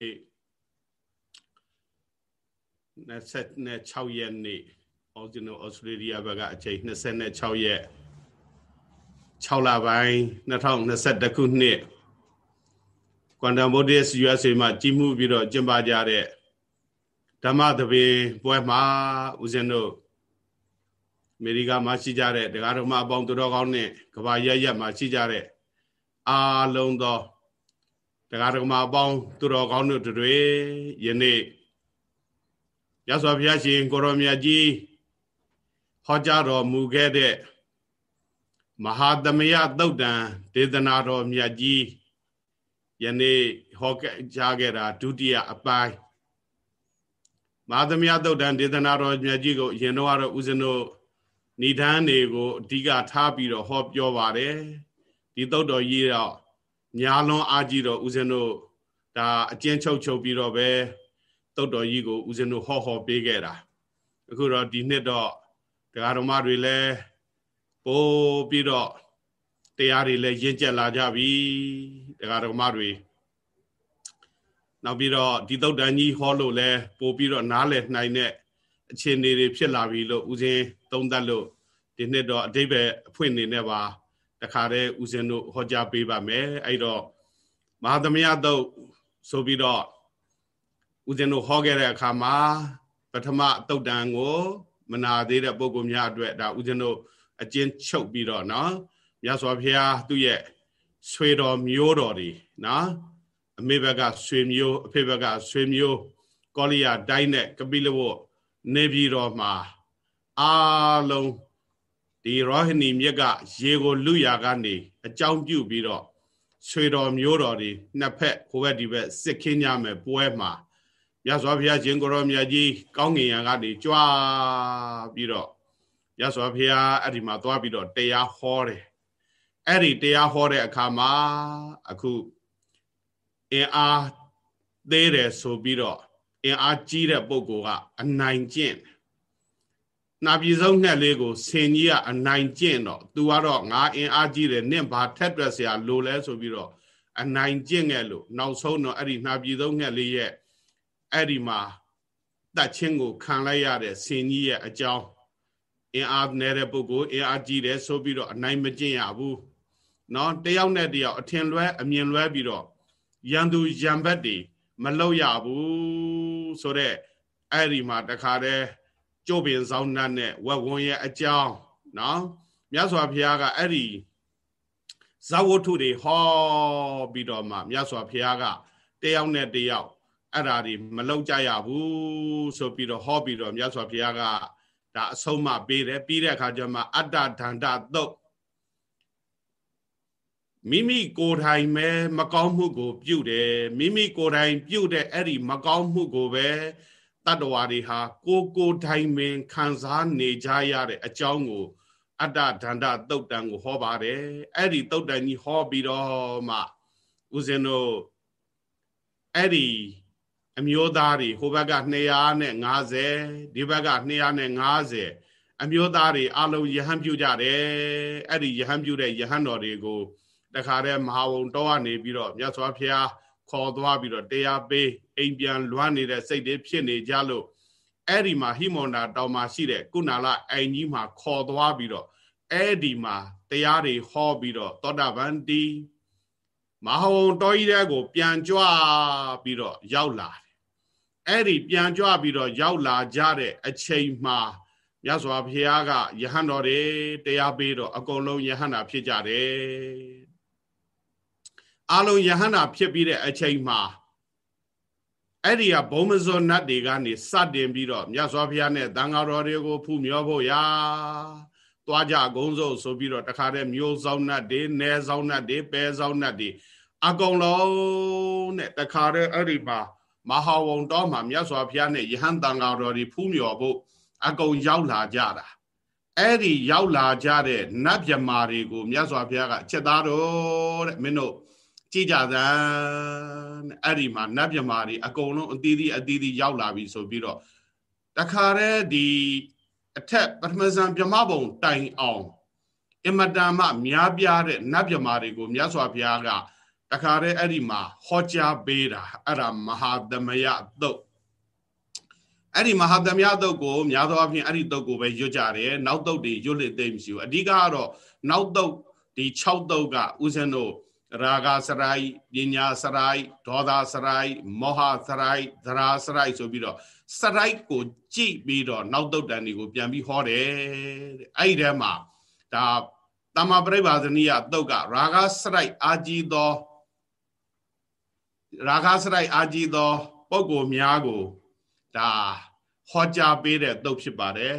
26ရက်နေ့အော်ဂျီနိုဩစတြေးလျဘက်ကအချိန်26ရက်6လပိုင်း2021ခုနှစ်ကွမ်တမ်ဘုဒ္ဓစ် USA မှာကြီးမှုပြီးတော့ကျင်းပကြတဲ့ဓမ္မသဘင်ပွဲမှာဦးဇင်းတို့အမေရိကမှာရှိကြတဲ့ဒကာတော်မအပေါင်းသူတော်ကောင်းနဲ့ကဘာရရက်မှာရှိကြတဲ့အားလုံးသော တရားဓမ္မအပေါင်းသူတော်ကောင်းတို့တွေယနေ့ရသော်ဘုရားရှင်ကိုရောမြတ်ကြီးဟောကြားတော်မူခဲ့တဲ့မဟာသမယသုတ်တံဒေသနာတော်မြတ်ကြီးယနေ့ဟောကြားခဲ့တာဒုတိယအပိုင်းမဟာသမယသုတ်တံဒေသနာတော်မြတ်ကြီးကိုအရင်တော့ကတော့ဦးဇင်းတို့ဏိဒန်းတွေကိုအဓိကထားပြီးတော့ဟောပြောပါတယ်ဒီသုတ်တော်ကြီးတော့ ညာလွန်အားကြီးတော့ဦးဇင်းတို့ဒါအကျဉ်းချုပ်ချုပ်ပြီးတော့ပဲတုတ်တော်ကြီးကိုဦးဇင်းတို့ဟောဟောပေးခဲ့တာအခုတော့ဒီနှစ်တော့တရားတော်မတွေလည်းပို့ပြီးတော့တရားတွေလည်းရင့်ကျက်လာကြပြီတရားတော်မတွေနောက်ပြီးတော့ဒီတုတ်တန်ကြီးဟောလို့လဲပို့ပြီးတော့နားလည်နိုင်တဲ့အခြေအနေတွေဖြစ်လာပြီလို့ဦးဇင်းသုံးသပ်လို့ဒီနှစ်တော့အတိတ်ပဲအဖွင့်နေနေပါ တခါတည်းဦးဇင်းတို့ဟောကြားပေးပါမယ်အဲ့တော့မဟာသမယတုတ်ဆိုပြီးတော့ဦးဇင်းတို့ဟောခဲ့တဲ့အခါမှာပထမတုတ်တန်ကို မနာသေးတဲ့ပုံကိုများအတွက်ဒါဦးဇင်းတို့အကျဉ်းချုပ်ပြီးတော့နော်မြတ်စွာဘုရားသူ့ရဲ့ဆွေတော်မျိုးတော်တွေနော်အမေဘက်ကဆွေမျိုးအဖေဘက်ကဆွေမျိုးကောလိယတိုင်းနဲ့ကပိလဝတ်နေပြည်တော်မှာအားလုံး ဒီရောဟိနီမြက်ကရေကိုလူရကနေအကြောင်းပြုပြီးတော့ဆွေတော်မျိုးတော်တွေနှစ်ဖက်ဟိုဘက်ဒီဘက်စစ်ခင်းကြမယ်ပွဲမှာရသော်ဘုရားရှင်ကိုရောမြတ်ကြီးကောင်းငင်ရံကနေကြွားပြီးတော့ရသော်ဘုရားအဲ့ဒီမှာသွားပြီးတော့တရားဟောတယ်အဲ့ဒီတရားဟောတဲ့အခါမှာအခုအင်အားသေးတယ်ဆိုပြီးတော့အင်အားကြီးတဲ့ပုဂ္ဂိုလ်ကအနိုင်ကျင့်တယ် နာပြည်ဆုံးငှက်လေးကိုဆင်ကြီးကအနိုင်ကျင့်တော့ तू ကတော့ငါအင်အားကြီးတယ်နင့်ဘာထက်တွက်เสียလိုလဲဆိုပြီးတော့အနိုင်ကျင့်ခဲ့လို့နောက်ဆုံးတော့အဲ့ဒီနာပြည်ဆုံးငှက်လေးရဲ့အဲ့ဒီမှာတတ်ချင်းကိုခံလိုက်ရတဲ့ဆင်ကြီးရဲ့အကြောင်းအင်အားနေတဲ့ပုဂ္ဂိုလ်အင်အားကြီးတယ်ဆိုပြီးတော့အနိုင်မကျင့်ရဘူးเนาะတယောက်နဲ့တယောက်အထင်လွဲအမြင်လွဲပြီးတော့ရန်သူရန်ဘက်တွေမလောက်ရဘူးဆိုတော့အဲ့ဒီမှာတခါတည်း ကျုပ်ပင်ဆောင်နှတ်နဲ့ဝက်ဝန်းရဲ့အကြောင်းနော်မြတ်စွာဘုရားကအဲ့ဒီဇဝတ္ထုတွေဟောပြီးတော့မှမြတ်စွာဘုရားကတယောက်နဲ့တယောက်အဲ့ဓာတွေမလောက်ကြရဘူးဆိုပြီးတော့ဟောပြီးတော့မြတ်စွာဘုရားကဒါအဆုံးမပေးတယ်ပြီးတဲ့အခါကျမှအတ္တဒန္တသုတ်မိမိကိုယ်တိုင်ပဲမကောင်းမှုကို ပြုတယ်မိမိကိုယ်တိုင်ပြုတဲ့အဲ့ဒီမကောင်းမှုကိုပဲ တတ္တဝါတွေဟာကိုကိုတိုင်ပင်ခံစားနေကြရတဲ့အကြောင်းကို အတ္တဒန္တသုတ်တံကိုဟောပါတယ်အဲ့ဒီသုတ်တံကြီးဟောပြီးတော့မှဦးဇင်းတို့အဲ့ဒီအမျိုးသားတွေဟိုဘက်က250ဒီဘက်က250အမျိုးသားတွေအလုံးယဟန်ပြုကြတယ်အဲ့ဒီယဟန်ပြုတဲ့ယဟန်တော်တွေကိုတခါတည်းမဟာဝုံတောကနေပြီးတော့မြတ်စွာဘုရားခေါ်သွားပြီးတော့တရားပေး အိမ်ပြန်လွမ်းနေတဲ့စိတ်တွေဖြစ်နေကြလို့အဲ့ဒီမှာဟိမန္တာတောင်မှာရှိတဲ့ကုဏလအိမ်ကြီးမှာခေါ်သွားပြီးတော့အဲ့ဒီမှာတရားတွေဟောပြီးတော့သောတာပန်တီမဟာဝံတော်ကြီးတဲ့ကို ပြန်ကြွပြီးတော့ရောက်လာတယ်အဲ့ဒီပြန်ကြွပြီးတော့ရောက်လာကြတဲ့အချိန်မှာမြတ်စွာဘုရားကယဟန်တော်တွေတရားပေးတော့အကုန်လုံးယဟန်တာဖြစ်ကြတယ်အလုံးယဟန္တာဖြစ်ပြီးတဲ့အချိန်မှာ အဲ့ဒီကဘုံမဇောနတ်တွေကနေစတင်ပြီးတော့မြတ်စွာဘုရားနဲ့တန်ဃာတော်တွေကိုဖူးမြော်ဖို့ရာသွားကြအကုန်စုဆိုပြီးတော့တခါတည်းမျိုးဆောင်နတ်တွေနယ်ဆောင်နတ်တွေပဲဆောင်နတ်တွေအကုန်လုံးနဲ့တခါတည်းအဲ့ဒီမှာမဟာဝုံတော်မှာမြတ်စွာဘုရားနဲ့ယဟန်တန်ဃာတော်တွေဖူးမြော်ဖို့အကုန်ရောက်လာကြတာအဲ့ဒီရောက်လာကြတဲ့နတ်မြမာတွေကိုမြတ်စွာဘုရားကချက်သားတော်တဲ့မင်းတို့ ကြည်ကြသန်းအဲ့ဒီမှာနတ်မြမာတွေအကုန်လုံးအသီးသီးအသီးသီးရောက်လာပြီဆိုပြီးတော့တခါတည်းဒီအထက်ပထမဇန်မြမဘုံတိုင်အောင်အမတန်မှများပြားတဲ့နတ်မြမာတွေကိုမြတ်စွာဘုရားကတခါတည်းအဲ့ဒီမှာဟောကြားပေးတာအဲ့ဒါမဟာသမယသုတ်အဲ့ဒီမဟာသမယသုတ်ကိုများသောအားဖြင့်အဲ့ဒီသုတ်ကိုပဲရွတ်ကြတယ်နောက်သုတ်တွေရွတ်လေသိမ့်မရှိဘူးအဓိကကတော့နောက်သုတ်ဒီ6သုတ်ကဥစဉ်တို့ ရာဂစရိုက်ပညာစရိုက်ဒေါသစရိုက်မောဟစရိုက်သရာစရိုက်ဆိုပြီးတော့စရိုက်ကိုကြည့်ပြီးတော့နောက်တုတ်တန်တွေကိုပြန်ပြီးဟောတယ်တဲ့အဲ့ဒီထဲမှာဒါတမ္မာပရိပါဇနိယတုတ်ကရာဂစရိုက်အာကြီးသောရာဂစရိုက်အာကြီးသောပုဂ္ဂိုလ်များကိုဒါဟောကြားပေးတဲ့တုတ်ဖြစ်ပါတယ်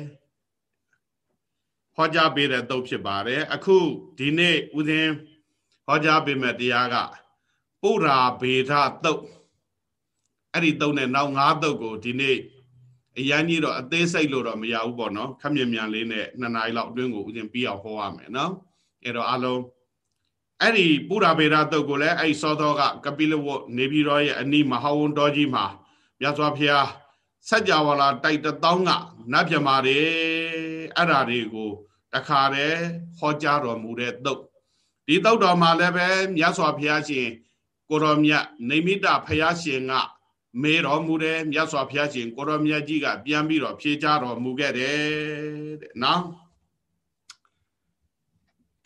ဟောကြားပေးတဲ့တုတ်ဖြစ်ပါတယ်အခုဒီနေ့ဦးဇင်း ဟောကြားပေးမဲ့တရားကပုရာဘေဒတုတ်အဲ့ဒီတုတ်နဲ့နောက်၅တုတ်ကိုဒီနေ့အရန်ကြီးတော့အသေးစိတ်လို့တော့မရဘူးပေါ့နော်ခက်မြမြန်လေးနဲ့နှစ်နာရီလောက်အတွင်းကိုဦးဇင်းပြီးအောင်ဟောရမယ်နော်အဲ့တော့အလုံးအဲ့ဒီပုရာဘေဒတုတ်ကိုလည်းအဲ့ဒီစောသောကကပိလဝတ်နေပြည်တော်ရဲ့အနီးမဟာဝန်တော်ကြီးမှာမြတ်စွာဘုရားစัจ java လာတိုက်တသောင်းကနတ်ပြမာတွေအဲ့ဓာတွေကိုတခါတည်းဟောကြားတော်မူတဲ့တုတ် ဒီတုတ်တော်မှာလည်းပဲမြတ်စွာဘုရားရှင် ကိုရောမြတ်နေမိတဘုရားရှင်ကမေတော်မူတယ်မြတ်စွာဘုရားရှင်ကိုရောမြတ်ကြီးကပြန်ပြီးတော့ဖြေချတော်မူခဲ့တယ်တဲ့နော်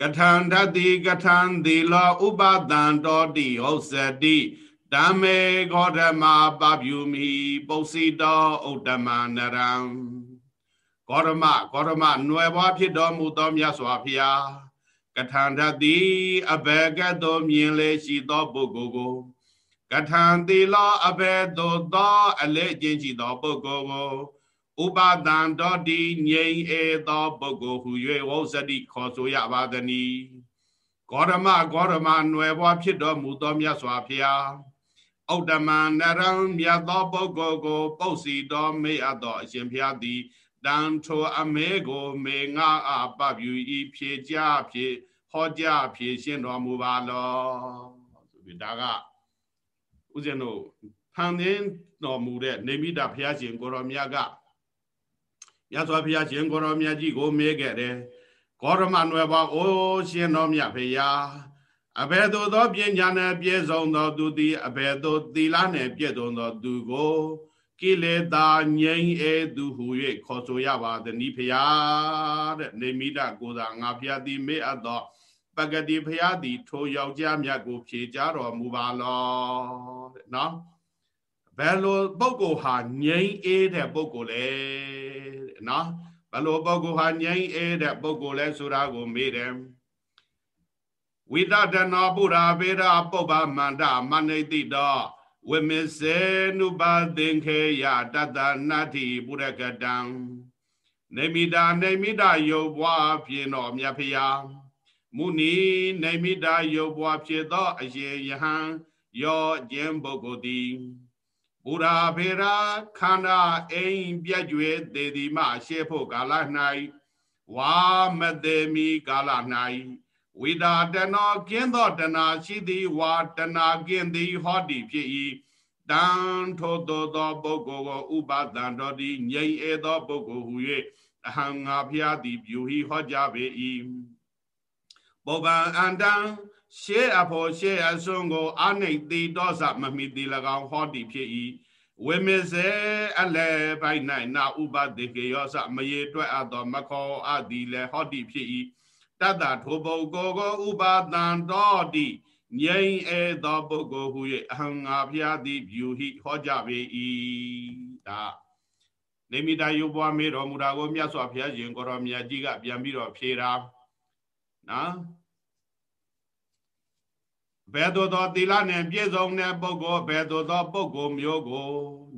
ကထံတတိကထံသီလောဥပဒံတော်တိဟုတ်စတိဓမ္မေဂောဓမပပြုမိပုစီတောဥဒ္ဓမနရံဂောရမဂောရမຫນွယ်ဘွားဖြစ်တော်မူသောမြတ်စွာဘုရား ကထံတတိအဘေကတောမြင်လေရှိသောပုဂ္ဂိုလ်ကိုကထံသီလောအဘေတောသောအလေကျင့်ရှိသောပုဂ္ဂိုလ်ကိုဥပါဒံတော်တိငြိမ်ဧသောပုဂ္ဂိုလ်ဟု၍ဝုဇတိခေါ်ဆိုရပါသနီဂေါရမဂေါရမຫນွယ်ဘွားဖြစ်တော်မူသောမြတ်စွာဘုရားဩတ္တမနရံမြတ်သောပုဂ္ဂိုလ်ကိုပုတ်စီတော်မေအပ်သောအရှင်ဘုရားသည် တန်ထိုအမဲကိုမေငါအပပြုဤဖြေကြဖြေဟောကြားဖြေရှင်းတော်မူပါလောဆိုပြီးဒါကဥစဉ်တို့ဖန်သင်းတော်မူတဲ့နေမိတာဘုရားရှင်ကိုရောမြတ်ကရသော်ဘုရားရှင်ကိုရောမြတ်ကြီးကိုမေးခဲ့တယ်ဂေါရမနွယ်ပါအိုးရှင်တော်မြတ်ဖေယားအဘယ်သို့သောပညာနဲ့ပြည့်စုံသောသူသည်အဘယ်သို့သီလနှင့်ပြည့်စုံသောသူကို ကိလေသာငြိမ်းဧသူဟု၍ခေါ်ဆိုရပါသည်နိဖယားတဲ့နေမိတကိုသာငါဖျားသည်မေအပ်သောပဂတိဖျားသည် ထိုယောက်ျားမြတ်ကို ဖြေကြတော်မူပါလောတဲ့နော်ဘယ်လိုပုဂ္ဂိုလ်ဟာငြိမ်းအေးတဲ့ပုဂ္ဂိုလ်လဲတဲ့နော်ဘယ်လိုပုဂ္ဂိုလ်ဟာငြိမ်းအေးတဲ့ပုဂ္ဂိုလ်လဲဆိုတာကိုမေးတယ်ဝိတဒနောပုရာဗေဒပုပ္ပမန္တမနိတိတော ဝိမစေနုပါသင်္ခေယတတနာတိပုရကတံနေမိတာနေမိတာယုတ်ဘွားဖြစ်တော်မြတ်ဖျားမုနီနေမိတာယုတ်ဘွားဖြစ်သောအယေယဟံယောကျင်းပုဂ္ဂိုလ်သည်ပုရာဖေရာခန္ဓာအိမ်ပြည့်ကျွေသေသည်မှရှေ့ဖို့ကာလ၌ဝါမသေးမီကာလ၌ ဝိတာတနောကင်းသောတနာရှိသည်ဝါတနာကင်းသည်ဟောတိဖြစ်၏တံထိုသောသောပုဂ္ဂိုလ်ကိုဥပဒံတော်သည်ငြိမ်ဧသောပုဂ္ဂိုလ်ဟူ၍အဟံငါဖျားသည်ပြုဟိဟောကြားပေ၏ပုဗ္ဗံအန္တံရှေးအဖို့ရှေးအစွန်းကိုအာနိတ်တိတောစမမိတိ၎င်းဟောတိဖြစ်၏ဝိမစေအလဲပိုင်၌နာဥပဒေကေယောစမရေတွက်အပ်သောမခောအသည်လည်းဟောတိဖြစ်၏ တတ္တထိုပုဂ္ဂိုလ်ကိုဥပါဒံတော်တိငြိမ်ဧသောပုဂ္ဂိုလ်ဟု၍အဟံငါဖျားသည်ဖြူဟိဟောကြပေ၏ဒါနေမိတာယုဘွားမေတော်မူတာကိုမြတ်စွာဘုရားရှင်ကိုရောမြတ်ကြီးကပြန်ပြီးတော့ဖြေတာနော်ဘယ်သို့သောသီလနှင့်ပြည့်စုံတဲ့ပုဂ္ဂိုလ်ဘယ်သို့သောပုဂ္ဂိုလ်မျိုးကို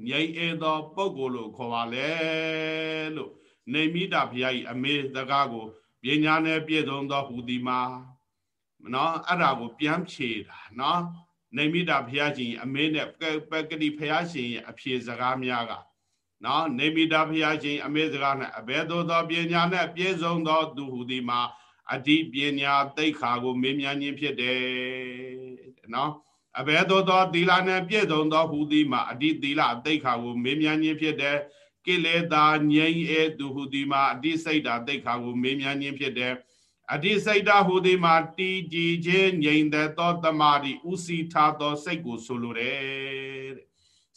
ငြိမ်ဧသောပုဂ္ဂိုလ်လို့ခေါ်ပါလေလို့နေမိတာဘုရားကြီးအမေစကားကို ပညာနဲ့ပြည့်စုံသောဟူသည်မှာနော်အဲ့ဒါကိုပြန်ဖြေတာနော်နေမိတာဘုရားရှင်အမေနဲ့ပကတိဘုရားရှင်ရဲ့အဖြေစကားများကနော်နေမိတာဘုရားရှင်အမေစကားနဲ့အဘယ်သို့သောပညာနဲ့ပြည့်စုံသောသူဟူသည်မှာအဓိပညာသိခါကိုမေးမြန်းခြင်းဖြစ်တယ်နော်အဘယ်သို့သောသီလနဲ့ပြည့်စုံသောဟူသည်မှာအဓိသီလသိခါကိုမေးမြန်းခြင်းဖြစ်တယ် ကိလေသာငြိမ်းဧသူဟုဒီမှာအတိစိတ်တာတိတ်ခါကိုမေးမြန်းခြင်းဖြစ်တယ်အတိစိတ်တဟူသည်မှာတီကြည်ခြင်းငြိမ်သက်သောတမာတိဥစီထားသောစိတ်ကိုဆိုလိုတယ်တဲ့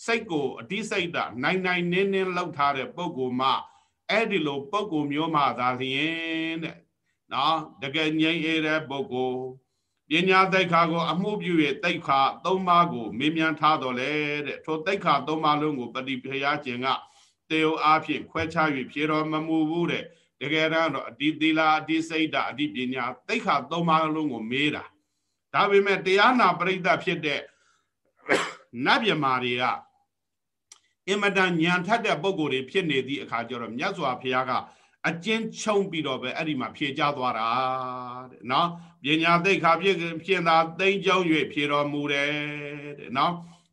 စိတ်ကိုအတိစိတ်တနိုင်နိုင်နင်းနင်းလောက်ထားတဲ့ပုဂ္ဂိုလ်မှအဲ့ဒီလိုပုဂ္ဂိုလ်မျိုးမှသာလျင်တဲ့နော်တကယ်ငြိမ်အေးတဲ့ပုဂ္ဂိုလ်ပညာသိက္ခာကိုအမှုပြု၍သိက္ခာသုံးပါးကိုမေးမြန်းထားတော်လဲတဲ့ထိုသိက္ခာသုံးပါးလုံးကိုပฏิဖျားခြင်းက တေယုအားဖြင့်ခွဲခြား၍ဖြေတော်မမူဘူးတဲ့တကယ်တော့အတိသီလာအတိစိတ်ဓာအတိပညာသိက္ခာသုံးပါးလုံးကိုမေးတာဒါပေမဲ့တရားနာပရိသတ်ဖြစ်တဲ့နတ်မြမာတွေကအင်မတန်ညံထက်တဲ့ပုံကိုယ်တွေဖြစ်နေသည့်အခါကျတော့မြတ်စွာဘုရားကအကျဉ်းချုံပြီးတော့ပဲအဲ့ဒီမှာဖြေကြသွားတာတဲ့နော်ပညာသိက္ခာဖြစ်ဖြစ်သာသိမ့်ကြောင်း၍ဖြေတော်မူတယ်တဲ့နော်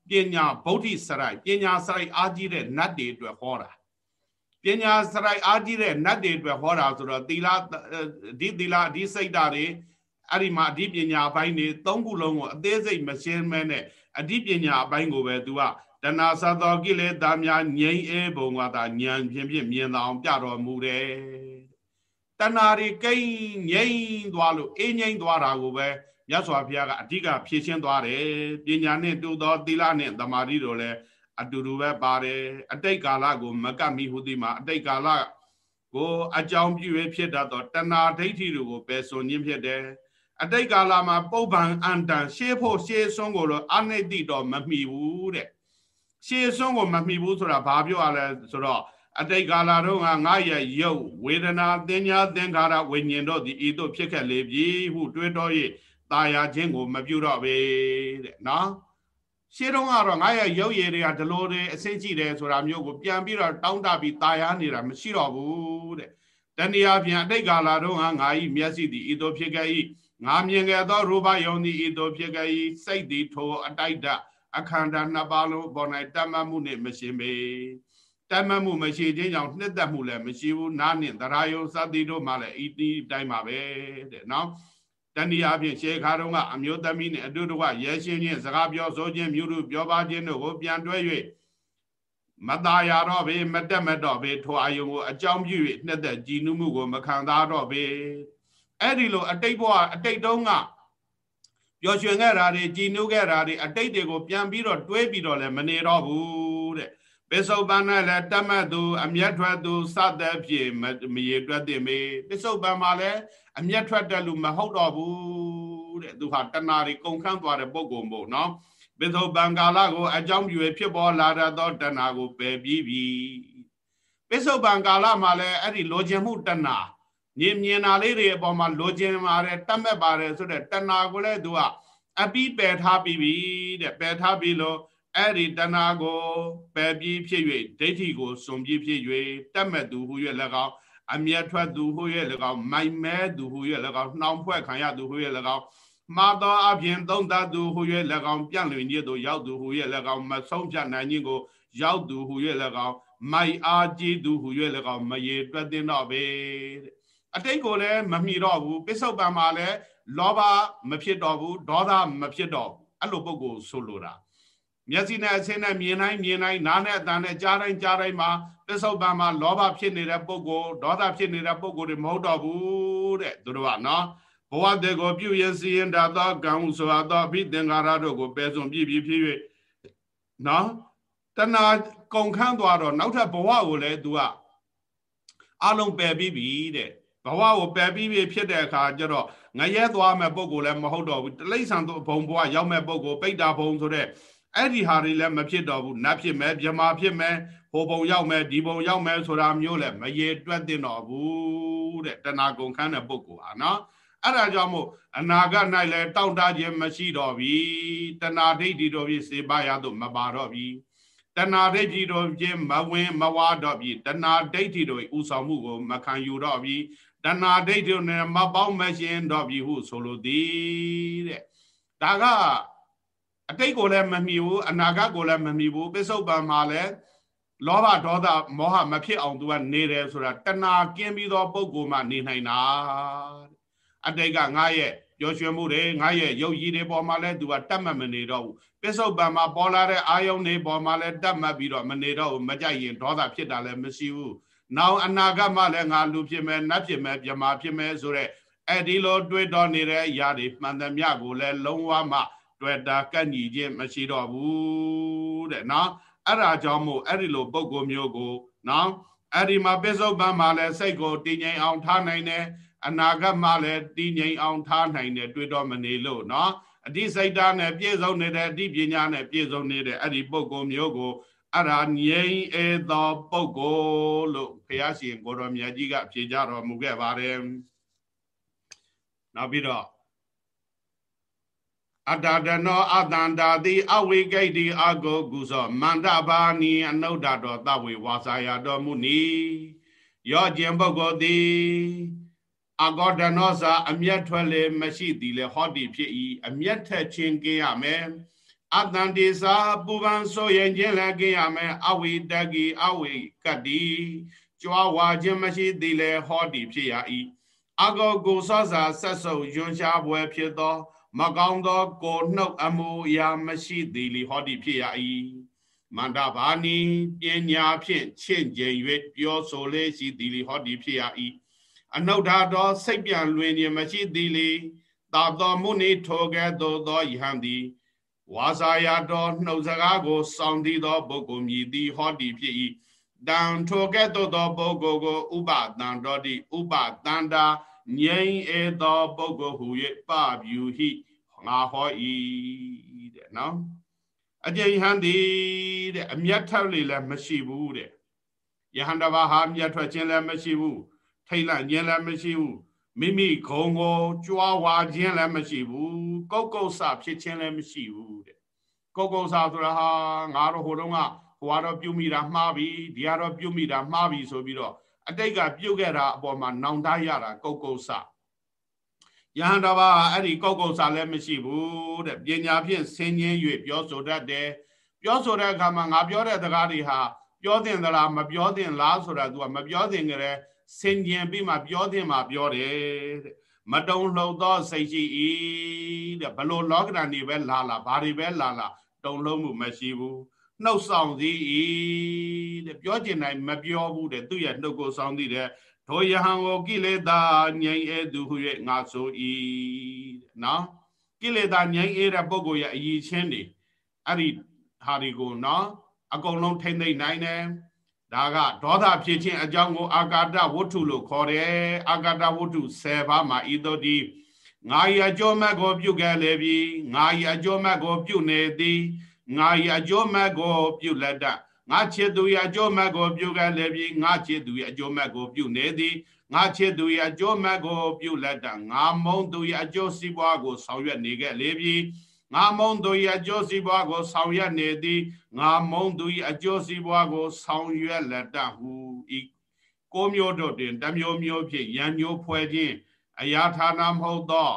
ပညာဗုဒ္ဓစရိုက်ပညာစရိုက်အားကြီးတဲ့နတ်တွေအတွက်ဟောတာပညာစရိုက်အားကြီးတဲ့နတ်တွေအတွက်ဟောတာဆိုတော့သီလဒီသီလဒီစိတ်ဓာတ်တွေအဲ့ဒီမှာအဓိပညာအပိုင်းတွေသုံးခုလုံးကိုအသေးစိတ်မရှင်းမဲနဲ့အဓိပညာအပိုင်းကိုပဲ तू ကတဏှာသသောကိလေသာများငြိမ်းအေးပုံကသာဉာဏ်ဖြင့်ဖြင့်မြင်တော်ပြတော်မူတယ်တဏှာတွေကိန်းငြိမ်းသွားလို့အေးငြိမ်းသွားတာကိုပဲ မြတ်စွာဘုရားကအဓိကဖြည့်ရှင်းသွားတယ်ပညာနဲ့တူသောသီလနဲ့သမာဓိတို့လည်းအတူတူပဲပါတယ်အတိတ်ကာလကိုမကပ်မိဟုသည်မှာအတိတ်ကာလကိုအကြောင်းပြု၍ဖြစ်တတ်သောတဏှာဒိဋ္ဌိတို့ကိုပယ်ဆိုခြင်းဖြစ်တယ်အတိတ်ကာလမှာပုပ္ပံအန္တန်ရှေးဖို့ရှေးဆုံးကိုတော့အနိတိတော့မမိဘူးတဲ့ရှေးဆုံးကိုမမိဘူးဆိုတာဘာပြောရလဲဆိုတော့အတိတ်ကာလတော့ငါငါရဲ့ရုပ်ဝေဒနာသင်ညာသင်္ခါရဝိညာဉ်တို့သည်ဤသို့ဖြစ်ခဲ့လေပြီဟုတွေးတော်၍ ตาယာခြင်းကိုမပြုတော့ပေတဲ့နော်ရှေးတုန်းကတော့ငါရဲ့ရုပ်ရည်တွေကဒီလိုတွေအစိတ်ကြည့်တယ်ဆိုတာမျိုးကိုပြန်ပြီးတော့တောင်းတပြီးตาယာနေတာမရှိတော့ဘူးတဲ့တဏှာပြန်အတိတ်ကာလတော့ငါဤမျက်စိသည်ဤသို့ဖြစ်ခဲ့၏ငါမြင်ခဲ့သောရူပယုံသည်ဤသို့ဖြစ်ခဲ့၏စိတ်သည်ထိုအတိုက်တအခန္ဓာနှစ်ပါးလုံးပေါ်၌တတ်မှတ်မှုနှင့်မရှိပေတတ်မှတ်မှုမရှိခြင်းကြောင့်နှစ်သက်မှုလည်းမရှိဘူးနားနှင့်တရားယုံစသည်တို့မှလည်းဤဒီတိုင်းပါပဲတဲ့နော် တဏှာအဖြစ်ရှေခါတုံးကအမျိုးသမီးနဲ့အတူတကွရဲရှင်းခြင်းစကားပြောဆိုခြင်းမြို့လူပြောပါခြင်းတို့ကိုပြန်တွဲ၍မตาရတော့ဘေမတက်မတော့ဘေထိုအာယုံကိုအကြောင်းပြု၍နှစ်သက်ကြည်နုမှုကိုမခံသားတော့ဘေအဲ့ဒီလိုအတိတ်ဘဝအတိတ်တုန်းကပျော်ရွှင်ခဲ့တာတွေကြည်နုခဲ့တာတွေအတိတ်တွေကိုပြန်ပြီးတော့တွေးပြီးတော့လည်းမနေတော့ဘူးတဲ့ပိစုပန်နဲ့လည်းတတ်မှတ်သူအမျက်ထွက်သူစတဲ့ဖြစ်မရေတွက်တင်မေပိစုပန်မှာလည်း အမျက်ထွက်တဲ့လူမဟုတ်တော့ဘူးတဲ့သူဟာတဏှာတွေကုန်ခန်းသွားတဲ့ပုံကုန်မို့နော်ပိစုပန်ကာလကိုအကြောင်းပြုဖြစ်ပေါ်လာတတ်သောတဏှာကိုပယ်ပြီးပြီပိစုပန်ကာလမှာလည်းအဲ့ဒီလိုချင်မှုတဏှာမြင်မြင်တာလေးတွေအပေါ်မှာလိုချင်ပါတယ်တတ်မဲ့ပါတယ်ဆိုတဲ့တဏှာကိုလည်းသူကအပိပယ်ထားပြီးပြီတဲ့ပယ်ထားပြီးလို့အဲ့ဒီတဏှာကိုပယ်ပြီးဖြစ်၍ဒိဋ္ဌိကိုစွန်ပြီးဖြစ်၍တတ်မဲ့သူဟူ၍၎င်း အမျက်ထွက်သူဟူ၍၎င်းမိုင်မဲသူဟူ၍၎င်းနှောင်ဖွဲ့ခံရသူဟူ၍၎င်းမှားသောအပြင်သုံးသသူဟူ၍၎င်းပြန့်လွင်ခြင်းသို့ရောက်သူဟူ၍၎င်းမဆုံးဖြတ်နိုင်ခြင်းကို ရောက်သူဟူ၍၎င်းမိုက်အားကြီးသူဟူ၍၎င်းမရေတွက်တင်တော့ပေတဲ့အတိတ်ကိုလည်းမမီတော့ဘူးပစ္စုပန်မှာလည်းလောဘမဖြစ်တော့ဘူးဒေါသမဖြစ်တော့ဘူးအဲ့လိုပုံကိုဆိုလိုတာမျက်စိနဲ့အဆင်းနဲ့မြင်တိုင်းမြင်တိုင်းနားနဲ့အသံနဲ့ကြားတိုင်းကြားတိုင်းမှာ ပစ္စုပန်မှာလောဘဖြစ်နေတဲ့ပုံကိုဒေါသဖြစ်နေတဲ့ပုံကိုတွေမဟုတ်တော့ဘူးတဲ့သူတို့ကနော်ဘဝတည်းကိုပြုရစီရင်တာသောကံဟုဆိုသောအဘိသင်္ကာရတို့ကိုပယ်စွန်ပြည့်ပြည့်ဖြစ်၍နော်တဏှာကုန်ခန်းသွားတော့နောက်ထပ်ဘဝကိုလည်း तू ကအလုံးပယ်ပြီးပြီတဲ့ဘဝကိုပယ်ပြီးပြီဖြစ်တဲ့အခါကျတော့ငရဲသွားမဲ့ပုံကိုလည်းမဟုတ်တော့ဘူးတိဋ္ဌံဘုံဘဝရောက်မဲ့ပုံကိုပိဋ္ဌာဘုံဆိုတဲ့ အဲ့ဒီဟာတွေလည်းမဖြစ်တော့ဘူးနတ်ဖြစ်မယ်မြမာဖြစ်မယ်ဟိုဘုံရောက်မယ်ဒီဘုံရောက်မယ်ဆိုတာမျိုးလည်းမရေတွက်တင်တော့ဘူးတဲ့တဏှာကုန်ခန်းတဲ့ပုံကိုဟာနော်အဲ့ဒါကြောင့်မို့အနာဂတ်၌လည်းတောင့်တခြင်းမရှိတော့ပြီတဏှာဒိဋ္ဌိတို့ဖြင့်စေပါရသို့မပါတော့ပြီတဏှာဒိဋ္ဌိတို့ဖြင့်မဝင်မဝါတော့ပြီတဏှာဒိဋ္ဌိတို့ဥဆောင်မှုကိုမခံယူတော့ပြီတဏှာဒိဋ္ဌိနဲ့မပေါင်းမရှင်တော့ပြီဟုဆိုလိုသည်တဲ့ဒါက အတိတ်ကိုလည်းမမီဘူးအနာဂတ်ကိုလည်းမမီဘူးပစ္စုပန်မှာလည်းလောဘဒေါသမောဟမဖြစ်အောင်သူကနေတယ်ဆိုတာတဏှာကင်းပြီးသောပုဂ္ဂိုလ်မှနေနိုင်တာအတိတ်ကငါရဲ့ပျော်ရွှင်မှုတွေငါရဲ့ရုပ်ရည်တွေပေါ်မှာလဲသူကတတ်မှတ်မနေတော့ဘူးပစ္စုပန်မှာပေါ်လာတဲ့အာယုန်တွေပေါ်မှာလဲတတ်မှတ်ပြီးတော့မနေတော့ဘူးမကြိုက်ရင်ဒေါသဖြစ်တာလည်းမရှိဘူးနောင်အနာဂတ်မှလည်းငါလူဖြစ်မယ်နတ်ဖြစ်မယ်မြမာဖြစ်မယ်ဆိုတဲ့အဲ့ဒီလိုတွေးတော်နေတဲ့အရာတွေမှန်သမျှကိုလည်းလုံးဝမှ တွေ့တာကန့်ညီခြင်းမရှိတော့ဘူးတဲ့နော်အဲ့ဒါကြောင့်မို့အဲ့ဒီလိုပုံကိုမျိုးကိုနော်အဲ့ဒီမှာပိဿုပန်မှာလည်းစိတ်ကိုတည်ငြိမ်အောင်ထားနိုင်တယ်အနာဂတ်မှာလည်းတည်ငြိမ်အောင်ထားနိုင်တယ်တွေ့တော့မနေလို့နော်အတိစိတ်ဓာတ်နဲ့ပြည့်စုံနေတဲ့အတိပညာနဲ့ပြည့်စုံနေတဲ့အဲ့ဒီပုဂ္ဂိုလ်မျိုးကိုအဲ့ဒါငြိမ်အေသောပုဂ္ဂိုလ်လို့ဘုရားရှင်ကိုတော်မြတ်ကြီးကဖြေကြတော်မူခဲ့ပါတယ်နောက်ပြီးတော့ အတ္တဒနောအတန္တာတိအဝိကိတ္တိအဂုကုသောမန္တဘာနီအနုဒ္ဒတော်သဝေဝါစာယတော်မူနီယောကျင်ပုဂ္ဂိုလ်သည်အကောဒနောစာအမျက်ထွက်လေမရှိသည်လေဟောတိဖြစ်၏အမျက်ထက်ခြင်းကင်းရမယ်အတန်တေစာပူပန်ဆိုရင်ခြင်းလည်းကင်းရမယ်အဝိတကီအဝိကတိကြွားဝါခြင်းမရှိသည်လေဟောတိဖြစ်ရ၏အကောကိုစောစာဆက်ဆုပ်ယွန်ရှားပွဲဖြစ်သော မကောင်းသော ကိုနှုတ်အမှုအရာမရှိသည်လေဟောတိဖြစ်ရ၏မန္တဘာနီပညာဖြင့်ချင့်ကြံ၍ပြောဆိုလေရှိသည်လေဟောတိဖြစ်ရ၏အနုထာတော်စိတ်ပြန်လွင်ခြင်းမရှိသည်လေသာတော်မုန်ထိုကဲ့သို့သောယဟန်သည်ဝါစာယတော်နှုတ်စကားကိုစောင့်တည်သောပုဂ္ဂိုလ်မြည်သည်ဟောတိဖြစ်၏တံထိုကဲ့သို့သောပုဂ္ဂိုလ်ကို ဥပတံတော်တိဥပတန္တာ ငြိမ်ဧသောပုဂ္ဂိုလ်ဟူ၍ပပြူဟိငါဟော၏တဲ့နော်အကျဉ်ဟန်သည်တဲ့အမျက်ထက်လေလည်းမရှိဘူးတဲ့ယဟန္တဘာဟာအမျက်ထွက်ခြင်းလည်းမရှိဘူးထိတ်လန့်ခြင်းလည်းမရှိဘူးမိမိဂုံကိုကြွားဝါခြင်းလည်းမရှိဘူးကုတ်ကုတ်ဆဖြစ်ခြင်းလည်းမရှိဘူးတဲ့ကုတ်ကုတ်ဆဆိုတာဟာငါတို့ဟိုတုန်းကဟိုကတော့ပြုတ်မိတာမှားပြီဒီကတော့ပြုတ်မိတာမှားပြီဆိုပြီးတော့ အတိတ်ကပြုတ်ခဲ့တာအပေါ်မှာနောင်တရတာကုတ်ကုတ်ဆယဟန်တော်ဘာအဲ့ဒီကုတ်ကုတ်ဆလည်းမရှိဘူးတဲ့ပညာဖြင့်ဆင်းခြင်း၍ပြောဆိုတတ်တယ်ပြောဆိုတဲ့အခါမှာငါပြောတဲ့စကားတွေဟာပြောတင်သလားမပြောတင်လားဆိုတာ तू ကမပြောတင်ကြတဲ့ဆင်ကျင်ပြီးမှပြောတင်မှပြောတယ်တဲ့မတုံလှုပ်သောစိတ်ရှိ၏တဲ့ဘလို့လောကဓာတ်နေပဲလာလာဘာတွေပဲလာလာတုံလုံးမှုမရှိဘူး နှုတ်ဆောင်စည်း၏တဲ့ပြောကျင်တိုင်းမပြောဘူးတဲ့သူ့ရဲ့နှုတ်ကိုဆောင်သည့်တဲ့ဒိုယဟံကိုကိလေသာငြိမ်အဲသူဟု၍ငါဆို၏တဲ့နော်ကိလေသာငြိမ်အဲတဲ့ပုဂ္ဂိုလ်ရဲ့အည်ချင်းတွေအဲ့ဒီဟာတွေကိုနော်အကုန်လုံးထိမ့်သိမ့်နိုင်တယ်ဒါကဒေါသဖြစ်ခြင်းအကြောင်းကိုအာကာတဝတ္ထုလို့ခေါ်တယ်အာကာတဝတ္ထု10ပါးမှာဤသို့ဒီငါဤအကျိုးမက်ကိုပြုခဲ့လေပြီငါဤအကျိုးမက်ကိုပြုနေသည် ငါဤအကျိုးမက်ကိုပြုလက်တငါချစ်သူ၏အကျိုးမက်ကိုပြုခဲ့လေပြီငါချစ်သူ၏အကျိုးမက်ကိုပြုနေသည်ငါချစ်သူ၏အကျိုးမက်ကိုပြုလက်တငါမုံသူ၏အကျိုးစီးပွားကိုဆောင်ရွက်နေခဲ့လေပြီငါမုံသူ၏အကျိုးစီးပွားကိုဆောင်ရွက်နေသည်ငါမုံသူ၏အကျိုးစီးပွားကိုဆောင်ရွက်လက်တဟုဤကိုမျိုးတို့တွင်တမျိုးမျိုးဖြင့်ရံမျိုးဖွဲ့ခြင်းအရာဌာနမဟုတ်သော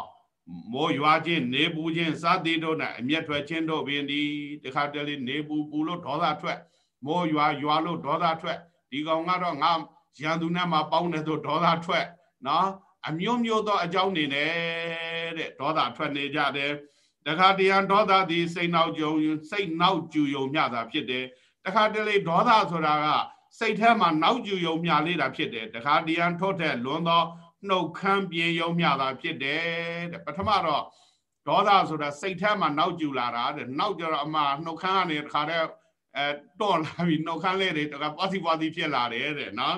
မိုးရွာခြင်းနေပူခြင်းစသည်တို့၌အမျက်ထွက်ခြင်းတို့ပင်ဒီတခါတလေနေပူပူလို့ဒေါသထွက်မိုးရွာရွာလို့ဒေါသထွက်ဒီကောင်ကတော့ငါရန်သူနဲ့မှပေါင်းနေတော့ဒေါသထွက်နော်အမျိုးမျိုးသောအကြောင်းနေနဲ့တဲ့ဒေါသထွက်နေကြတယ်တခါတရံဒေါသသည်စိတ်နောက်ကြုံစိတ်နောက်ကျူယုံမျှတာဖြစ်တယ်တခါတလေဒေါသဆိုတာကစိတ်ထဲမှာနောက်ကျူယုံမျှလေးတာဖြစ်တယ်တခါတရံထို့တဲ့လွန်သော နှုတ်ခမ်းပြင်ယုံမျှတာဖြစ်တယ်တဲ့ပထမတော့ဒေါသဆိုတာစိတ်ထဲမှာနောက်ကျူလာတာတဲ့နောက်ကြတော့အမှနှုတ်ခမ်းကနေတခါတည်းအဲတော့လာပြီနှုတ်ခမ်းလေးတွေတခါပွားစီပွားစီဖြစ်လာတယ်တဲ့နော်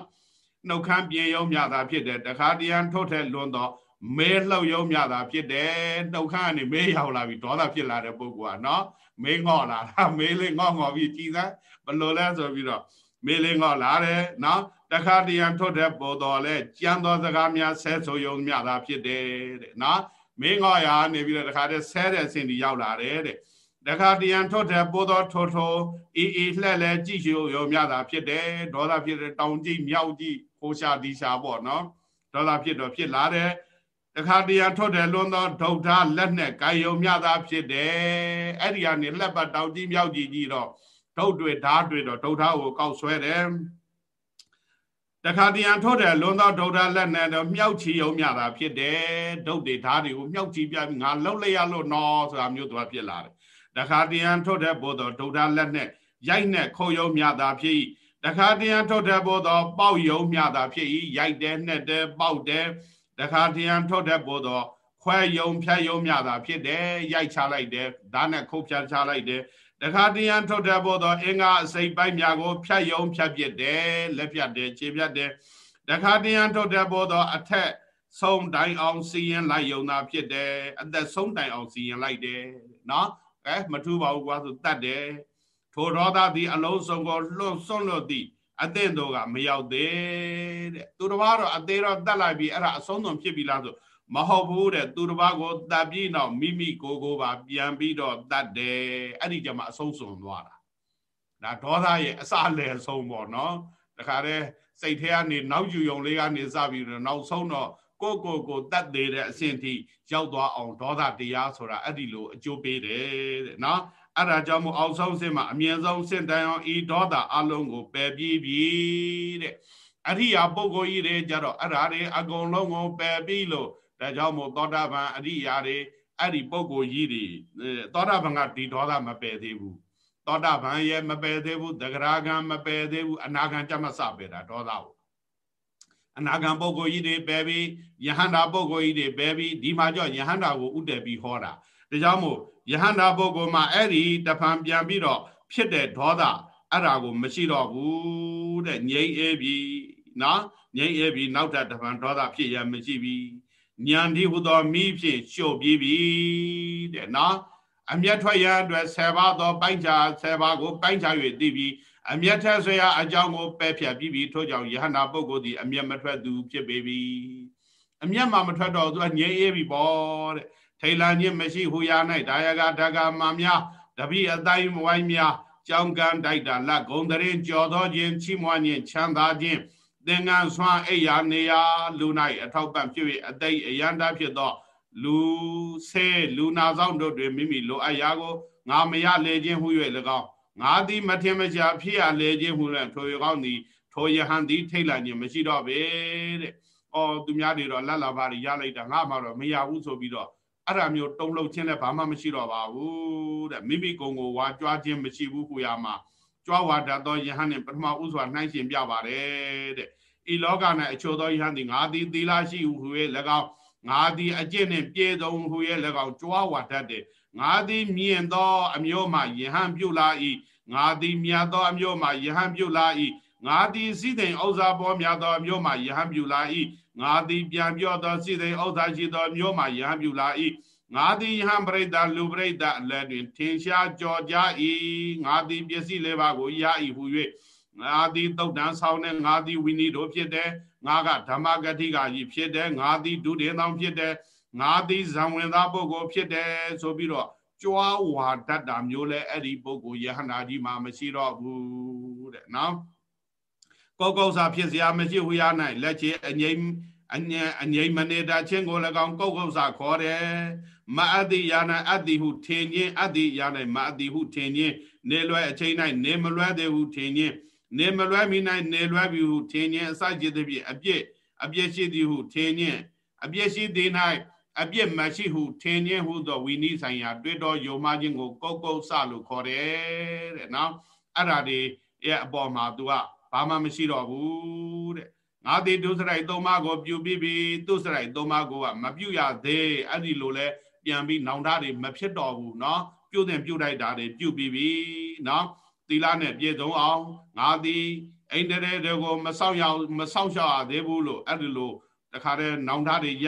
နှုတ်ခမ်းပြင်ယုံမျှတာဖြစ်တယ်တခါတရံထို့တဲ့လွန်သောမဲလှုပ်ယုံမြတာဖြစ်တယ်နှုတ်ခမ်းကနေမဲရောက်လာပြီဒေါသဖြစ်လာတဲ့ပုဂ္ဂိုလ်ကနော်မဲငေါ့လာတာမဲလေးငေါ့ငေါ့ပြီးကြည်သားဘလို့လဲဆိုပြီးတော့မဲလေးငေါ့လာတယ်နော် တခါတရံထုတ်တဲ့ပေါ်တော်လဲကြံတော်စကားများဆဲဆိုယုံမြတာဖြစ်တယ်တဲ့နော်မဲငေါ့ရာနေပြီးတော့တခါတည်းဆဲတဲ့အဆင့်ကြီးရောက်လာတယ်တဲ့တခါတရံထုတ်တဲ့ပေါ်တော်ထိုးထိုးအေးအေးလှက်လဲကြည့်ရှုယုံမြတာဖြစ်တယ်ဒေါသဖြစ်တဲ့တောင်ကြည့်မြောက်ကြည့်ဟိုရှာဒီရှာပေါ့နော်ဒေါသဖြစ်တော့ဖြစ်လာတယ်တခါတရံထွက်တယ်လွန်သောဒုဋ္ဌလက်နဲ့ကာယုံမြသာဖြစ်တယ်အဲ့ဒီကနေလက်ပတ်တောက်ကြီးမြောက်ကြီးကြီးတော့ဒုတ်တွေဓာတ်တွေတော့ဒုဋ္ဌကိုကောက်ဆွဲတယ် တခါတရံထွက်တယ်လွန်သောဒုဋ္ဌလက်နဲ့တော့မြောက်ချီယုံမြသာဖြစ်တယ်ဒုတ်တွေဓာတ်တွေကိုမြောက်ချီပြပြီးငါလှုပ်လိုက်ရလို့နော်ဆိုတာမျိုးတော့ဖြစ်လာတယ်တခါတရံထွက်တဲ့ဘို့တော့ဒုဋ္ဌလက်နဲ့ရိုက်နဲ့ခုံယုံမြသာဖြစ်၏တခါတရံထွက်တဲ့ဘို့တော့ပေါက်ယုံမြသာဖြစ်၏ရိုက်တယ်နှက်တယ်ပေါက်တယ်တတခါတရံထုတ်တဲ့ပေါ်တော့ခွဲယုံဖြတ်ယုံမြတာဖြစ်တယ်ရိုက်ချလိုက်တယ်ဓာတ်နဲ့ခုတ်ဖြတ်ချလိုက်တယ် တခါတရံထုတ်တဲ့ပေါ်တော့အင်္ဂါအစိပ်ပိုင်းများကိုဖြတ်ယုံဖြတ်ပြစ်တယ်လက်ပြတ်တယ်ခြေပြတ်တယ်တခါတရံထုတ်တဲ့ပေါ်တော့အထက်ဆုံးတိုင်အောင်စီရင်လိုက်ယုံတာဖြစ်တယ်အသက်ဆုံးတိုင်အောင်စီရင်လိုက်တယ်နော်အဲမထူပါဘူးကွာဆိုတတ်တယ်ထိုဒေါသသည်အလုံးစုံကိုလွတ်စွန့်လွတ်သည်အသင့်တို့ကမရောက်သေးတဲ့သူတစ်ပါးတော့အသေးတော့တတ်လိုက်ပြီအဲ့ဒါအဆုံးစွန်ဖြစ်ပြီလားဆို မဟုတ်ဘူးတဲ့သူတစ်ပါးကိုတတ်ပြီးတော့မိမိကိုယ်ကိုပါပြန်ပြီးတော့တတ်တယ်အဲ့ဒီကြမှာအဆုံးစွန်သွားတာဒါဒေါသရဲ့အစလယ်ဆုံးပေါ့နော်တခါတည်းစိတ်ထဲကနေနောက်ယူယုံလေးကနေစပြီးတော့နောက်ဆုံးတော့ကိုကိုကိုတတ်သေးတဲ့အဆင့်ထိရောက်သွားအောင်ဒေါသတရားဆိုတာအဲ့ဒီလိုအကျိုးပေးတယ်တဲ့နော်အဲ့ဒါကြောင့်မို့အောင်ဆုံးစင်မှာအမြင့်ဆုံးစင်တန်အောင်ဤဒေါသအလုံးကိုပယ်ပြီးပြီတဲ့အရိယာပုဂ္ဂိုလ်ကြီးတွေကြတော့အဲ့ဒါတွေအကုန်လုံးကိုပယ်ပြီးလို့ ဒါကြောင့်မို့သောတာပန်အရိယာတွေအဲ့ဒီပုဂ္ဂိုလ်ကြီးတွေသောတာပန်ကဒီဒေါသမပယ်သေးဘူးသောတာပန်ရဲ့မပယ်သေးဘူးတဂရဂံမပယ်သေးဘူးအနာဂံကြမစပယ်တာဒေါသကိုအနာဂံပုဂ္ဂိုလ်ကြီးတွေပယ်ပြီးယဟန္တာပုဂ္ဂိုလ်ကြီးတွေပယ်ပြီးဒီမှာကြောယဟန္တာကိုဥတည်ပြီးဟောတာဒါကြောင့်မို့ယဟန္တာပုဂ္ဂိုလ်မှာအဲ့ဒီတဖန်ပြန်ပြီးတော့ဖြစ်တဲ့ဒေါသအဲ့ဒါကိုမရှိတော့ဘူးတဲ့ငြိမ့်အေးပြီနော်ငြိမ့်အေးပြီနောက်ထပ်တဖန်ဒေါသဖြစ်ရမရှိပြီ ဉာဏ်ဒီဟူသောမိဖြင့်လျှို့ပြီးပြီတဲ့နော်အမျက်ထွက်ရန်အတွက်ဆယ်ပါးသောပိုင်းခြားဆယ်ပါးကိုပိုင်းခြား၍သိပြီးအမျက်ထက်ဆွေရအကြောင်းကိုပယ်ဖြတ်ပြီးပြီထို့ကြောင့်ယဟန္တာပုဂ္ဂိုလ်သည်အမျက်မထွက်သူဖြစ်ပေပြီအမျက်မှမထွက်တော့သူကငြိမ့်အေးပြီပေါ့တဲ့ထိလန်ခြင်းမရှိဟူရ၌ဒါယကဓကမာများတပိအတိုင်းဝိုင်းများကြောင်းကန်းတိုက်တာလက်ဂုံတရင်ကြော်သောခြင်းချီးမွမ်းခြင်းချမ်းသာခြင်း သင်္ကန်းဆွမ်းအိယာနေယာလူ၌အထောက်ပံ့ဖြစ်၍အတိတ်အယန္တာဖြစ်သော လူဆဲလူနာဆောင်တို့တွင်မိမိလိုအပ်ရာကိုငါမရလေခြင်းဟု၍၎င်းငါသည်မထင်မရှားဖြစ်ရလေခြင်းဟုလည်းထိုရောင်းသည်ထိုယဟန်သည်ထိတ်လန့်ခြင်းမရှိတော့ပေတဲ့။အော်သူများတွေတော့လက်လာပါရလိုက်တာငါမှတော့မရဘူးဆိုပြီးတော့အဲ့ဒါမျိုးတုံလှုပ်ခြင်းလည်းဘာမှမရှိတော့ပါဘူးတဲ့မိမိကုံကိုဝါကြွားခြင်းမရှိဘူးဟူရမှာ ကြွားဝါတတ်သောယဟန်နှင့်ပထမဥစွာနှိုင်းရှင်ပြပါတယ်တဲ့ဤလောက၌အချို့သောယဟန်သည်ငါသည်သီလရှိဟုဟူ၍၎င်းငါသည်အကျင့်နှင့်ပြည့်စုံဟူ၍၎င်းကြွားဝါတတ်တယ်ငါသည်မြင့်သောအမျိုးမှယဟန်ပြုလာ၏ငါသည်မြတ်သောအမျိုးမှယဟန်ပြုလာ၏ငါသည်စိသိင်ဥစ္စာပေါ်များသောအမျိုးမှယဟန်ပြုလာ၏ငါသည်ပြန်ပြောသောစိသိင်ဥစ္စာရှိသောမျိုးမှယဟန်ပြုလာ၏ ငါသည်ယဟန်ပရိဒလူပရိဒအလယ်တွင်ထင်ရှားကြော်ကြ၏ငါသည်ပစ္စည်းလေးပါးကိုရ၏ဟု၍ငါသည်တုတ်တန်ဆောင်တဲ့ငါသည်ဝိနည်းတို့ဖြစ်တယ်ငါကဓမ္မဂတိကကြီးဖြစ်တယ်ငါသည်ဒုတိယသောဖြစ်တယ်ငါသည်ဇံဝင်သားပုဂ္ဂိုလ်ဖြစ်တယ်ဆိုပြီးတော့ကြွားဝါတတ်တာမျိုးလဲအဲ့ဒီပုဂ္ဂိုလ်ယဟနာကြီးမှာမရှိတော့ဘူးတဲ့နော်ကောကောစာဖြစ်စရာမရှိဝရနိုင်လက်ချေအငိမ့်အညံအငိမ့်မနေတာချင်းကို၎င်းကောကောစာခေါ်တယ် မအတိယာနအတ္တိဟုထင်ခြင်းအတ္တိယာနမအတ္တိဟုထင်ခြင်းနေလွယ်အချိန်၌နေမလွယ်သေးဟုထင်ခြင်းနေမလွယ်မိ၌နေလွယ်ပြီဟုထင်ခြင်းအစจิตဖြင့်အပြစ်အပြစ်ရှိသည်ဟုထင်ခြင်းအပြစ်ရှိသည်၌အပြစ်မရှိဟုထင်ခြင်းဟုသောဝိနည်းဆိုင်ရာတွေ့တော်ယုံမှခြင်းကိုကောက်ကောက်စလို့ခေါ်တယ်တဲ့နော်အဲ့ဒါတွေရဲ့အပေါ်မှာ तू ကဘာမှမရှိတော့ဘူးတဲ့ငါသည်ဒုစရိုက်သုံးပါးကိုပြုပြီးပြီသူစရိုက်သုံးပါးကိုကမပြုရသေးအဲ့ဒီလိုလဲ ပြန်ပြီးနောင်တတွေမဖြစ်တော့ဘူးเนาะပြုတဲ့ပြုလိုက်တာတွေပြုပြီးပြီเนาะသီလနဲ့ပြည့်စုံအောင်ငါသည်အိန္ဒြေတွေကိုမဆောက်ရမဆောက်ရှောက်ရသေးဘူးလို့အဲ့ဒီလိုတခါတည်းနောင်တတွေရ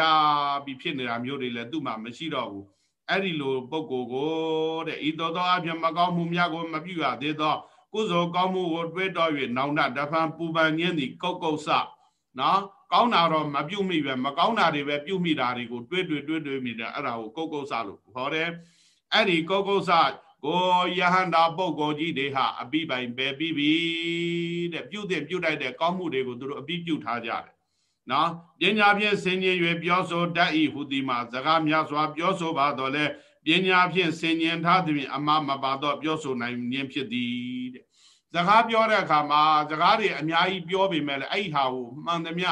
ပြီးဖြစ်နေတာမျိုးတွေလည်းသူ့မှာမရှိတော့ဘူးအဲ့ဒီလိုပုံကိုကိုတဲ့ဤတော်သောအဖြစ်မကောင်းမှုများကိုမပြုရသေးသောကုသိုလ်ကောင်းမှုကိုတွေးတော်၍နောင်တတဖန်ပူပန်ခြင်းသည်ကောက်ကောက်ဆနော် ကောင်းတာတော့မပြုတ်မိပဲမကောင်းတာတွေပဲပြုတ်မိတာတွေကိုတွေးတွေးတွေးတွေးမိတယ်အဲ့ဒါကိုကုတ်ကုတ်ဆလို့ဟောတယ်အဲ့ဒီကုတ်ကုတ်ဆကိုယဟန္တာပုဂ္ဂိုလ်ကြီးတွေဟာအပိပိုင်ပဲပြီးပြီတဲ့ပြုတ်တဲ့ပြုတ်တိုက်တဲ့ကောင်းမှုတွေကိုသူတို့အပိပြုတ်ထားကြတယ်နော်ပညာဖြင့်ဆင်ញင်၍ပြောဆိုတတ်၏ဟူသည်မှာစကားများစွာပြောဆိုပါတော့လဲပညာဖြင့်ဆင်ញင်ထားသည်အမှားမပါတော့ပြောဆိုနိုင်ခြင်းဖြစ်သည်တဲ့စကားပြောတဲ့အခါမှာစကားတွေအများကြီးပြောပေမဲ့လည်းအဲ့ဒီဟာကိုမှန်သမျှ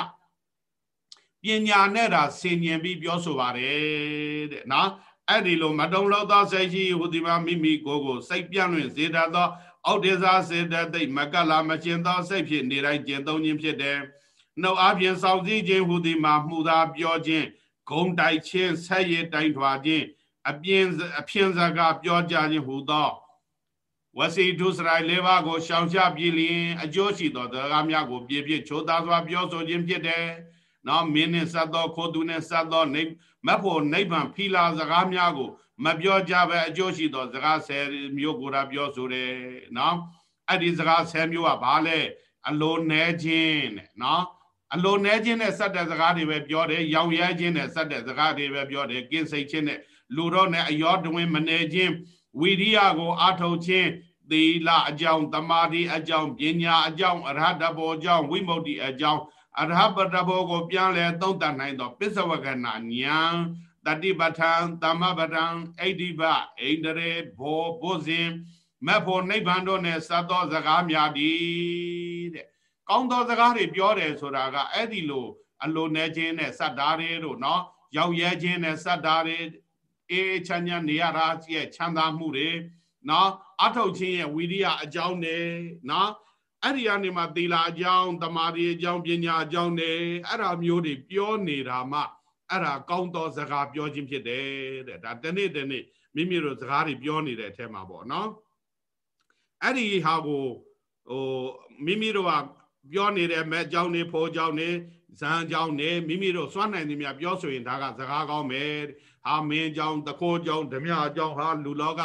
ပညာနဲ့တာဆင်ញင်ပြီးပြောဆိုပါတယ်တဲ့နော်အဲ့ဒီလိုမတုံလို့သောစိတ်ရှိဟူဒီမှာမိမိကိုယ်ကိုစိတ်ပြန့်လွင့်စေတတ်သောအောက်ဒေဇာစေတသိက်မကလာမကျင်သောစိတ်ဖြစ်နေတိုင်းကျင်သုံးခြင်းဖြစ်တယ်နှုတ်အပြင်စောင့်စည်းခြင်းဟူသည်မှာမှုသာပြောခြင်းဂုံတိုက်ခြင်းဆက်ရည်တိုင်ထွာခြင်းအပြင်အဖြင့်စကားပြောကြခြင်းဟူသောဝစီဒုစရိုက်လေးပါးကိုရှောင်ရှားပြည်လျင်အကျိုးရှိသောတရားများကိုပြည့်ပြည့်ချိုးသားစွာပြောဆိုခြင်းဖြစ်တယ်။ နော်မင်းနဲ့စတ်သောခိုးသူနဲ့စတ်သောနေမဖို့နိဗ္ဗာန်ဖီလာစကားများကို မပြောကြပဲအကျိုးရှိသောစကားဆယ်မျိုးကိုယ်တာပြောဆိုတယ်နော်အဲ့ဒီစကားဆယ်မျိုးကဘာလဲအလိုနဲခြင်းတဲ့နော်အလိုနဲခြင်းနဲ့စက်တဲ့စကားတွေပဲပြောတယ်ရောင်ရဲခြင်းနဲ့စက်တဲ့စကားတွေပဲပြောတယ်ကင်းစိတ်ခြင်းနဲ့လူတော့နဲ့အယောတွင်မနေခြင်းဝိရိယကိုအာထုတ်ခြင်းသီလအကြောင်းတမာတိအကြောင်းပညာအကြောင်းအရဟတဘောအကြောင်းဝိမု ക്തി အကြောင်း အရဟပတဘောကိုပြန်လဲသုံးတတ်နိုင်သောပစ္စဝကနာညာတတိပဋ္ဌံသမ္မပဋ္ဌံအိဋ္ဌိပဣန္ဒရေဘောဘုဇင်မဖို့နိဗ္ဗာန်တို့နဲ့စသောစကားများသည်တဲ့ကောင်းသောစကားတွေပြောတယ်ဆိုတာကအဲ့ဒီလိုအလိုနေခြင်းနဲ့စတ်တာတွေတို့နော်ရောက်ရဲခြင်းနဲ့စတ်တာတွေအေးချမ်းချမ်းနေရတာရဲ့ချမ်းသာမှုတွေနော်အထုတ်ခြင်းရဲ့ဝိရိယအကြောင်းတွေနော် အဲ့ဒီကနေမှသီလာအကြောင်းတမာရီအကြောင်းပညာအကြောင်းတွေအဲ့ဒါမျိုးတွေပြောနေတာမှအဲ့ဒါကောင်းသောစကားပြောခြင်းဖြစ်တယ်တဲ့ဒါတနေ့တနေ့မိမိတို့စကားတွေပြောနေတဲ့အထက်မှာပေါ့နော်အဲ့ဒီဟာကိုဟိုမိမိတို့ကပြောနေတဲ့မဲ့အကြောင်းတွေဖိုးအကြောင်းတွေဇံအကြောင်းတွေမိမိတို့စွမ်းနိုင်နေမြပြောဆိုရင်ဒါကစကားကောင်းပဲဟာမင်းအကြောင်းတခိုးအကြောင်းဓမြအကြောင်းဟာလူလောက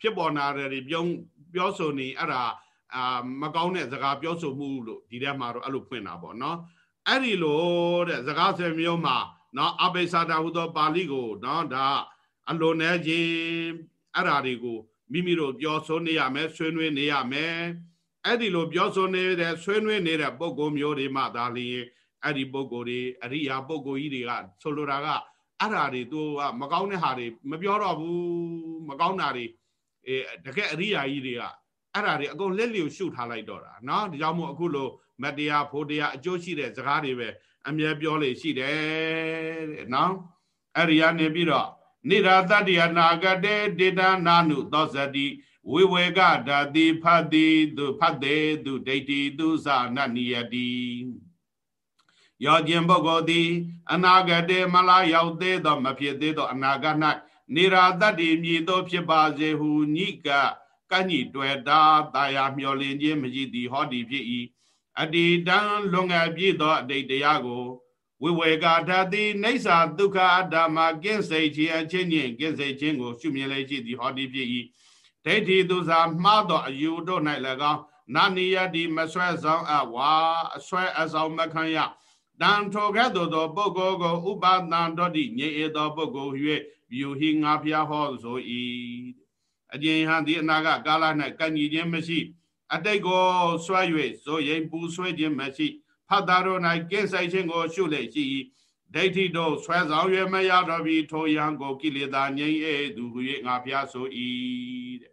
ဖြစ်ပေါ်လာတဲ့ပြောပြောဆိုနေအဲ့ဒါ အာမကောင်းတဲ့စကားပြောဆိုမှုလို့ဒီထဲမှာတော့အဲ့လိုဖွင့်တာပေါ့နော်အဲ့ဒီလိုတဲ့စကားဆယ်မျိုးမှာနော်အဘိစာတာဟူသောပါဠိကိုနော်ဒါအလိုနဲ့ခြင်းအဲ့ဓာတွေကိုမိမိတို့ပြောဆိုနေရမယ်ဆွေးနွေးနေရမယ်အဲ့ဒီလိုပြောဆိုနေတဲ့ဆွေးနွေးနေတဲ့ပုံကိုမျိုးတွေမှဒါလျင်အဲ့ဒီပုံကိုတွေအရိယာပုံကိုကြီးတွေကဆိုလိုတာကအဲ့ဓာတွေသူကမကောင်းတဲ့ဟာတွေမပြောတော့ဘူးမကောင်းတာတွေအဲတကယ်အရိယာကြီးတွေက အဲ့ဓာတွေအကုန်လက်လျူရှုထားလိုက်တော့တာเนาะဒါကြောင့်မို့အခုလိုမတရားဖို့တရားအကျိုးရှိတဲ့စကားတွေပဲအမြဲပြောလေရှိတယ်တဲ့နော်အဲ့ဒီကနေပြီးတော့နိရာတတ္တိအနာဂတေဒေတာနာနုသောစတိဝိဝေကဓာတိဖတ်တိသူဖတ်တေသူဒိဋ္ဌိသူသနနိယတိယောကျင်ပုဂ္ဂိုလ်သည်အနာဂတေမလာရောက်သေးသောမဖြစ်သေးသောအနာဂတ်၌နိရာတတ္တိမြည်သောဖြစ်ပါစေဟုညိက ကညိတွေ့တာတာယာမျောလင်းခြင်းမရှိသည်ဟောဒီဖြစ်၏အတ္တိတံလွန်ငယ်ပြည့်သောအတိတ်တရားကိုဝိဝေကဓာတိနေဆာဒုက္ခအတ္တမကင်းစိတ်ခြင်းအချင်းချင်းကင်းစိတ်ခြင်းကိုရှုမြင်လေရှိသည်ဟောဒီဖြစ်၏ဒိဋ္ဌိသူစာမှားသောအယူတို့၌၎င်းနာနိယတိမဆွဲဆောင်အဝါအဆွဲအဆောင်မခံရတန်ထောကဲ့သို့သောပုဂ္ဂိုလ်ကိုဥပါဒံတော်တိငြိအေသောပုဂ္ဂိုလ်၍ယူဟိငါဖျားဟောဆို၏ အကျဉ်ဟံဒီအနာကကာလ၌ကံကြီးခြင်းမရှိ အတိတ်ကိုဆွဲ၍ဇိုရင်ပူဆွဲခြင်းမရှိဖတ်တာတို့၌ကင်းဆိုင်ခြင်းကိုရှုလေရှိ၏ဒိဋ္ဌိတို့ဆွဲဆောင်၍မရတော့ပြီထိုယံကိုကိလေသာငြိမ်းအေသူဟု၍ငါဖျားဆို၏တဲ့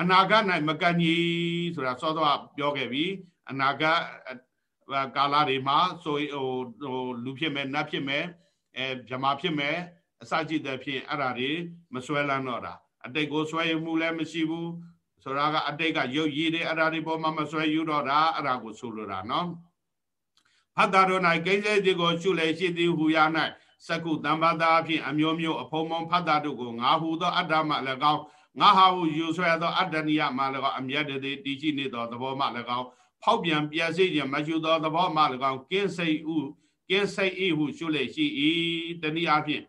အနာဂတ်၌မကန့်ကြီးဆိုတာစောစောပြောခဲ့ပြီအနာဂတ်ကာလတွေမှာဆိုဟိုဟိုလူဖြစ်မယ်နတ်ဖြစ်မယ်အဲဗြမာဖြစ်မယ်အစကြည့်တဲ့ဖြင့်အဲ့ဓာတွေမဆွဲလန်းတော့တာ အတိတ်ကိုဆွဲရမှုလည်းမရှိဘူးဆိုတာကအတိတ်ကရုပ်ရည်တွေအဲ့ဒါတွေပေါ်မှာမဆွဲယူတော့တာအဲ့ဒါကိုဆိုလိုတာနော်ဖတ်တာတို့၌ကိစ္စတိကိုရှုလေရှိသည်ဟူရ၌စကုတံပါတာအဖြစ်အမျိုးမျိုးအဖုံဖုံဖတ်တာတို့ကိုငါဟူသောအတ္တမ၎င်းငါဟာဟုယူဆွဲသောအတ္တနိယမ၎င်းအမြတ်တည်းတည်ရှိနေသောသဘောမ၎င်းဖောက်ပြန်ပြည့်စုံခြင်းမရှိသောသဘောမ၎င်းကင်းစိတ်ဥကင်းစိတ်ဤဟုရှုလေရှိ၏တနည်းအားဖြင့်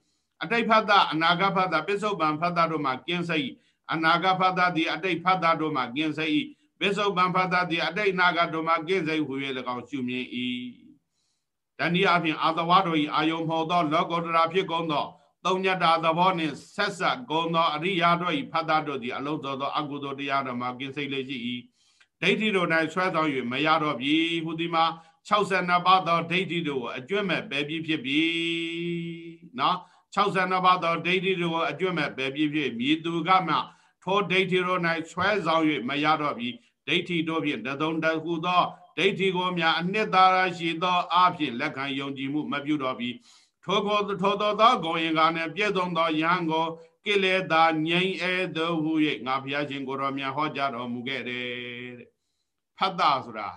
အတိတ်ဖတ်တာအနာဂတ်ဖတ်တာပစ္စုပန်ဖတ်တာတို့မှာကင်းစိတ်အနာဂတ်ဖတ်တာဒီအတိတ်ဖတ်တာတို့မှာကင်းစိတ်ပစ္စုပန်ဖတ်တာဒီအတိတ်နာဂတ်တို့မှာကင်းစိတ်ဟူ၍၎င်းရှုမြင်၏တနည်းအားဖြင့်အာသဝတို့၏အာယုံမောသောလောကုတ္တရာဖြစ်ကုန်သောသုံးညတာသဘောနှင့်ဆက်ဆက်ကုန်သောအရိယာတို့၏ဖတ်တာတို့သည်အလုံးစုံသောအကုသိုလ်တရားတို့မှာကင်းစိတ်လေးရှိ၏ဒိဋ္ဌိတို့၌ဆွဲဆောင်၍မရတော့ပြီဟူသည်မှာ62ပါးသောဒိဋ္ဌိတို့ကိုအကျွတ်မဲ့ပဲပြီးဖြစ်ပြီနော် 62ပါးသောဒိဋ္ဌိတို့ကိုအကျွတ်မဲ့ပဲပြီးဖြစ်မြည်သူကမှထိုဒိဋ္ဌိတို့၌ဆွဲဆောင်၍မရတော့ပြီဒိဋ္ဌိတို့ဖြင့်တသုံးတခုသောဒိဋ္ဌိကိုများအနှစ်သာရရှိသောအဖြစ်လက်ခံယုံကြည်မှုမပြုတော့ပြီထိုကိုထိုသောသောဂုံရင်ကနဲ့ပြည့်စုံသောယဟန်ကိုကိလေသာငြိမ်းအဲသို့ဟု၍ငါဘုရားရှင်ကိုရောမြတ်ဟောကြားတော်မူခဲ့တယ်တဲ့ဖတ်တာဆိုတာ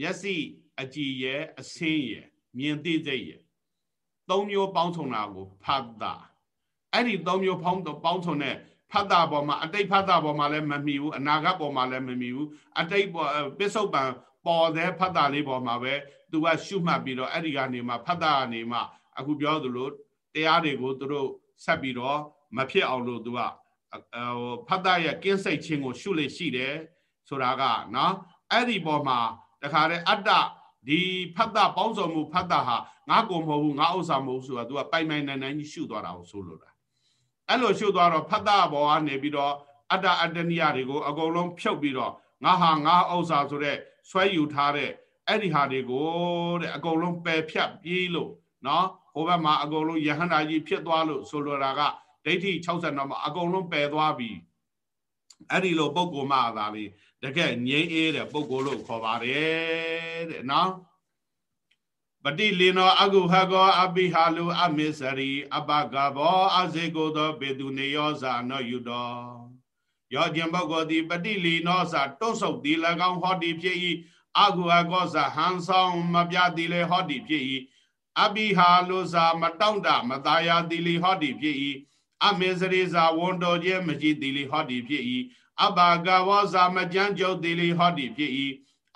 မျက်စိအကြည်ရဲ့အဆင်းရဲ့မြင်သိစိတ်ရဲ့ သုံးမျိုးပေါင်းစုံတာကိုဖတ်တာအဲ့ဒီသုံးမျိုးပေါင်းပေါင်းစုံတဲ့ဖတ်တာပေါ်မှာအတိတ်ဖတ်တာပေါ်မှာလည်းမမီဘူးအနာဂတ်ပေါ်မှာလည်းမမီဘူးအတိတ်ပေါ်ပစ္စုပန်ပေါ်တဲ့ဖတ်တာလေးပေါ်မှာပဲသူကရှုမှတ်ပြီးတော့အဲ့ဒီကနေမှဖတ်တာကနေမှအခုပြောသလိုတရားတွေကိုသူတို့ဆက်ပြီးတော့မဖြစ်အောင်လို့သူကဟိုဖတ်တာရဲ့ကင်းစိတ်ခြင်းကိုရှုလို့ရှိတယ်ဆိုတာကနော်အဲ့ဒီပေါ်မှာတခါတည်းအတ္တ ဒီဖတ်တာပေါင်းစုံမှုဖတ်တာဟာငါကိုမဟုတ်ဘူးငါဥစ္စာမဟုတ်ဆိုတာ तू ကပိုင်ပိုင်နိုင်နိုင်ကြီးရှုသွားတာကိုဆိုလိုတာအဲ့လိုရှုသွားတော့ဖတ်တာဘောကနေပြီးတော့အတ္တအတ္တနိယတွေကိုအကုန်လုံးဖြုတ်ပြီးတော့ငါဟာငါဥစ္စာဆိုတဲ့ဆွဲယူထားတဲ့အဲ့ဒီဟာတွေကိုတဲ့အကုန်လုံးပယ်ဖြတ်ပြေးလို့နော်ဟိုဘက်မှာအကုန်လုံးယဟန္တာကြီးဖြစ်သွားလို့ဆိုလိုတာကဒိဋ္ဌိ60တော့မှာအကုန်လုံးပယ်သွားပြီအဲ့ဒီလိုပုံကောမှသာလေ တကယ်ငြိမ်းအေးတဲ့ပုံကောလို့ခေါ်ပါတယ်တဲ့နော်ပတိလင်နောအကုဟကောအပိဟာလူအမစ္စရိအပကဘောအစေကိုသောပေတုနေယောဇာနောယုတောယောကျင်ပုဂ္ဂိုလ်သည်ပတိလီနောဇာတွန့်ဆုပ်သည်၎င်းဟောတိဖြစ်၏အကုဟကောဇာဟန်ဆောင်မပြသည်လေဟောတိဖြစ်၏အပိဟာလူဇာမတောင့်တမသာယာသည်လေဟောတိဖြစ်၏အမေစရိဇာဝန်တော်ခြင်းမရှိသည်လေဟောတိဖြစ်၏ အဘဂဝောဇာမကြမ်းကြုတ်သည်လေဟောတိဖြစ်၏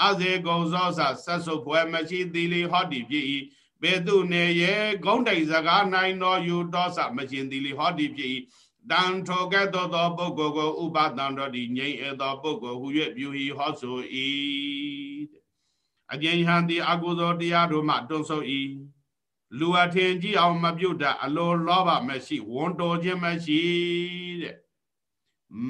အဇေကုံဇောဇဆက်ဆုပ်ပွဲမရှိသည်လေဟောတိဖြစ်၏ဘေတုနေယေဂုံးတိုင်စကားနိုင်တော်ယူတော်စမရှင်သည်လေဟောတိဖြစ်၏တန်ထောကဲ့သို့သောပုဂ္ဂိုလ်ကိုဥပဒံတော်ဒီငြိမ်အသောပုဂ္ဂိုလ်ဟူ၍ပြုဟီဟောဆို၏အကျဉ်းဟန်သည်အကုသိုလ်တရားတို့မှတွန့်ဆုတ်၏လူအထင်ကြီးအောင်မပြုတ်တအလိုလောဘမရှိဝန်တော်ခြင်းမရှိတဲ့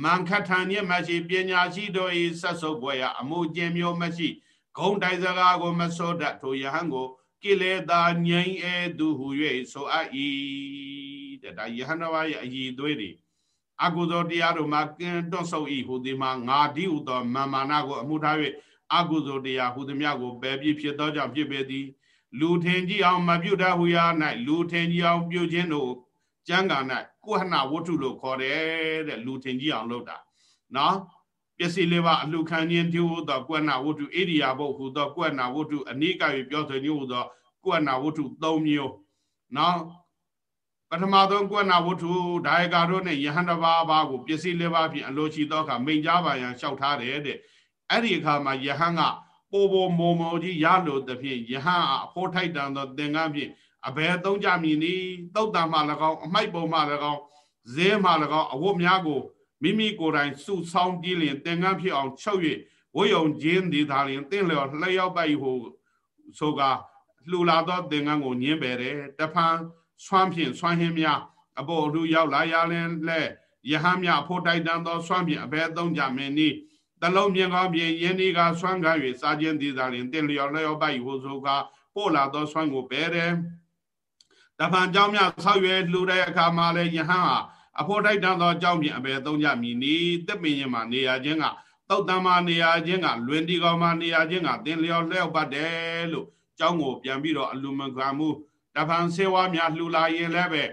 မန်ခထန်ညမရှိပညာရှိတို့၏ဆက်ဆုပ်ပွဲရအမှုကျင်မျိုးမရှိဂုံတိုင်စကားကိုမစောတတ်ထိုယဟန်ကိုကိလေသာငြိမ်းအဲသူဟု၍ဆိုအပ်၏တဲ့ဒါယဟန်တော်ရဲ့အည်သွေးတွေအကုသိုလ်တရားတို့မှာကင်းတွန့်ဆုပ်၏ဟူသည်မှာငါဒီဟုသောမာမာနကိုအမှုထား၍အကုသိုလ်တရားဟူသည်များကိုပယ်ပြစ်ဖြစ်သောကြောင့်ဖြစ်ပေသည်လူထင်ကြီးအောင်မပြုတ်တတ်ဟူရာ၌လူထင်ကြီးအောင်ပြုတ်ခြင်းတို့ကျမ်းဂန်၌ ကုဟနာဝတ္ထုလို့ခေါ်တယ်တဲ့လူထင်ကြီးအောင်လုပ်တာနော်ပစ္စည်းလေးပါအလှခံခြင်းပြုသောကုဟနာဝတ္ထုဣရိယာပုတ်ဟူသောကုဟနာဝတ္ထုအနိက၍ပြောဆိုခြင်းဟူသောကုဟနာဝတ္ထု၃မျိုးနော်ပထမဆုံးကုဟနာဝတ္ထုဒါယကာတို့နဲ့ယဟန်တဘာဘာကိုပစ္စည်းလေးပါဖြင့်အလိုရှိသောအခါမိန်ကြားပါရန်လျှောက်ထားတယ်တဲ့အဲ့ဒီအခါမှာယဟန်ကပိုပိုမောမောကြီးရလို့တဖြင့်ယဟန်အဖို့ထိုက်တန်သောသင်္ကန်းဖြင့် အဘယ်သုံးကြမည်နည်းတုတ်တံမှ၎င်းအမိုက်ပုံမှ၎င်းဇဲမှ၎င်းအဝတ်များကိုမိမိကိုယ်တိုင်စုဆောင်းပြီးလျင်သင်္ကန်းဖြစ်အောင်ချုပ်၍ဝိယုံခြင်းဒီသာလျင်တင့်လျော်လျှောက်ပိုက်ဟုဆိုကလှူလာသောသင်္ကန်းကိုညင်းပယ်တယ်တဖန်ဆွမ်းဖြင့်ဆွမ်းဟင်းများအပေါ်လူရောက်လာရလင်လဲယဟန်မြအဖို့တိုက်တန်သောဆွမ်းဖြင့်အဘယ်သုံးကြမည်နည်းတလုံးမြင်ကောင်းပြင်ယင်းဒီကဆွမ်းကား၍စာခြင်းဒီသာလျင်တင့်လျော်လျှောက်ပိုက်ဟုဆိုကပို့လာသောဆွမ်းကိုပယ်တယ် တဖန်เจ้าမြဆောက်ရွယ်လှူတဲ့အခါမှာလဲယဟန်ဟာအဖို့တိုက်တန်းသောအကြောင်းဖြင့်အဘယ်သုံးကြမည်နီတက်ပင်ရင်မှာနေရခြင်းကတောက်တမ်းမှာနေရခြင်းကလွင်ဒီကောင်မှာနေရခြင်းကသင်လျော်လျောက်ပတ်တယ်လို့เจ้าကိုပြန်ပြီးတော့အလူမခံမှုတဖန်ဆေဝါများလှူလာရင်လည်းပဲ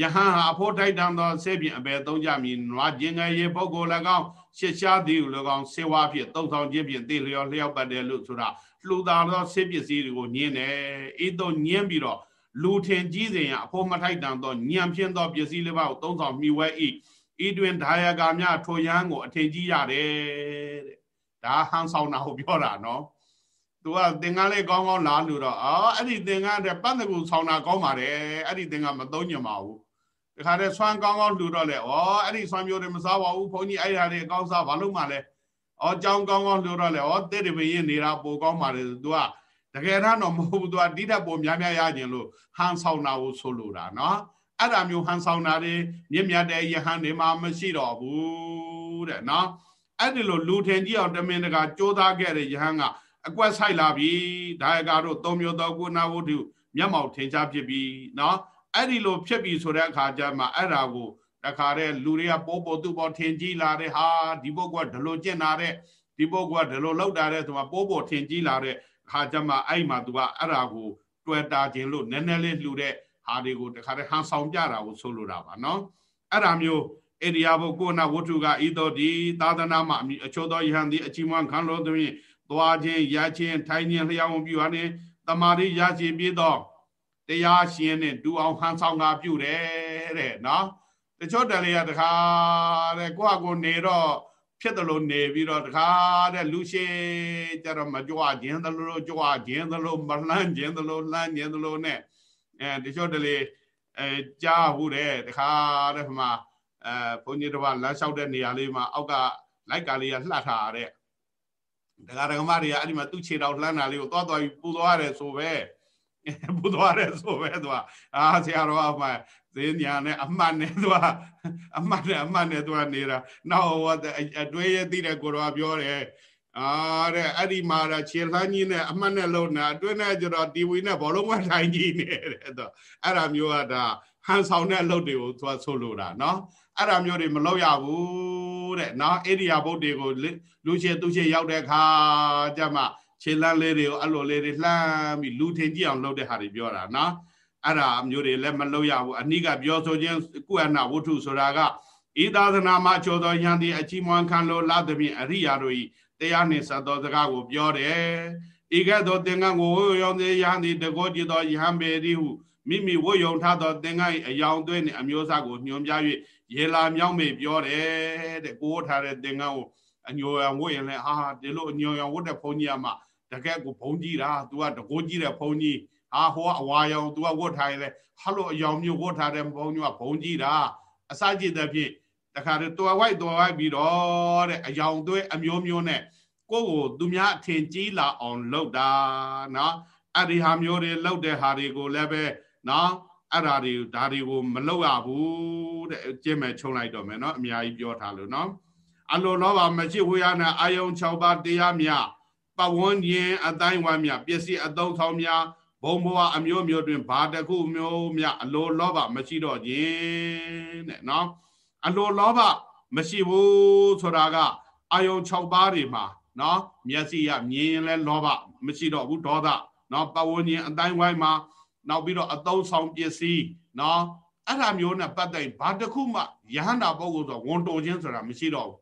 ယဟန်ဟာအဖို့တိုက်တန်းသောဆေးဖြင့်အဘယ်သုံးကြမည်နွားခြင်းငယ်ရေပုဂ္ဂိုလ်၎င်းရှစ်ရှားသည်၎င်းဆေဝါဖြင့်သုံးဆောင်ခြင်းဖြင့်သိလျော်လျောက်ပတ်တယ်လို့ဆိုတာလှူတာသောဆေးပစ္စည်းတွေကိုညင်းတယ်ဤသို့ညင်းပြီးတော့ လူထင်ကြီးစဉ်ရအဖို့မထိုက်တန်သောညံဖြင်းသောပစ္စည်းလေးပါးကိုသုံးဆောင်မိဝဲဤဤတွင်ဒါယကာများထိုရန်ကိုအထင်ကြီးရတယ်တဲ့ဒါဟန်ဆောင်တာကိုပြောတာနော်သူကသင်္ကန်းလေးကောင်းကောင်းလာလို့တော့အော်အဲ့ဒီသင်္ကန်းတဲ့ပတ်တကူဆောင်တာကောင်းပါတယ်အဲ့ဒီသင်္ကန်းမသုံးညင်ပါဘူးတခါတည်းဆွမ်းကောင်းကောင်းလှူတော့လေဩအဲ့ဒီဆွမ်းမျိုးတွေမစားပါဘူးဘုန်းကြီးအဲ့ဒါတွေအကောင်းစားဘာလို့မှလဲဩကြောင်းကောင်းကောင်းလှူတော့လေဩတဲ့တပင်းနေတာပိုကောင်းပါတယ်သူက တကယ်တော့မဟုတ်ဘူးသူကတိတက်ပေါ်များများရခြင်းလို့ဟန်ဆောင်တာကိုဆိုလိုတာနော်အဲ့ဒါမျိုးဟန်ဆောင်တာတွေမြင့်မြတ်တဲ့ယဟန်တွေမှာမရှိတော့ဘူးတဲ့နော်အဲ့ဒီလိုလူထင်ကြီးအောင်တမင်တကာကြိုးစားခဲ့တဲ့ယဟန်ကအကွက်ဆိုင်လာပြီဒါယကာတို့သုံးမျိုးသောကုဏဝုဒ္ဓမျက်မှောက်ထင်ရှားဖြစ်ပြီနော်အဲ့ဒီလိုဖြစ်ပြီဆိုတဲ့အခါကျမှအဲ့ဒါကိုတခါတဲ့လူတွေကပိုးပိုးသူ့ပေါ်ထင်ကြီးလာတဲ့ဟာဒီပုဂ္ဂိုလ်ကဒလိုကျင့်လာတဲ့ဒီပုဂ္ဂိုလ်ကဒလိုလောက်တာတဲ့ဆိုမှပိုးပိုးထင်ကြီးလာတဲ့ ခါကျမှအဲ့မှာ तू ကအဲ့ဒါကို တွေ့တာခြင်းလို့နည်းနည်းလေးလှူတဲ့ဟာတွေကိုတခါတည်းဟန်ဆောင်ကြတာကိုဆိုလိုတာပါနော်အဲ့ဒါမျိုးဣရိယာပုကိုနာဝတ္ထုကဤတော်ဒီသာသနာမှာအချို့သောယဟန်သည်အချီးမွမ်းခံလို့သည်သွားခြင်းရခြင်းထိုင်ခြင်းလျှောင်းပြုရနေတမာရိရရှိပြီးတော့တရားရှင်နဲ့တူအောင်ဟန်ဆောင်တာပြုတယ်တဲ့နော်တချို့တလေရတခါတဲ့ကိုယ့်အကိုနေတော့ ဖြစ်တယ်လို့နေပြီးတော့တခါတဲ့လူရှိကြတော့မကြွခြင်းသလိုကြွခြင်းသလိုမလှမ်းခြင်းသလိုလှမ်းခြင်းသလိုနဲ့အဲတချို့တလေအဲကြားဘူးတဲ့တခါတဲ့ခါမှာအဲဘုန်းကြီးတစ်ပါးလမ်းလျှောက်တဲ့နေရာလေးမှာအောက်ကလိုက်ကာလေးကလှထားတဲ့ဒကာဒကမတွေကအဲ့ဒီမှာသူ့ခြေတော်လှမ်းတာလေးကိုသွားသွားပြီးပူသွားရတယ်ဆိုပဲပူသွားတယ်ဆိုပဲသူကအာဆရာတော်အမှ သေညာနဲ့အမှတ်နဲ့သူကအမှတ်နဲ့အမှတ်နဲ့သူကနေတာနောက်ဟောအတွဲရဲ့သိတဲ့ကိုတော်ကပြောတယ်အာတဲ့အဲ့ဒီမှာတော့ခြေလှမ်းကြီးနဲ့အမှတ်နဲ့လုံတာအတွင်းနဲ့ကျတော့တီဝီနဲ့ဘောလုံးဝထိုင်ကြီးနေတဲ့တော့အဲ့ဒါမျိုးကဒါဟန်ဆောင်တဲ့အလုပ်တွေကိုသူကဆိုလိုတာနော်အဲ့ဒါမျိုးတွေမလုပ်ရဘူးတဲ့နော်ဣရိယာပုတ်တွေကိုလူချေသူချေရောက်တဲ့အခါကျမှခြေလှမ်းလေးတွေကိုအဲ့လိုလေးတွေလှမ်းပြီးလူထင်ကြည့်အောင်လုပ်တဲ့ဟာတွေပြောတာနော် အဲ့ဒါမျိုးတွေလည်းမလုပ်ရဘူးအနိကပြောဆိုခြင်းကုအနာဝတ္ထုဆိုတာကဤသာသနာမှာကျော်တော်ယန္တိအချီးမွမ်းခံလို့လာသည်ဖြင့်အရိယာတို့ဤတရားနှင့်စသောစကားကိုပြောတယ်ဤကဲ့သို့သင်္ကန်းကိုဝေယုံသေးယန္တိတကောကြည်သောယဟံပေတိဟုမိမိဝေယုံထားသောသင်္ကန်း၏အယောင်သွေးနှင့်အမျိုးအစားကိုညွှန်ပြ၍ရေလာမြောက်မေပြောတယ်တဲ့ကိုဝတ်ထားတဲ့သင်္ကန်းကိုအညိုရောင်ဝတ်ရင်လည်းဟာဒီလိုအညိုရောင်ဝတ်တဲ့ဘုန်းကြီးကမှတကယ်ကိုဘုန်းကြီးတာ तू ကတကိုးကြီးတဲ့ဘုန်းကြီး ဟာဟိုကအဝါရောင် तू ကဝတ်ထားရင်လည်းဟာလိုအယောင်မျိုးဝတ်ထားတဲ့ဘုန်းကြီးကဘုန်းကြီးတာအစကြည့်တဲ့ဖြင့်တခါတည်းတော်ဝိုက်တော်ဝိုက်ပြီးတော့တဲ့အယောင်သွေးအမျိုးမျိုးနဲ့ကိုယ့်ကိုသူများအထင်ကြီးလာအောင်လုပ်တာနော်အဲ့ဒီဟာမျိုးတွေလုပ်တဲ့ဟာတွေကိုလည်းပဲနော်အဲ့ဓာတွေဒါတွေကိုမလုပ်ရဘူးတဲ့ကျင့်မဲ့ချုံလိုက်တော့မယ်နော်အများကြီးပြောထားလို့နော်အလိုလောဘမရှိဝေယနာအာယုံ6ပါးတရားမြပဝန်းကျင်အတိုင်းဝါမြပစ္စည်းအသုံးဆောင်များ ဘုံဘဝအမျိုးမျိုးတွင်ဘာတခုမျိုးမြအလိုလောဘမရှိတော့ခြင်းတဲ့နော်အလိုလောဘမရှိဘူးဆိုတာကအာယုံ6ပါးတွေမှာနော်မျက်စိရမြင်ရင်လဲလောဘမရှိတော့ဘူးဒေါသနော်ပဝန်းကျင်အတိုင်းဝိုင်းမှာနောက်ပြီးတော့အသုံးဆောင်ပစ္စည်းနော်အဲ့ဒါမျိုးနဲ့ပတ်သက်ဘာတစ်ခုမှယဟန္တာပုဂ္ဂိုလ်ဆိုဝန်တိုခြင်းဆိုတာမရှိတော့ဘူး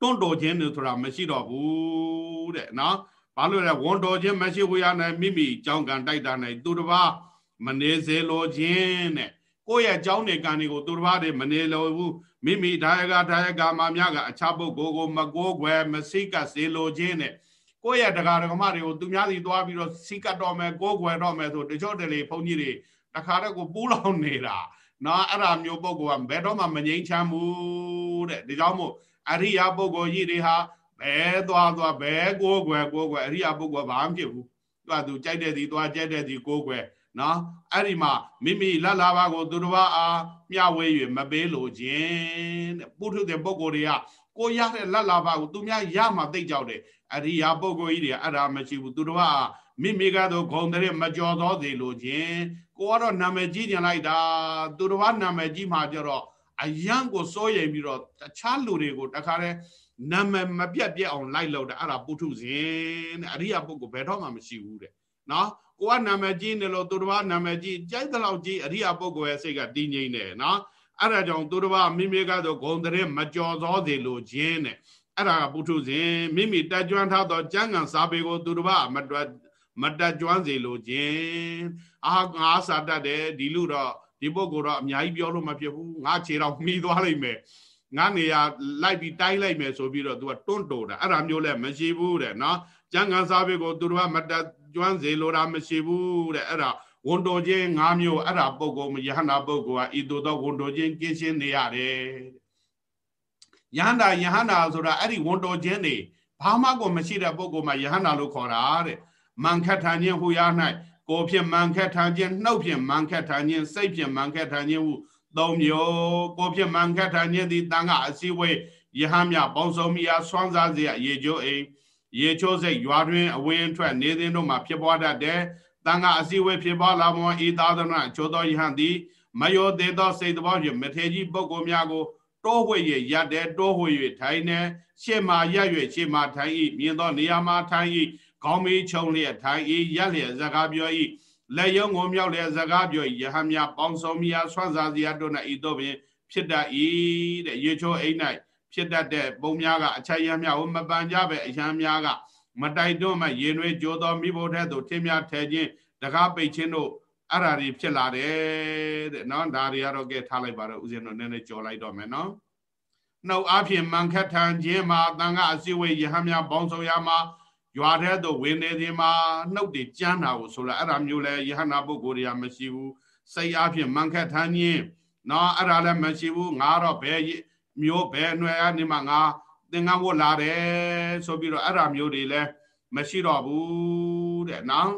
တွန့်တော်ခြင်းဆိုတာမရှိတော့ဘူးတဲ့နော် ဘာလို့လဲဝန်တော်ခြင်းမရှိဝေရနိုင်မိမိကြောင်းကံတိုက်တာနိုင်သူတစ်ပါးမနေစေလိုခြင်းတဲ့ကိုယ့်ရဲ့ကြောင်းနေကံတွေကိုသူတစ်ပါးတွေမနေလိုဘူးမိမိဒါယကဒါယကမာမြကအခြားပုဂ္ဂိုလ်ကိုမကိုးကွယ်မစိတ်ကစေလိုခြင်းတဲ့ကိုယ့်ရဲ့တရားဓမ္မတွေကိုသူများစီသွားပြီးတော့စိကတ်တော်မယ်ကိုးကွယ်တော်မယ်ဆိုတချို့တလေဘုန်းကြီးတွေတခါတော့ကိုပူးလောင်နေတာနော်အဲ့ဒါမျိုးပုဂ္ဂိုလ်ကဘယ်တော့မှမငြိမ်းချမ်းဘူးတဲ့ဒါကြောင့်မို့အရိယာပုဂ္ဂိုလ်ကြီးတွေဟာ ဘယ်သွားသွားဘယ်ကိုးကွယ်ကိုးကွယ်အရိယာပုဂ္ဂိုလ်ဘာမှဖြစ်ဘူးသူကသူကြိုက်တဲ့စီသွားကြိုက်တဲ့စီကိုးကွယ်နော်အဲ့ဒီမှာမိမိလတ်လာပါကိုသူတော်ဘာအားမျှဝေ၍မပေးလို့ခြင်းတဲ့ပုထုတဲ့ပုဂ္ဂိုလ်တွေကကိုရတဲ့လတ်လာပါကိုသူများရမှသိကြောက်တယ်အရိယာပုဂ္ဂိုလ်ကြီးတွေအဲ့ဒါမရှိဘူးသူတို့ကမိမိကတော့ဂုံတဲ့မကြော်သောစေလို့ခြင်းကိုကတော့နာမည်ကြီးကျင်လိုက်တာသူတို့ကနာမည်ကြီးမှကြတော့အယံကိုစိုးရိမ်ပြီးတော့တခြားလူတွေကိုတခါတည်း နာမည်မပြတ်ပြတ်အောင်လိုက်လို့တာအဲ့ဒါပုထုဇဉ်တဲ့အရိယာပုဂ္ဂိုလ်ဘယ်တော့မှမရှိဘူးတဲ့နော်ကိုကနာမည်ကြီးနေလို့သူတော်ဘာနာမည်ကြီးကြိုက်တဲ့လောက်ကြီးအရိယာပုဂ္ဂိုလ်ရဲ့စိတ်ကတည်ငြိမ်တယ်နော်အဲ့ဒါကြောင့်သူတော်ဘာမိမိကတော့ဂုံတဲ့မကြော်သောစေလို့ခြင်းတဲ့အဲ့ဒါကပုထုဇဉ်မိမိတက်ကြွထားသောကျမ်းဂန်စာပေကိုသူတစ်ပါးမတွမတက်ကြွစေလိုခြင်းအာငါစာတတ်တယ်ဒီလူတော့ဒီပုဂ္ဂိုလ်တော့အများကြီးပြောလို့မဖြစ်ဘူးငါခြေတော့မှီသွားလိမ့်မယ် ငါနေရာလိုက်ပြီးတိုင်းလိုက်မယ်ဆိုပြီးတော့ तू ကတွန့်တိုတာအဲ့ဒါမျိုးလဲမရှိဘူးတဲ့နော်ကျမ်းဂန်စာပေကိုသူတို့ကမတက်ကြွစေလိုတာမရှိဘူးတဲ့အဲ့ဒါဝန်တော်ချင်း၅မျိုးအဲ့ဒါပုဂ္ဂိုလ်ယဟန္တာပုဂ္ဂိုလ်ကဤသို့သောဝန်တော်ချင်းကင်းရှင်းနေရတယ်ယဟန္တာယဟန္တာဆိုတာအဲ့ဒီဝန်တော်ခြင်းတွေဘာမှကိုမရှိတဲ့ပုဂ္ဂိုလ်မှာယဟန္တာလို့ခေါ်တာတဲ့မန်ခတ်ထန်ခြင်းဟူရ၌ကိုဖြင့်မန်ခတ်ထန်ခြင်းနှုတ်ဖြင့်မန်ခတ်ထန်ခြင်းစိတ်ဖြင့်မန်ခတ်ထန်ခြင်းဟု သုံးမျိုးကိုဖြင့်မန်ခတ်ထန်ခြင်းသည်တန်ခါအစည်းဝေးယဟမြပေါင်းစုံမိအားဆွမ်းစားစေရရေချိုးအိမ်ရေချိုးစိတ်ရွာတွင်အဝင်းထွက်နေသည်တို့မှာဖြစ်ပွားတတ်တယ်တန်ခါအစည်းဝေးဖြစ်ပွားလာမောဤသာသနာချိုးသောယဟန်သည်မယောသေးသောစိတ်တော်ဖြင့်မထေကြီးပုဂ္ဂိုလ်များကိုတိုးဝှေ့၍ရက်တယ်တိုးဝှေ့၍ထိုင်တယ်ရှေ့မှာရက်၍ရှေ့မှာထိုင်၏မြင်သောနေရာမှာထိုင်၏ခေါင်းမီးချုံလျက်ထိုင်၏ရက်လျက်စကားပြော၏ လက်ယုံကိုမြောက်လျက်စကားပြော၏ယဟန်များပေါင်းစုံမြာဆွမ်းစားစရာတို့၌ဤသို့ပင်ဖြစ်တတ်၏တဲ့ရေချိုးအိမ်၌ဖြစ်တတ်တဲ့ပုံများကအချိုင်ရများကိုမပန်ကြပဲအရန်များကမတိုက်တွန်းမှရင်ွေကြိုးသောမိဖို့တဲ့သို့ထင်းများထဲခြင်းတကားပိတ်ခြင်းတို့အဲ့ဓာတွေဖြစ်လာတယ်တဲ့နော်ဒါတွေကတော့ကဲထားလိုက်ပါတော့ဦးဇင်းတို့နည်းနည်းကြော်လိုက်တော့မယ်နော်နှုတ်အဖြစ်မန်ခတ်ထန်ခြင်းမှာတန်ခါအစည်းဝေးယဟများပေါင်းဆောင်ရမှာ ရွာတဲ့သို့ဝင်နေခြင်းမှာနှုတ်တွေကြမ်းတာကိုဆိုလာအဲ့ဒါမျိုးလဲယဟနာပုဂ္ဂိုလ်တွေကမရှိဘူးစိတ်အဖြစ်မန်ခတ်ထန်ခြင်းနော်အဲ့ဒါလည်းမရှိဘူးငါတော့ဘယ်မျိုးဘယ်ຫນွယ်အနေမှာငါသင်္ကန်းဝတ်လာတယ်ဆိုပြီးတော့အဲ့ဒါမျိုးတွေလည်းမရှိတော့ဘူးတဲ့နော်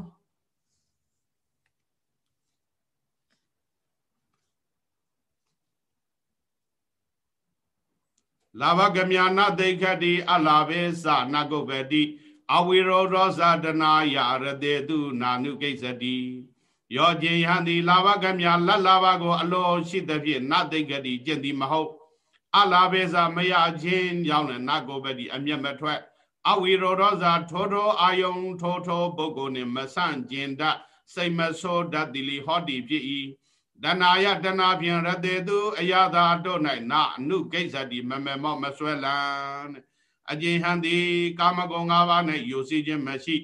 လာဘကမြာနသိခတိအလာဘေသနဂုပတိ အဝိရောဓောဇာတနာယရတေတုနာနုကိစ္စတိယောကျင်ယံဒီလာဘကမြာလတ်လာဘကို အလိုရှိသဖြင့်နသိခတိကျင့်သည်မဟုတ်အလာဘေဇာမရခြင်းကြောင့်လည်းနဂုပတိအမျက်မထွက်အဝိရောဓောဇာထိုထိုအာယုံထိုထိုပုဂ္ဂိုလ်နှင့်မဆန့်ကျင်တတ်စိတ်မဆိုးတတ်သည်လီဟောတိဖြစ်၏တဏယတဏဖြင့်ရတေသူအယသာတို့၌နာအနုကိစ္စတိမမေမောမဆွဲလန်း အကျဉ်ဟန်သည်ကာမဂုဏ်၅ပါး၌ယိုစီခြင်းမရှိ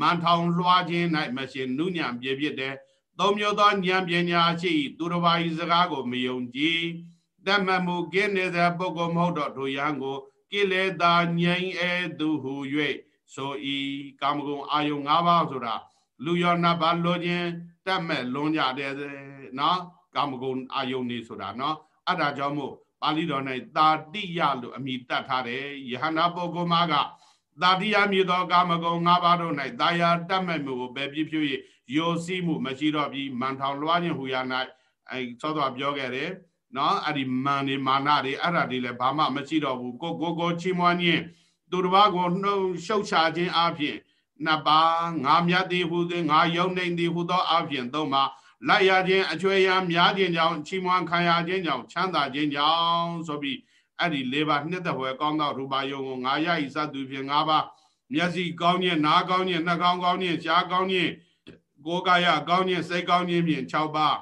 မန်ထောင်လွှားခြင်း၌မရှိနုညံပြပြတဲ့သုံးမျိုးသောဉာဏ်ပညာရှိသူတစ်ပါးဤစကားကိုမယုံကြည်တတ်မှတ်မှုကင်းနေတဲ့ပုဂ္ဂိုလ်မဟုတ်တော့တို့ယံကိုကိလေသာငြိမ်းအဲသူဟု၍ဆိုဤကာမဂုဏ်အာယုံ၅ပါးဆိုတာလူရောနတ်ပါလိုခြင်းတတ်မဲ့လွန်ကြတယ်နော်ကာမဂုဏ်အာယုန်နေဆိုတာနော်အဲ့ဒါကြောင့်မို့ ပါဠိတော်၌တာတိယလို့အမည်တတ်ထားတယ်ယဟနာပုဂ္ဂိုလ်မကတာတိယမြည်သောကာမဂုဏ်၅ပါးတို့၌တာယာတတ်မဲ့မှုကိုပဲပြည့်ဖြည့်၍ယောစီမှုမရှိတော့ပြီးမန်ထောင်လွှားခြင်းဟူရ၌အဲသောတော်ပြောခဲ့တယ်နော်အဲ့ဒီမန်နေမာနတွေအဲ့ဒါတွေလည်းဘာမှမရှိတော့ဘူးကိုကိုကိုချီးမွမ်းခြင်းသူတစ်ပါးကိုနှုတ်ရှုတ်ချခြင်းအပြင်နှစ်ပါးငါမြတ်သည်ဟုသည်ငါယုံနေသည်ဟုသောအပြင်သုံးပါ လိုက်ရခြင်းအချွေရများခြင်းကြောင့်ချီးမွမ်းခံရခြင်းကြောင့်ချမ်းသာခြင်းကြောင့်ဆိုပြီးအဲ့ဒီ၄ပါးနှစ်သက်ဖွယ်ကောင်းသောရူပါယုံကိုငါရဤစသူဖြင့်၅ပါးမျက်စိကောင်းခြင်းနားကောင်းခြင်းနှာခေါင်းကောင်းခြင်းရှားကောင်းခြင်းကိုယ်ကာယကောင်းခြင်းစိတ်ကောင်းခြင်းဖြင့်၆ပါး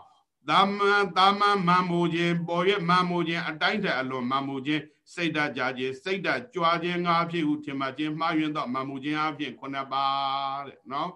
သမ္မာသမ္မာမန်မူခြင်းပေါ်ရမန်မူခြင်းအတိုင်းထက်အလွန်မန်မူခြင်းစိတ်ဓာတ်ကြခြင်းစိတ်ဓာတ်ကြွားခြင်းငါဖြစ်ဟုထင်မှခြင်းမှားယွင်းသောမန်မူခြင်းအဖြစ်ခုနှစ်ပါးတဲ့နော်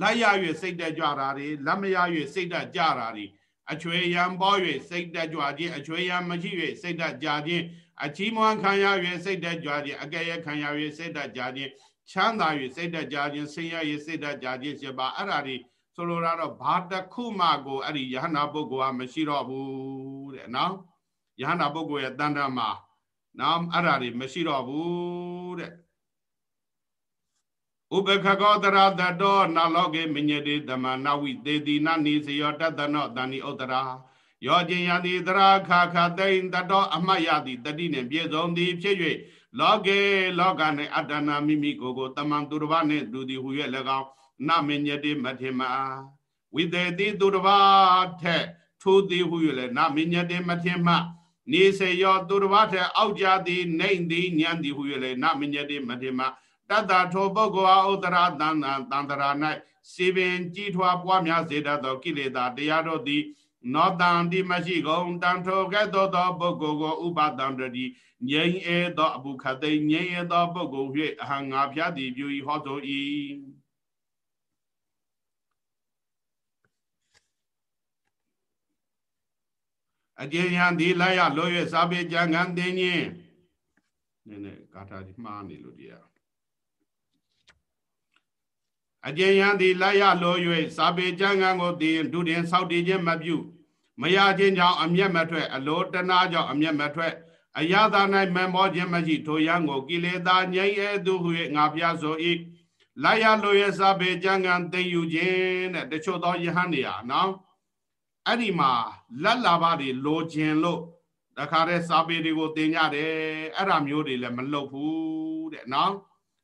လက်ရ၍စိတ်တက်ကြွတာတွေလက်မရ၍စိတ်တက်ကြတာတွေအချွေရံပေါ်၍စိတ်တက်ကြွခြင်းအချွေရံမရှိ၍စိတ်တက်ကြခြင်းအချီးမွမ်းခံရ၍စိတ်တက်ကြွခြင်းအကဲ့ရခံရ၍စိတ်တက်ကြခြင်းချမ်းသာ၍စိတ်တက်ကြခြင်းဆင်းရဲ၍စိတ်တက်ကြခြင်းဖြစ်ပါအဲ့ဒါတွေဆိုလိုတာတော့ဘာတစ်ခုမှကိုအဲ့ဒီယဟနာပုဂ္ဂိုလ်ကမရှိတော့ဘူးတဲ့နော်ယဟနာပုဂ္ဂိုလ်ရဲ့တန်တမှာနော်အဲ့ဒါတွေမရှိတော့ဘူးတဲ့ ဥပခကောတရတတောနာလောကေမညတေဓမ္မနာဝိသေတိနာနိစယောတတနောတန်နိဥတရာယောကျင်ယတိတရာခခသိင်တတောအမှတ်ရသည်တတိနှင့်ပြည့်စုံသည်ဖြစ်၍လောကေလောက၌အတ္တနာမိမိကိုယ်ကိုတမန်သူတစ်ပါးနှင့်သူသည်ဟူ၍၎င်းနမညတိမထေမဝိသေတိသူတစ်ပါးထက်ထိုသည်ဟူ၍လည်းနမညတိမထေမနေစေယောသူတစ်ပါးထက်အောက်ကြသည်နေသည်ညံသည်ဟူ၍လည်းနမညတိမထေမ တတ္တထိုပုဂ္ဂိုလ်အားဥတရာတန်တန်တန်တရာ၌စီပင်ကြီးထွားပွားများစေတတ်သောကိလေသာတရားတို့သည်နောတန်တိမရှိကုန်တန်ထိုကဲ့သို့သောပုဂ္ဂိုလ်ကိုဥပတံတတိငြိမ်ဧသောအဘုခသိငြိမ်ဧသောပုဂ္ဂိုလ်၍အဟံငါဖျားသည်ပြု၏ဟောဆို၏အကျဉ်းယံဒီလာရလော၍စာပေကြံခံတင်ခြင်းနည်းနည်းကာထာဒီမှားနေလို့တရား အကျဉ်းယံသည်လက်ရလို၍စာပေကျမ်းဂန်ကိုတင်ဒုတင်ဆောက်တည်ခြင်းမပြုမရခြင်းကြောင့်အမျက်မထွက်အလိုတနာကြောင့်အမျက်မထွက်အယသာ၌မမောခြင်းမရှိထိုယံကိုကိလေသာငြိမ်းအဲသူဟု၍ငါဖျားဆို၏လက်ရလို၍စာပေကျမ်းဂန်သိယူခြင်းတဲ့တချို့သောယဟန်နေရနော်အဲ့ဒီမှာလက်လာပါတွေလိုခြင်းလို့တခါတည်းစာပေတွေကိုတင်ကြတယ်အဲ့ဒါမျိုးတွေလည်းမလုပ်ဘူးတဲ့နော်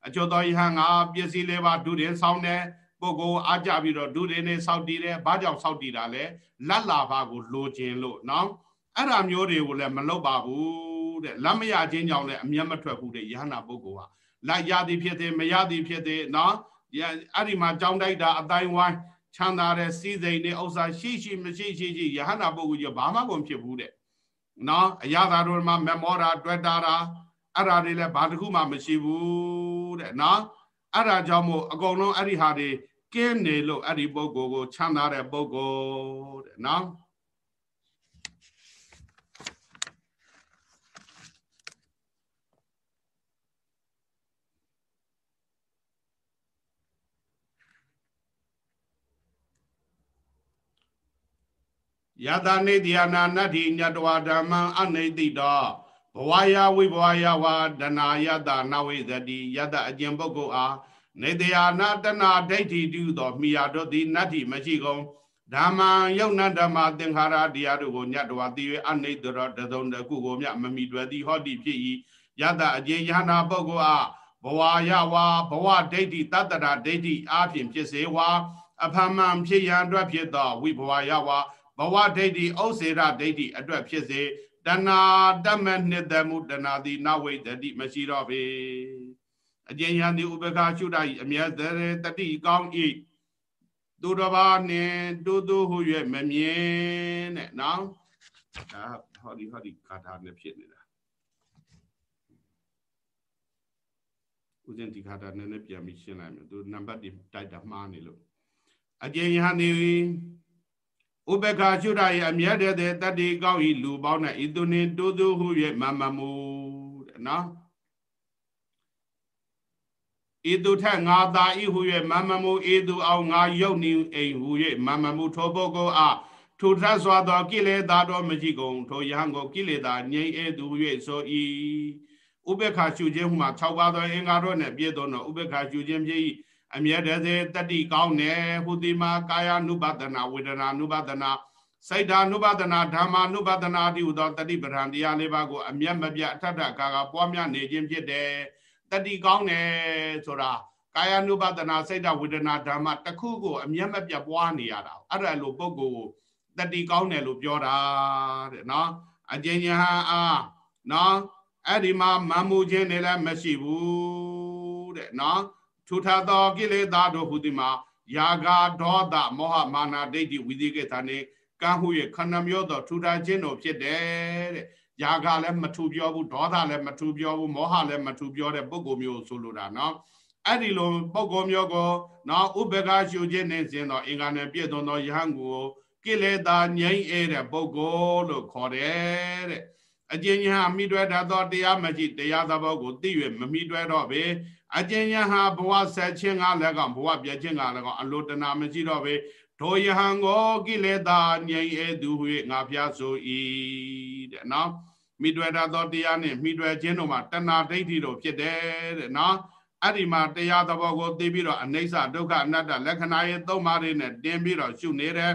အကျော်တော်ယဟန်ကပစ္စည်းလေးပါဒုရင်ဆောင်းတယ်ပုဂ္ဂိုလ်အားကြပြီးတော့ဒုရင်နဲ့ဆောက်တည်တယ်ဘာကြောင့်ဆောက်တည်တာလဲလက်လာပါကိုလိုချင်လို့နော်အဲ့ဒါမျိုးတွေကိုလည်းမလုပ်ပါဘူးတဲ့လက်မရခြင်းကြောင့်လည်းအမျက်မထွက်ဘူးတဲ့ယဟနာပုဂ္ဂိုလ်ကလက်ရသည်ဖြစ်တယ်မရသည်ဖြစ်တယ်နော်အဲ့ဒီမှာကြောင်းတိုက်တာအတိုင်းဝိုင်းချမ်းသာတဲ့စီးစိမ်နဲ့ဥစ္စာရှိရှိမရှိရှိရှိယဟနာပုဂ္ဂိုလ်ကြီးဘာမှကုန်ဖြစ်ဘူးတဲ့နော်အရာသာတို့မှာမမောတာတွေ့တာတာအဲ့ဒါတွေလည်းဘာတစ်ခုမှမရှိဘူး တဲ့နော်အဲ့ဒါကြောင့်မို့အကုန်လုံးအဲ့ဒီဟာတွေကင်းနေလို့အဲ့ဒီပုဂ္ဂိုလ်ကိုချမ်းသာတဲ့ပုဂ္ဂိုလ်တဲ့နော်ယတာနေတယနာနတ္ထိညတဝဓမ္မံအနိတိတော ဘဝယဝိဘဝယဝဒနာယတနဝိသတိယတအကျင့်ပုဂ္ဂိုလ်အားနေတယနာတနာဒိဋ္ဌိတုသောမိယာတို့သည်နတ္ထိမရှိကုန်ဓမ္မံယုတ်နဓမ္မသင်္ခါရတရားတို့ကိုညတဝတိ၍အနိတရောတသုံးတခုကိုမြမမိတွယ်သည်ဟောတိဖြစ်၏ယတအကျင့်ယဟနာပုဂ္ဂိုလ်အားဘဝယဝဘဝဒိဋ္ဌိတတ္တရာဒိဋ္ဌိအားဖြင့်ဖြစ်စေဝါအဖမံဖြစ်ရန်အတွက်ဖြစ်သောဝိဘဝယဝဘဝဒိဋ္ဌိဩစေရဒိဋ္ဌိအတွက်ဖြစ်စေ တဏှာတမနှစ်တမှုတဏှာသည်နဝိတတိမရှိတော့ပေအကျဉ်းယံဒီဥပက္ခရှုတ၏အမြဲတတိကောင်း၏သူတော်ဘာနှင့်တူတူဟု၍မမြင်တဲ့နော်ဒါဟောဒီဟောဒီကာထာနဲ့ဖြစ်နေတာဦးဇင်းဒီကာထာနဲ့ပြန်ပြီးရှင်းလိုက်မယ်သူနံပါတ်တွေတိုက်တာမှားနေလို့အကျဉ်းယံဒီ ဥပက္ခရှုရရဲ့အမြတ်တဲ့တတ္တိကောင်းဤလူပေါင်းနဲ့ဤသူနှင့်တိုးတိုးဟု၍မမမှုတဲ့နော်ဤသူထက်ငါသာဤဟု၍မမမှုဤသူအောင်ငါယုတ်နေအိမ်ဟု၍မမမှုထိုပုဂ္ဂိုလ်အားထိုထစွာသောကိလေသာတော်မရှိကုန်ထိုယဟန်ကိုကိလေသာငြိမ့်ဧသူ၍ဆို၏ဥပက္ခရှုခြင်းဟူမှာ၆ပါးသောအင်္ဂါတို့နှင့်ပြည့်စုံသောဥပက္ခရှုခြင်းဖြစ်၏ အမြဲတစေတတိကောင်းတယ်ဟူဒီမှာကာယ ानु ဘဒနာဝေဒနာ ानु ဘဒနာစိတ်ဓာ ानु ဘဒနာဓမ္မာ ानु ဘဒနာတိဟူသောတတိပဋ္ဌာန်တရားလေးပါးကိုအမျက်မပြတ်အထက်ထကာကပွားများနေခြင်းဖြစ်တယ်တတိကောင်းတယ်ဆိုတာကာယ ानु ဘဒနာစိတ်ဓာဝေဒနာဓမ္မတစ်ခုကိုအမျက်မပြတ်ပွားနေရတာအဲ့ဒါလိုပုဂ္ဂိုလ်ကိုတတိကောင်းတယ်လို့ပြောတာတဲ့နော်အကျဉ်းညာအားနော်အဲ့ဒီမှာမမှုခြင်းတွေလည်းမရှိဘူးတဲ့နော် ထူထသောကိလေသာတို့ဟူသည်မှာယာဂဒေါသမောဟမာနဒိဋ္ဌိဝိသိကိသာနေကံဟု၍ခဏမျိုးသောထူထခြင်းတို့ဖြစ်တယ်တဲ့ယာဂလည်းမထူပြောဘူးဒေါသလည်းမထူပြောဘူးမောဟလည်းမထူပြောတဲ့ပုဂ္ဂိုလ်မျိုးဆိုလိုတာနော်အဲ့ဒီလိုပုဂ္ဂိုလ်မျိုးကိုနော်ဥပ္ပကရှုခြင်းနဲ့စဉ်သောအင်္ဂါနဲ့ပြည့်စုံသောယဟန်ကိုကိလေသာငြိမ့်ဧတဲ့ပုဂ္ဂိုလ်လို့ခေါ်တယ်တဲ့အကျဉ်းညာမိတွဲတတ်သောတရားမရှိတရားသဘောကိုသိ၍မမိတွဲတော့ပေ အကျဉ်းယဟဘဝဆက်ခြင်းကလည်းကောင်ဘဝပြည့်ခြင်းကလည်းကောင်အလိုတနာမရှိတော့ပေထိုယဟံကိုကိလေသာငြိမ်ဧသူဟုငါဖျားဆို၏တဲ့နော်မိတွေ့တာသောတရားနဲ့မိတွေ့ခြင်းတို့မှာတဏှာဒိဋ္ဌိတို့ဖြစ်တယ်တဲ့နော်အဲ့ဒီမှာတရားသဘောကိုသိပြီးတော့အနိစ္စဒုက္ခအနတ္တလက္ခဏာရဲ့သုံးပါးတွေနဲ့တင်ပြီးတော့ရှုနေတယ်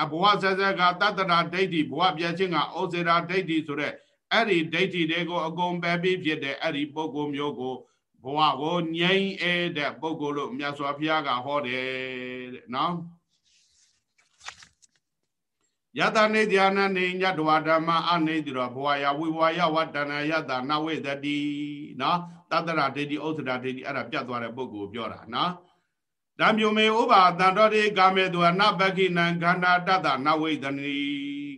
အဘဝဆက်ဆက်ကတတ္တရာဒိဋ္ဌိဘဝပြည့်ခြင်းကဩဇေရာဒိဋ္ဌိဆိုတဲ့အဲ့ဒီဒိဋ္ဌိတွေကိုအကုန်ပယ်ပြီးဖြစ်တဲ့အဲ့ဒီပုဂ္ဂိုလ်မျိုးကို ဘဝကိုငြိမ်းအေးတဲ့ပုဂ္ဂိုလ်လို့မြတ်စွာဘုရားကဟောတယ်တဲ့နော်ယတနေဉာဏနေညတဝဓမ္မအနေတိရောဘဝယဝိဘဝယဝတဏယတနဝိသတိနော်တတရဒိဋ္ဌိဥစ္စရာဒိဋ္ဌိအဲ့ဒါပြတ်သွားတဲ့ပုဂ္ဂိုလ်ပြောတာနော်ဓမ္မျိုးမေဥပါတန်တော်ဒီကာမေသူအနပကိနံခန္ဓာတတနဝိသနိ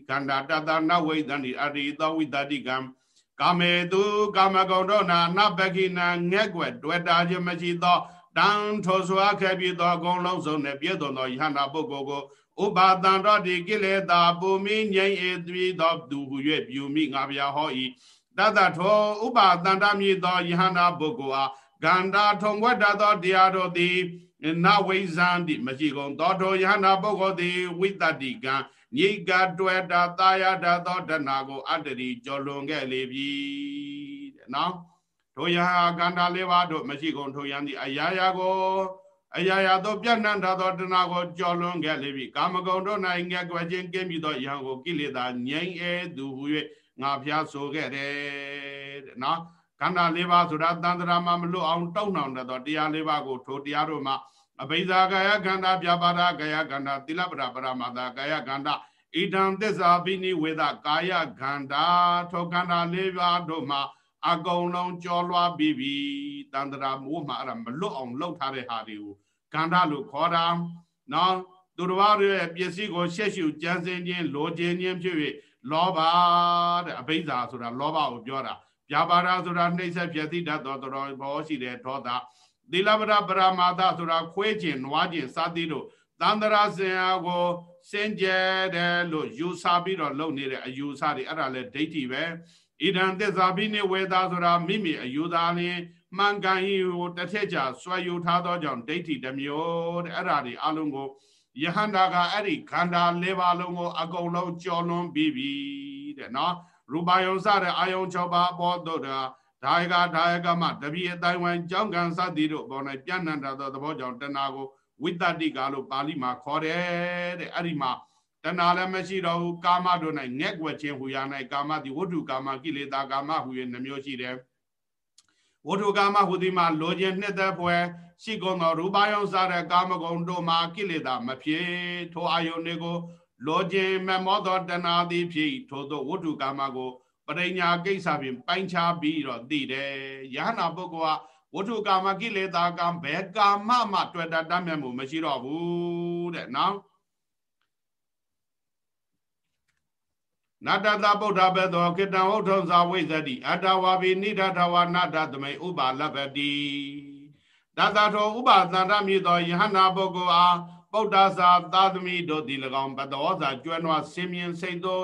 ခန္ဓာတတနဝိသနိအရိသောဝိတတိကံ ကာမေတုကာမဂုဏ်တို့နာနပကိနာငဲ့ွယ်တွေ့တာခြင်းမရှိသောတန်ထိုစွာခဲ့ပြီးသောအကုန်လုံးစုံနဲ့ပြည့်စုံသောယဟနာပုဂ္ဂိုလ်ကိုဥပါတံတော်ဒီကိလေသာပူမိငြိမ့်ဧသွေသောသူဟု၍ပြုမိငါဗျာဟော၏တတထောဥပါတံတမြည်သောယဟနာပုဂ္ဂိုလ်အားဂန္ဓာထုံဝတ္တသောတရားတို့သည်နဝိဇံတိမရှိကုန်သောတောယဟနာပုဂ္ဂိုလ်သည်ဝိတ္တိကံ ညိကတွေ့တာတာယတာသောတဏကိုအတ္တရီကျော်လွန်ခဲ့လေပြီတဲ့နော်ထိုယဟကန္တာလေးပါးတို့မရှိကုန်ထိုယံသည်အရာရာကိုအရာရာသောပြန့်နှံ့ထားသောတဏကိုကျော်လွန်ခဲ့လေပြီကာမဂုဏ်တို့၌ငက်ွယ်ခြင်းကင်းပြီးသောယံကိုကိလေသာငြိမ့်အဲသူဟု၍ငါဖျားဆိုခဲ့တယ်တဲ့နော်ခန္ဓာ၄ပါးဆိုတာတန်ត្រာမှာမလွတ်အောင်တောက်နှောင်တဲ့တရား၄ပါးကိုထိုတရားတို့မှာ အဘိဇာကာယခန္ဓာပြပါဒကာယခန္ဓာသီလပရပရမတာကာယခန္ဓာဣဒံသစ္စာပိနိဝေဒကာယခန္ဓာထောခန္ဓာ၄ပါးတို့မှာအကုန်လုံးကြောလွားပြီးပြီတန္တရာမိုးမှာအဲ့ဒါမလွတ်အောင်လှုပ်ထားတဲ့ဟာတွေကိုခန္ဓာလို့ခေါ်တာနော်သူတော်ဘာရဲ့ပစ္စည်းကိုရှက်ရှုကြံစည်ခြင်းလိုချင်ခြင်းဖြစ်၍လောဘတဲ့အဘိဇာဆိုတာလောဘကိုပြောတာဗျာပါဒဆိုတာနှိမ့်ဆက်ပြတိတတ်သောတော်ဘောရှိတဲ့ဒေါသ သီလပရပရမာသဆိုတာခွေးကျင်နွားကျင်စသည်တို့သန္တရာစင်အားကိုစင်ကြဲတယ်လို့ယူဆပြီးတော့လုပ်နေတဲ့အယူဆတွေအဲ့ဒါလဲဒိဋ္ဌိပဲဣဒံသစ္စာပိနိဝေသာဆိုတာမိမိအယူသားလင်းမှန်ကန်ဤကိုတစ်ထက်ကြာဆွဲယူထားသောကြောင့်ဒိဋ္ဌိတစ်မျိုးတဲ့အဲ့ဒါတွေအလုံးကိုယဟန္တာကအဲ့ဒီခန္ဓာ၄ပါးလုံးကိုအကုန်လုံးကြော်လွန်ပြီးပြီတဲ့နော်ရူပယုံစတဲ့အာယုံ6ပါးပေါ်တော့တာ ဒါယကဒါယကမတပိအတိုင်းဝိုင်းကြောင်းကံစသည်တို့ပေါ်၌ပြန့်နှံ့တာသောသဘောကြောင့်တဏှာကိုဝိတ္တတိကလို့ပါဠိမှာခေါ်တယ်တဲ့အဲ့ဒီမှာတဏှာလည်းမရှိတော့ဘူးကာမတို့၌ငဲ့ွယ်ခြင်းဟူရ၌ကာမသည်ဝတ္ထုကာမကိလေသာကာမဟူ၍နှမျိုးရှိတယ်ဝတ္ထုကာမဟူသည်မှာလိုခြင်းနှစ်သက်ပွဲရှိကုန်သောရူပယုံစားတဲ့ကာမဂုဏ်တို့မှာကိလေသာမဖြစ်ထိုအာယုန်တွေကိုလိုခြင်းမမောသောတဏှာသည်ဖြစ်ထိုသောဝတ္ထုကာမကို ပရိညာကိစ္စဖြင့်ပိုင်းခြားပြီးတော့သိတယ်ယဟနာပုဂ္ဂိုလ်ကဝတ္ထုကာမကိလေသာကံဘယ်ကာမမှတွေ့တာတတ်မြတ်မှုမရှိတော့ဘူးတဲ့နော်နတတဗုဒ္ဓဘေသောကိတံဝုထုံဇာဝိဇတိအတဝါဘိနိဒထဝနတသမိဥပါလပတိတတထောဥပါသန္တမြည်သောယဟနာပုဂ္ဂိုလ်အားပုဒ္ဒစာသာသမီတို့ဒီ၎င်းပတောစာကျွမ်းနွားဆင်းမြင်စိတ်သော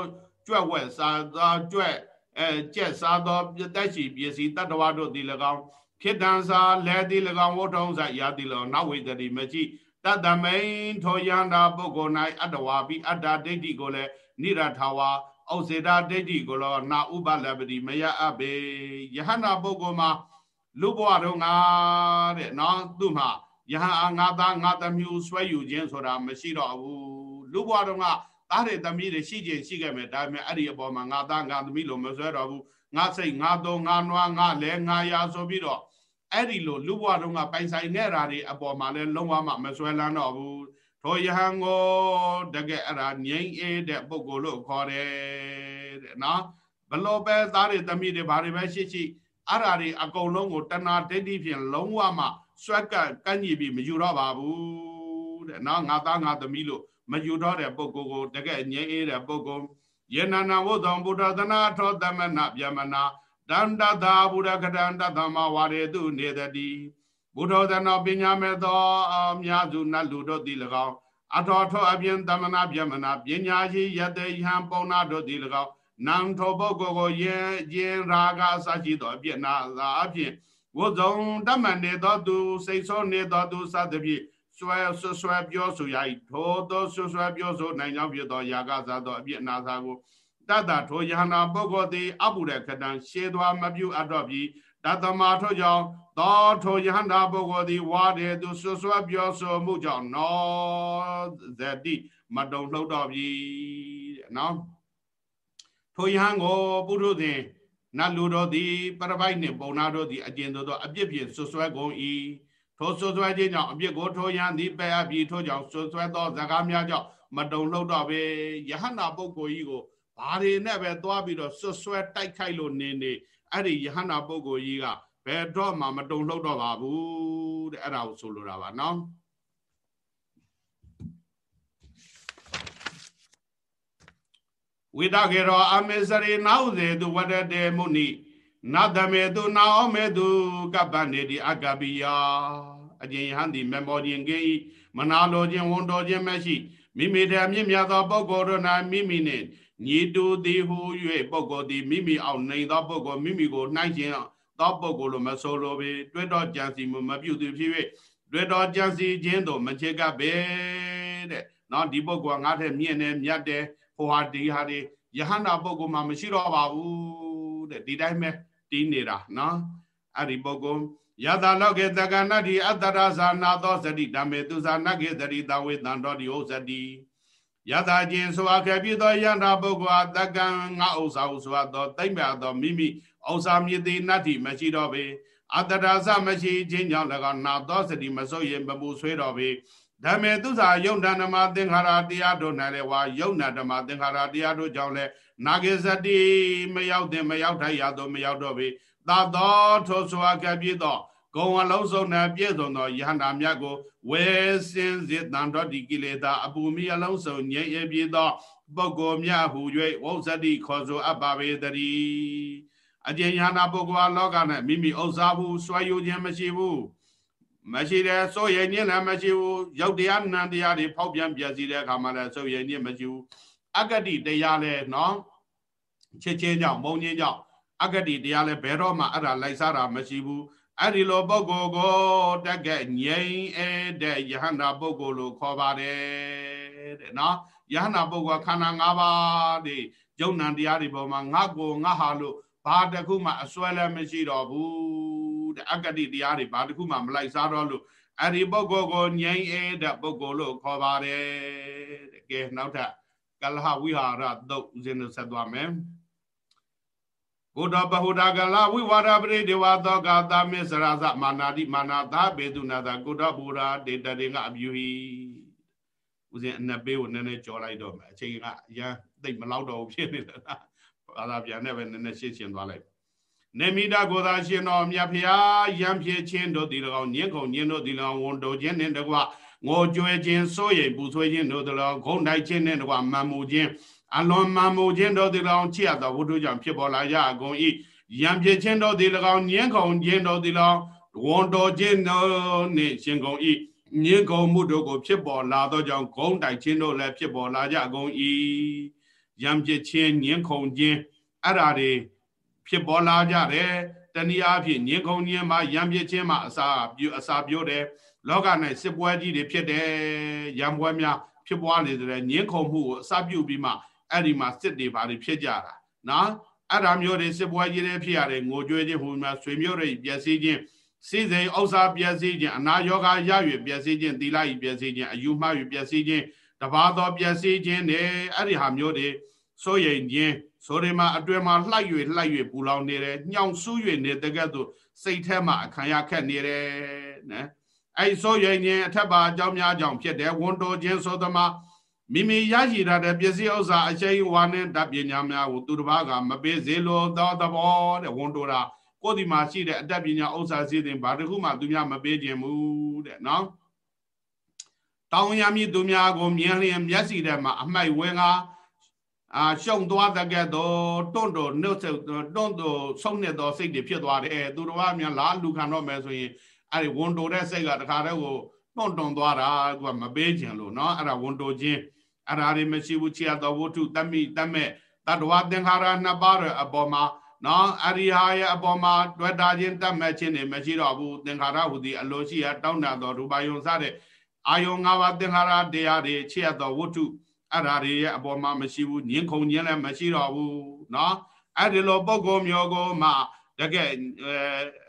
ကြွက်ဝက်စာသာကြွက် အဲကျက်စားသောတက်ရှိပစ္စည်းတတ္တဝါတို့ဒီ၎င်းခိတံစာလဲတိ၎င်းဝထုံးစာရာတိလောနဝေတတိမကြည့်တတမိန်ထောယန္တာပုဂ္ဂိုလ်၌အတ္တဝါပိအတ္တဒိဋ္ဌိကိုလည်းနိရထာဝါဩစေတာဒိဋ္ဌိကိုလောနာဥပလပတိမယအပ်ပေယဟနာပုဂ္ဂိုလ်မှာလူဘဝတော့ငါတဲ့နော်သူ့မှာယဟန်ငါသားငါသမီးဆွဲယူခြင်းဆိုတာမရှိတော့ဘူးလူဘဝတော့ငါ သားတဲ့သမီးတွေရှိခြင်းရှိခဲ့မယ်ဒါပေမဲ့အဲ့ဒီအပေါ်မှာငါသားငါသမီးလို့မဆွဲတော့ဘူးငါစိတ်ငါသုံးငါနွားငါလဲငါရာဆိုပြီးတော့အဲ့ဒီလိုလူဘဝတုန်းကပိုင်ဆိုင်ခဲ့တာတွေအပေါ်မှာလည်းလုံးဝမမဆွဲလန်းတော့ဘူးထိုယဟန်ကိုတကယ်အဲ့ဒါငြိမ့်အေးတဲ့ပုဂ္ဂိုလ်လို့ခေါ်တယ်တဲ့နော်ဘလို့ပဲသားတွေသမီးတွေဘာတွေပဲရှိရှိအဲ့ဒါတွေအကုန်လုံးကိုတဏှာဒိဋ္ဌိဖြင့်လုံးဝမှဆွဲကပ်ကန့်ညီပြီးမယူတော့ပါဘူးတဲ့နော်ငါသားငါသမီးလို့ မယူတော့တဲ့ပုဂ္ဂိုလ်ကိုတကယ်ငြိမ့်အေးတဲ့ပုဂ္ဂိုလ်ယေနနာဝုသောဗုဒ္ဓသနာထောသမဏဗျမနာတန္တသာဘုရကတန္တသမဝါရေတုနေတတိဘုဒ္ဓသနောပညာမဲ့သောအများစုနတ်လူတို့သည်၎င်းအထောထောအပြင်သမနာဗျမနာပညာရှိယတေယံပုံနာတို့သည်၎င်းနံထောပုဂ္ဂိုလ်ကိုယင်ယင်ရာဂအစရှိသောအပြစ်နာသာအပြင်ဝုဇုံတမန်နေသောသူစိတ်ဆိုးနေသောသူစသဖြင့် ဆွဲဆွဆွဲပြောဆိုရ၏ထိုသောဆွဆွဲပြောဆိုနိုင်ကြောင်းဖြစ်သောယာကစားသောအပြစ်နာစာကိုတတ္တထိုယဟနာပုဂ္ဂိုလ်သည်အပုရခတံရှေသွားမပြုအပ်တော့ပြီးတတမထိုကြောင့်သောထိုယဟန္တာပုဂ္ဂိုလ်သည်ဝါတယ်သူဆွဆွပြောဆိုမှုကြောင့်နောဇတိမတုံလှုပ်တော်ပြီတဲ့နော်ထိုယဟန်ကိုပုရုဇဉ်နတ်လူတော်သည်ပရပိုက်နှင့်ပုံနာတို့သည်အကျဉ်သောသောအပြစ်ဖြင့်ဆွဆွဲကုန်၏ ထိုဆွဆွဲခြင်းကြောင့်အပြစ်ကိုထိုယဟန်သည်ပယ်အပ်ပြီးထိုကြောင့်ဆွဆွဲသောဇကားများကြောင့်မတုံလှုပ်တော့ပဲယဟန္တာပုဂ္ဂိုလ်ကြီးကိုဘာတွေနဲ့ပဲသွားပြီးတော့ဆွဆွဲတိုက်ခိုက်လို့နေနေအဲ့ဒီယဟန္တာပုဂ္ဂိုလ်ကြီးကဘယ်တော့မှမတုံလှုပ်တော့ပါဘူးတဲ့အဲ့ဒါကိုဆိုလိုတာပါနော်ဝိတကေရောအမေစရိနာဥစေသူဝတတေမုနိ နတမေသူနာဩမေသူကပ္ပနေတိအကပိယအကျဉ်ယဟန်ဒီမေမောခြင်းကိမနာလိုခြင်းဝန်တော်ခြင်းမရှိမိမိတည်းမြင့်မြတ်သောပုဂ္ဂိုလ်တို့၌မိမိနှင့်ညီတူသည်ဟု၍ပုဂ္ဂိုလ်သည်မိမိအောင်နိုင်သောပုဂ္ဂိုလ်မိမိကိုနှိုင်းခြင်းသောပုဂ္ဂိုလ်လိုမဆိုလိုပေတွေ့တော့ကြံစီမှုမပြုသည်ဖြစ်၍တွေ့တော့ကြံစီခြင်းတို့မချေကပ်ပဲတဲ့နော်ဒီပုဂ္ဂိုလ်ကငါထက်မြင့်တယ်မြတ်တယ်ဟိုဟာဒီဟာတွေယဟန္တာပုဂ္ဂိုလ်မှမရှိတော့ပါဘူးတဲ့ဒီတိုင်းပဲ တီးနေတာနော်အဲ့ဒီပုဂ္ဂိုလ်ယတာလောကေတက္ကနတ္တိအတ္တရဇာနာသောစတိဓမ္မေသူဇာနကေသတိတဝေတံတော်ဒီဟုတ်စတိယတာချင်းဆိုအခဲ့ပြသောယန္တာပုဂ္ဂိုလ်အတကံငါဥစ္စာဟုဆိုသောတိမ့်မြသောမိမိဥစ္စာမြစ်သေးနတ္တိမရှိတော့ပေအတ္တရာဇမရှိခြင်းကြောင့်၎င်းနာသောစတိမဆုပ်ရင်မပူဆွေးတော့ပေ ဓမ္မေသူစာယုံဓမ္မသင်္ခါရတရားတို့၌လည်းဝါယုံနာဓမ္မသင်္ခါရတရားတို့ကြောင့်လည်းနာဂေစတိမရောက်တဲ့မရောက်ထိုက်ရသောမရောက်တော့ပေသာသောထိုဆိုအခဲ့ပြသောဂုံအလုံးစုံနဲ့ပြည့်စုံသောယဟန္တာမြတ်ကိုဝေစင်စေတန်တော်ဒီကိလေသာအပူမီအလုံးစုံငြိမ်ရပြသောပုဂ္ဂိုလ်မြတ်ဟူ၍ဝုဇ္ဇတိခေါ်ဆိုအပ်ပါပေတည်းအကျဉ်ယနာပုဂ္ဂိုလ်လောကနဲ့မိမိဥစ္စာဘူးစွဲယူခြင်းမရှိဘူး မရှိတဲ့စိုးရိမ်ခြင်းလည်းမရှိဘူးရောက်တရားနံတရားတွေဖောက်ပြန်ပြစီတဲ့အခါမှာလည်းစိုးရိမ်ခြင်းမရှိဘူးအဂတိတရားလည်းနော်ချစ်ချင်းကြောင့်မုံချင်းကြောင့်အဂတိတရားလည်းဘယ်တော့မှအဲ့ဒါလိုက်စားတာမရှိဘူးအဲ့ဒီလိုပုဂ္ဂိုလ်ကိုတက်ကဲငြိမ်အဲတဲ့ယဟန္တာပုဂ္ဂိုလ်လို့ခေါ်ပါတယ်တဲ့နော်ယဟန္တာပုဂ္ဂိုလ်ခန္ဓာ၅ပါးဒီယုံ nant တရားတွေပေါ်မှာငါကိုငါဟာလို့ဘာတခုမှအစွဲလည်းမရှိတော့ဘူး တဲ့အဂတိတရားတွေဘာတခုမှမလိုက်စားတော့လို့အဲ့ဒီပုဂ္ဂိုလ်ကိုငြိမ်အဲတဲ့ပုဂ္ဂိုလ်လို့ခေါ်ပါတယ်တဲ့ကဲနောက်ထပ်ကလဟဝိဟာရသုတ်ဦးဇင်းတို့ဆက်သွားမယ်ဘုဒ္ဓဘဟုဒကလဝိဝါဒပရိဒေဝသောကာသမေစရာဇမာနာတိမာနာသာဘေတုနာသာကုဒ္ဓဘူရာဒေတတေကအပြုဟိဦးဇင်းအနက်ပေးကိုနည်းနည်းကြော်လိုက်တော့မယ်အချိန်ကအရန်သိပ်မလောက်တော့ဘူးဖြစ်နေတယ်ဘာသာပြန်နဲ့ပဲနည်းနည်းရှင်းရှင်းသွားလိုက် နေမိတာကိုသာရှင်တော်မြတ်ဖျားရံဖြစ်ခြင်းတို့ဒီ၎င်းညင်ကုန်ညင်တို့ဒီ၎င်းဝန်တော်ခြင်းနဲ့တကွငိုကြွယ်ခြင်းစိုးရိမ်ပူဆွေးခြင်းတို့ဒီ၎င်းဂုံတိုက်ခြင်းနဲ့တကွမံမှုခြင်းအလွန်မှန်မှုခြင်းတို့ဒီ၎င်းချစ်ရသောဝတ္ထုကြောင့်ဖြစ်ပေါ်လာရအကုန်ဤယံဖြစ်ခြင်းတို့ဒီ၎င်းညင်းခုံခြင်းတို့ဒီ၎င်းဝန်တော်ခြင်းတို့နှင့်ရှင်ကုန်ဤညင်းခုံမှုတို့ကိုဖြစ်ပေါ်လာသောကြောင့်ဂုံတိုက်ခြင်းတို့လည်းဖြစ်ပေါ်လာကြအကုန်ဤယံဖြစ်ခြင်းညင်းခုံခြင်းအဲ့ဓာတွေ ဖြစ်ပေါ်လာကြတယ်တနည်းအားဖြင့်ညင်းခုံခြင်းမှာယံဖြစ်ခြင်းမှာအစာပြုအစာပြောတယ်လောက၌စစ်ပွဲကြီးတွေဖြစ်တယ်ရံပွဲများဖြစ်ပွားနေတယ်ညင်းခုံမှုကိုအစာပြုပြီးမှအဲ့ဒီမှာစစ်တွေဘာတွေဖြစ်ကြတာနော်အဲ့ဒါမျိုးတွေစစ်ပွဲကြီးတွေဖြစ်ရတယ်ငိုကြွေးခြင်းဟိုမှာဆွေမျိုးတွေပျက်စီးခြင်းစိစိဥစ္စာပျက်စီးခြင်းအနာယောဂရရွေပျက်စီးခြင်းသီလဤပျက်စီးခြင်းအယူမှား၍ပျက်စီးခြင်းတဘာသောပျက်စီးခြင်းတွေအဲ့ဒီဟာမျိုးတွေစိုးရိမ်ခြင်း ဆိုဒီမှာအတွင်မှာလှိုက်၍လှိုက်၍ပူလောင်နေတယ်ညှောင်ဆူး၍နေတဲ့ကဲ့သို့စိတ်ထဲမှာအခံရခက်နေတယ်နော်အဲ့စိုးရိမ်ခြင်းအထက်ပါအကြောင်းများကြောင့်ဖြစ်တယ်ဝန်တိုခြင်းဆိုသမှာမိမိရရှိထားတဲ့ပစ္စည်းဥစ္စာအရှိန်ဝါနဲ့ဓာတ်ပညာများကိုသူတစ်ပါးကမပေးစေလိုသောသဘောတဲ့ဝန်တိုတာကိုယ်ဒီမှာရှိတဲ့အတတ်ပညာဥစ္စာစီစဉ်ဘာတခုမှသူများမပေးခြင်းဘူးတဲ့နော်တောင်းရမည်သူများကိုမြင်လျင်မျက်စိထဲမှာအမိုက်ဝင်က အာရှုံသွားတဲ့ကဲ့သို့တွန့်တော်နှုတ်ဆက်တွန့်တော်ဆုံးနေသောစိတ်တွေဖြစ်သွားတယ်သူတော်ဘာများလာလူခံတော့မယ်ဆိုရင်အဲ့ဒီဝန်တိုတဲ့စိတ်ကတခါတည်းကိုတွန့်တွန့်သွားတာသူကမပေးခြင်းလို့เนาะအဲ့ဒါဝန်တိုခြင်းအဲ့ဒါတွေမရှိဘူးချေတော်ဝတ္ထုတမိတမဲ့တတဝသင်္ခါရနှစ်ပါးရဲ့အပေါ်မှာနော်အရိဟာရဲ့အပေါ်မှာတွေ့တာချင်းတတ်မဲ့ခြင်းတွေမရှိတော့ဘူးသင်္ခါရဟူသည်အလိုရှိရတောင်းတတော်ရူပယုံစတဲ့အာယုံ၅ပါးသင်္ခါရတရားတွေချေတော်ဝတ္ထု အဲ့ဒါတွေရဲ့အပေါ်မှာမရှိဘူးညင်ခုန်ခြင်းလည်းမရှိတော့ဘူးနော်အဲ့ဒီလိုပုံကောမျိုးကိုမှတကယ်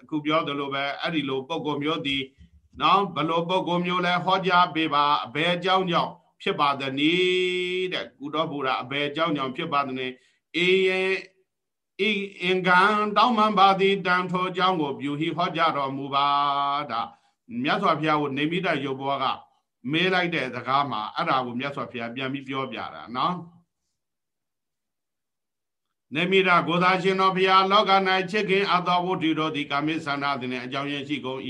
အခုပြောသလိုပဲအဲ့ဒီလိုပုံကောမျိုးဒီနော်ဘလို့ပုံကောမျိုးလဲဟောကြားပေးပါအဘယ်အကြောင်းကြောင့်ဖြစ်ပါသနည်းတဲ့ကုတော်ဘုရားအဘယ်အကြောင်းကြောင့်ဖြစ်ပါသနည်းအေးရဲ့ဤအင်္ဂံတောင်းမှန်ပါသည်တန်ထိုအကြောင်းကိုပြုဟိဟောကြားတော်မူပါဒါမြတ်စွာဘုရားကိုနေမိတရုပ်ဘွားက မေးလိုက်တဲ့စကားမှာအဲ့ဒါကိုမြတ်စွာဘုရားပြန်ပြီးပြောပြတာနော်နေမိတာကိုသာရှင်တော်ဘုရားလောက၌ချစ်ခင်အသောဝတ္ထုတော်ဒီကာမိသန္တာသည်အကြောင်းရင်းရှိကုန်၏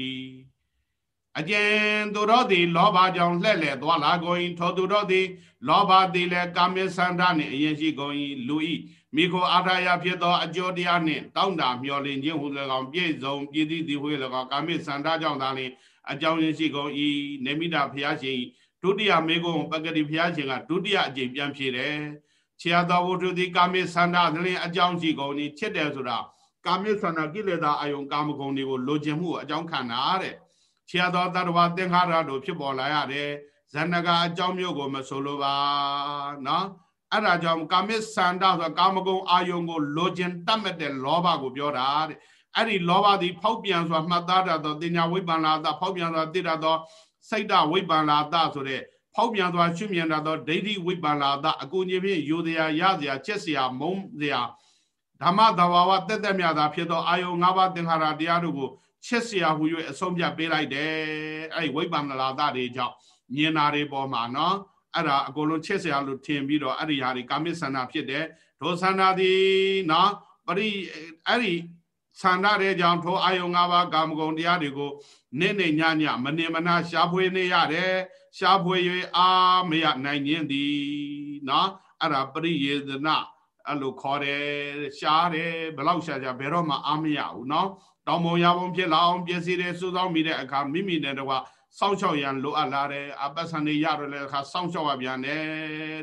အကျဉ်သူတော်သည်လောဘကြောင့်လှဲ့လေသွားလာကုန်၏ထိုသူတော်သည်လောဘသည်လည်းကာမိသန္တာနှင့်အရင်ရှိကုန်၏လူ၏မိခိုအာထာယဖြစ်သောအကျိုးတရားနှင့်တောင်းတာမျှော်လင့်ခြင်းဟူ၎င်းပြည့်စုံပြည့်သည့်သည်ဟူ၎င်းကာမိသန္တာကြောင့်သာလျှင် အကြောင်းရင်းရှိကုန်၏နေမိတာဘုရားရှင်ဒုတိယမေကုံပဂတိဘုရားရှင်ကဒုတိယအကြိမ်ပြန်ဖြေတယ်ခြေတော်ဝတ္ထုသည်ကာမိသန္တာသလင်းအကြောင်းရှိကုန်၏ချစ်တယ်ဆိုတာကာမိသန္တာကိလေသာအယုံကာမဂုဏ်တွေကိုလိုချင်မှုအကြောင်းခံတာတဲ့ခြေတော်တတ္တဝသင်္ခါရတို့ဖြစ်ပေါ်လာရတယ်ဇဏကအကြောင်းမျိုးကိုမဆိုလိုပါနော်အဲ့ဒါကြောင့်ကာမိသန္တာဆိုတာကာမဂုဏ်အာယုံကိုလိုချင်တတ်မဲ့တဲ့လောဘကိုပြောတာတဲ့ အဲ့ဒီလောဘသည်ဖောက်ပြန်စွာမှတ်သားတတ်သောတင်ညာဝိပ္ပန္နာတဖောက်ပြန်စွာသိတတ်သောစိတ်တဝိပ္ပန္နာတဆိုတဲ့ဖောက်ပြန်စွာရှုမြင်တတ်သောဒိဋ္ဌိဝိပ္ပန္နာတအကူကြီးဖြင့်ယူတရားရစရာချက်စရာမုံစရာဓမ္မသဘာဝတက်တက်မြတာဖြစ်သောအာယုံ၅ပါးသင်္ခါရတရားတို့ကိုချက်စရာဟူ၍အဆုံးဖြတ်ပေးလိုက်တယ်အဲ့ဒီဝိပ္ပန္နာတတွေကြောင့်မြင်တာတွေပေါ်မှာနော်အဲ့ဒါအကုန်လုံးချက်စရာလို့ထင်ပြီးတော့အဲ့ဒီဟာတွေကာမိဆန္ဒဖြစ်တယ်ဒုဆန္ဒသည်နော်ပရိအဲ့ဒီ ဆန္ဒတဲ့ကြောင့်ထိုအာယုံ၅ပါးကာမဂုဏ်တရားတွေကိုနေ့နေ့ညညမနေမနာရှားဖွေနေရတယ်ရှားဖွေ၍အာမရနိုင်ခြင်းသည်နော်အဲ့ဒါပရိယေသနာအဲ့လိုခေါ်တယ်ရှားတယ်ဘလောက်ရှားကြဘယ်တော့မှအာမရဘူးနော်တောင်ပုံရပုံဖြစ်လာအောင်ပြည့်စည်တယ်စူးစောင်းမိတဲ့အခါမိမိနဲ့တကွာစောင့်ရှောက်ရန်လိုအပ်လာတယ်အပ္ပဆန်တွေရတော့လည်းအခါစောင့်ရှောက်ရပြန်တယ်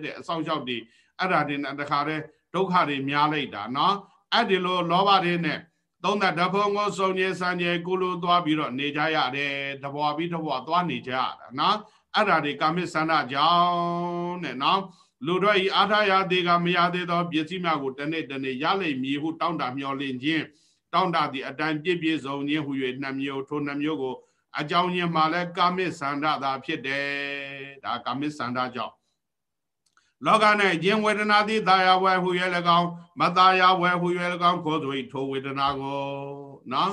တဲ့အစောင့်ရှောက်တွေအဲ့ဒါတွေနဲ့တခါတည်းဒုက္ခတွေများလိုက်တာနော်အဲ့ဒီလိုလောဘတွေနဲ့ သုံးသက်တဖုံကိုစုံညေစံညေကုလိုသွားပြီးတော့နေကြရတယ်တဘွားပြီးတဘွားသွားနေကြရတာနော်အဲ့ဒါတွေကာမိသန္တာကြောင့်တဲ့နော်လူတို့ဤအာထာယသေးကမရသေးသောပစ္စည်းများကိုတနေ့တနေ့ရလိမ့်မည်ဟုတောင်းတမျှော်လင့်ခြင်းတောင်းတသည့်အတိုင်းပြည့်ပြည့်စုံခြင်းဟု၍နှမျိုးထိုနှမျိုးကိုအကြောင်းရင်းမှာလဲကာမိသန္တာသာဖြစ်တယ်ဒါကာမိသန္တာကြောင့် လောက၌ကျင်ဝေဒနာသည်တာယာဝဲဟူ၍၎င်းမတာယာဝဲဟူ၍၎င်းခေါ်ဆို၏ထိုဝေဒနာကိုနော်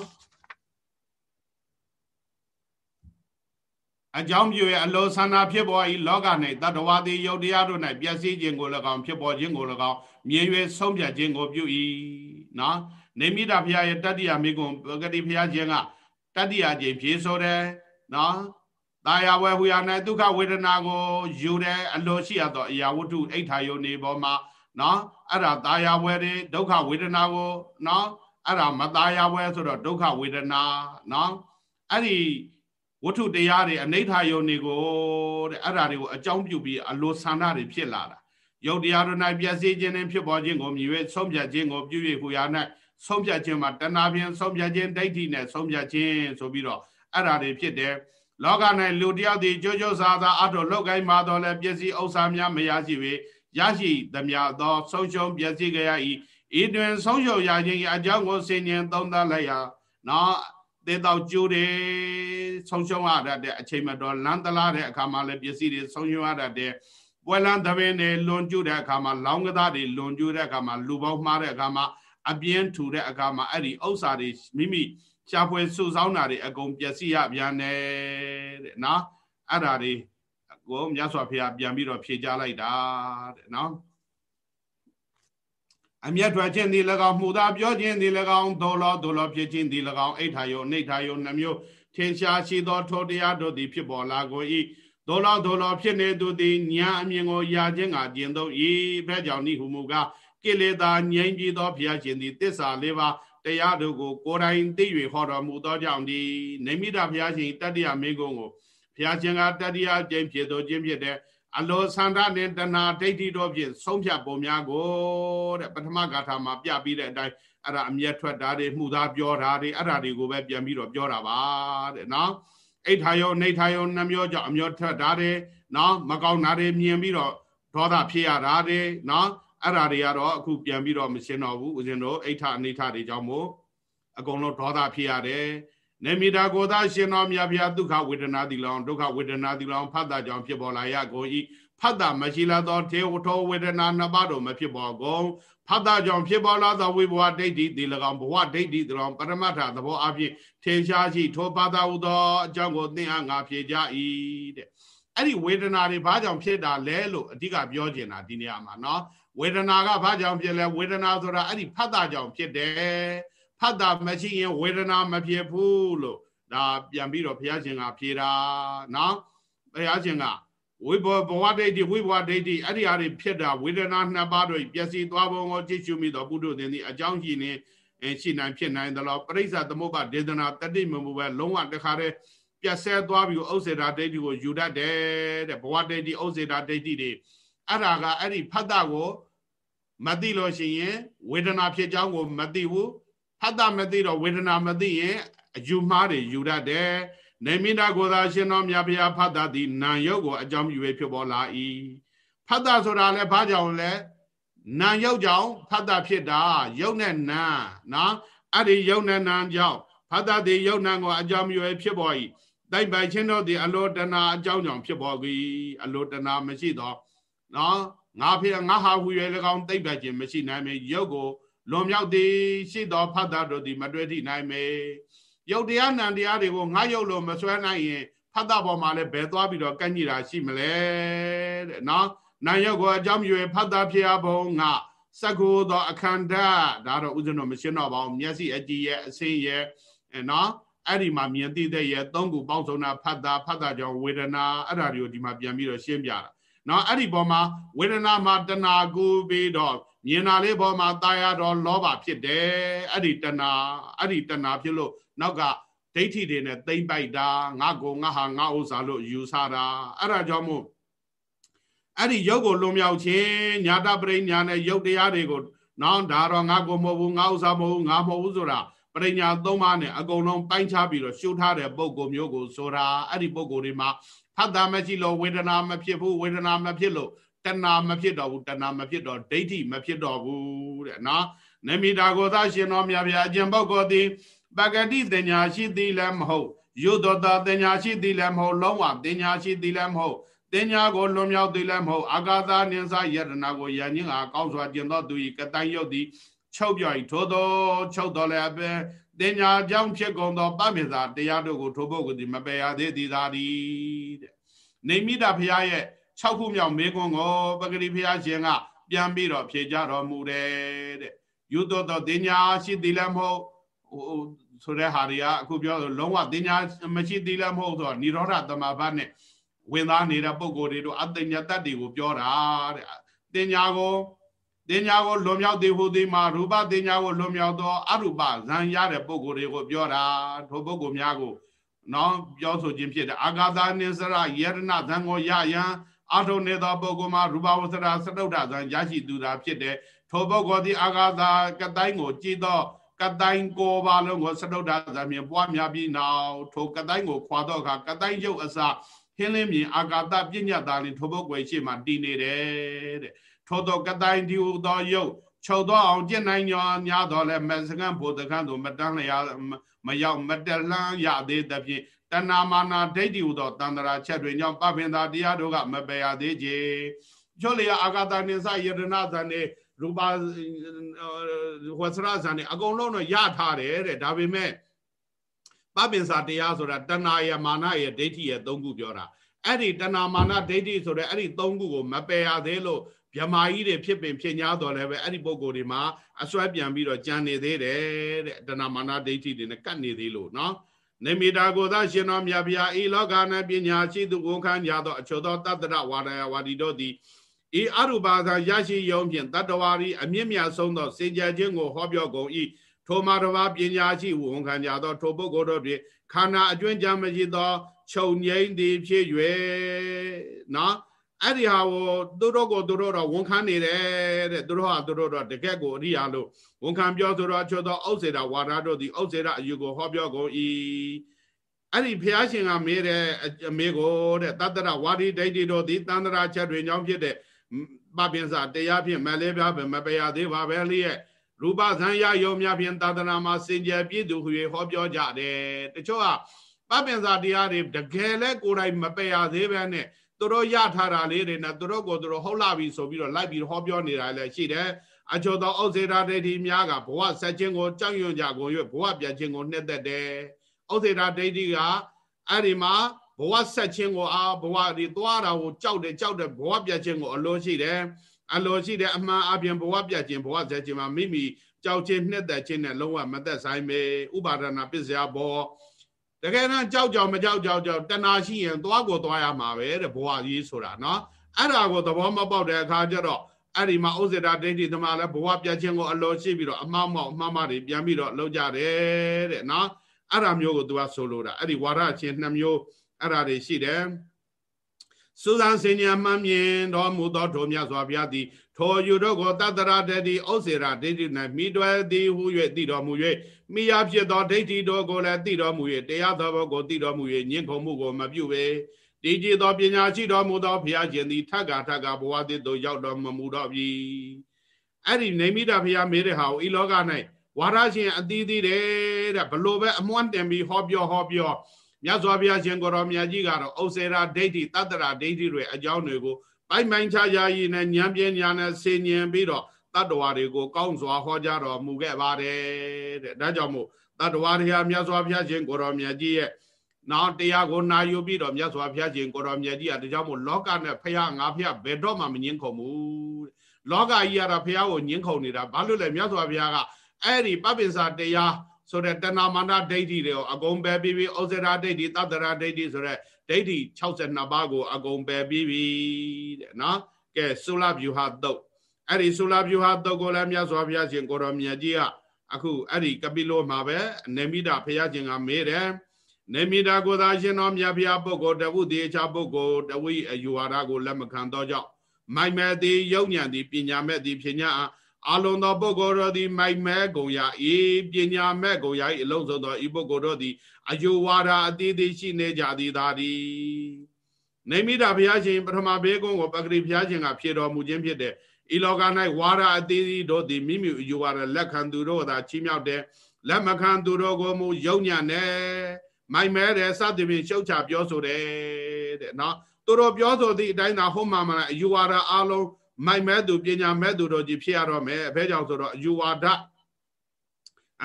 အကြောင်းပြုရဲ့အလိုဆန္ဒဖြစ်ပေါ်၏လောက၌တတဝါသည်ယုတ်တရားတို့၌ပျက်စီးခြင်းကို၎င်းဖြစ်ပေါ်ခြင်းကို၎င်းမြင်၍ဆုံးဖြတ်ခြင်းကိုပြု၏နော်နေမိတာဖရာရဲ့တတ္တိယမိကွန်ပဂတိဖရာခြင်းကတတ္တိယခြင်းဖြေဆိုတယ်နော် တာယာဝဲဟူရ၌ဒုက္ခဝေဒနာကိုယူတဲ့အလိုရှိရသောအရာဝတ္ထုအိဋ္ဌာယုန်နေပေါ်မှာနော်အဲ့ဒါတာယာဝဲတွေဒုက္ခဝေဒနာကိုနော်အဲ့ဒါမတာယာဝဲဆိုတော့ဒုက္ခဝေဒနာနော်အဲ့ဒီဝတ္ထုတရားတွေအနိဋ္ဌာယုန်တွေကိုတဲ့အဲ့ဒါတွေကိုအကြောင်းပြုပြီးအလိုဆန္ဒတွေဖြစ်လာတာယုတ်တရားတို့၌ပြည့်စည်ခြင်းနဲ့ဖြစ်ပေါ်ခြင်းကိုမြည်၍ဆုံးဖြတ်ခြင်းကိုပြု၍ဟူရ၌ဆုံးဖြတ်ခြင်းမှာတဏှာဖြင့်ဆုံးဖြတ်ခြင်းဒိဋ္ဌိနဲ့ဆုံးဖြတ်ခြင်းဆိုပြီးတော့အဲ့ဒါတွေဖြစ်တယ် လောက၌လူတယောက်သည်ကြိုးကြိုးစားစားအထုလောက်ကိုင်းမှာတော့လဲပစ္စည်းဥစ္စာများမရရှိ၍ရရှိသမျှသောဆုံးရှုံးပစ္စည်းကြရ၏ဤတွင်ဆုံးရှုံးရခြင်းအကြောင်းကိုဆင်ញင်သုံးသပ်လိုက်ရနော်သေတော့ကျိုးတယ်ဆုံးရှုံးရတဲ့အချိန်မတော်လမ်းတလားတဲ့အခါမှာလည်းပစ္စည်းတွေဆုံးရှုံးရတဲ့ပွဲလန်းသဘင်တွေလွန်ကျူးတဲ့အခါမှာလောင်းကသားတွေလွန်ကျူးတဲ့အခါမှာလူပေါင်းမှားတဲ့အခါမှာအပြင်းထူတဲ့အခါမှာအဲ့ဒီဥစ္စာတွေမိမိ ရှားဖွေစုဆောင်းတာတွေအကုန်ပျက်စီးရပြန်တယ်တဲ့နော်အဲ့ဒါတွေကိုမြတ်စွာဘုရားပြန်ပြီးတော့ဖြေကြလိုက်တာတဲ့နော်အမျက်ထွက်ခြင်းဒီ၎င်းမှုသာပြောခြင်းဒီ၎င်းဒုလောဒုလောဖြစ်ခြင်းဒီ၎င်းအိဋ္ဌာယောအိဋ္ဌာယောနှမျိုးထင်ရှားရှိသောထိုတရားတို့သည်ဖြစ်ပေါ်လာကို၏ဒုလောဒုလောဖြစ်နေသူသည်ညာအမြင်ကိုယာခြင်းကကျင်သုံး၏ဘဲကြောင့်ဤဟုမူကားကိလေသာငြိမ်းပြီးသောဘုရားရှင်သည်တစ္ဆာလေးပါး တရားတို့ကိုကိုယ်တိုင်သိ၍ဟောတော်မူသောကြောင့်ဒီနေမိတာဘုရားရှင်တတ္တရာမေကုံကိုဘုရားရှင်ကတတ္တရာကျင့်ဖြစ်သောခြင်းဖြစ်တဲ့အလောသန္တာနဲ့တဏှာဒိဋ္ဌိတို့ဖြင့်ဆုံးဖြတ်ပုံများကိုတဲ့ပထမဂါထာမှာပြပြီးတဲ့အတိုင်းအဲ့ဒါအမျက်ထွက်တာတွေမှုသားပြောတာတွေအဲ့ဒါတွေကိုပဲပြန်ပြီးတော့ပြောတာပါတဲ့နော်အိဋ္ဌာယောနေဋ္ဌာယောနှမျိုးကြောင့်အမျက်ထွက်တာတွေနော်မကောင်းတာတွေမြင်ပြီးတော့ဒေါသဖြစ်ရတာတွေနော် အဲ့ဒါတွေကတော့အခုပြန်ပြီးတော့မရှင်းတော့ဘူးဦးဇင်းတို့အိဋ္ဌအနိဋ္ဌတွေကြောင့်မို့အကုန်လုံးဒေါသဖြစ်ရတယ်နေမိတာကိုသာရှင်တော်မြတ်ဗျာဒုက္ခဝေဒနာတိလောင်ဒုက္ခဝေဒနာတိလောင်ဖတ်တာကြောင့်ဖြစ်ပေါ်လာရကုန်ဤဖတ်တာမရှိလာသောထေဝထောဝေဒနာနှစ်ပါးတို့မဖြစ်ပေါ်ကုန်ဖတ်တာကြောင့်ဖြစ်ပေါ်လာသောဝိဘဝဒိဋ္ဌိတိ၎င်းဘဝဒိဋ္ဌိတိလောင်ပရမတ္ထသဘောအဖြစ်ထင်ရှားရှိထိုပါတာဟုသောအကြောင်းကိုသင်အားငါဖြေကြ၏တဲ့အဲ့ဒီဝေဒနာတွေဘာကြောင့်ဖြစ်တာလဲလို့အဓိကပြောချင်တာဒီနေရာမှာเนาะ ဝေဒနာကဘာကြောင့်ဖြစ်လဲဝေဒနာဆိုတာအဲ့ဒီဖတ်တာကြောင့်ဖြစ်တယ်ဖတ်တာမရှိရင်ဝေဒနာမဖြစ်ဘူးလို့ဒါပြန်ပြီးတော့ဘုရားရှင်ကဖြေတာနော်ဘုရားရှင်ကဝိဘဘဝဒိဋ္ဌိဝိဘဝဒိဋ္ဌိအဲ့ဒီဟာတွေဖြစ်တာဝေဒနာနှစ်ပါးတို့ပျက်စီးသွားပုံကိုကြည့်ရှုမိတော့ပုထုသင်သည်အကြောင်းရှိနေရှိနိုင်ဖြစ်နိုင်တယ်လို့ပရိစ္ဆသမုပ္ပါဒေသနာတတိမမှုပဲလုံးဝတခါတည်းပြက်ဆဲသွားပြီးဥစ္စေတာဒိဋ္ဌိကိုယူတတ်တယ်တဲ့ဘဝဒိဋ္ဌိဥစ္စေတာဒိဋ္ဌိတွေ အဲ့ဒါကအဲ့ဒီဖတ်တာကိုမသိလို့ရှိရင်ဝေဒနာဖြစ်ကြောင်းကိုမသိဘူးဖတ်တာမသိတော့ဝေဒနာမသိရင်အယူမှားတွေယူတတ်တယ်နေမိတာကိုသာရှင်တော်မြတ်ဗျာဖတ်တာသည်နာယုတ်ကိုအကြောင်းပြုဖြစ်ပေါ်လာ၏ဖတ်တာဆိုတာလည်းဘာကြောင့်လဲနာယုတ်ကြောင့်ဖတ်တာဖြစ်တာယုတ်နဲ့နာနော်အဲ့ဒီယုတ်နဲ့နာကြောင့်ဖတ်တာသည်ယုတ်နာကိုအကြောင်းပြုဖြစ်ပေါ်၏တိုက်ပိုင်ချင်းတို့သည်အလောတနာအကြောင်းကြောင့်ဖြစ်ပေါ်၏အလောတနာမရှိတော့ နော်ငါဖေငါဟာဟူ၍၎င်းသိမ့်ပတ်ခြင်းမရှိနိုင်မေရုပ်ကိုလွန်မြောက်သည်ရှိသောဖတ်တာတို့သည်မတွေ့ထိနိုင်မေရုပ်တရားနံတရားတွေကိုငါရုပ်လို့မဆွဲနိုင်ရင်ဖတ်တာပေါ်မှာလည်းဘယ်သွားပြီးတော့ကန့်ကြည့်တာရှိမလဲတဲ့နော်နာရုပ်ကိုအကြောင်းပြုဖတ်တာဖြစ်အဘုံငါစကုသောအခန္ဓာဒါတော့ဥစဉ်တော့မရှင်းတော့ပါဘူးမျက်စိအကြည့်ရဲ့အစင်းရဲ့နော်အဲ့ဒီမှာမြင်သိတဲ့ရဲ့သုံးခုပေါင်းစုံတာဖတ်တာဖတ်တာကြောင့်ဝေဒနာအဲ့ဒါတွေကိုဒီမှာပြန်ပြီးတော့ရှင်းပြတာ နော်အဲ့ဒီပေါ်မှာဝေဒနာမှာတဏှာကိုပြီးတော့မြင်တာလေးပေါ်မှာတာယာတော့လောဘဖြစ်တယ်အဲ့ဒီတဏှာအဲ့ဒီတဏှာဖြစ်လို့နောက်ကဒိဋ္ဌိတွေနဲ့သိမ့်ပိုက်တာငါကိုငါဟာငါဥစ္စာလို့ယူဆတာအဲ့ဒါကြောင့်မို့အဲ့ဒီရုပ်ကိုလွန်မြောက်ခြင်းညာတပရိညာနဲ့ရုပ်တရားတွေကိုနောင်ဒါတော့ငါကိုမဟုတ်ဘူးငါဥစ္စာမဟုတ်ဘူးငါမဟုတ်ဘူးဆိုတာပရိညာသုံးပါးနဲ့အကုန်လုံးပိုင်းခြားပြီးတော့ရှုထားတဲ့ပုံကိုမျိုးကိုဆိုတာအဲ့ဒီပုံကိုတွေမှာ ဖတ်တာမရှိလို့ဝေဒနာမဖြစ်ဘူးဝေဒနာမဖြစ်လို့တဏမဖြစ်တော့ဘူးတဏမဖြစ်တော့ဒိဋ္ဌိမဖြစ်တော့ဘူးတဲ့နော်နမိတာကိုသာရှင်တော်မြတ်ဗျာအကျင့်ပုဂ္ဂိုလ်သည်ပဂတိတင်ညာရှိသည်လည်းမဟုတ်ယုဒ္ဓတာတင်ညာရှိသည်လည်းမဟုတ်လုံးဝတင်ညာရှိသည်လည်းမဟုတ်တင်ညာကိုလွန်မြောက်သည်လည်းမဟုတ်အာဂါသနိသယတနာကိုယဉ်ခြင်းအားကောင်းစွာကျင့်သောသူ၏ကတိုင်ယုတ်သည်ချုပ်ပြော်၏ထိုသောချုပ်တော်လည်းအပဲ တင်ညာကြောင့်ဖြစ်ကုန်သောပမေသာတရားတို့ကိုထိုပုဂ္ဂိုလ်သည်မပယ်ရသေးသည်သာသည်တဲ့နေမိတာဖရာရဲ့6ခုမြောက်မေကွန်ကိုပဂတိဖရာရှင်က ပြန်ပြီးတော့ဖြေကြတော်မူတယ်တဲ့ယူတော်တော်တင်ညာရှိသည်လည်းမဟုတ်ဟိုဆိုတဲ့ဟာတွေကအခုပြောလို့လုံးဝတင်ညာမရှိသေးလည်းမဟုတ်ဆိုတော့និရောဓသမဘာနဲ့ဝင်သားနေတဲ့ပုံကိုယ်တွေတို့အတ္တညတ္တတွေကိုပြောတာတဲ့တင်ညာကို တင်ညာကိုလွန်မြောက်သေးဟုသေးမှာရူပတင်ညာကိုလွန်မြောက်သောအရူပဇံရတဲ့ပုံကိုယ်တွေကိုပြောတာထိုပုံကိုယ်များကိုနော်ပြောဆိုခြင်းဖြစ်တယ်အာဂါသနိစရယရဏဇံကိုရယံအာထုံနေသောပုဂ္ဂိုလ်မှာရူပဝဆရာစတုဒ္ဒဇံရရှိသူသာဖြစ်တယ်ထိုပုဂ္ဂိုလ်သည်အာဂါသကတိုင်းကိုကြည်သောကတိုင်းကိုပါလုံးကိုစတုဒ္ဒဇံမြင်ပွားများပြီးနောက်ထိုကတိုင်းကိုခွာတော့အခါကတိုင်းရုပ်အစဟင်းလင်းမြင်အာဂါတပြညတ်သားလင်ထိုပုဂ္ဂိုလ်ရှိမှတည်နေတယ်တဲ့ ထိုသောကတိုင်းဒီဟုသောရုပ်ချုပ်သောအောင်ကျင့်နိုင်ညောများတော်လဲမစကံဘုဒ္ဓကံသို့မတန်းလျာမရောက်မတလန်းရသေးသဖြင့်တဏမာနာဒိဋ္ဌိဟူသောတန္တရာချက်တွင်ကြောင့်ပပင်သာတရားတို့ကမပယ်ရသေးချေချောလျာအာဂတနိသယရဏဇန်နေရူပဝဆရဇန်နေအကုန်လုံးတော့ရထားတယ်တဲ့ဒါပေမဲ့ပပင်စာတရားဆိုတာတဏယမာနရဲ့ဒိဋ္ဌိရဲ့သုံးခုပြောတာအဲ့ဒီတဏမာနဒိဋ္ဌိဆိုတဲ့အဲ့ဒီသုံးခုကိုမပယ်ရသေးလို့ ဗြမာကြီးတွေဖြစ်ပင်ဖြစ်냐တော်လည်းပဲအဲ့ဒီပုံကိုယ်တွေမှာအစွဲပြန်ပြီးတော့ကြံနေသေးတယ်တဲ့တဏမာနဒိဋ္ဌိတွေနဲ့ကတ်နေသေးလို့နော်နေမိတာကိုသာရှင်တော်မြတ်ဗျာဤလောက၌ပညာရှိသူဝန်ခံကြသောအချို့သောတတ္တရဝါဒယဝါဒီတို့သည်ဤအရုပါသာရရှိယုံဖြင့်တတ္တဝါရီအမြင့်မြတ်ဆုံးသောစေကြခြင်းကိုဟောပြောကုန်၏ထိုမှာတဘာပညာရှိဝန်ခံကြသောထိုပုဂ္ဂိုလ်တို့ဖြင့်ခန္ဓာအကျွင့်ကြမရှိသော ခြုံငိမ့်သည်ဖြစ်၍နော် အဲ့ဒီဟာကိုသူတို့ကိုသူတို့တော့ဝန်ခံနေတယ်တဲ့သူတို့ဟာသူတို့တော့တကက်ကိုအရိယာလို့ဝန်ခံပြောဆိုတော့ချောသောဥစ္စေတာဝါဒတို့သည်ဥစ္စေတာအယူကိုဟောပြောကုန်၏အဲ့ဒီဘုရားရှင်ကမေးတဲ့အမေကိုတဲ့တတ္တရဝါဒီဒိဋ္ဌိတို့သည်တန္တရာချက်တွင်ကြောင့်ဖြစ်တဲ့ပပင်္စတရားဖြင့်မလဲပြားပဲမပယ်ရသေးပါပဲလျက်ရူပဇံရယုံများဖြင့်သာသနာမှာစင်ကြယ်ပြည့်သူဟူ၍ဟောပြောကြတယ်တချို့ကပပင်္စတရားတွေတကယ်လဲကိုယ်တိုင်မပယ်ရသေးပဲနဲ့ သူတို့ရထားတာလေးတွေနဲ့သူတို့ကိုသူတို့ဟုတ်လာပြီဆိုပြီးတော့လိုက်ပြီးဟောပြောနေတာလည်းရှိတယ်အချို့သောဥစ္စေတာဒိဋ္ဌိများကဘဝဆက်ခြင်းကိုကြောက်ရွံ့ကြကုန်၍ဘဝပြတ်ခြင်းကိုနှစ်သက်တယ်ဥစ္စေတာဒိဋ္ဌိကအဲ့ဒီမှာဘဝဆက်ခြင်းကိုအာဘဝဒီသွားတာကိုကြောက်တယ်ကြောက်တယ်ဘဝပြတ်ခြင်းကိုအလိုရှိတယ်အလိုရှိတယ်အမှန်အပြင်ဘဝပြတ်ခြင်းဘဝဆက်ခြင်းမှာမိမိကြောက်ခြင်းနှစ်သက်ခြင်းနဲ့လုံးဝမသက်ဆိုင်ပဲဥပါဒနာပစ္စယဘော တကယ်တော့ကြောက်ကြောက်မကြောက်ကြောက်ကြောက်တဏှာရှိရင်သွားကိုသွားရမှာပဲတဲ့ဘဝကြီးဆိုတာနော်အဲ့ဒါကိုသဘောမပေါက်တဲ့အခါကျတော့အဲ့ဒီမှာဥစ္စေတာဒိဋ္ဌိသမားလည်းဘဝပြတ်ခြင်းကိုအလောရှိပြီးတော့အမှားမောက်အမှားမတွေပြန်ပြီးတော့လောက်ကြတယ်တဲ့နော်အဲ့ဒါမျိုးကိုသူကဆိုလိုတာအဲ့ဒီဝါရချင်းနှစ်မျိုးအဲ့ဒါတွေရှိတယ်စူဇန်စင်ညာမှန်မြင်တော်မူသောထိုမြတ်စွာဘုရားသည် ထိုယူတို့ကိုတတရတတိဩစေရာဒိဋ္ဌိ၌မိတွယ်သည်ဟု၍သိတော်မူ၍မိယာဖြစ်သောဒိဋ္ဌိတို့ကိုလည်းသိတော်မူ၍တရားတော်ဘောကိုသိတော်မူ၍ညင်ခုံမှုကိုမပြုပေတည်ကြည်သောပညာရှိတော်မူသောဘုရားရှင်သည်ထက်ကထက်ကဘဝတည်သို့ရောက်တော်မူတော့ပြီအဲ့ဒီနေမိတာဘုရားမေးတဲ့ဟာကိုဤလောက၌ဝါရရှင်အသီးသီးတယ်တဲ့ဘလို့ပဲအမွှမ်းတင်ပြီးဟောပြောဟောပြောမြတ်စွာဘုရားရှင်ကိုရောမြတ်ကြီးကတော့ဩစေရာဒိဋ္ဌိတတ္တရာဒိဋ္ဌိတွေအကြောင်းတွေကို ပိုင်ပိုင်ခြားခြားရည်နဲ့ဉာဏ်ပြညာနဲ့ဆင်ញင်ပြီးတော့တတ္တဝါတွေကိုကောင်းစွာဟောကြားတော်မူခဲ့ပါတယ်တဲ့ဒါကြောင့်မို့တတ္တဝါတွေဟာမြတ်စွာဘုရားရှင်ကိုရောမြတ်ကြီးရဲ့နောက်တရားကိုနာယူပြီးတော့မြတ်စွာဘုရားရှင်ကိုရောမြတ်ကြီးကဒါကြောင့်မို့လောကနဲ့ဖះငါဖះဘယ်တော့မှမငင်းခုံဘူးလောကကြီးကတော့ဖះကိုငင်းခုံနေတာဘာလို့လဲမြတ်စွာဘုရားကအဲ့ဒီပပိစ္ဆာတရား ဆိုတဲ့တဏမာနဒိဋ္ဌိတွေကိုအကုန်ပဲပြီးပြီးဩဇရာဒိဋ္ဌိတတ္တရာဒိဋ္ဌိဆိုတဲ့ဒိဋ္ဌိ62ပါးကိုအကုန်ပယ်ပြီးပြီတဲ့နော်ကဲသုလဗျူဟာတုတ်အဲ့ဒီဆိုလာပြူဟာတုတ်ကိုလည်းမြတ်စွာဘုရားရှင်ကိုတော်မြတ်ကြီးကအခုအဲ့ဒီကပိလောမှာပဲနေမိတာဘုရားရှင်ကမေးတယ်နေမိတာကိုသာရှင်တော်မြတ်ဘုရားပုဂ္ဂိုလ်တဝုတိအခြားပုဂ္ဂိုလ်တဝိအယူဝါဒကိုလက်မခံတော့ကြောင့်မိုက်မဲ့သည်ယုံညံသည်ပညာမဲ့သည်ဖြစ်냐 အလုံးသောပုဂ္ဂိုလ်တို့သည်မိုက်မဲကုန်ရာဤပညာမဲ့ကုန်ရာဤအလုံးစုံသောဤပုဂ္ဂိုလ်တို့သည်အယုဝါဒအသေးသေးရှိနေကြသည်သာသည်နေမိတာဘုရားရှင်ပထမဘေးကုန်းကိုပဂရိဘုရားရှင်ကဖြေတော်မူခြင်းဖြစ်တဲ့ဤလောက၌ဝါဒအသေးသေးတို့သည်မိမိအယုဝါဒလက်ခံသူတို့သာချီးမြှောက်တဲ့လက်မခံသူတို့ကိုမူယုံညံ့နေမိုက်မဲတယ်စသည်ဖြင့်ရှုတ်ချပြောဆိုတယ်တဲ့နော်သူတို့ပြောဆိုသည့်အတိုင်းသာဟုတ်မှမှန်အယူဝါဒအလုံး မိုက်မဲသူပညာမဲသူတို့ကြီးဖြစ်ရတော့မယ်အဘဲကြောင့်ဆိုတော့အယူဝါဒ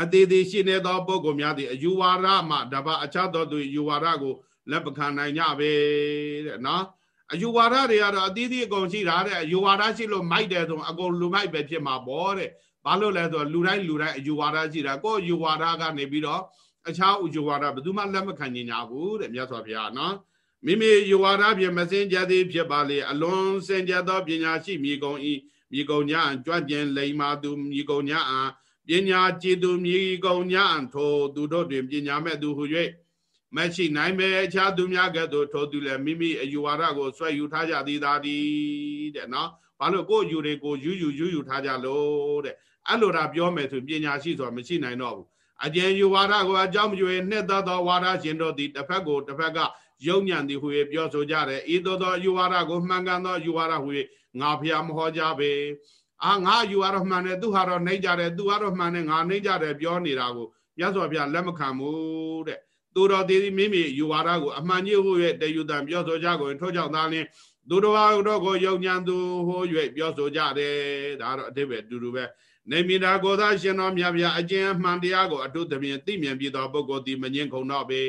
အသေးသေးရှိနေသောပုဂ္ဂိုလ်များသည်အယူဝါဒမှတပါအခြားသောသူအယူဝါဒကိုလက်ပခံနိုင်ကြပဲတဲ့နော်အယူဝါဒတွေကတော့အသီးသီးအကုန်ရှိတာတဲ့အယူဝါဒရှိလို့မိုက်တယ်ဆိုအကုန်လူမိုက်ပဲဖြစ်မှာပေါ့တဲ့ဘာလို့လဲဆိုတော့လူတိုင်းလူတိုင်းအယူဝါဒရှိတာကိုယ်အယူဝါဒကနေပြီးတော့အခြားအယူဝါဒဘယ်သူမှလက်မခံနိုင်ကြဘူးတဲ့မြတ်စွာဘုရားနော် မိမိယဝါဒဖြင့်မစင်ကြသည်ဖြစ်ပါလေအလွန်စင်ကြသောပညာရှိမိကုံဤမိကုံညာကြွကျင်လိမ္မာသူမိကုံညာပညာကြည်သူမိကုံညာထိုသူတို့တွင်ပညာမဲ့သူဟု၍မရှိနိုင်ပဲအခြားသူများကဲ့သို့ထိုသူလည်းမိမိအယူဝါဒကိုဆွဲယူထားကြသည်သာဒီတဲ့နော်ဘာလို့ကိုယ်ယူတွေကိုယူယူယူယူထားကြလို့တဲ့အဲ့လိုဒါပြောမယ်ဆိုပညာရှိဆိုတာမရှိနိုင်တော့ဘူးအကျဉ်းယူဝါဒကိုအကြောင်းမကျွေနှစ်သက်သောဝါဒရှင်တို့သည်တစ်ဖက်ကိုတစ်ဖက်က ယုံညံ့သည်ဟူ၍ပြောဆိုကြတယ်ဤသို့သောယူဝါဒကိုမှန်ကန်သောယူဝါဒဟူ၍ငါဖျားမဟောကြပေအာငါယူဝါဒမှန်တယ်သူဟာတော့နှိမ့်ကြတယ်သူကတော့မှန်တယ်ငါနှိမ့်ကြတယ်ပြောနေတာကိုမြတ်စွာဘုရားလက်မခံဘူးတဲ့သူတော်သေးသည်မိမိယူဝါဒကိုအမှန်ကြီးဟူ၍တယူတံပြောဆိုကြကုန်ထို့ကြောင့်သာလျှင်သူတော်ဘာတို့ကိုယုံညံသူဟူ၍ပြောဆိုကြတယ်ဒါတော့အတိပ္ပယ်အတူတူပဲနေမိတာကိုသာရှင်တော်မြတ်ဗျာအကျဉ်းအမှန်တရားကိုအထုသဖြင့်သိမြင်ပြီးသောပုဂ္ဂိုလ်သည်မငင်းခုံတော့ပေ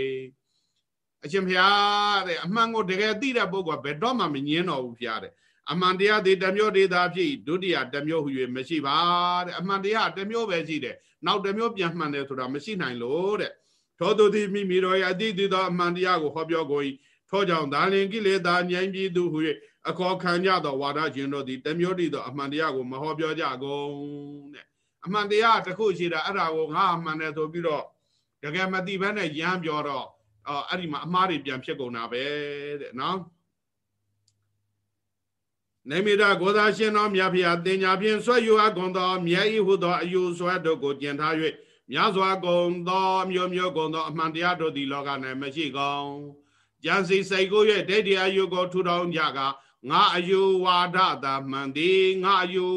အရှင်ဘုရားတဲ့အမှန်ကိုတကယ်သိတဲ့ပုဂ္ဂိုလ်ကဘယ်တော့မှမငင်းတော့ဘူးဘုရားတဲ့အမှန်တရားဒီတမျိုးဒေတာဖြစ်ဒုတိယတမျိုးဟူ၍မရှိပါတဲ့အမှန်တရားတမျိုးပဲရှိတယ်နောက်တမျိုးပြန်မှန်တယ်ဆိုတာမရှိနိုင်လို့တဲ့သောသူသည်မိမိတို့ရဲ့အတိအသီသောအမှန်တရားကိုဟောပြောကုန်၏ထို့ကြောင့်ဒါလင်ကိလေသာဉာဏ်ပြည်သူဟူ၍အခေါ်ခံကြသောဝါဒရှင်တို့သည်တမျိုးတည်းသောအမှန်တရားကိုမဟောပြောကြကုန်တဲ့အမှန်တရားတစ်ခုရှိတာအဲ့ဒါကိုငါအမှန်တယ်ဆိုပြီးတော့တကယ်မသိဘဲနဲ့ရမ်းပြောတော့ အော်အဲ့ဒီမှာအမှားတွေပြန်ဖြစ်ကုန်တာပဲတဲ့နော်နေမိတာကိုသာရှင်တော်မြတ်ဖျားတင်ညာဖြင့်ဆွဲယူအပ်ကုန်သောမြဲဤဟုသောအယူဆွဲတို့ကိုကျင်ထား၍များစွာကုန်သောမျိုးမျိုးကုန်သောအမှန်တရားတို့သည်လောက၌မရှိကုန်ကြံစီစိတ်ကို၍ဒိဋ္ဌိအယူကိုထူထောင်ကြကငါအယူဝါဒသာမှန်သည်ငါအယူ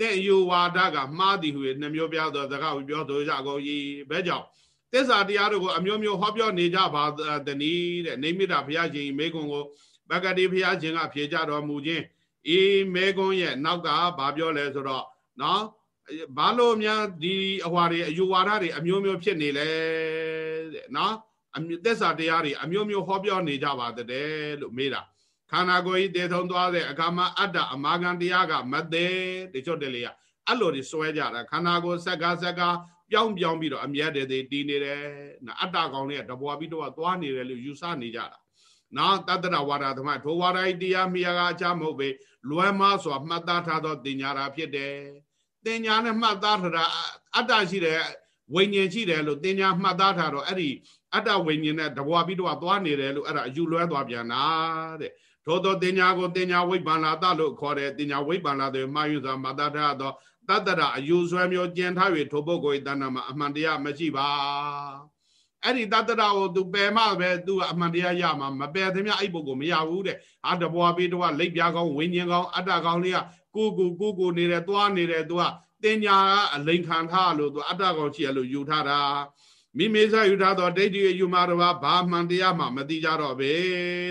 တဲ့အယူဝါဒကမှားသည်ဟုနှမျိုးပြသောစကားကိုပြောဆိုကြကုန်၏ဘဲကြောင့် သစ္စာတရားတို့ကိုအမျိုးမျိုးဟောပြောနေကြပါသနည်းတဲ့နေမိတာဘုရားရှင်မေကွန်ကိုဘဂတိဘုရားရှင်ကဖြေကြတော်မူခြင်းအေးမေကွန်ရဲ့နောက်ကဘာပြောလဲဆိုတော့နော်ဘာလို့များဒီအဟွာတွေအယူဝါဒတွေအမျိုးမျိုးဖြစ်နေလဲတဲ့နော်အသစ္စာတရားတွေအမျိုးမျိုးဟောပြောနေကြပါတဲ့လို့မေးတာခန္ဓာကိုယ်ကြီးတည်ထုံသွားတဲ့အခါမှာအတ္တအမာခံတရားကမသေးတချို့တလေကအဲ့လိုတွေစွဲကြတာခန္ဓာကိုယ်စက္ကစက္က ပြောင်းပြောင်းပြီးတော့အမြတ်တည်းတည်နေတယ်နော်အတ္တကောင်လေးကတဘွားပြီးတော့သွားနေတယ်လို့ယူဆနေကြတာနော်တတ္တရဝါဒသမထိုဝါဒိတရားမိယာကအချမဟုတ်ပဲလွယ်မစွာမှတ်သားထားသောတင်ညာတာဖြစ်တယ်တင်ညာနဲ့မှတ်သားထားတာအတ္တရှိတယ်ဝိညာဉ်ရှိတယ်လို့တင်ညာမှတ်သားထားတော့အဲ့ဒီအတ္တဝိညာဉ်နဲ့တဘွားပြီးတော့သွားနေတယ်လို့အဲ့ဒါအယူလွဲသွားပြန်တာတဲ့ထို့သောတင်ညာကိုတင်ညာဝိပ္ပန္နာတလို့ခေါ်တယ်တင်ညာဝိပ္ပန္နာတွေမှာယူစွာမှတ်သားထားသော တတ္တရအယူဆွဲမျိုးကျင်ထား၍ထိုပုဂ္ဂိုလ်၏တဏ္ဍမှာအမှန်တရားမရှိပါအဲ့ဒီတတ္တရကို तू ပယ်မှပဲ तू အမှန်တရားရမှာမပယ်သမျှအဲ့ပုဂ္ဂိုလ်မရဘူးတဲ့အာတဘွားပေးတော့လိပ်ပြားကောင်းဝိညာဉ်ကောင်းအတ္တကောင်းလေးကကိုကိုကိုကိုနေတယ်သွားနေတယ် तू ကတင်ညာအလိန်ခံထားလို့ तू အတ္တကောင်းရှိရလို့ယူထားတာမိမိစယူထားတော့ဒိဋ္ဌိယူမှာတော့ဘာမှန်တရားမှမသိကြတော့ပဲ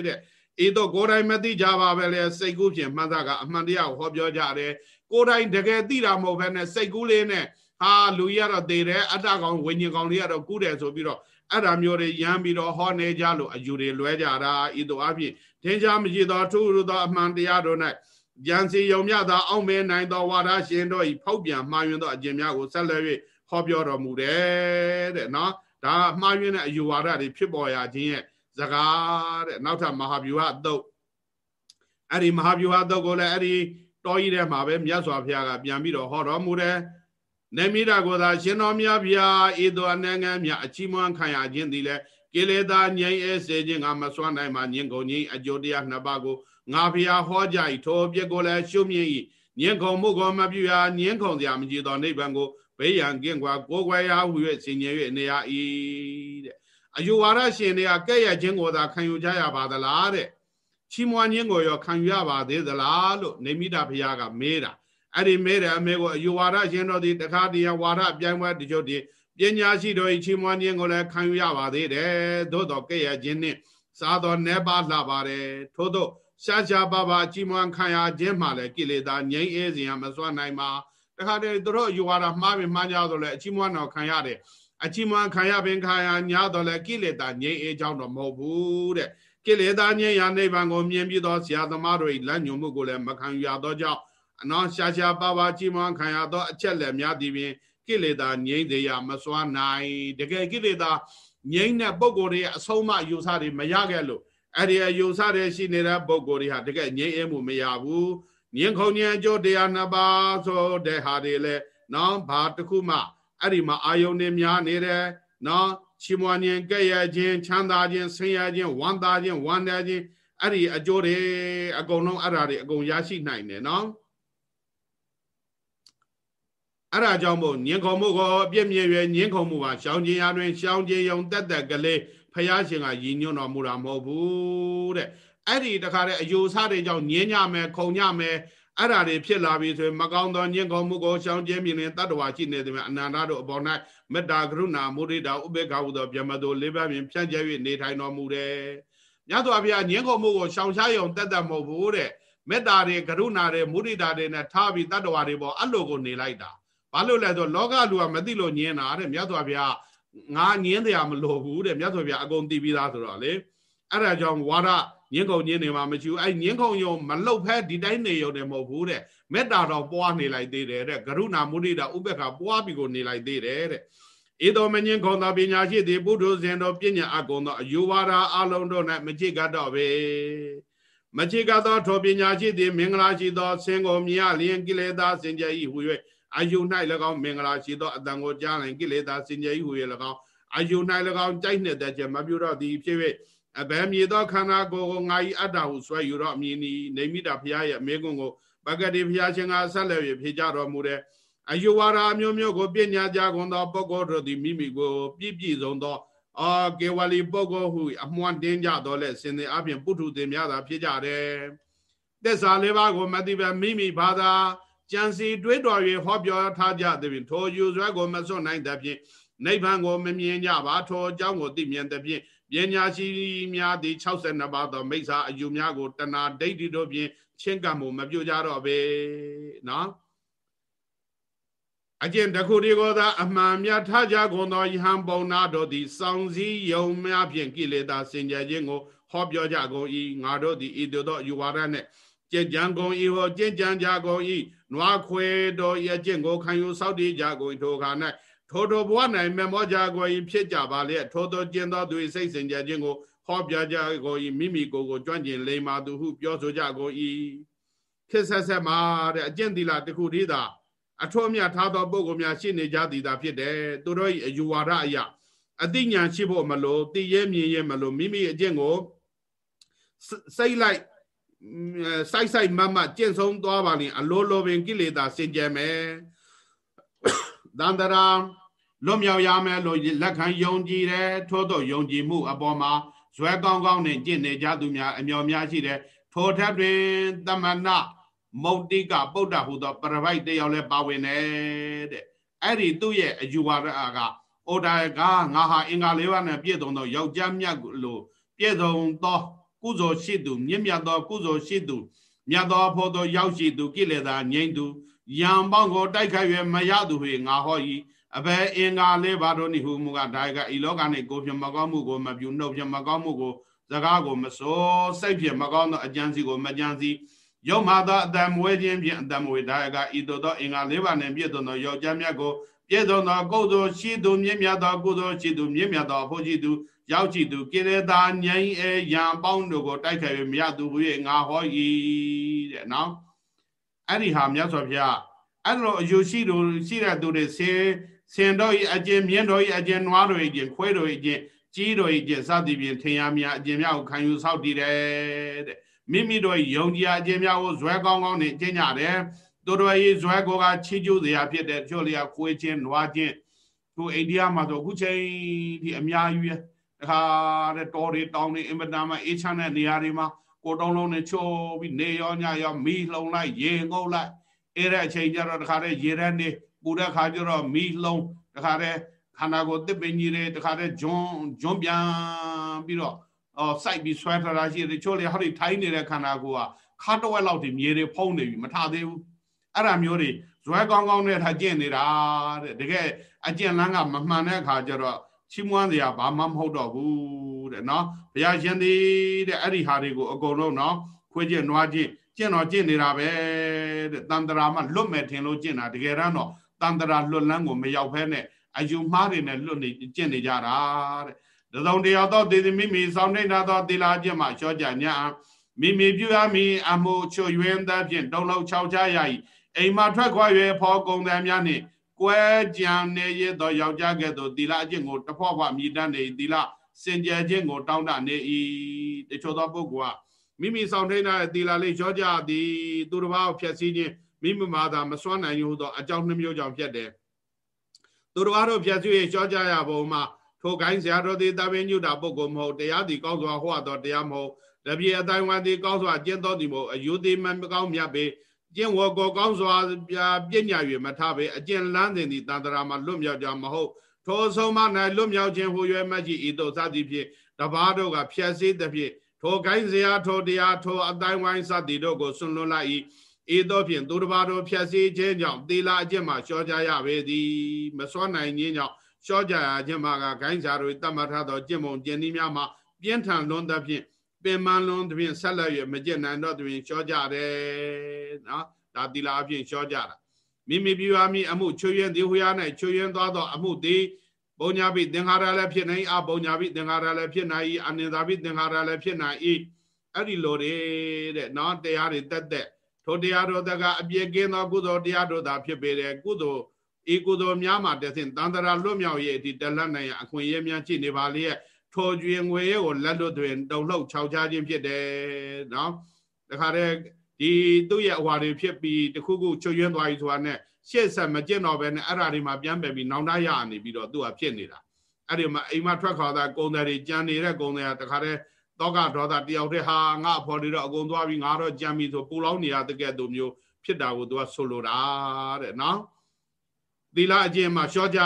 တဲ့အေတော့ကိုယ်တိုင်မသိကြပါပဲလေစိတ်ကူးဖြင့်မှတ်တာကအမှန်တရားကိုဟောပြောကြတယ် ကိုယ်တိုင်တကယ်သိတာမဟုတ်ဘဲနဲ့စိတ်ကူးလေးနဲ့ဟာလူကြီးကတော့သေတယ်အတ္တကောင်ဝိညာဉ်ကောင်လေးကတော့ကူးတယ်ဆိုပြီးတော့အဲ့ဒါမျိုးတွေရမ်းပြီးတော့ဟောနေကြလို့အယူတွေလွဲကြတာဤသို့အဖြစ်ထင်ရှားမရှိသောထုရသောအမှန်တရားတို့၌ဉာဏ်စီယုံမြသောအောက်မဲနိုင်သောဝါဒရှင်တို့ဤဖောက်ပြန်မှားယွင်းသောအကျင့်များကိုဆက်လက်၍ဟောပြောတော်မူတယ်တဲ့နော်ဒါမှားယွင်းတဲ့အယူဝါဒတွေဖြစ်ပေါ်ရခြင်းရဲ့စကားတဲ့နောက်ထပ်မဟာဗျူဟာတုတ်အဲ့ဒီမဟာဗျူဟာတုတ်ကိုလည်းအဲ့ဒီ တော်ကြီးထဲမှာပဲမြတ်စွာဘုရားကပြန်ပြီးတော့ဟောတော်မူတယ်နေမိတာကိုသာရှင်တော်မြတ်ဗျာဤသို့အနှံငန်းမြအချီးမွမ်းခံရခြင်းသည်လည်းကိလေသာငြိမ်းအဲစေခြင်းကမစွမ်းနိုင်မှညင်ကုန်ကြီးအကျိုးတရားနှစ်ပါးကိုငါဖျားဟောကြ၏ထိုပြစ်ကိုလည်းရှုမြင်၏ညင်ခုံမှုကိုမပြုရညင်ခုံစရာမကြည်သောနိဗ္ဗာန်ကိုဘေးရန်ကင်းကွာကိုယ်ွယ်ရာဟူ၍ဆင်ញင်၍နေရ၏တဲ့အယူဝါဒရှင်တွေကကဲ့ရဲ့ခြင်းကိုသာခံယူကြရပါသလားတဲ့ ချီးမွမ်းခြင်းကိုရောခံယူရပါသေးသလားလို့နေမိတာဖျားကမေးတာအဲ့ဒီမေးတဲ့အမေကိုအယူဝါဒရှင်တော်ဒီတခါတည်းဝါဒအပြိုင်ပွဲတချို့ဒီပညာရှိတော်ဤချီးမွမ်းခြင်းကိုလည်းခံယူရပါသေးတယ်သို့တော်ကဲ့ရဲ့ခြင်းနှင့်စားတော်နေပါလှပါတယ်ထို့သောရှားရှားပါပါချီးမွမ်းခံရခြင်းမှလည်းကိလေသာငြိမ်းအေးစဉ်မစွမ်းနိုင်ပါတခါတည်းသူတို့ယူဝါဒမှားပြီးမှားကြတော့လေအချီးမွမ်းတော်ခံရတယ်အချီးမွမ်းခံရပင်ခံရညာတော့လေကိလေသာငြိမ်းအေးကြောင်းတော့မဟုတ်ဘူးတဲ့ ကိလေသာငြိမ်းရာနိဗ္ဗာန်ကိုမြင်ပြီးသောဆရာသမားတို့၏လက်ညှိုးမှုကိုလည်းမခံရသောကြောင့်အနောရှားရှားပါပါချီးမွမ်းခံရသောအချက်လက်များသည်ပင်ကိလေသာငြိမ်းသေးရမစွမ်းနိုင်တကယ်ကိလေသာငြိမ်းတဲ့ပုံကိုယ်တွေအဆုံးမယူဆတွေမရခဲ့လို့အဲ့ဒီအယူဆတွေရှိနေတဲ့ပုံကိုယ်တွေဟာတကယ်ငြိမ်းအေးမှုမရဘူးငင်းခုံဉဏ်အကျိုးတရားနှစ်ပါးဆိုတဲ့ဟာတွေလဲနော်ဘာတခုမှအဲ့ဒီမှာအာယုန်နေများနေတယ်နော် ချီးမွမ်းခြင်းကဲ့ရဲ့ခြင်းချမ်းသာခြင်းဆင်းရဲခြင်းဝမ်းသာခြင်းဝမ်းနည်းခြင်းအဲ့ဒီအကျိုးတွေအကုန်လုံးအဲ့ဒါတွေအကုန်ရရှိနိုင်တယ်နော်အဲ့ဒါကြောင့်မို့ညင်ခုံမှုကိုအပြည့်မြင်ရွယ်ညင်ခုံမှုပါရှောင်းခြင်းရာတွင်ရှောင်းခြင်းယုံတက်တက်ကလေးဖះရှင်ကရည်ညွှန်းတော်မူတာမဟုတ်ဘူးတဲ့အဲ့ဒီတခါတည်းအယိုစားတွေကြောင့်ညင်းညမယ်ခုံညမယ် အဲ့ဓာတွေဖြစ်လာပြီဆိုရင်မကောင်းသောညင်ခုံမှုကိုရှောင်ကျဉ်မြင်ရင်တတ္တဝါရှိနေတယ်မြအနန္တတို့အပေါ်၌မေတ္တာကရုဏာမုဒိတာဥပေက္ခဟုသောဗျမတောလေးပါးဖြင့်ဖြန့်ကျက်၍နေထိုင်တော်မူတယ်မြတ်စွာဘုရားညင်ခုံမှုကိုရှောင်ရှားယုံတက်တက်မဟုတ်ဘူးတဲ့မေတ္တာတွေကရုဏာတွေမုဒိတာတွေနဲ့ထားပြီးတတ္တဝါတွေပေါ်အဲ့လိုကိုနေလိုက်တာဘာလို့လဲဆိုလောကလူကမသိလို့ညင်းတာတဲ့မြတ်စွာဘုရားငါညင်းတရားမလိုဘူးတဲ့မြတ်စွာဘုရားအကုန်သိပြီးသားဆိုတော့လေအဲ့ဒါကြောင့်ဝါဒ ညင်းကုန်ညင်းနေမှာမရှိဘူးအဲ့ညင်းကုန်ယုံမလုတ်ဖဲဒီတိုင်းနေရုံနဲ့မဟုတ်ဘူးတဲ့မေတ္တာတော်ပွားနေလိုက်သေးတယ်တဲ့ကရုဏာမုဒိတာဥပ္ပခါပွားပြီးကိုနေလိုက်သေးတယ်တဲ့ဧတော်မညင်းခုံသောပညာရှိသည်ပုထုဇဉ်တော်ပညာအကုန်သောအယူဝါဒအလုံးတို့၌မချိကတော့ပဲမချိကသောထိုပညာရှိသည်မင်္ဂလာရှိသောဆင်ကိုမြင်ရလျင်ကိလေသာစင်ကြယ်၏ဟူ၍အာယု၌၎င်းမင်္ဂလာရှိသောအတန်ကိုကြားရင်ကိလေသာစင်ကြယ်၏ဟူ၍၎င်းအာယု၌၎င်းကြိုက်နှစ်တဲ့မပြုတော့သည်ဖြစ်၍ အဘယ်မြေသောခန္ဓာကိုယ်ကိုငါဤအတ္တဟုဆွဲယူတော့အမည်နီနေမိတာဘုရားရဲ့အမေကွန်းကိုပဂတိဘုရားရှင်ကဆက်လက်၍ဖြေကြတော်မူတဲ့အယုဝါဒအမျိုးမျိုးကိုပညာကြကုန်သောပုဂ္ဂိုလ်တို့သည်မိမိကိုပြည့်ပြည့်စုံသောအာကေဝလီပုဂ္ဂိုလ်ဟုအမွှန်းတင်းကြတော်လဲစင်တဲ့အပြင်ပုထုတင်များသာဖြစ်ကြတယ်။သစ္စာလေးပါးကိုမသိပဲမိမိဘာသာကြံစီတွေးတော်၍ဟောပြောထားကြသည်ဖြင့်ထိုယူဆွဲကိုမစွန့်နိုင်သဖြင့်နိဗ္ဗာန်ကိုမမြင်ကြပါထိုအကြောင်းကိုသိမြင်သဖြင့် ပညာရှိများသည်62ပါးသောမိစ္ဆာအယူများကိုတဏှာဒိဋ္ဌိတို့ဖြင့်ချင်းကံမှုမပြုကြတော့ပဲနော်အကျင့်တခုဒီကိုသာအမှန်မြတ်ထားကြကုန်သောယဟန်ပုံနာတို့သည်စောင့်စည်းယုံများဖြင့်ကိလေသာစင်ကြယ်ခြင်းကိုဟောပြောကြကုန်၏ငါတို့သည်ဤသို့သောယူဝါဒနှင့်ကြင်ကြံကုန်၏ဟောကြင်ကြံကြကုန်၏နွားခွေတော်ရဲ့ကျင့်ကိုခံယူစောင့်တည်ကြကုန်ထိုခါ၌ ထိုထိုဘဝ၌မမောကြကို၏ဖြစ်ကြပါလေထိုသောကျင့်သောသူ၏စိတ်စင်ကြယ်ခြင်းကိုဟောပြကြကို၏မိမိကိုယ်ကိုကြွန့်ကျင်လိမ္မာသူဟုပြောဆိုကြကို၏ခေဆက်ဆက်မှာတဲ့အကျင့်သီလတခုတည်းသာအထွတ်မြတ်ထားသောပုဂ္ဂိုလ်များရှိနေကြသည်သာဖြစ်တယ်သူတို့၏အယူဝါဒအရာအသိဉာဏ်ရှိဖို့မလို့သိရဲမြင်ရဲမလို့မိမိအကျင့်ကိုစိတ်လိုက်စိုက်စိုက်မတ်မတ်ကျင့်ဆုံးသွားပါလိမ့်အလိုလိုပင်ကိလေသာစင်ကြယ်မယ် တန္တရာလွတ်မြောက်ရမယ်လို့လက်ခံယုံကြည်တယ်ထို့သောယုံကြည်မှုအပေါ်မှာဇွဲကောင်းကောင်းနဲ့ကျင့်နေကြသူများအမျော်များရှိတယ်ထိုထက်တွင်တမနာမုတ်တိကပုဒ္ဒဟုသောပရပိုက်တယောက်လည်းပါဝင်တယ်တဲ့အဲ့ဒီသူ့ရဲ့အယူဝါဒကအိုဒါကငါဟာအင်္ဂါလေးပါးနဲ့ပြည့်စုံသောယောက်ျားမြတ်လို့ပြည့်စုံသောကုသိုလ်ရှိသူမြင့်မြတ်သောကုသိုလ်ရှိသူမြတ်သောဖို့သောရောက်ရှိသူကိလေသာငြိမ့်သူ ယံပေါင်းကိုတိုက်ခိုက်ရမရသူဟေငါဟော၏အဘယ်အင်္ဂါလေးပါတို့နိဟုမူကဒါကဤလောက၌ကိုဖြင့်မကောင်းမှုကိုမပြုနှုတ်ဖြင့်မကောင်းမှုကိုစကားကိုမစိုးစိတ်ဖြင့်မကောင်းသောအကြံစီကိုမကြံစီယုံမာသောအတံမွေးခြင်းဖြင့်အတံမွေးဒါကဤသို့သောအင်္ဂါလေးပါးနှင့်ပြည့်စုံသောယောက်ျားမြတ်ကိုပြည့်စုံသောကုသိုလ်ရှိသူမြင့်မြတ်သောကုသိုလ်ရှိသူမြင့်မြတ်သောအဖို့ရှိသူရောက်ကြည့်သူကိလေသာငြိမ်းအဲရံပေါင်းတို့ကိုတိုက်ခိုက်၍မရသူဟု၍ငါဟော၏တဲ့နော် အဲ့ဒီဟာမြတ်စွာဘုရားအဲ့လိုအယူရှိတို့ရှိတဲ့သူတွေဆင်ဆင်တော်ဤအကျင့်မြင့်တော်ဤအကျင့်နွားတော်ဤအကျင့်ခွဲတော်ဤအကျင့်ကြီးတော်ဤအကျင့်စသည်ဖြင့်ထင်ရမြအကျင့်များကိုခံယူဆောက်တည်တယ်တဲ့မိမိတို့ယုံကြည်အကျင့်များကိုဇွဲကောင်းကောင်းနဲ့ကျင့်ကြတယ်သူတို့ရဲ့ဇွဲကိုကချီးကျူးစရာဖြစ်တဲ့ချို့လျာခွေးချင်းနွားချင်းသူအိန္ဒိယမှာဆိုအခုချိန်ဒီအများကြီးပဲတခါတဲ့တော်တွေတောင်းနေအင်မတန်မှအေးချမ်းတဲ့နေရာတွေမှာ ကိုတုံးလုံးနဲ့ချိုးပြီးနေရောညရောမီးလှုံလိုက်ရေငုပ်လိုက်အဲ့တဲ့အချိန်ကျတော့တခါတဲ့ရေရက်နေပူတဲ့ခါကျတော့မီးလှုံတခါတဲ့ခန္ဓာကိုယ်တစ်ပင်ကြီးတွေတခါတဲ့ဂျွန်းဂျွန်းပြန်ပြီးတော့အော်စိုက်ပြီးဆွဲထတာရှိတယ်ချိုးလေဟောဒီထိုင်းနေတဲ့ခန္ဓာကိုယ်ကခါတော့လောက်ဒီမြေတွေဖုံးနေပြီမထသေးဘူးအဲ့ဒါမျိုးတွေဇွဲကောင်းကောင်းနဲ့ထားကျင့်နေတာတဲ့တကယ်အကျင့်လန်းကမမှန်တဲ့အခါကျတော့ ချီးမွမ်းစရာဘာမှမဟုတ်တော့ဘူးတဲ့နော်ဘုရားရှင်သည်တဲ့အဲ့ဒီဟာတွေကိုအကုန်လုံးနော်ခွေးကျင့်နွားကျင့်ကျင့်တော့ကျင့်နေတာပဲတဲ့တန်တရာမှလွတ်မဲ့ထင်လို့ကျင့်တာတကယ်တော့တန်တရာလွတ်လန်းကိုမရောက်ဖဲနဲ့အယူမှားတွေနဲ့လွတ်နေကျင့်နေကြတာတဲ့တစုံတရာတော့ဒေသမိမိဆောင်နေတာတော့သီလာကျင့်မှရှောကြညာမိမိပြုရမည်အမှုချွယွင်းသဖြင့်တုံလုံး၆ချရ၏အိမ်မှာထွက်ခွာ၍ဖော်ကုန်တယ်များနှင့် ကွဲကြံနေရသောယောက်ျားကဲ့သို့သီလအကျင့်ကိုတဖော့ဖွာမြည်တတ်နေသီလစင်ကြယ်ခြင်းကိုတောင်းတနေ၏တချို့သောပုဂ္ဂိုလ်ကမိမိဆောင်ထိန်တဲ့သီလလေးရောကြသည်သူတစ်ပါးကိုဖျက်ဆီးခြင်းမိမမာသာမစွမ်းနိုင်ဟုသောအကြောင်းနှမျိုးကြောင့်ဖြစ်တယ်သူတစ်ပါးတို့ဖျက်ဆီး၍ရောကြရပုံမှာထိုကိုင်းဆရာတော်သည်တပင်ညုတာပုဂ္ဂိုလ်မဟုတ်တရားသည်ကောင်းစွာဟောတော်တရားမဟုတ်တပြေအတိုင်းဝါသည်ကောင်းစွာကျင့်တော်သည်မဟုတ်အယုသည်မကောင်းမြတ်ပေ ကျင့်ဝေါ်ကိုကောင်းစွာပြပညာ၍မထပေအကျင့်လန်းတင်သည့်တန်တရာမှာလွတ်မြောက်ကြမဟုတ်ထိုဆုံးမ၌လွတ်မြောက်ခြင်းဟူ၍မကြီးဤသို့စသည်ဖြင့်တပါးတို့ကဖြည့်ဆည်းသည်ဖြင့်ထိုကိုင်းစရာထိုတရားထိုအတိုင်းဝိုင်းစသည်တို့ကိုဆွလွန်လိုက်၏ဤသို့ဖြင့်သူတစ်ပါးတို့ဖြည့်ဆည်းခြင်းကြောင့်သီလအကျင့်မှာလျှော့ကြရပေသည်မစွမ်းနိုင်ခြင်းကြောင့်လျှော့ကြရခြင်းမှာကကိုင်းစာတို့တတ်မှတ်ထားသောကျင့်ပုံကျင့်နည်းများမှာပြင်းထန်လွန်းသဖြင့်ပ င်မလွန်းသဖြင့်ဆက်လက်၍မကျင့်နိုင်တော့သဖြင့်လျှော့ကြတယ်နော်ဒါသီလအဖြစ်လျှော့ကြတာမိမိပြုအမိအမှုချွေရင်ဒီဟူရ၌ချွေရင်သွားသောအမှုသည်ပုံညာပိသင်္ခါရလည်းဖြစ်နိုင်အပုံညာပိသင်္ခါရလည်းဖြစ်နိုင်အနိသာပိသင်္ခါရလည်းဖြစ်နိုင်၏အဲ့ဒီလိုတွေတဲ့နော်တရားတွေတက်တက်ထိုတရားတို့တကအပြည့်ကင်းသောကုသိုလ်တရားတို့သာဖြစ်ပေတယ်ကုသိုလ်ဤကုသိုလ်များမှာတဆင့်တန်တရာလွတ်မြောက်ရဲ့အထိတလတ်နိုင်အခွင့်အရေးများရှိနေပါလေရဲ့ ထိုကျွေငွေရဲ့ကိုလက်လွတ်တွင်တုံလှုပ်ခြောက်ချခြင်းဖြစ်တယ်နော်တခါတည်းဒီသူ့ရဲ့အဝါတွေဖြစ်ပြီးတခုခုချွတ်ယွင်းသွားပြီဆိုတာနဲ့ရှေ့ဆက်မကျင့်တော့ဘဲနဲ့အဲ့ဓာတွေမှာပြန်ပယ်ပြီးနောင်တရနေပြီးတော့သူကဖြစ်နေတာအဲ့ဒီမှာအိမ်မှာထွက်ခေါ်တာကုံတယ်တွေကြံနေတဲ့ကုံတယ်ကတခါတည်းတောကဒေါသတယောက်တည်းဟာငါအဖော်တွေတော့အကုန်သွားပြီးငါတော့ကြံပြီဆိုပူလောင်းနေရတဲ့ကဲ့သို့မျိုးဖြစ်တာကိုသူကဆိုလိုတာတဲ့နော် သီလအကျင့်မှာရှော့ကြ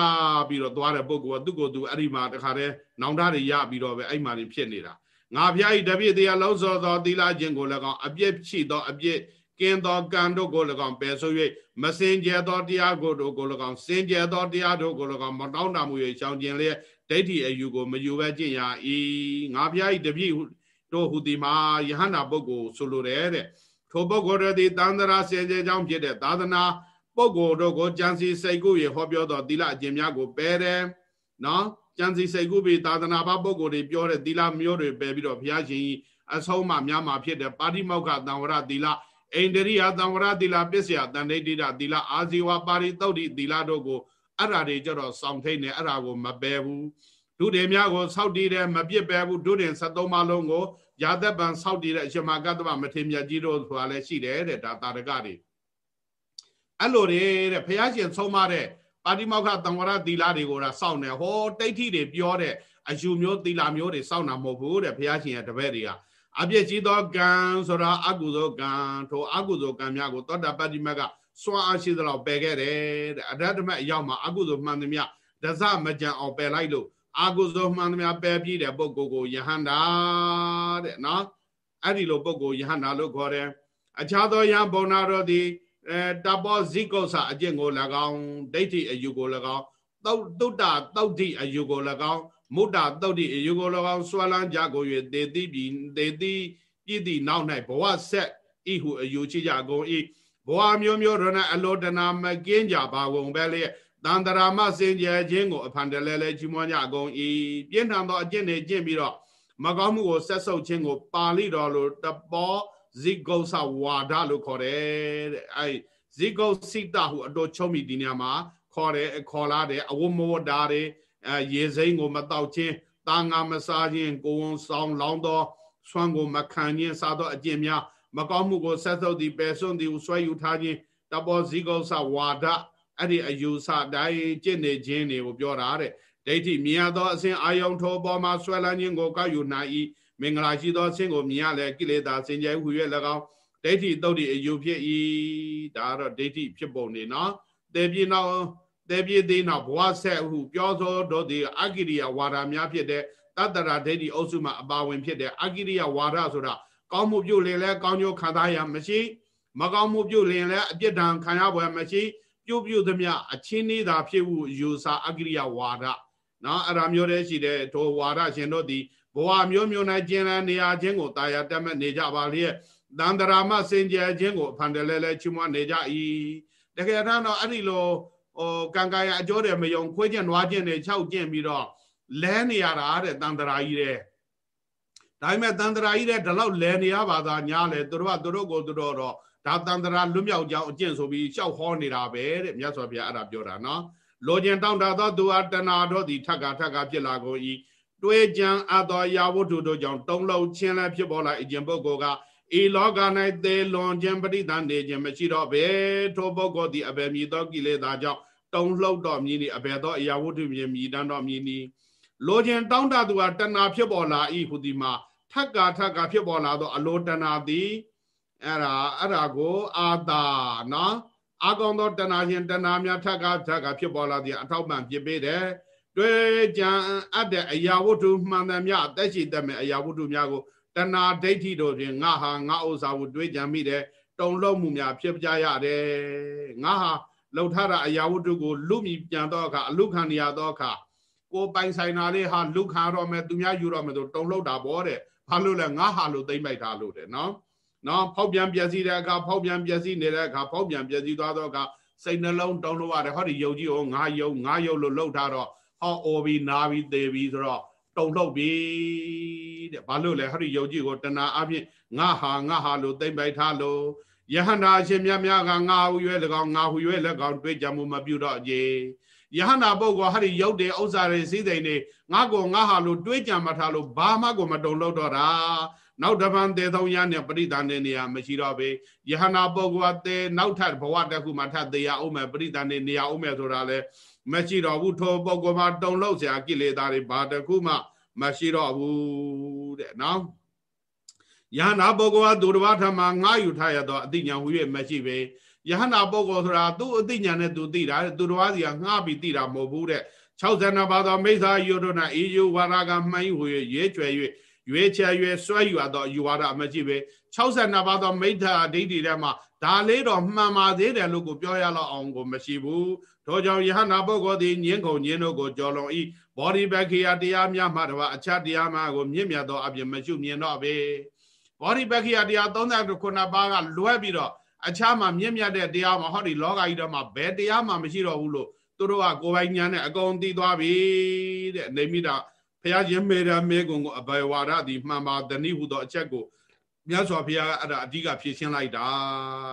ပြီးတော့သွားတဲ့ပုဂ္ဂိုလ်ကသူ့ကိုယ်သူအဲ့ဒီမှာတခါတည်းနောင်တတွေရပြီးတော့ပဲအဲ့မှာနေဖြစ်နေတာငါဖျားဤတပြည့်တရားလုံးစောသောသီလခြင်းကို၎င်းအပြည့်ရှိသောအပြည့်ကင်းသောကံတို့ကို၎င်းပယ်ဆို၍မစင်ကြဲသောတရားကိုတို့ကို၎င်းစင်ကြဲသောတရားတို့ကို၎င်းမတောင်းတမှု၍ရှောင်ကျင်လျက်ဒိဋ္ဌိအယူကိုမယူဘဲကျင့်ရ၏ငါဖျားဤတပြည့်တို့ဟူသည်မှာယဟန္တာပုဂ္ဂိုလ်ဆိုလိုတယ်တဲ့ထိုပုဂ္ဂိုလ်တို့သည်တန်တရာစင်ကြဲကြောင်းဖြစ်တဲ့သာသနာ ပုဂ္ဂိုလ်တို့ကိုကြံစီစိတ်ကိုရဟောပြောသောသီလအကျင့်များကိုပယ်တယ်နော်ကြံစီစိတ်ကူးပြီးသာသနာ့ဘပုဂ္ဂိုလ်တွေပြောတဲ့သီလမျိုးတွေပယ်ပြီးတော့ဘုရားရှင်ကြီးအဆုံးမများမှာဖြစ်တဲ့ပါတိမောက္ခတံဝရသီလအိန္ဒရိယတံဝရသီလပစ္စယတန်ဋိတိတသီလအာဇီဝပါရိတုတ်တိသီလတို့ကိုအဲ့ဓာတွေကြတော့စောင့်ထိန်နေအဲ့ဓာကိုမပယ်ဘူးဒုတေများကိုစောက်တည်တယ်မပြစ်ပယ်ဘူးဒုတင်73ပါးလုံးကိုယာသက်ပံစောက်တည်တဲ့အရှင်မကတ္တဗမထေမြတ်ကြီးတို့ဆိုတာလည်းရှိတယ်တဲ့ဒါတာရကတွေ အဲ့လိုတွေတဲ့ဘုရားရှင်ဆုံးမတဲ့ပါတိမောက္ခတံဝရသီလတွေကိုဒါစောင့်နေဟောတိဋ္ဌိတွေပြောတဲ့အယူမျိုးသီလမျိုးတွေစောင့်တာမဟုတ်ဘူးတဲ့ဘုရားရှင်ရဲ့တပည့်တွေကအပြစ်ကြီးသောကံဆိုတာအကုသိုလ်ကံထိုအကုသိုလ်ကံများကိုသောတာပတ္တိမကစွမ်းအားရှိသလောက်ပယ်ခဲ့တယ်တဲ့အရတ္တမအရောက်မှာအကုသိုလ်မှန်သမျှဒဇမကြံအောင်ပယ်လိုက်လို့အာကုသိုလ်မှန်သမျှပယ်ပြီးတဲ့ပုဂ္ဂိုလ်ကိုယဟန္တာတဲ့နော်အဲ့ဒီလိုပုဂ္ဂိုလ်ယဟန္တာလို့ခေါ်တယ်အခြားသောယဟန်ဘုံနာတော်သည် အဲတပောဇိကုဆာအကျင့်ကို၎င်းဒိဋ္ဌိအယူကို၎င်းသုတ်တုတ္တသုတ်တိအယူကို၎င်းမုဒ္ဒသုတ်တိအယူကို၎င်းဆွာလန်းကြကို၍တေတိပြီတေတိပြည့်သည့်နောက်၌ဘဝဆက်ဤဟုအယူချိကြကုန်၏ဘဝမျိုးမျိုးရဏအလောတနာမကင်းကြပါကုန်ပဲလေတန္တရာမစင်ကြယ်ခြင်းကိုအဖန်တလဲလဲချီးမွမ်းကြကုန်၏ပြင်းထန်သောအကျင့်တွေကျင့်ပြီးတော့မကောင်းမှုကိုဆက်ဆုပ်ခြင်းကိုပါဠိတော်လိုတပော ဇိကုသဝါဒလို့ခေါ်တယ်တဲ့အဲဇိကုစိတဟုအတော်ချုံမိဒီနေရာမှာခေါ်တယ်ခေါ်လာတယ်အဝမဝတာတွေအဲရေစိမ့်ကိုမတောက်ခြင်းတာငါမစားခြင်းကိုဝန်ဆောင်လောင်းသောဆွမ်းကိုမခံခြင်းစားသောအကျင့်များမကောင်းမှုကိုဆက်သုတ်သည်ပယ်စွန့်သည်ဆွဲယူထားခြင်းတဘောဇိကုသဝါဒအဲ့ဒီအယူဆတိုင်းကျင့်နေခြင်းတွေကိုပြောတာတဲ့ဒိဋ္ဌိမြင်ရသောအစဉ်အာယုံထိုပေါ်မှာဆွဲလန်းခြင်းကိုကောက်ယူနိုင်၏ မင်္ဂလာရှိသောအစဉ်ကိုမြင်ရလေကိလေသာစင်ကြယ်ဟူ၍၎င်းဒိဋ္ဌိတုတ်တိအယူဖြစ်၏ဒါကတော့ဒိဋ္ဌိဖြစ်ပုံနေနော်တေပြင်းနောက်တေပြင်းသေးနောက်ဘဝဆက်ဟုပြောသောတို့သည်အကိရိယဝါဒများဖြစ်တဲ့တတ္တရာဒိဋ္ဌိအုပ်စုမှအပါဝင်ဖြစ်တဲ့အကိရိယဝါဒဆိုတာကောင်းမှုပြုလင်လဲကောင်းကျိုးခံစားရမရှိမကောင်းမှုပြုလင်လဲအပြစ်ဒဏ်ခံရပွဲမရှိပြုပြုသမျှအချင်းနေသာဖြစ်ဟုယူဆအကိရိယဝါဒနော်အဲ့ဒါမျိုးတည်းရှိတဲ့ဒိုဝါဒရှင်တို့သည် ဘဝမျိုးမျိုး၌ကျင်လည်နေရခြင်းကိုတာယာတက်မဲ့နေကြပါလျက်တန္တရာမစင်ကြယ်ခြင်းကိုအဖန်တလဲလဲချီးမွမ်းနေကြ၏တကယ်တော့အဲ့ဒီလိုဟိုကံကာယအကျိုးတွေမယုံခွေးကျင်နွားကျင်တွေခြောက်ကျင်ပြီးတော့လဲနေရတာတဲ့တန္တရာကြီးတဲ့ဒါပေမဲ့တန္တရာကြီးတဲ့ဒီလောက်လဲနေရပါသာညာလေသူတို့ကသူတို့ကိုသူတို့တော့ဒါတန္တရာလွတ်မြောက်ကြောင်းအကျင့်ဆိုပြီးရှောက်ဟောနေတာပဲတဲ့မြတ်စွာဘုရားအဲ့ဒါပြောတာနော်လိုချင်တောင်းတသောသူအားတဏှာတို့သည်ထက်ကထက်ကဖြစ်လာကုန်၏ တွေးကြံအပ်သောရာဝတ္ထုတို့ကြောင့်တုံးလုံးချင်းလည်းဖြစ်ပေါ်လာအကျင့်ပုဂ္ဂိုလ်ကဤလောက၌သေလွန်ခြင်းပရိသန်နေခြင်းမရှိတော့ဘဲထိုပုဂ္ဂိုလ်သည်အဘယ်မည်သောကိလေသာကြောင့်တုံလှုပ်တော်မည်နီအဘယ်သောအရာဝတ္ထုမြင်မြည်တမ်းတော်မည်နီလိုခြင်းတောင်းတသူဟာတဏှာဖြစ်ပေါ်လာ၏ဟူသည်မှာထက်ကထက်ကဖြစ်ပေါ်လာသောအလိုတဏှာသည်အဲ့ဒါအဲ့ဒါကိုအာတာနော်အာကောင်းသောတဏှာရှင်တဏှာများထက်ကထက်ကဖြစ်ပေါ်လာသည်အထောက်ပံ့ဖြစ်ပေတယ် တွေ့ကြံအပ်တဲ့အရာဝတ္ထုမှန်သမျှအသက်ရှိတတ်မဲ့အရာဝတ္ထုများကိုတဏှာဒိဋ္ဌိတို့ဖြင့်ငါဟာငါဥစ္စာကိုတွေးကြံမိတယ်တုံလုံးမှုများဖြစ်ကြရတယ်ငါဟာလှုပ်ထားတာအရာဝတ္ထုကိုလူမိပြန်တော့အခါအလုခံရတော့အခါကိုပိုင်ဆိုင်တာလေးဟာလူခံတော့မယ်သူများယူတော့မယ်ဆိုတုံလှုပ်တာပေါ့တဲ့ဘာလို့လဲငါဟာလို့သိမ့်ပိုက်တာလို့တဲ့နော်နော်ဖောက်ပြန်ပျက်စီးတဲ့အခါဖောက်ပြန်ပျက်စီးနေတဲ့အခါဖောက်ပြန်ပျက်စီးသွားတော့အခါစိတ်နှလုံးတုံလို့ရတယ်ဟောဒီယုံကြည်အောင်ငါယုံငါယုံလို့လှုပ်ထားတော့ ဟောအော်ပြီးနာပြီးသေပြီးဆိုတော့တုံလှုပ်ပြီတဲ့ဘာလို့လဲဟောဒီယုံကြည်ကိုတဏှာအပြင်ငါဟာငါဟာလို့သိမ့်ပိုက်ထားလို့ယဟန္တာရှင်မြတ်များကငါဟူ၍၎င်းငါဟူ၍၎င်းတွေ့ကြမှုမပြုတော့ကြယဟန္တာပုဂ္ဂိုလ်ဟာဒီရုပ်တွေဥစ္စာတွေစည်းစိမ်တွေငါကိုငါဟာလို့တွေးကြမထားလို့ဘာမှကိုမတုံလို့တော့တာနောက်တပံတေသုံးရနဲ့ပရိသန်တဲ့နေရာမရှိတော့ပေယဟနာပုဂ္ဂိုလ်ကတေနောက်ထပ်ဘဝတစ်ခုမှထပ်သေးရအောင်မယ်ပရိသန်တဲ့နေရာအောင်မယ်ဆိုတာလဲ မရှိတော့ဘူးထိုပုဂ္ဂိုလ်မှာတုံလို့ဆရာကိလေသာတွေဘာတစ်ခုမှမရှိတော့ဘူးတဲ့နော်ယဟနာပုဂ္ဂိုလ်ကသူတစ်ပါးထမှာငှားယူထားရတော့အတိညာဟူ၍မရှိပေယဟနာပုဂ္ဂိုလ်ဆိုတာသူ့အတိညာနဲ့သူသိတာသူတစ်ပါးစီကငှားပြီးသိတာမဟုတ်ဘူးတဲ့62ပါးသောမိစ္ဆာယုဒနာအေယုဝါရကမှန်ယူ၍ရွေးချယ်၍ရွေးချယ်၍စွဲယူရသောယူဝါဒအမရှိပဲ 62ပါးသောမိဋ္ဌာဒိဋ္ဌိထဲမှာဒါလေးတော့မှန်ပါသေးတယ်လို့ကိုပြောရလောက်အောင်ကိုမရှိဘူးထို့ကြောင့်ယဟနာပုဂ္ဂိုလ်သည်ညင်းခုံညင်းတို့ကိုကြော်လွန်ဤဘောဓိပက္ခိယတရားများမှတပါအခြားတရားများကိုမြင့်မြတ်သောအပြင်မရှိမြင်တော့ပေဘောဓိပက္ခိယတရား39ပါးကလွဲပြီးတော့အခြားမှာမြင့်မြတ်တဲ့တရားမှာဟောဒီလောကကြီးတော့မှာဘယ်တရားမှမရှိတော့ဘူးလို့သူတို့ကကိုယ်ပိုင်ညာနဲ့အကုန်သိသွားပြီတဲ့နေမိတာဘုရားရှင်မေရမေကုံကိုအဘယဝါဒသည်မှန်ပါတဏိဟုသောအချက်ကို မြတ်စွာဘုရားကအဲ့ဒါအဓိကဖြည့်ရှင်းလိုက်တာ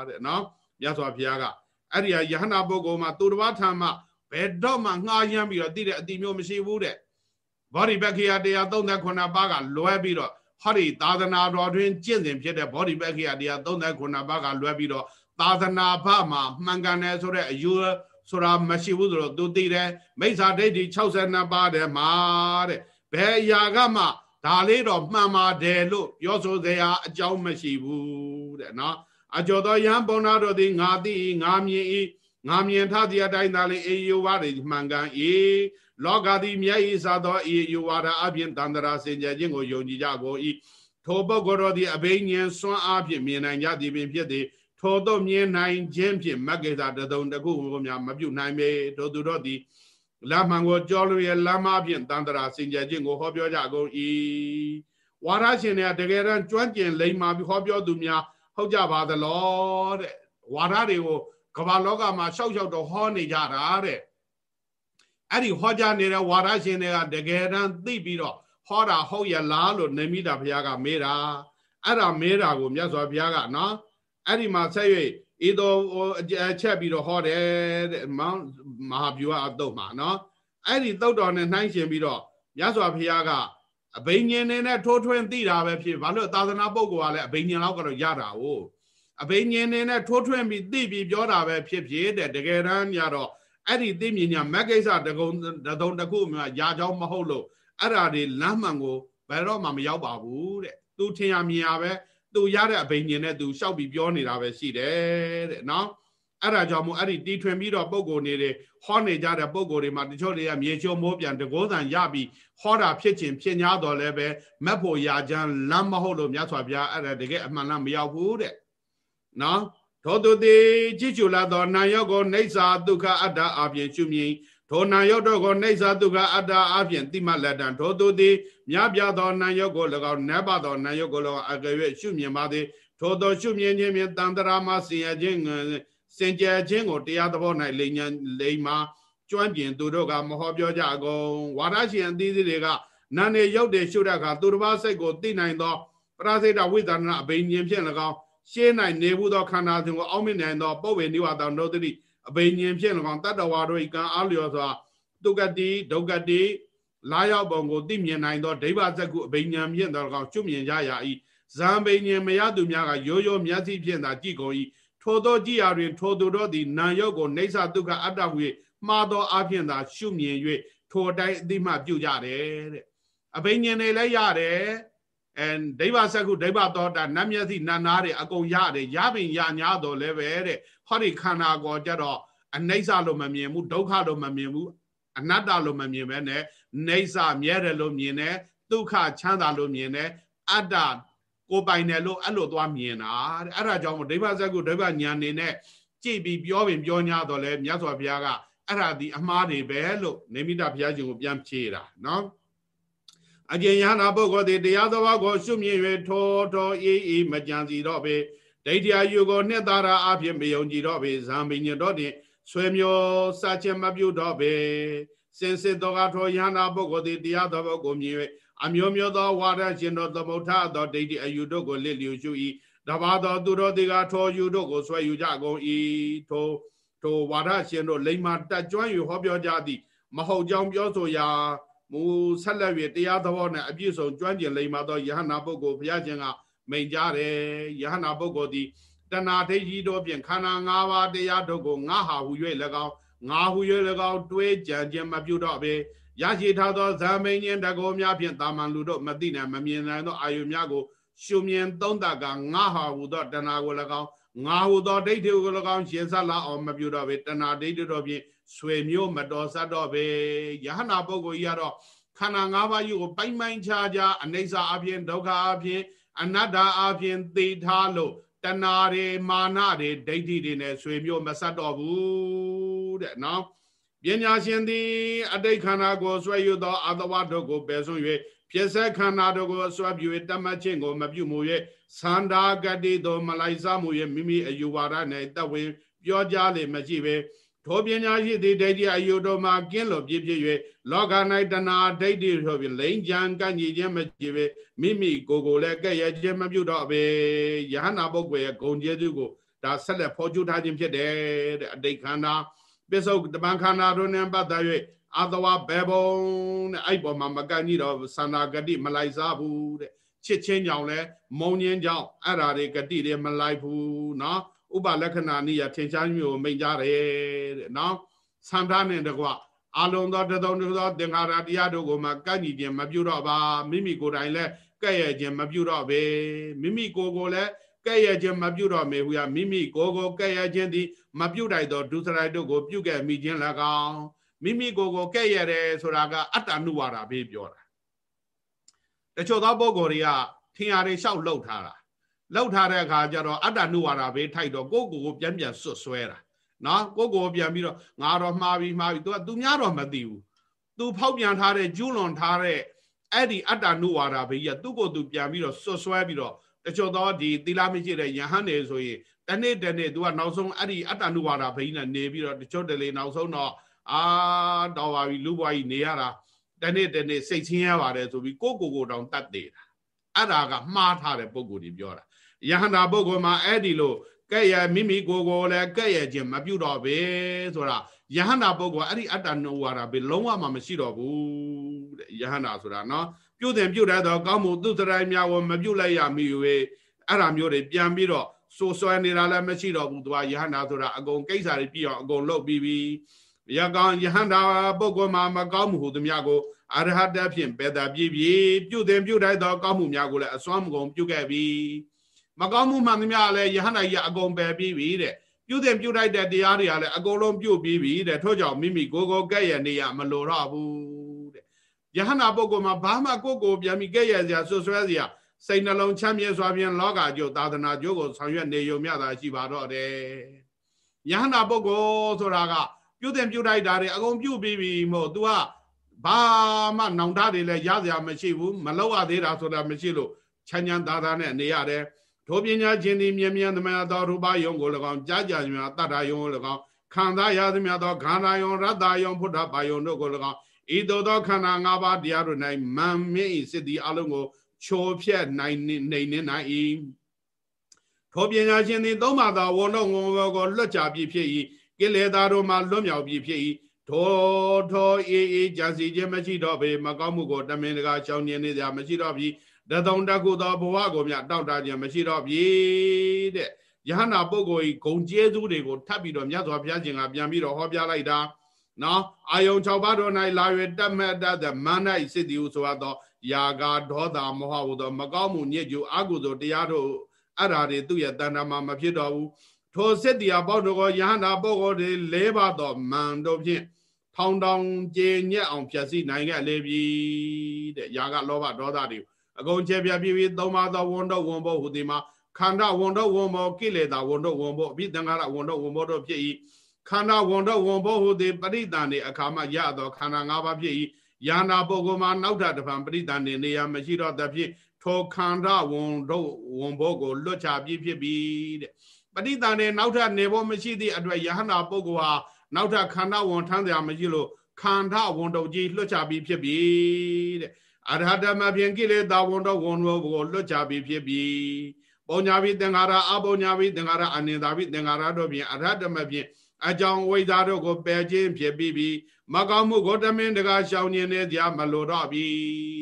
တဲ့နော်မြတ်စွာဘုရားကအဲ့ဒီယဟနာပုဂ္ဂိုလ်မှာသူတစ်ပါးထံမှာဘယ်တော့မှငှားရမ်းပြီးတော့သိတဲ့အတိမျိုးမရှိဘူးတဲ့ဘောဓိပက္ခိယတရား39ပါးကလွဲပြီးတော့ဟောဒီသာသနာတော်တွင်ကျင့်စဉ်ဖြစ်တဲ့ဘောဓိပက္ခိယတရား39ပါးကလွဲပြီးတော့သာသနာဖမှာမှန်ကန်တယ်ဆိုတဲ့အယူဆိုတာမရှိဘူးဆိုတော့သူသိတယ်မိစ္ဆာဒိဋ္ဌိ62ပါးတဲ့မှာတဲ့ဘယ်အရာကမှ ဒါလေးတော့မှန်ပါတယ်လို့ပြောဆိုစရာအကြောင်းမရှိဘူးတဲ့နော်အကျော်တော်ယံပုံနာတို့သည်ငါသိငါမြင်ဤငါမြင်ထသည့်အတိုင်းသာလေအေယဝါတွေမှန်ကန်ဤလောကသည်မြတ်ဤသာသောအေယဝါဒအပြင်တန္တရာစင်ကြခြင်းကိုယုံကြည်ကြကိုဤထိုပုဂ္ဂိုလ်တို့သည်အဘိညာဉ်စွမ်းအားဖြင့်မြင်နိုင်ကြသည်ပင်ဖြစ်သည်ထို့သောမြင်နိုင်ခြင်းဖြင့်မဂ္ဂေသာတသုံးတခုကိုများမပြုနိုင်ပေထို့သူတို့သည် လမ်းမှန်ကိုကြောလို့ရလမ်းမဖြင့်တန်တရာစင်ကြယ်ခြင်းကိုဟောပြောကြကုန်၏ဝါရရှင်တွေကတကယ်တမ်းကျွမ်းကျင်လိမ္မာပြီးဟောပြောသူများဟုတ်ကြပါသလားတဲ့ဝါရတွေကိုကမ္ဘာလောကမှာရှောက်ရှောက်တော့ဟောနေကြတာတဲ့အဲ့ဒီဟောကြားနေတဲ့ဝါရရှင်တွေကတကယ်တမ်းသိပြီးတော့ဟောတာဟုတ်ရလားလို့နေမိတာဘုရားကမေးတာအဲ့ဒါမဲတာကိုမြတ်စွာဘုရားကနော်အဲ့ဒီမှာဆက်၍ ဤတော်အချက်ပြီးတော့ဟောတယ်တဲ့မဟာဗျူဟာအတုတ်မှာနော်အဲ့ဒီတုတ်တော်နဲ့နှိုင်းရှင်ပြီးတော့မြတ်စွာဘုရားကအဘိညာဉ်နဲ့ထိုးထွင်းသိတာပဲဖြစ်ဘာလို့သာသနာပုဂ္ဂိုလ်ကလည်းအဘိညာဉ်လောက်ကတော့ရတာ哦အဘိညာဉ်နဲ့ထိုးထွင်းပြီးသိပြီးပြောတာပဲဖြစ်ဖြစ်တဲ့တကယ်တမ်းညတော့အဲ့ဒီသိမြင်ညာမက်ကိစ္စတကုံတကုံတခုမှရာကြောင်းမဟုတ်လို့အဲ့ဒါတွေလမ်းမှန်ကိုဘယ်တော့မှမရောက်ပါဘူးတဲ့သူထင်ရမြင်ရပဲ သူရတဲ့အဘိညာဉ်နဲ့သူရှောက်ပြီးပြောနေတာပဲရှိတယ်တဲ့နော်အဲ့ဒါကြောင့်မို့အဲ့ဒီတီထွင်ပြီးတော့ပုံကိုနေတယ်ဟောနေကြတဲ့ပုံကိုတွေမှာတချို့တွေကမြေချိုးမိုးပြန်တကောသံရပြီးဟောတာဖြစ်ခြင်းဖြစ်냐တော့လည်းပဲမက်ဖို့ရာချမ်းလမ်းမဟုတ်လို့မြတ်စွာဘုရားအဲ့ဒါတကယ်အမှန်လားမရောက်ဘူးတဲ့နော်ထို့သူသည်ကြည်ကျူလာသောနာယောကိုနေဆာဒုက္ခအတ္တအပြင်ရှုမြင် ထိုနာယောတို့ကိုနေဆာဒုက္ခအတ္တအပြင်တိမလက်တံထို့သူသည်မြပြသောနာယောကို၎င်းနတ်ပါသောနာယောကို၎င်းအကယ်၍ရှုမြင်ပါသည်ထို့သောရှုမြင်ခြင်းဖြင့်တန်တရာမဆင်ရခြင်းစင်ကြယ်ခြင်းကိုတရားသဘော၌လိမ်ညာလိမ်မာကျွမ်းကျင်သူတို့ကမဟောပြောကြကုန်ဝါဒရှင်အသီးသီးတွေကနာနေရုပ်တွေရှုတဲ့အခါသူတစ်ပါးစိတ်ကိုသိနိုင်သောပရာစိတဝိသနာအဘိညာဉ်ဖြင့်၎င်းရှင်းနိုင်နေဘူးသောခန္ဓာစဉ်ကိုအောက်မြင်နိုင်သောပုဗ္ဗေနိဝါဒံတို့တိ အဘိညာဉ်ဖြင့်၎င်းတတ္တဝါတို့ဤကံအားလျော်စွာတုကတိဒုက္ကတိလာရောက်ပုံကိုသိမြင်နိုင်သောဒိဗ္ဗဇက်ကုအဘိညာဉ်ဖြင့်သော၎င်းကျွမြင်ကြရ၏ဇံဘိညာဉ်မရသူများကရိုးရိုးမျက်စိဖြင့်သာကြည့်ကုန်၏ထိုသောကြည်ရာတွင်ထိုသူတို့သည်နာယုတ်ကိုနေဆာဒုက္ခအတ္တဟု၍မှားသောအဖြစ်သာရှုမြင်၍ထိုအတိုင်းအတိမှပြုကြတယ်တဲ့အဘိညာဉ်တွေလည်းရတယ် အဲဒိဗ္ဗစကုဒိဗ္ဗသောတာနတ်မျက်စိနတ်နာတွေအကုန်ရတယ်ရပင်ရညာတော့လည်းပဲတဲ့ဟောဒီခန္ဓာကိုကြတော့အနိစ္စလို့မမြင်ဘူးဒုက္ခလို့မမြင်ဘူးအနတ္တလို့မမြင်ပဲနဲ့နေဆာမြဲတယ်လို့မြင်တယ်ဒုက္ခချမ်းသာလို့မြင်တယ်အတ္တကိုပိုင်တယ်လို့အဲ့လိုသွားမြင်တာတဲ့အဲ့ဒါကြောင့်မို့ဒိဗ္ဗဇက်ကုဒိဗ္ဗညာနေနဲ့ကြည့်ပြီးပြောပင်ပြော냐တော့လဲမြတ်စွာဘုရားကအဲ့ဒါဒီအမှားတွေပဲလို့နေမိတာဘုရားရှင်ကိုပြန်ဖြေတာနော် အကျဉ်ယနာပုဂ္ဂိုလ်သည်တရားတော်ကိုရှုမြင်၍ထောထောအေးအေးမကြံစီတော့ပေဒိဋ္ဌိယုကိုနှစ်သာရအဖြစ်မယုံကြည်တော့ပေဇံပင်ညတော်တင်ဆွေမျိုးစခြင်းမပြုတော့ပေစင်စစ်တော်ကထောယနာပုဂ္ဂိုလ်သည်တရားတော်ကိုမြင်၍အမျိုးမျိုးသောဝါဒရှင်တို့သမုဋ္ဌသောဒိဋ္ဌိအယူတို့ကိုလစ်လျူရှု၏တပါသောသူတို့သည်ကထောယူတို့ကိုဆွဲယူကြကုန်၏ထိုထိုဝါဒရှင်တို့လိမ္မာတက်ကြွ၍ဟောပြောကြသည် မဟုတ်ကြောင်းပြောဆိုရာ မူဆက်လက်၍တရားသဘောနဲ့အပြည့်စုံကျွမ်းကျင်လိမ္မာသောယဟနာပုဂ္ဂိုလ်ဘုရားရှင်ကမိန်ကြတယ်ယဟနာပုဂ္ဂိုလ်သည်တဏှာဒိဋ္ဌိတို့ဖြင့်ခန္ဓာ၅ပါးတရားတို့ကိုငါဟာဟု၍၎င်းငါဟု၍၎င်းတွေးကြံခြင်းမပြုတော့ပေရရှိထားသောဇာမိန်ခြင်းတကောများဖြင့်တာမန်လူတို့မသိနိုင်မမြင်နိုင်သောအာယုများကိုရှုမြင်သုံးတကငါဟာဟုသောတဏှာကို၎င်းငါဟုသောဒိဋ္ဌိကို၎င်းရှင်းဆက်လာအောင်မပြုတော့ပေတဏှာဒိဋ္ဌိတို့ဖြင့် ဆွေမျိုးမတော်ဆက်တော့ပေယဟနာပုဂ္ဂိုလ်ကြီးကတော့ခန္ဓာ၅ပါးကြီးကိုပိုင်ပိုင်ခြားခြားအနိစ္စအပြင်ဒုက္ခအပြင်အနတ္တအပြင်သိထားလို့တဏှာတွေမာနတွေဒိဋ္ဌိတွေနဲ့ဆွေမျိုးမဆက်တော့ဘူးတဲ့နော်ပညာရှင်သည်အတိတ်ခန္ဓာကိုဆွဲယူသောအတဝတို့ကိုပယ်ဆွ၍ဖြစ်ဆက်ခန္ဓာတို့ကိုဆွဲပြု၍တမတ်ခြင်းကိုမပြုမှု၍သန္တာဂတိသောမလိုက်စားမှု၍မိမိအယူဝါဒ၌တဝင်ပြောကြားလေမရှိပဲ ထိုပညာရှိသည်ဒိဋ္ဌိအယုတို့မှာကင်းလို့ပြည့်ပြည့်၍လောက၌တဏှာဒိဋ္ဌိဆိုပြီးလိန်ကြံကန့်ညီခြင်းမရှိပဲမိမိကိုယ်ကိုလည်းကဲ့ရဲ့ခြင်းမပြုတော့ပဲယဟနာပုဂ္ဂိုလ်ရဲ့ဂုံကျေးဇူးကိုဒါဆက်လက်ဖော်ကျူးထားခြင်းဖြစ်တယ်တဲ့အတိတ်ခန္ဓာပစ္စုတပံခန္ဓာတို့နဲ့ပတ်သက်၍အတဝဘေဘုံတဲ့အဲ့ပေါ်မှာမကန့်ကြီးတော့သန္တာဂတိမလိုက်စားဘူးတဲ့ချစ်ချင်းကြောင့်လဲမုံညင်းကြောင့်အဲ့ဓာတွေဂတိတွေမလိုက်ဘူးเนาะ ဥပလက္ခဏာနိယထင်ရှားမျိုးမိန်ကြတယ်တဲ့နော်သံထားနဲ့တကွအလုံးသောတသုံးသောသင်္ခါရတရားတို့ကိုမှကန့်ညီခြင်းမပြုတော့ပါမိမိကိုယ်တိုင်လည်းကဲ့ရဲ့ခြင်းမပြုတော့ပဲမိမိကိုယ်ကိုလည်းကဲ့ရဲ့ခြင်းမပြုတော့မေဟုရမိမိကိုယ်ကိုကဲ့ရဲ့ခြင်းသည်မပြုတိုက်သောဒုစရိုက်တို့ကိုပြုခဲ့မိခြင်း၎င်းမိမိကိုယ်ကိုကဲ့ရဲ့တယ်ဆိုတာကအတ္တနုဝါဒဘေးပြောတာတချို့သောပုဂ္ဂိုလ်တွေကထင်ရတွေလျှောက်လှုပ်ထားတာ လောက်ထားတဲ့အခါကျတော့အတ္တနုဝါဒဘေးထိုက်တော့ကိုယ့်ကိုယ်ကိုပြန်ပြန်ဆွတ်ဆွဲတာနော်ကိုယ့်ကိုယ်ပြန်ပြီးတော့ငါတော့မှားပြီးမှားပြီး तू က तू များတော့မသိဘူး तू ဖောက်ပြန်ထားတဲ့ကျူးလွန်ထားတဲ့အဲ့ဒီအတ္တနုဝါဒဘေးကြီးကသူ့ကိုယ်သူပြန်ပြီးတော့ဆွတ်ဆွဲပြီးတော့တချို့သောဒီသီလမရှိတဲ့ယဟန်နေဆိုရင်တနေ့တနေ့ तू ကနောက်ဆုံးအဲ့ဒီအတ္တနုဝါဒဘေးနဲ့နေပြီးတော့တချို့တလေနောက်ဆုံးတော့အာတော်ပါပြီလူဘွားကြီးနေရတာတနေ့တနေ့စိတ်ချင်းရပါတယ်ဆိုပြီးကိုယ့်ကိုယ်ကိုတောင်တတ်သေးတာ အဲ့ဒါကမှားထားတဲ့ပုံကိုယ်ကြီးပြောတာ ယဟန္တာပုဂ္ဂိုလ်မှာအဲ့ဒီလိုကဲ့ရဲ့မိမိကိုယ်ကိုလည်းကဲ့ရဲ့ခြင်းမပြုတ်တော့ပဲဆိုတာယဟန္တာပုဂ္ဂိုလ်အဲ့ဒီအတ္တနှုတ်ဝါဒပဲလုံးဝမှမရှိတော့ဘူးတဲ့ယဟန္တာဆိုတာနော်ပြုတ်တယ်ပြုတ်တဲ့တော့ကောင်းမှုသူတရိုင်းများဝမပြုတ်လိုက်ရမိ၍အဲ့ဒါမျိုးတွေပြန်ပြီးတော့စိုးစွဲနေတာလည်းမရှိတော့ဘူးသူကယဟန္တာဆိုတာအကုန်ကိစ္စတွေပြီးအောင်အကုန်လုပ်ပြီးပြီယကောင်ယဟန္တာပုဂ္ဂိုလ်မှာမကောင်းမှုဟူသည်များကိုအရဟတဖြင့်ပေတာပြည့်ပြည့်ပြုတ်တယ်ပြုတ်တိုက်သောကောင်းမှုများကိုလည်းအစွမ်းမကုန်ပြုတ်ခဲ့ပြီ မကောင်းမှုမှန်သမျှလည်းယဟန္တာကြီးအကုန်ပယ်ပြီးပြီတဲ့ပြုတ်တယ်ပြုတ်တိုက်တဲ့တရားတွေကလည်းအကုန်လုံးပြုတ်ပြီးပြီတဲ့ထို့ကြောင့်မိမိကိုယ်ကိုကဲ့ရဲ့နေရမလိုတော့ဘူးတဲ့ယဟန္တာပုဂ္ဂိုလ်မှာဘာမှကိုယ်ကိုပြန်ပြီးကဲ့ရဲ့စရာဆွဆွဲစရာစိတ်နှလုံးချမ်းမြေ့စွာဖြင့်လောကကျို့သာသနာကျို့ကိုဆောင်ရွက်နေုံမြတာရှိပါတော့တယ်ယဟန္တာပုဂ္ဂိုလ်ဆိုတာကပြုတ်တယ်ပြုတ်တိုက်တာတွေအကုန်ပြုတ်ပြီးပြီမို့ तू ကဘာမှနောင်တတွေလည်းရစရာမရှိဘူးမလောက်ရသေးတာဆိုတာမရှိလို့ချမ်းချမ်းသာသာနဲ့နေရတယ် ထိုပညာချင်းသည်မြင်မြန်သမယသောရူပယုံကို၎င်းကြားကြမြတ်တတ္တယုံကို၎င်းခံစားရသည်များသောခန္ဓာယုံရတ္တယုံဖုဒ္ဓဘာယုံတို့ကို၎င်းဤသို့သောခန္ဓာ၅ပါးတရားတို့၌မံမြင့်ဤစစ်သည်အလုံးကိုချိုးဖြက်နိုင်နေနေနိုင်၏ထိုပညာချင်းသည်သုံးပါးသောဝန္တော်ဝန်ကိုလွတ်ကြပြီဖြစ်၏ကိလေသာတို့မှလွတ်မြောက်ပြီဖြစ်၏ထိုထိုအေးအေးကြံစီခြင်းမရှိတော့ပေမကောင်းမှုကိုတမင်တကာရှောင်ကျင်နေကြမရှိတော့ပြီ တသုံးတကုသောဘဝကိုမြတောက်တာခြင်းမရှိတော့ပြီတဲ့ယဟနာပုဂ္ဂိုလ်ဤဂုံကျေးဇူးတွေကိုထပ်ပြီးတော့မြတ်စွာဘုရားရှင်ကပြန်ပြီးတော့ဟောပြလိုက်တာနော်အာယုံ6ပါးတို့၌လာ၍တတ်မဲ့တတ်တဲ့မန္တဤစစ်တီဟုဆိုရသောယာဂဒေါသမောဟဟုသောမကောင်းမှုညစ်ကြူအကုသိုလ်တရားတို့အဲ့ဓာတွေသူ့ရဲ့တဏ္ဍာမှာမဖြစ်တော့ဘူးထိုစစ်တီအပေါက်တို့ကိုယဟနာပုဂ္ဂိုလ်တွေ၄ပါးသောမန်တို့ဖြင့်ထောင်တောင်ကျေညက်အောင်ဖြည့်ဆည်းနိုင်ခဲ့လေပြီတဲ့ယာကလောဘဒေါသတွေ အကုန်ချေပြပြီးပြီးသုံးပါးသောဝန်တော့ဝန်ဖို့ဟူဒီမှာခန္ဓာဝန်တော့ဝန်ဖို့ကိလေသာဝန်တော့ဝန်ဖို့အပြီးသင်္ခါရဝန်တော့ဝန်ဖို့တို့ဖြစ်၏ခန္ဓာဝန်တော့ဝန်ဖို့ဟူသည်ပရိသန်နေအခါမှရသောခန္ဓာ၅ပါးဖြစ်၏ယာနာပုဂ္ဂိုလ်မှာနောက်ထပ်တစ်ဖန်ပရိသန်နေနေရမရှိတော့သဖြင့်ထိုခန္ဓာဝန်တော့ဝန်ဖို့ကိုလွတ်ချပြီးဖြစ်ပြီတဲ့ပရိသန်နေနောက်ထပ်နေဖို့မရှိသည့်အတွက်ယဟနာပုဂ္ဂိုလ်ဟာနောက်ထပ်ခန္ဓာဝန်ထမ်းတရားမရှိလို့ခန္ဓာဝန်တုတ်ကြီးလွတ်ချပြီးဖြစ်ပြီတဲ့ အရဟတမဖြင့်ကိလေသာဝန်တော့ဝန်ဘောကိုလွတ်ချပြီးဖြစ်ပြီပုံညာပြီးသင်္ခါရအပုံညာပြီးသင်္ခါရအနိတာပြီးသင်္ခါရတို့ဖြင့်အရဟတမဖြင့်အကြောင်းဝိဇ္ဇာတို့ကိုပယ်ခြင်းဖြစ်ပြီးပြီမကောင်းမှုကိုတမင်တကာရှောင်ကျင်နေကြမလိုတော့ပြီ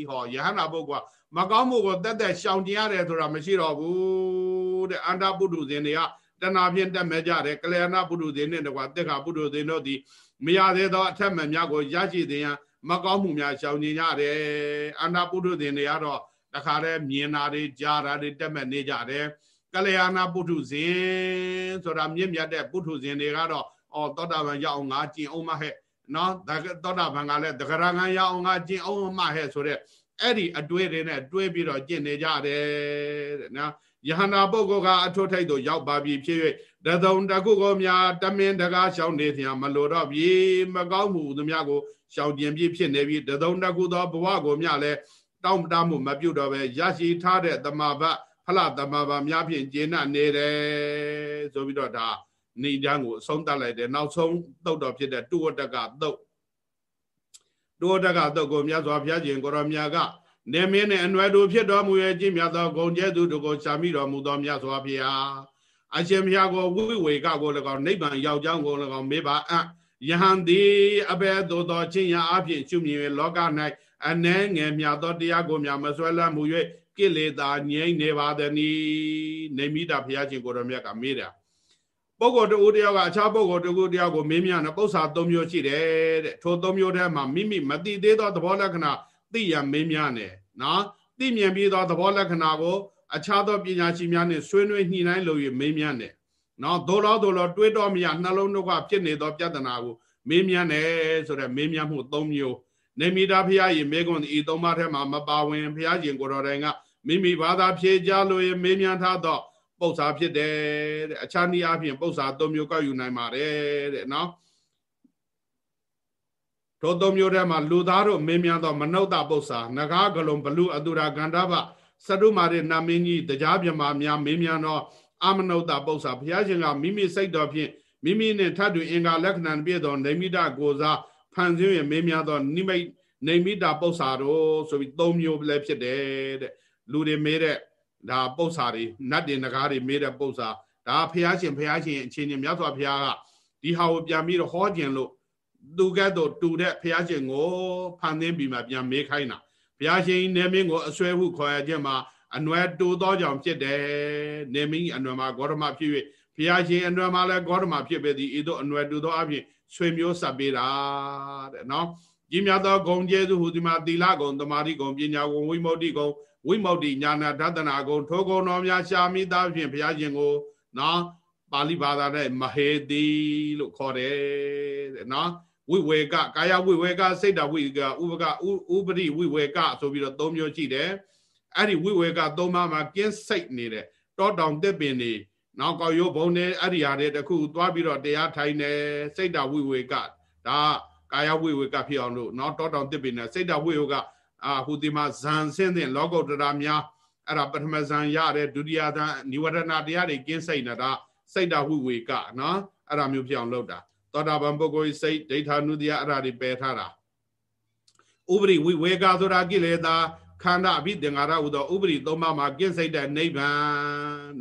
ဟောယဟနာပုဂ္ဂိုလ်ကမကောင်းမှုကိုတက်တက်ရှောင်ကျင်ရတယ်ဆိုတာမရှိတော့ဘူးတဲ့အန္တပုထုဇဉ်တွေကတဏှာဖြင့်တက်မဲ့ကြတယ်ကလျာဏပုထုဇဉ်နဲ့တကွာတက်ခါပုထုဇဉ်တို့သည်မရသေးသောအထက်မှန်များကိုရရှိသေးရန် မကောင်းမှုများရှောင်ကျင်ကြတယ်အန္တပုထုဇဉ်တွေကတော့တခါတည်းမြင်တာတွေကြားတာတွေတက်မဲ့နေကြတယ်ကလျာဏပုထုဇဉ်ဆိုတာမြင့်မြတ်တဲ့ပုထုဇဉ်တွေကတော့အော်သောတာပန်ရအောင်ငါကျင်အောင်မဟဲ့နော်သောတာပန်ကလည်းတဂရငန်ရအောင်ငါကျင်အောင်မဟဲ့ဆိုတဲ့အဲ့ဒီအတွေးတွေနဲ့တွေးပြီးတော့ကျင့်နေကြတယ်တဲ့နော်ယဟနာပုဂ္ဂိုလ်ကအထွတ်ထိပ်သို့ရောက်ပါပြီဖြစ်၍တသုံတကုကိုများတမင်တကားရှောင်းနေသမျှမလိုတော့ပြီမကောင်းမှုသူများကို ရှောင်ကျင်ပြဖြစ်နေပြီတသုံတကုသောဘဝကိုများလည်းတောင်းတမှုမပြုတ်တော့ပဲရရှိထားတဲ့တမဘဖလတမဘများဖြင့်ကျေနပ်နေတယ်ဆိုပြီးတော့ဒါနေတန်းကိုအဆုံးသတ်လိုက်တယ်နောက်ဆုံးတုတ်တော်ဖြစ်တဲ့တုဝတ္တကတုတ်တုဝတ္တကတုတ်ကိုမြတ်စွာဘုရားရှင်ကိုရောမြတ်ကနေမင်းနဲ့အနွယ်တို့ဖြစ်တော်မူရဲ့ကြည်မြတ်သောဂုံကျဲသူတို့ကိုရှာမိတော်မူသောမြတ်စွာဘုရားအရှင်ဘုရားကိုဝိဝေကကို၎င်းနိဗ္ဗာန်ရောက်ကြောင်းကို၎င်းမေးပါအံ့ ယဟန်သည်အဘယ်သို့သောချင်းရအဖြစ်ရှုမြင်၍လောက၌အနှဲငယ်မြတ်သောတရားကိုများမဆွဲလန်းမူ၍ကိလေသာငြိမ့်နေပါသည်နီနေမိတာဘုရားရှင်ကိုတော်မြတ်ကမေးတာပုဂ္ဂိုလ်တူတယောက်ကအခြားပုဂ္ဂိုလ်တူတယောက်ကိုမေးမြန်းတဲ့ပု္ပ္ပာ၃မျိုးရှိတယ်တဲ့ထို၃မျိုးထဲမှာမိမိမသိသေးသောသဘောလက္ခဏာသိရမေးမြန်းတယ်နော်သိမြင်ပြီးသောသဘောလက္ခဏာကိုအခြားသောပညာရှိများနှင့်ဆွေးနွေးညှိနှိုင်းလို့ရမေးမြန်းတယ် နော်ဒို့လောဒို့လောတွေးတော်မရနှလုံးတို့ကဖြစ်နေသောပြဿနာကိုမေးမြန်းတယ်ဆိုတဲ့မေးမြန်းမှု၃မျိုးနေမိတာဖရာကြီးမေကွန်ဤသုံးပါးထဲမှာမပါဝင်ဖရာကြီးကိုတော်တိုင်ကမိမိဘာသာဖြေကြလို့ရမေးမြန်းထားသောပု္ပ္ပာဖြစ်တယ်တဲ့အခြားနည်းအားဖြင့်ပု္ပ္ပာ၃မျိုးကောက်ယူနိုင်ပါတယ်တဲ့နော်ထိုသုံးမျိုးထဲမှာလူသားတို့မင်းများသောမနုဿပု္ပ္ပာနဂါကလုံးဘလူအတုရာကန္တဗစတုမာရိနာမင်းကြီးတရားပြမများမင်းများသော အမနုဿပု္ပ္ပာဘုရားရှင်ကမိမိစိတ်တော်ဖြင့်မိမိနှင့်ထပ်တူအင်္ဂါလက္ခဏာပြည့်သောနေမိတကိုစားဖန်ဆင်းရမင်းများသောနိမိတ်နေမိတာပု္ပ္ပာတို့ဆိုပြီးသုံးမျိုးလည်းဖြစ်တယ်တဲ့လူတွေမေးတဲ့ဒါပု္ပ္ပာတွေနတ်တင်ငကားတွေမေးတဲ့ပု္ပ္ပာဒါဖះရှင်ဖះရှင်အချင်းချင်းမြတ်စွာဘုရားကဒီဟာကိုပြန်ပြီးတော့ဟောခြင်းလို့သူကဲ့သို့တူတဲ့ဘုရားရှင်ကိုဖန်သင်းပြီးမှပြန်မေးခိုင်းတာဘုရားရှင်နေမင်းကိုအစွဲဟုခေါ်ရခြင်းမှာ အနွယ်တူသောကြောင့်ဖြစ်တယ်နေမင်းအနွယ်မှာဂေါတမဖြစ်၍ဘုရားရှင်အနွယ်မှာလည်းဂေါတမဖြစ်ပေသည်ဤသို့အနွယ်တူသောအဖြစ်ဆွေမျိုးဆက်ပေးတာတဲ့နော်ကြီးမြတ်သောဂုံကျေးဇူးဟူဒီမှာသီလဂုံတမာတိဂုံပညာဂုံဝိမု ക്തി ဂုံဝိမု ക്തി ညာနာဒသနာဂုံထိုဂုံတော်များရှာမိသားဖြင့်ဘုရားရှင်ကိုနော်ပါဠိဘာသာနဲ့မဟေတိလို့ခေါ်တယ်တဲ့နော်ဝိဝေကကာယဝိဝေကစိတ်တဝိကဥပကဥပရိဝိဝေကဆိုပြီးတော့၃မျိုးရှိတယ် အဲ့ဒီဝိဝေက၃ပါးမှာကင်းစိတ်နေတဲ့တောတောင်တစ်ပင်နေနောက်ကောက်ရုပ်ဘုံနဲ့အဲ့ဒီဟာတွေတခုသွားပြီးတော့တရားထိုင်နေစိတ်တဝိဝေကဒါကာယဝိဝေကဖြစ်အောင်လို့နောက်တောတောင်တစ်ပင်နေစိတ်တဝိဝေကအာဟူဒီမှာဇန်ဆင်းတဲ့လောကုတ္တရာများအဲ့ဒါပထမဇန်ရတဲ့ဒုတိယဇန်និဝရဏတရားတွေကင်းစိတ်နေတာစိတ်တဝိဝေကနော်အဲ့ဒါမျိုးဖြစ်အောင်လုပ်တာသောတာပန်ပုဂ္ဂိုလ်စိတ်ဒိဋ္ဌာနုတ္တိယအဲ့ဒါတွေပယ်ထားတာဥပရိဝိဝေကဆိုတာကိလေသာ ခန္ဓာအဘိသင်္ဃာရဟူသောဥပရိသုံးပါးမှာကင်းစိတ်တဲ့နိဗ္ဗာန်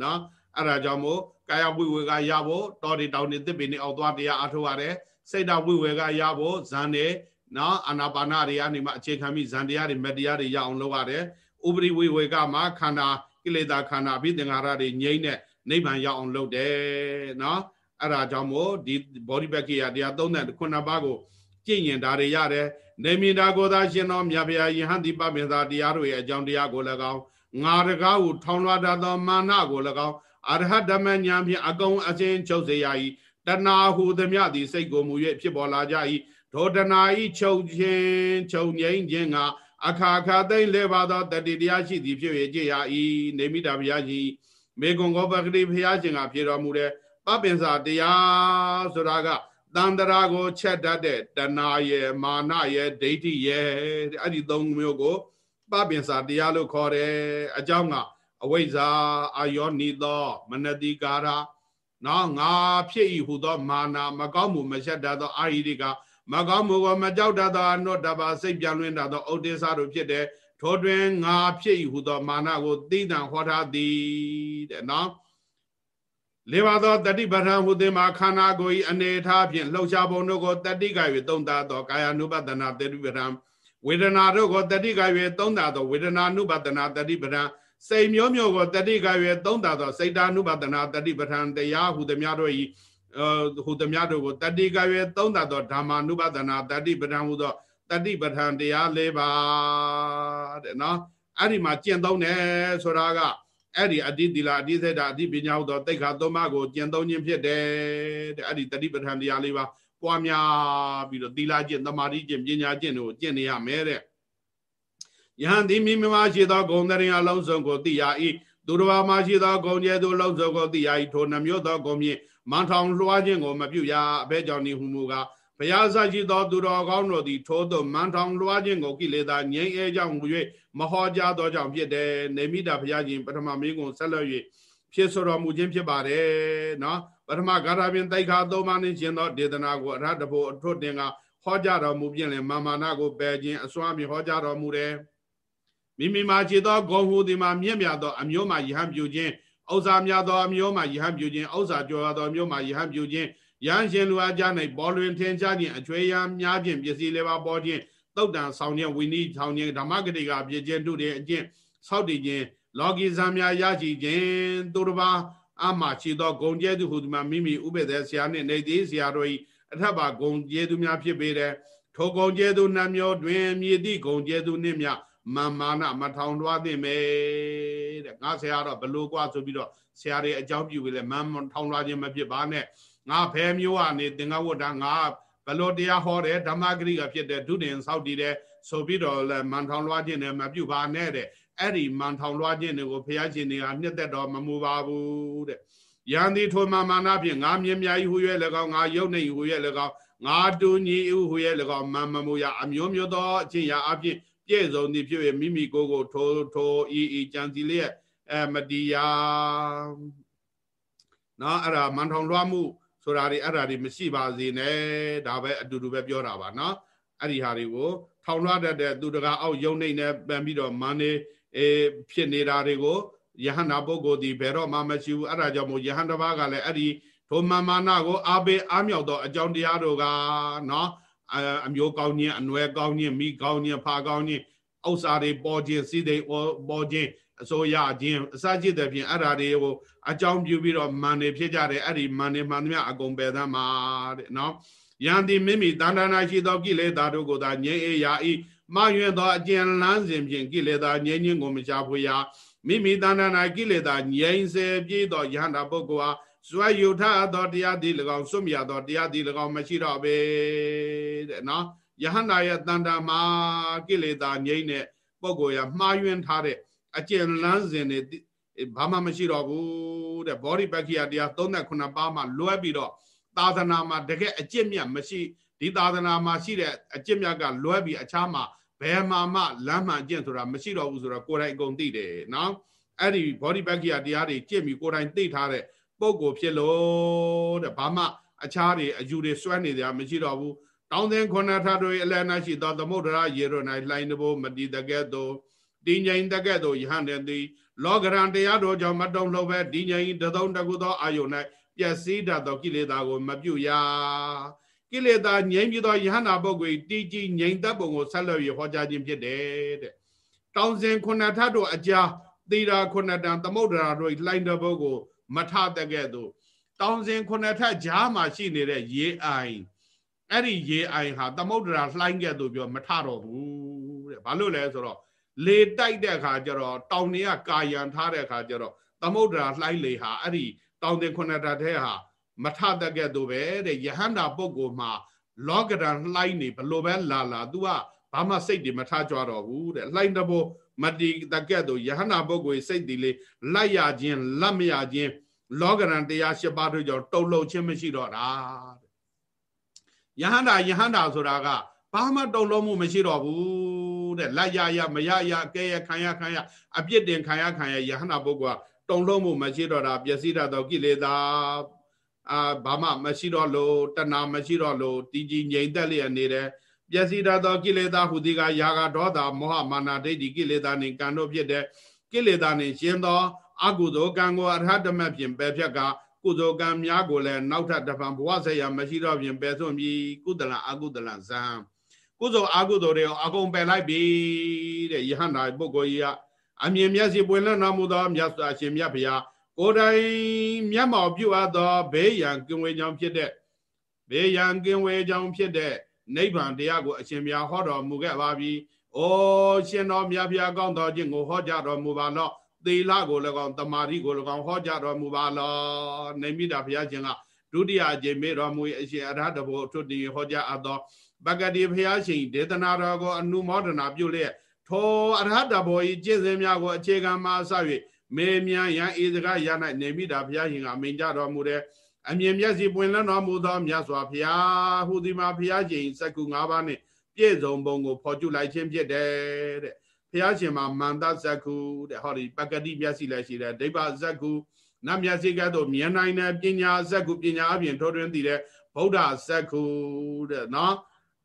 နော်အဲ့ဒါကြောင့်မို့ကာယဝိဝေကရဖို့တောတွေတောင်တွေတစ်ပင်တွေအောက်သွားတရားအထုတ်ရတယ်စိတ်တဝိဝေကရဖို့ဇန်တွေနော်အာနာပါနတွေကနေမှအခြေခံပြီးဇန်တရားတွေမတရားတွေရအောင်လုပ်ရတယ်ဥပရိဝိဝေကမှာခန္ဓာကိလေသာခန္ဓာအဘိသင်္ဃာရတွေငြိမ့်တဲ့နိဗ္ဗာန်ရောက်အောင်လုပ်တယ်နော်အဲ့ဒါကြောင့်မို့ဒီ body pack ရတရား39ပါးကိုကြည့်ရင်ဒါတွေရတယ် နေမြင်တာကိုသာရှင်တော်မြတ်ဗျာယဟန်တိပပင်သာတရားတို့ရဲ့အကြောင်းတရားကိုလည်းကောင်းငါတကားကိုထောင်လွှာတသောမာနကိုလည်းကောင်းအရဟတဓမ္မဉာဏ်ဖြင့်အကုန်အချင်းချုပ်စေရ၏တဏှာဟုသမျှသည်စိတ်ကိုမူ၍ဖြစ်ပေါ်လာကြ၏ဒေါတနာဤချုပ်ခြင်းချုပ်ငြိမ်းခြင်းကအခါခါသိမ့်လေပါသောတတိတရားရှိသည်ဖြစ်၍ကြည်ရ၏နေမိတာဘုရားကြီးမေကွန်ကောပဂတိဘုရားရှင်ကဖြေတော်မူတဲ့ပပင်စာတရားဆိုတာက တန္တရာကိုချက်တတ်တဲ့တဏှာရဲ့မာနရဲ့ဒိဋ္ဌိရဲ့အဲ့ဒီသုံးမျိုးကိုပပင်စာတရားလို့ခေါ်တယ်အကြောင်းကအဝိဇ္ဇာအာယောနိသောမနတိကာရနော်ငါဖြစ်ဤဟူသောမာနာမကောင်းမှုမချက်တတ်သောအာဟိရိကမကောင်းမှုကိုမကြောက်တတ်သောအနုတ္တပါစိတ်ပြန်လွင်တတ်သောဥဒိစ္စတို့ဖြစ်တဲ့ထိုတွင်ငါဖြစ်ဤဟူသောမာနကိုသိတံဟောထားသည်တဲ့နော် လေပါသောတတိပဋ္ဌာန်ဟုသည်မှာခန္ဓာကိုယ်၏အနေထားဖြင့်လှုပ်ရှားပုံတို့ကိုတတိက၍သုံးသသောကာယ ानु ပတနာတတိပဋ္ဌာန်ဝေဒနာတို့ကိုတတိက၍သုံးသသောဝေဒနာ ानु ပတနာတတိပဋ္ဌာန်စိတ်မျိုးမျိုးကိုတတိက၍သုံးသသောစိတ် ानु ပတနာတတိပဋ္ဌာန်တရားဟုသည်များတို့၏ဟူသည်များတို့ကိုတတိက၍သုံးသသောဓမ္မာနုပဒနာတတိပဋ္ဌာန်ဟူသောတတိပဋ္ဌာန်တရား၄ပါးတဲ့နော်အဲ့ဒီမှာကျင့်သုံးတယ်ဆိုတာက အဲ့ဒီအတိတိလာအတိသေတာအတိပညာဟုသောတိတ်ခါသုံးပါးကိုကျင့်သုံးခြင်းဖြစ်တယ်တဲ့အဲ့ဒီတတိပဋ္ဌာန်တရားလေးပါပွားများပြီးတော့သီလကျင့်သမာဓိကျင့်ပညာကျင့်တို့ကျင့်နေရမယ်တဲ့ယဟန်သည်မိမမရှိသောဂုံတရင်အလုံးစုံကိုသိရ၏သူတော်ဘာမရှိသောဂုံကျဲသူလုံးစုံကိုသိရ၏ထိုနှမျိုးသောဂုံဖြင့်မန်ထောင်လွှားခြင်းကိုမပြုရအဘဲကြောင့်နေဟုမူကား ဘုရားဆရှိသောသူတော်ကောင်းတို့သည်ထိုသို့မန်ထောင်လွှားခြင်းကိုကိလေသာငြိမ်းအဲကြောင့်၍မဟောကြားသောကြောင့်ဖြစ်တယ်နေမိတာဘုရားရှင်ပထမမင်းကိုဆက်လက်၍ဖြစ်ဆိုတော်မူခြင်းဖြစ်ပါတယ်နော်ပထမဂါရပင်တိုက်ခါသုံးပါးနှင့်ရှင်သောဒေသနာကိုအရဟတဖို့အထွတ်တင်ကဟောကြားတော်မူပြင်လင်မာမာနကိုပယ်ခြင်းအစွမ်းမြဟောကြားတော်မူတယ်မိမိမှာခြေသောဂုံဟုဒီမှာမြင့်မြတ်သောအမျိုးမှယဟန်ပြုခြင်းဥစ္စာများသောအမျိုးမှယဟန်ပြုခြင်းဥစ္စာကျော်သောအမျိုးမှယဟန်ပြုခြင်း ရဟန်းရှင်လူအားကြ၌ပေါ်လွင်ထင်ရှားခြင်းအချွေရန်များခြင်းပစ္စည်းလေးပါပေါ်ခြင်းတုတ်တန်ဆောင်ခြင်းဝိနည်းဆောင်ခြင်းဓမ္မဂတိကပြည့်ခြင်းတို့တဲ့အကျင့်ဆောက်တည်ခြင်းလောကီဇံများရရှိခြင်းသူတစ်ပါးအမှရှိသောဂုံကျဲသူဟုဒီမှာမိမိဥပေတဲ့ဆရာနှင့်နေသေးဆရာတို့၏အထက်ပါဂုံကျဲသူများဖြစ်ပေတဲ့ထိုဂုံကျဲသူနှမျိုးတွင်မြည်သည့်ဂုံကျဲသူနှင့်မြမမ္မာနမထောင်လွှားသိမယ်တဲ့ငါဆရာတော့ဘလို့กว่าဆိုပြီးတော့ဆရာတွေအကြောင်းပြုပြီးလဲမမ်ထောင်လွှားခြင်းမဖြစ်ပါနဲ့ ငါဖဲမျိုးကနေသင်္ကဝတ္တငါဘလို့တရားဟောတယ်ဓမ္မဂရိကဖြစ်တဲ့ဒုတင်ဆောက်တည်တယ်ဆိုပြီးတော့လဲမန်ထောင်လွှားခြင်းနဲ့မပြုပါနဲ့တဲ့အဲ့ဒီမန်ထောင်လွှားခြင်းတွေကိုဘုရားရှင်တွေကနှစ်သက်တော်မမူပါဘူးတဲ့ယန္တိထိုမာမာနာဖြင့်ငါမြင်မြာဤဟူ၍၎င်းငါယုတ်နေဟူ၍၎င်းငါတူညီဟူ၍၎င်းမမမူရအမျိုးမျိုးသောအချင်းရာအဖြစ်ပြည့်စုံသည်ဖြစ်၍မိမိကိုယ်ကိုထိုထိုဤဤကြံစီလျက်အမတရားနော်အဲ့ဒါမန်ထောင်လွှားမှု ဆိုတာတွေအဲ့ဒါတွေမရှိပါစေနဲ့ဒါပဲအတူတူပဲပြောတာပါနော်အဲ့ဒီဟာတွေကိုထောင်လွှားတတ်တဲ့သူတကာအောက်ယုံနေနဲ့ပန်ပြီးတော့မန်နေအေးဖြစ်နေတာတွေကိုယဟန္တာပုဂ္ဂိုလ်ဒီဘယ်တော့မှမရှိဘူးအဲ့ဒါကြောင့်မို့ယဟန္တာဘာကလည်းအဲ့ဒီထိုမမာနကိုအာဘေအာမြောက်သောအကြောင်းတရားတို့ကနော်အမျိုးကောင်းခြင်းအနွယ်ကောင်းခြင်းမိကောင်းခြင်းဖာကောင်းခြင်းဥစ္စာတွေပေါ်ခြင်းစီးသိပေါ်ခြင်း အစိုးရခြင်းအစရှိတဲ့ဖြင့်အဲ့ဓာတွေကိုအကြောင်းပြုပြီးတော့မန်နေဖြစ်ကြတယ်အဲ့ဒီမန်နေမှန်သမျှအကုန်ပယ်သမ်းပါတဲ့နော်ယန္တိမိမိတန်တနာရှိသောကိလေသာတို့ကိုသာငြိမ်းအေးရာဤမယွင်သောအကျဉ်းလန်းစဉ်ဖြင့်ကိလေသာငြိမ်းခြင်းကိုမချဖွေရမိမိတန်တနာကိလေသာငြိမ်းစေပြည့်သောယဟန္တာပုဂ္ဂိုလ်ဟာဇွဲယုထသောတရားသည်၎င်းစွမြသောတရားသည်၎င်းမရှိတော့ပေတဲ့နော်ယဟန္တာရဲ့တန်တာမှာကိလေသာငြိမ်းတဲ့ပုဂ္ဂိုလ်ရမှားယွင်းထားတဲ့ အကျဉ်းလန်းစဉ်တွေဘာမှမရှိတော့ဘူးတဲ့ body back ရတရား39ပါးမှလွဲပြီးတော့သာသနာမှာတကယ်အကျင့်မြတ်မရှိဒီသာသနာမှာရှိတဲ့အကျင့်မြတ်ကလွဲပြီးအခြားမှာဘယ်မှာမှလမ်းမှန်ကျင့်ဆိုတာမရှိတော့ဘူးဆိုတော့ကိုယ်တိုင်အကုန်သိတယ်နော်အဲ့ဒီ body back ရတရားတွေကျင့်ပြီးကိုယ်တိုင်သိထားတဲ့ပုံကိုဖြစ်လို့တဲ့ဘာမှအခြားတွေအယူတွေစွဲနေကြမရှိတော့ဘူးတောင်းသင်ခုနထတို့အလနာရှိသောသမုဒ္ဒရာရေရော၌လှိုင်းတဘိုးမတိတကဲ့သို့ တည်ငြိမ်တကဲ့သို့ယဟန်တဲ့သည်လောကရန်တရားတော်ကြောင့်မတုံ့လို့ပဲတည်ငြိမ်တသုံးတကုသောအာယုန်၌ပျက်စီးတတ်သောကိလေသာကိုမပြုရကိလေသာငြိမ်းပြီးသောယဟနာပုဂ္ဂိုလ်တည်ကြည်ငြိမ်သက်ပုံကိုဆက်လက်ရဟောကြားခြင်းဖြစ်တယ်တဲ့တောင်းစဉ်ခုနထတို့အကြာသီရာခုနတံသမုဒ္ဒရာတို့လှိုင်းတဘုတ်ကိုမထတကဲ့သို့တောင်းစဉ်ခုနထကြားမှာရှိနေတဲ့ရေအိုင်အဲ့ဒီရေအိုင်ဟာသမုဒ္ဒရာလှိုင်းကဲ့သို့ပြောမထတော့ဘူးတဲ့ဘာလို့လဲဆိုတော့ လေတိုက်တဲ့အခါကျတော့တောင်တွေကကာယံထားတဲ့အခါကျတော့သမုဒ္ဒရာလှိုင်းလေဟာအဲ့ဒီတောင်တင်ခုနတထဲဟာမထတကဲ့သို့ပဲတဲ့ယဟန္တာပုဂ္ဂိုလ်မှာလောကဒံလှိုင်းနေဘလို့ပဲလာလာ तू ကဘာမှစိတ်တွေမထကြွတော့ဘူးတဲ့လှိုင်းတဘောမတိတကဲ့သို့ယဟန္တာပုဂ္ဂိုလ်စိတ်တွေလေလိုက်ရခြင်းလက်မရခြင်းလောကရန်တရား၈ပါးတို့ကြောင့်တုံလုံခြင်းမရှိတော့တာယဟန္တာယဟန္တာဆိုတာကဘာမှတုံလုံးမှုမရှိတော့ဘူး တဲ့လက်ရရမရရအကဲရခံရခံရအပြစ်တင်ခံရခံရယဟန္တာပုဂ္ဂိုလ်ကတုံလုံးမှုမရှိတော့တာပျက်စီးတတ်သောကိလေသာအာဘာမှမရှိတော့လို့တဏမရှိတော့လို့တည်ကြည်ငြိမ်သက်လျက်နေတယ်ပျက်စီးတတ်သောကိလေသာဟူသည်ကယာကဒေါသမောဟမာနဒိဋ္ဌိကိလေသာနှင့်ကံတို့ဖြစ်တဲ့ကိလေသာနှင့်ရှင်းသောအကုသိုလ်ကံကိုအရဟတမဖြင့်ပယ်ဖြတ်ကကုသိုလ်ကံများကိုလည်းနောက်ထပ်တစ်ဖန်ဘဝဆက်ရမရှိတော့ဖြင့်ပယ်သွင်းပြီးကုသလအကုသလဇံ ကုသိုလ်အကုသိုလ်တွေကိုအကုန်ပယ်လိုက်ပြီတဲ့ယဟန္တာပုဂ္ဂိုလ်ကြီးကအမြင်မျက်စိပွင့်လန်းတော်မူသောမြတ်စွာရှင်မြတ်ဗျာကိုယ်တိုင်မျက်မှောက်ပြုအပ်သောဘေးရန်ကင်းဝေးကြောင်းဖြစ်တဲ့ဘေးရန်ကင်းဝေးကြောင်းဖြစ်တဲ့နိဗ္ဗာန်တရားကိုအရှင်မြတ်ဟောတော်မူခဲ့ပါပြီ။အိုးရှင်တော်မြတ်ဗျာကောင်းတော်ခြင်းကိုဟောကြားတော်မူပါလော့သီလကို၎င်းတမာတိကို၎င်းဟောကြားတော်မူပါလောနေမိတာဘုရားရှင်ကဒုတိယအကြိမ်မေတော်မူအရှင်အရဟတဘောထွတ်တည်ဟောကြားအပ်သော ပဂတိဘုရားရှင်ဒေသနာတော်ကိုအနုမောဒနာပြုလျက်ထိုအရဟတဘောဤကျင့်စဉ်များကိုအခြေခံမှာစ၍မေမြန်ရန်ဧစကားရ၌နေမိတာဘုရားရှင်ကအမိန်ကြတော်မူတဲ့အမြင်မျက်စိပွင့်လန်းတော်မူသောမြတ်စွာဘုရားဟူဒီမှာဘုရားရှင်စက္ကူ၅ပါးနှင့်ပြည့်စုံပုံကိုဖော်ကျူလိုက်ခြင်းဖြစ်တယ်တဲ့ဘုရားရှင်မှာမန္တဇက်ခုတဲ့ဟောဒီပကတိမျက်စိလည်းရှိတယ်ဒိဗ္ဗဇက်ခုနတ်မျက်စိကဲ့သို့မြင်နိုင်တဲ့ပညာဇက်ခုပညာအပြင်ထိုးထွင်းသိတဲ့ဗုဒ္ဓဇက်ခုတဲ့နော်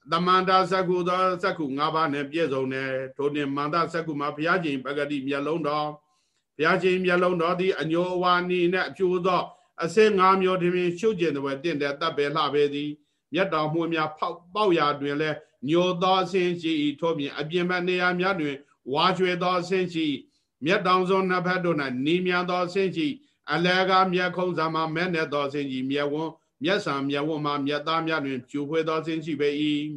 သမန္တာဇက်ခုသောဇက်ခု၅ပါးနဲ့ပြည့်စုံတယ်ထို့နှင့်မန္တဇက်ခုမှာဘုရားရှင်ပကတိမျက်လုံးတော်ဘုရားရှင်မျက်လုံးတော်သည်အညိုဝါနီနဲ့အဖြူသောအစင်း၅မျိုးတွင်ရှုကျင်တဲ့တင့်တဲ့တပ်ပဲလှပဲသည်မြတ်တော်မှုများဖောက်ပေါက်ရာတွင်လဲညိုသောအစင်းရှိထို့ပြင်အပြင်ဘက်နေရာများတွင်ဝါရွှေသောအဆင့်ရှိမြတ်တောင်စုံနှစ်ဖက်တို့၌နီးမြန်သောအဆင့်ရှိအလဲကမြတ်ခုံးစာမှာမဲ့နဲ့သောအဆင့်ရှိမြတ်ဝန်း မြတ်ဆံမြတ်ဝန်းမှာမြတ်သားများတွင်ဖြူဖွေးသောအဆင့်ရှိပေ၏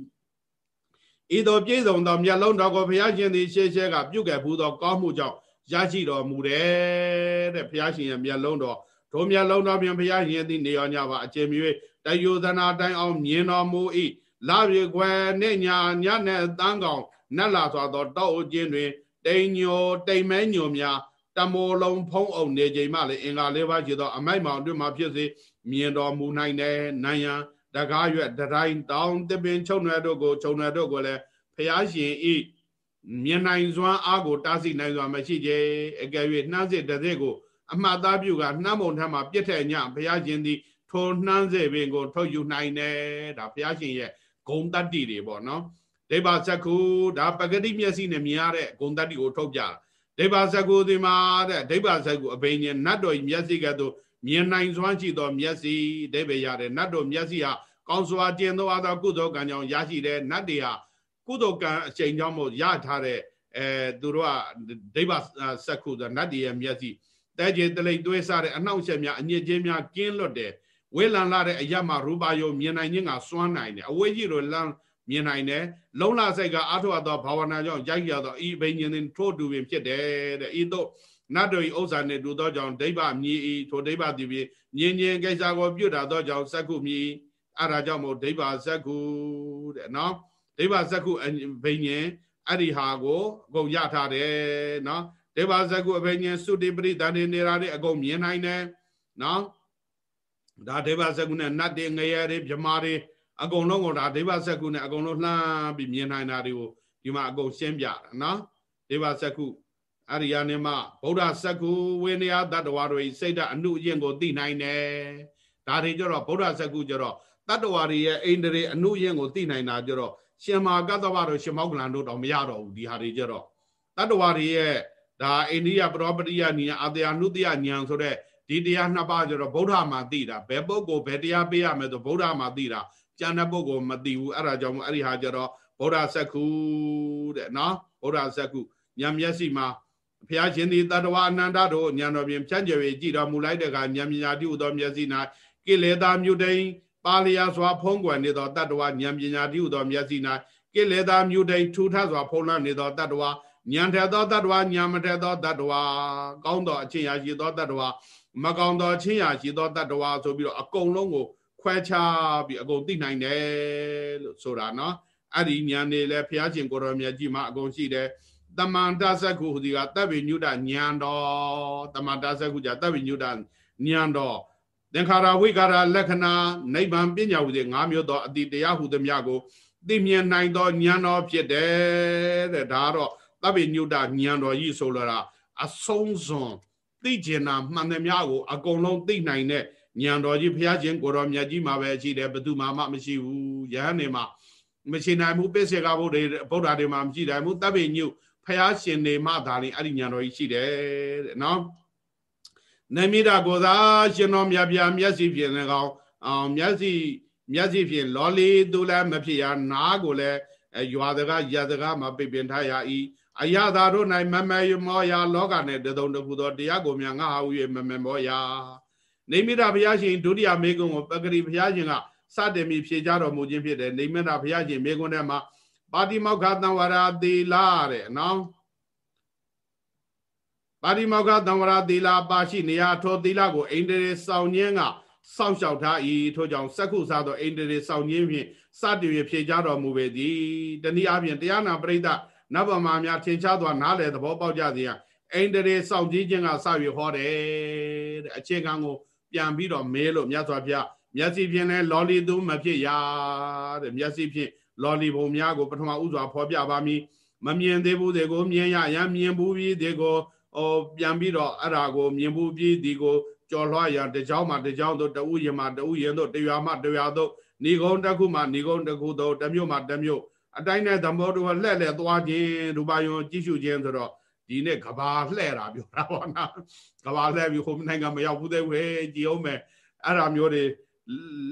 ဤသို့ပြည့်စုံသောမြတ်လုံးတော်ကိုဘုရားရှင်သည်ရှေးရှဲကပြုခဲ့ဘူးသောကောင်းမှုကြောင့်ရရှိတော်မူတယ်တဲ့ဘုရားရှင်ရဲ့မြတ်လုံးတော်ဒုမြတ်လုံးတော်ပြင်ဘုရားရှင်သည်နေရောညပါအချိန်မြွေတယုသနာတိုင်းအောင်မြင်တော်မူ၏လာပြေခွယ်နှင့်ညာညနဲ့တန်းကောင်နတ်လာစွာသောတောက်အကျင်းတွင်တိမ်ညိုတိမ်မဲညိုများတမောလုံးဖုံးအောင်နေချိန်မှလည်းအင်္ဂါလေးပါးရှိသောအမိုက်မောင်တွင်မှဖြစ်စေ မြင်တော်မူနိုင်တယ်နိုင်ရန်တကားရွက်တတိုင်းတောင်းတပင်ချုံရွယ်တို့ကိုချုံရွယ်တို့ကိုလည်းဖျားရှင်ဤမြင်နိုင်စွမ်းအားကိုတားဆီးနိုင်စွာမရှိကြအကယ်၍နှမ်းစစ်တစ်စစ်ကိုအမှတ်သားပြုကနှမ်းမုံထမ်းမှာပြစ်တဲ့ညဘုရားရှင်သည်ထိုနှမ်းစေပင်ကိုထုတ်ယူနိုင်တယ်ဒါဘုရားရှင်ရဲ့ဂုံတတ္တိတွေပေါ့နော်ဒိဗ္ဗဇက္ခုဒါပဂတိမျက်စိနဲ့မြင်ရတဲ့ဂုံတတ္တိကိုထုတ်ပြတာဒိဗ္ဗစကုဒီမှာတဲ့ဒိဗ္ဗစကုအဘိညာဉ်နတ်တော်ကြီးမျက်စိကဲ့သို့ မြင်နိုင်စွမ်းရှိသောမျက်စိဒိဗ္ဗရတယ်နတ်တော်မျက်စိဟာကောင်းစွာကျင့်သောအသောကုသိုလ်ကံကြောင့်ရရှိတဲ့နတ်တွေဟာကုသိုလ်ကံအချိန်ကြောင့်မို့ရထားတဲ့အဲသူတို့ကဒိဗ္ဗစကုဆိုနတ်တွေရဲ့မျက်စိတဲကျေတလိတ်သွေးစားတဲ့အနှောင့်အယှက်များအညစ်အကြေးများကင်းလွတ်တယ်ဝေလန်လာတဲ့အရမရူပါယုံမြင်နိုင်ခြင်းကစွမ်းနိုင်တယ်အဝိဇ္ဇိတို့လမ်းမြင်နိုင်တယ်လုံလစိတ်ကအာထုအပ်သောဘာဝနာကြောင့်ရိုက်ရသောဤဘိညာဉ်တင်ထို့တူပင်ဖြစ်တယ်တဲ့ဤသို့ နတ်တို့ဤဥစ္စာနှင့်တူသောကြောင့်ဒိဗ္ဗမြည်ဤထိုဒိဗ္ဗတိပိမြင်ခြင်းကိစ္စကိုပြုတာသောကြောင့်စက္ခုမြည်အဲ့ဒါကြောင့်မို့ဒိဗ္ဗစက္ခုတဲ့နော်ဒိဗ္ဗစက္ခုဘိညာဉ်အဲ့ဒီဟာကိုအကုန်ရထားတယ်နော်ဒိဗ္ဗစက္ခုအဘိညာဉ်သုတိပရိသန္တိနေရာတွေအကုန်မြင်နိုင်တယ်နော်ဒါဒိဗ္ဗစက္ခုနဲ့နတ်တွေငရဲတွေဗြမာတွေအကုန်လုံးကဒါဒိဗ္ဗစက္ခုနဲ့အကုန်လုံးလှမ်းပြီးမြင်နိုင်တာတွေကိုဒီမှာအကုန်ရှင်းပြတာနော်ဒိဗ္ဗစက္ခု အရိယာနေမဗုဒ္ဓစက္ခုဝိနည်းတတ္တဝါတွေစိတ်ဓာတ်အနုအကျင့်ကိုသိနိုင်တယ်ဒါတွေကြတော့ဗုဒ္ဓစက္ခုကြတော့တတ္တဝါတွေရဲ့အိန္ဒြေအနုအကျင့်ကိုသိနိုင်တာကြတော့ရှင်မာကတ္တဝါတို့ရှင်မောက္ကလန်တို့တော့မရတော့ဘူးဒီဟာတွေကြတော့တတ္တဝါတွေရဲ့ဒါအိန္ဒိယပရောပတိယဉာဏ်အာတယနုတ္တယဉာဏ်ဆိုတဲ့ဒီတရားနှစ်ပါးကျတော့ဗုဒ္ဓမှာသိတာဘယ်ပုဂ္ဂိုလ်ဘယ်တရားပေးရမယ်ဆိုဗုဒ္ဓမှာသိတာကျန်တဲ့ပုဂ္ဂိုလ်မသိဘူးအဲ့ဒါကြောင့်အဲ့ဒီဟာကျတော့ဗုဒ္ဓစက္ခုတဲ့နော်ဗုဒ္ဓစက္ခုဉာဏ်မျက်စိမှာ ဘုရားရှင်သည်တတဝအနန္တတို့ဉာဏ်တော်ပြင်ဖြန့်ကျယ်၍ကြည်တော်မူလိုက်တဲ့အခါဉာဏ်ပညာတိဟုသောမျက်စိ၌ကိလေသာမြုတိန်ပါလျာစွာဖုံးကွယ်နေသောတတဝဉာဏ်ပညာတိဟုသောမျက်စိ၌ကိလေသာမြုတိန်ထူထစွာဖုံးလွှမ်းနေသောတတဝဉာဏ်ထက်သောတတဝဉာဏ်မထက်သောတတဝကောင်းသောအချင်းရာရှိသောတတဝမကောင်းသောအချင်းရာရှိသောတတဝဆိုပြီးတော့အကုန်လုံးကိုခွဲခြားပြီးအကုန်သိနိုင်တယ်လို့ဆိုတာနော်အဲ့ဒီဉာဏ်တွေလည်းဘုရားရှင်ကိုရောမြတ်ကြီးမှာအကုန်ရှိတယ် တမန္တသက္ကုဟူဒီကတပ်ပိညုတဉာဏ်တော်တမန္တသက္ကုကြတပ်ပိညုတဉာဏ်တော်သင်္ခါရဝိကာရလက္ခဏာနိဗ္ဗာန်ပညာဟူသည်ငါးမျိုးသောအတိတရားဟူသည်မြကိုသိမြင်နိုင်သောဉာဏ်တော်ဖြစ်တယ်တဲ့ဒါကတော့တပ်ပိညုတဉာဏ်တော်ကြီးဆိုလိုတာအဆုံးစွန်သိကျင်တာမှန်သမျှကိုအကုန်လုံးသိနိုင်တဲ့ဉာဏ်တော်ကြီးဘုရားရှင်ကိုတော်မြတ်ကြီးမှာပဲရှိတယ်ဘယ်သူမှမရှိဘူးယဟန်နေမှာမရှိနိုင်ဘူးပစ္စေကဘုဒ္ဓဗုဒ္ဓတွေမှာမရှိနိုင်ဘူးတပ်ပိညု ဖះရှင်နေမှသာလင်အဲ့ဒီညာတော်ကြီးရှိတယ်တဲ့နော်နမိတာကိုသာရှင်တော်မြတ်ဗျာမျက်စိဖြင့်လည်းကောင်းအောင်မျက်စိမျက်စိဖြင့်လော်လီသူလည်းမဖြစ်ရနားကိုလည်းရွာတကားရတကားမှာပိပင်ထားရ၏အယသာတို့၌မမဲမောရာလောကနဲ့တသုံးတခုသောတရားကိုများငါဟာဟု၍မမဲမောရာနေမိတာဘုရားရှင်ဒုတိယမေကုံကိုပဂရိဘုရားရှင်ကစတင်ပြီးဖြေကြတော်မူခြင်းဖြစ်တယ်နေမိတာဘုရားရှင်မေကုံထဲမှာ ပါတိမောက္ခသံဝရသီလာတဲ့နော်ပါတိမောက္ခသံဝရသီလာပါရှိနေရထောသီလာကိုအိန္ဒြေဆောင်ခြင်းကစောင့်ရှောက်ထား၏ထို့ကြောင့်စက္ခုစားသောအိန္ဒြေဆောင်ခြင်းဖြင့်စတင်ရဖြေကြတော်မူပေသည်တနည်းအားဖြင့်တရားနာပရိသတ်နဗ္ဗမာများထင်ရှားစွာနားလည်သဘောပေါက်ကြစေရန်အိန္ဒြေဆောင်ကြည့်ခြင်းကစ၍ဟောတယ်တဲ့အခြေခံကိုပြန်ပြီးတော့မဲလို့မြတ်စွာဘုရားမျက်စိဖြင့်လဲလော်လီသူမဖြစ်ရတဲ့မျက်စိဖြင့် လော်လီပုံများကိုပထမဥစွာဖော်ပြပါမည်မမြင်သေးဘူးတဲ့ကိုမြင်ရရန်မြင်ဘူးပြီးတဲ့ကိုဟောပြန်ပြီးတော့အဲ့ဒါကိုမြင်ဘူးပြီးဒီကိုကြော်လွှားရတကြောင်မှတကြောင်တို့တဥယျမှတဥယျတို့တရွာမှတရွာတို့ဏီကုံတစ်ခုမှဏီကုံတစ်ခုတို့တမျိုးမှတမျိုးအတိုင်းနဲ့သမောတို့လှဲ့လှဲ့သွားခြင်းရူပါယုံကြည့်ရှုခြင်းဆိုတော့ဒီနေ့ကဘာလှဲ့တာပြောတာပေါ့နော်ကဘာလှဲ့ပြီးဟိုနိုင်ငံမရောက်ဘူးတဲ့ဝဲကြည်အောင်မယ်အဲ့ဒါမျိုးတွေ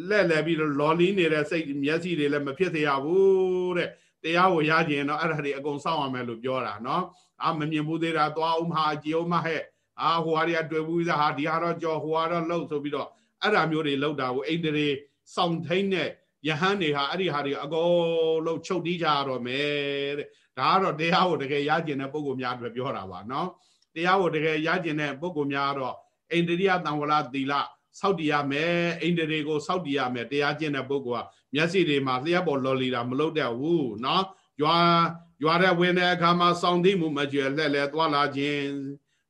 လက်လဲပြီးတော့လော်လီနေတဲ့စိတ်မျက်စိတွေလည်းမဖြစ်သေးရဘူးတဲ့တရားကိုရကျင်တော့အဲ့ဒါတွေအကုန်စောင့်ရမယ်လို့ပြောတာနော်အာမမြင်ဘူးသေးတာသွားအောင်ဟာကြည်အောင်မဟဲ့အာဟိုဟာတွေကတွေ့ဘူးသားဟာဒီဟာတော့ကြော်ဟိုဟာတော့လှုပ်ဆိုပြီးတော့အဲ့ဒါမျိုးတွေလှုပ်တာကိုအိန္ဒြေစောင့်ထိန်တဲ့ယဟန်တွေဟာအဲ့ဒီဟာတွေအကုန်လုံးချုပ်တီးကြရတော့မယ်တဲ့ဒါကတော့တရားကိုတကယ်ရကျင်တဲ့ပုံကိုများအတွက်ပြောတာပါနော်တရားကိုတကယ်ရကျင်တဲ့ပုံကိုများတော့အိန္ဒြိယတံဝရသီလ စောက်တည်ရမယ်အိန္ဒြေကိုစောက်တည်ရမယ်တရားကျင့်တဲ့ပုဂ္ဂိုလ်ကမျက်စိတွေမှာလျှက်ပေါ်လော်လီတာမလုပ်တတ်ဘူးเนาะရွာရွာတဲ့ဝင်တဲ့အခါမှာစောင့်သိမှုမကျွဲလှက်လဲသွားလာခြင်း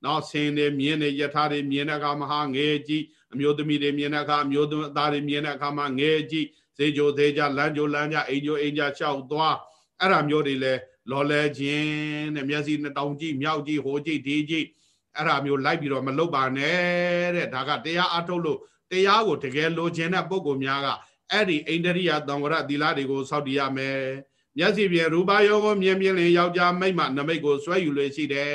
เนาะဆင်းတွေမြင်းတွေယထာတွေမြင်တဲ့အခါမှာဟာငယ်ကြည့်အမျိုးသမီးတွေမြင်တဲ့အခါအမျိုးသားတွေမြင်တဲ့အခါမှာငယ်ကြည့်စေကြိုသေးကြလမ်းကြိုလမ်းကြအိမ်ကြိုအိမ်ကြလျှောက်သွားအဲ့ဒါမျိုးတွေလဲလော်လဲခြင်းတဲ့မျက်စိနှစ်တောင်ကြည့်မြောက်ကြည့်ဟိုကြည့်ဒီကြည့် အဲ့ဒါမျိုးလိုက်ပြီးတော့မလုပ်ပါနဲ့တဲ့ဒါကတရားအထုတ်လို့တရားကိုတကယ်လိုချင်တဲ့ပုဂ္ဂိုလ်များကအဲ့ဒီအိန္ဒြိယသံဝရသီလတွေကိုစောင့်တည်ရမယ်မျက်စိဖြင့်ရူပယောကိုမြင်မြင်လင်ယောက်ျားမိမ့်မနမိတ်ကိုဆွဲယူလို့ရှိတယ်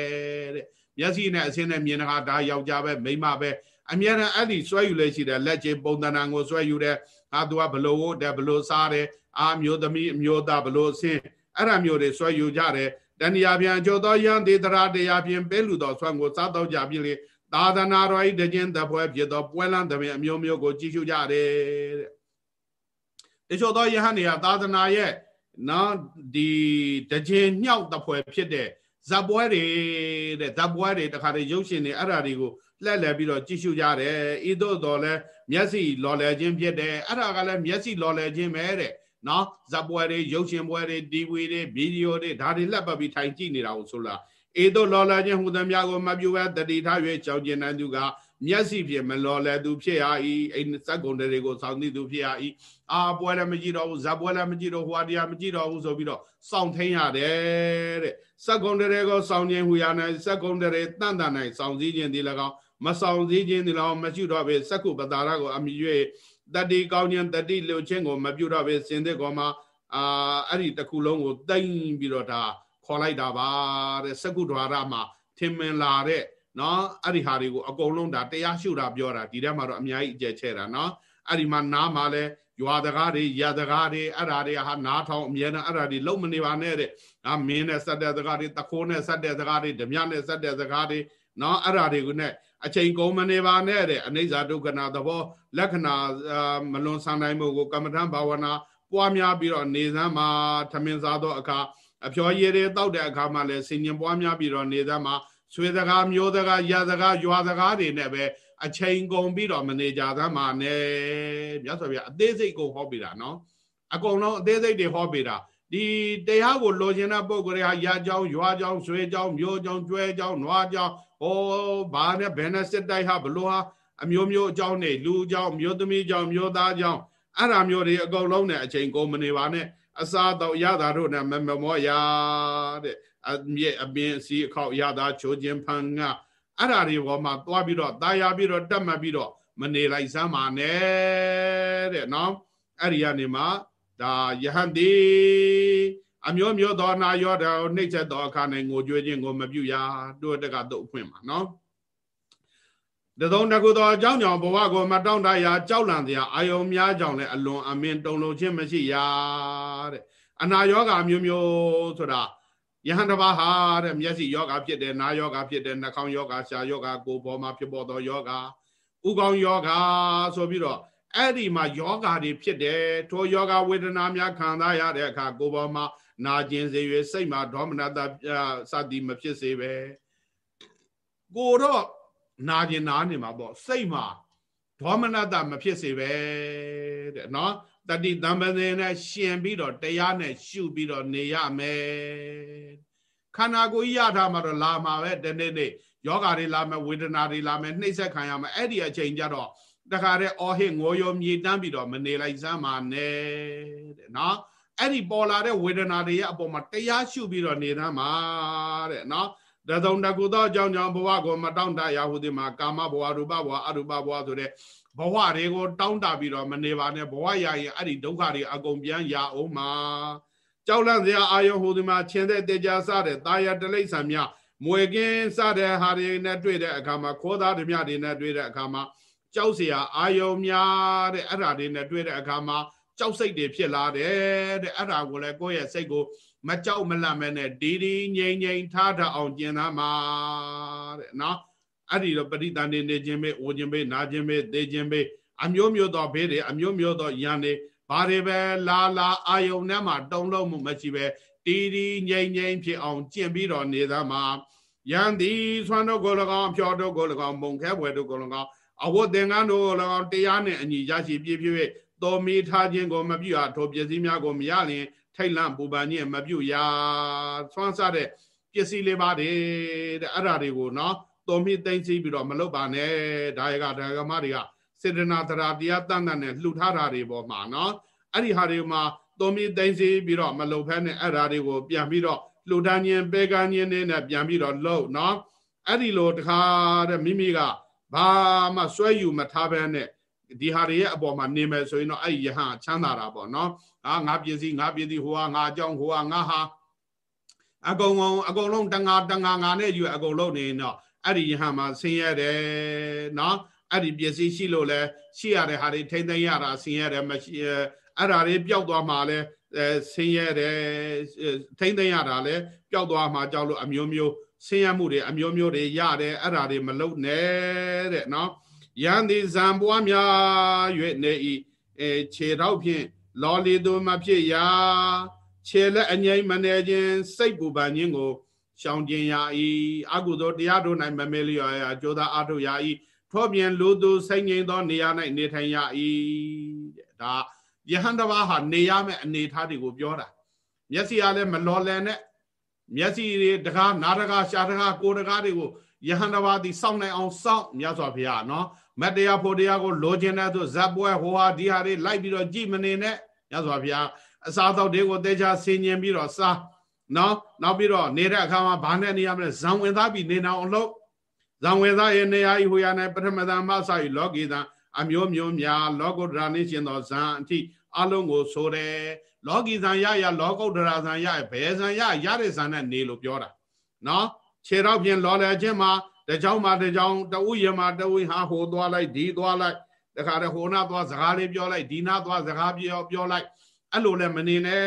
တဲ့မျက်စိနဲ့အစင်းနဲ့မြင်တာဒါယောက်ျားပဲမိမ့်မပဲအမြဲတမ်းအဲ့ဒီဆွဲယူလို့ရှိတယ်လက်ချေပုံသဏ္ဍာန်ကိုဆွဲယူတယ်ဟာသူကဘလို့ဝတ်တယ်ဘလို့စားတယ်အာမျိုးသမီးအမျိုးသားဘလို့ဆင်းအဲ့ဒါမျိုးတွေဆွဲယူကြတယ် တဏှာပြန်ကြောသောယံဒေသရာတရားဖြင့်ပဲလူတော်ဆွမ်းကိုစားတော့ကြပြီလေသာသနာတော်ဤတခြင်းတပွဲဖြစ်သောပွဲလန်းသမင်အမျိုးမျိုးကိုကြည့်ရှုကြတယ်တဲ့တချို့သောယဟန်တွေကသာသနာရဲ့နော်ဒီတခြင်းညှောက်တပွဲဖြစ်တဲ့ဇက်ပွဲတွေတဲ့ဇက်ပွဲတွေတခါတည်းရုပ်ရှင်တွေအဲ့ဓာတွေကိုလှည့်လည်ပြီးတော့ကြည့်ရှုကြတယ်ဤသို့တော်လဲမျက်စိလော်လဲခြင်းဖြစ်တယ်အဲ့ဒါကလည်းမျက်စိလော်လဲခြင်းပဲတဲ့ နော်ဇက်ပွဲတွေရုပ်ရှင်ပွဲတွေ DV တွေဗီဒီယိုတွေဒါတွေလက်ပတ်ပြီးထိုင်ကြည့်နေတာကိုဆိုလားဧသို့လော်လဲခြင်းဟူသည်များကိုမပြုဘဲတတိထား၍ကြောင်ကျင်တဲ့သူကမျက်စိဖြင့်မလော်လဲသူဖြစ်ရ၏အိစက်ကုန်တွေကိုစောင့်သိသူဖြစ်ရ၏အာပွဲလည်းမကြည့်တော့ဘူးဇက်ပွဲလည်းမကြည့်တော့ဟွာတရားမကြည့်တော့ဘူးဆိုပြီးတော့စောင့်ထိန်ရတယ်တဲ့စက်ကုန်တွေကိုစောင့်ခြင်းဟူရ၌စက်ကုန်တွေတန်တန်၌စောင့်စည်းခြင်းဒီ၎င်းမဆောင်စည်းခြင်းဒီ၎င်းမရှိတော့ပဲစက္ကုပတာရကိုအမိ၍ တတိကောင်းခြင်းတတိလှုပ်ခြင်းကိုမပြုတော့ပဲစင်တဲ့ကောမှာအာအဲ့ဒီတစ်ခုလုံးကိုတိမ့်ပြီးတော့ဒါခေါ်လိုက်တာပါတဲ့စကုဒ္ဒဝါရမှာထင်မင်လာတဲ့နော်အဲ့ဒီဟာတွေကိုအကုန်လုံးဒါတရားရှုတာပြောတာဒီထဲမှာတော့အများကြီးအကျယ်ချဲ့တာနော်အဲ့ဒီမှာနားမှာလဲရွာတကားတွေရတကားတွေအဲ့ဓာတွေဟာနားထောင်အမြဲတမ်းအဲ့ဓာတွေလုံးမနေပါနဲ့တဲ့ငါမင်းနဲ့ဆက်တဲ့စကားတွေတခိုးနဲ့ဆက်တဲ့စကားတွေဓမြနဲ့ဆက်တဲ့စကားတွေနော်အဲ့ဓာတွေကိုနဲ့ အချိန်ကုန်မနေပါနဲ့တဲ့အနိစ္စဒုက္ခနာသဘောလက္ခဏာမလွန်ဆန်နိုင်မှုကို ကမ္မထံဘာဝနာပွားများပြီးတော့နေစမ်းမှာထမင်းစားသောအခါအဖျော်ရည်တွေတောက်တဲ့အခါမှာလည်းစင်ញင်ပွားများပြီးတော့နေစမ်းမှာဆွေစကားမျိုးစကားရစကားရွာစကားတွေနဲ့ပဲအချိန်ကုန်ပြီးတော့မနေကြသမ်းမှာနဲ့မြတ်စွာဘုရားအသေးစိတ်ကိုဟောပြတာနော်အကုန်လုံးအသေးစိတ်တွေဟောပြတာဒီတရားကိုလိုချင်တဲ့ပုဂ္ဂိုလ်တွေဟာရာကြောင်းရွာကြောင်းဆွေကြောင်းမျိုးကြောင်းကျွဲကြောင်းနွားကြောင်း ဟောဘာနဲ့ဘယ်နဲ့စစ်တိုက်ဟာဘလို့ဟာအမျိုးမျိုးအကြောင်းနေလူအကြောင်းမျိုးသမီးအကြောင်းမျိုးသားအကြောင်းအဲ့ဒါမျိုးတွေအကုန်လုံးနဲ့အချိန်ကုန်မနေပါနဲ့အစားတော့ရတာတို့နဲ့မမမောရတဲ့အမြင့်အပင်စီအခောက်ရတာချိုးခြင်းဖန်ငါအဲ့ဒါတွေပေါ်မှာသွားပြီးတော့တာယာပြီးတော့တက်မှတ်ပြီးတော့မနေလိုက်စမ်းပါနဲ့တဲ့နော်အဲ့ဒီကနေမှဒါယဟန်တိ အမျိုးမျိုးသောနာရောတော်နှိမ့်ချက်သောအခါနဲ့ငိုကြွေးခြင်းကိုမပြုရတို့တကတော့အဖွင့်ပါနော်တသုံးတကုသောအကြောင်းကြောင့်ဘဝကိုမတောင့်တရာကြောက်လန့်တရားအာယုံများကြောင့်လည်းအလွန်အမင်းတုံလုံးခြင်းမရှိရတဲ့အနာယောဂမျိုးမျိုးဆိုတာယဟန်တပါဟာတဲ့မျက်စိယောဂဖြစ်တယ်နားယောဂဖြစ်တယ်နှာခေါင်းယောဂရှာယောဂကိုယ်ပေါ်မှာဖြစ်ပေါ်သောယောဂဥကောင်းယောဂဆိုပြီးတော့အဲ့ဒီမှာယောဂတွေဖြစ်တယ်ထိုယောဂဝေဒနာများခံစားရတဲ့အခါကိုယ်ပေါ်မှာ နာကျင်စေ၍စိတ်မှာဒေါမနတစသည်မဖြစ်စေပဲကိုတော့နာကျင်နာနေမှာပေါ့စိတ်မှာဒေါမနတမဖြစ်စေပဲတဲ့နော်တတိတံပဇင်နဲ့ရှင်ပြီးတော့တရားနဲ့ရှုပြီးတော့နေရမယ်ခန္ဓာကိုယ်ကြီးရထားမှတော့လာမှာပဲတနေ့နေ့ယောဂါတွေလာမယ်ဝေဒနာတွေလာမယ်နှိမ့်ဆက်ခံရမယ်အဲ့ဒီအချိန်ကျတော့တခါတည်းအော်ဟစ်ငိုရောမြေတန်းပြီးတော့မနေလိုက်စမ်းပါနဲ့တဲ့နော် အဲ့ဒီပေါ်လာတဲ့ဝေဒနာတွေရဲ့အပေါ်မှာတရားရှုပြီးတော့နေသားမှာတဲ့နော်တသုံတကုသောအကြောင်းကြောင့်ဘဝကိုမတောင့်တရာဟုဒီမှာကာမဘဝရူပဘဝအရူပဘဝဆိုတဲ့ဘဝတွေကိုတောင့်တပြီးတော့မနေပါနဲ့ဘဝရရင်အဲ့ဒီဒုက္ခတွေအကုန်ပြန်ရအောင်မှာကြောက်လန့်စရာအာယုဟုဒီမှာခြင်းတဲ့တရားစတဲ့တာယာတလိษံများမွေကင်းစတဲ့ဟာတွေနဲ့တွေ့တဲ့အခါမှာခေါ်သားဓမြတွေနဲ့တွေ့တဲ့အခါမှာကြောက်စရာအာယုများတဲ့အဲ့ဒါတွေနဲ့တွေ့တဲ့အခါမှာ ကြောက်စိတ်တွေဖြစ်လာတယ်တဲ့အဲ့ဒါကိုလည်းကိုယ့်ရဲ့စိတ်ကိုမကြောက်မလန့်မဲနဲ့ဒီဒီငြိမ်ငြိမ်ထားတအောင်ကျင်သားမှာတဲ့နော်အဲ့ဒီတော့ပရိသန္တိနေခြင်းပဲအိုခြင်းပဲနာခြင်းပဲသေခြင်းပဲအမျိုးမျိုးသောဘေးတွေအမျိုးမျိုးသောယံတွေဘာတွေပဲလာလာအာယုံထဲမှာတုံးလုံးမှုမရှိပဲတီတီငြိမ်ငြိမ်ဖြစ်အောင်ကျင့်ပြီးတော့နေသားမှာယံသည်ဆွမ်းတို့ကို၎င်းဖြောတို့ကို၎င်းမုံခဲဘွယ်တို့ကို၎င်းအဝတ်သင်္ကန်းတို့ကို၎င်းတရားနဲ့အညီရရှိပြည့်ပြည့် တော်မီထားခြင်းကိုမပြုရထိုပစ္စည်းများကိုမရလျင်ထိတ်လန့်ပူပန်ခြင်းမပြုရဆွမ်းစားတဲ့ပစ္စည်းလေးပါတဲ့အဲ့ဓာတွေကိုနော်တော်မီသိမ့်စီပြီးတော့မလုပ်ပါနဲ့ဒါရကဒါကမတွေကစေတနာတရားတရားတန်တန်နဲ့လှူထားတာတွေပေါ်မှာနော်အဲ့ဒီဟာတွေမှာတော်မီသိမ့်စီပြီးတော့မလုပ်ဖဲနဲ့အဲ့ဓာတွေကိုပြန်ပြီးတော့လှူဒန်းခြင်းပေကန်းခြင်းနဲ့ပြန်ပြီးတော့လှုပ်နော်အဲ့ဒီလိုတခါတဲ့မိမိကဘာမှစွဲယူမထားဘဲနဲ့ ဒီဟာတွေရဲ့အပေါ်မှာနေမယ်ဆိုရင်တော့အဲ့ဒီယဟန်ချမ်းသာတာပေါ့နော်ဟာငါပစ္စည်းငါပစ္စည်းဟိုဟာငါအကြောင်းဟိုဟာငါဟာအကုန်လုံးအကုန်လုံးတငါတငါငါနဲ့ယူအကုန်လုံးနေတော့အဲ့ဒီယဟန်မှာဆင်းရဲတယ်နော်အဲ့ဒီပစ္စည်းရှိလို့လဲရှိရတဲ့ဟာတွေထိမ့်သိမ်းရတာဆင်းရဲတယ်မရှိအဲ့ဒါတွေပျောက်သွားမှလဲဆင်းရဲတယ်ထိမ့်သိမ်းရတာလဲပျောက်သွားမှကြောက်လို့အမျိုးမျိုးဆင်းရဲမှုတွေအမျိုးမျိုးတွေရတယ်အဲ့ဒါတွေမလုံနဲ့တဲ့နော် ယန္တိဇံပွားများ၍နေဤအဲခြေတော့ဖြင့်လောလီသူမဖြစ်ရာခြေလက်အငိမ့်မနေခြင်းစိတ်ပူပန်ခြင်းကိုရှောင်ကျင်ရာဤအကုသိုလ်တရားတို့၌မမေလျော်ရာကြိုးသားအထုတ်ရာဤထောပြင်လူသူစိတ်ငြိမ်သောနေရာ၌နေထိုင်ရ၏တဲ့ဒါယဟန်တဘာဟာနေရမယ့်အနေထားတွေကိုပြောတာမျက်စိကလည်းမလော်လန်နဲ့မျက်စိတွေတကားနားတကားရှားတကားကိုယ်တကားတွေကိုယဟန်တဘာသည်စောင့်နိုင်အောင်စောင့်မြတ်စွာဘုရားနော် မတရားဖို့တရားကိုလိုချင်တဲ့သူဇက်ပွဲဟိုဟာဒီဟာတွေလိုက်ပြီးတော့ကြည်မနေနဲ့မြတ်စွာဘုရားအစားသောက်တွေကိုတေချာဆင်ញင်ပြီးတော့စားနော်နောက်ပြီးတော့နေတဲ့အခါမှာဘာနဲ့နေရမလဲဇံဝင်သားပြီးနေအောင်အလုပ်ဇံဝင်သားရဲ့နေရာဤဟိုရ၌ပထမသံမဆာဤလောကီသံအမျိုးမျိုးများလောကုတ္တရာနေရှင်သောဇံအထိအလုံးကိုဆိုတယ်လောကီဇံရရလောကုတ္တရာဇံရဘယ်ဇံရရတဲ့ဇံနဲ့နေလို့ပြောတာနော်ခြေတော့ပြင်လော်လေခြင်းမှာ တကြောင်မှာတကြောင်တဝိယမှာတဝိဟာဟိုသွားလိုက်ဒီသွားလိုက်တခါတည်းဟိုနာသွားစကားလေးပြောလိုက်ဒီနာသွားစကားပြောပြောလိုက်အဲ့လိုလည်းမနေနဲ့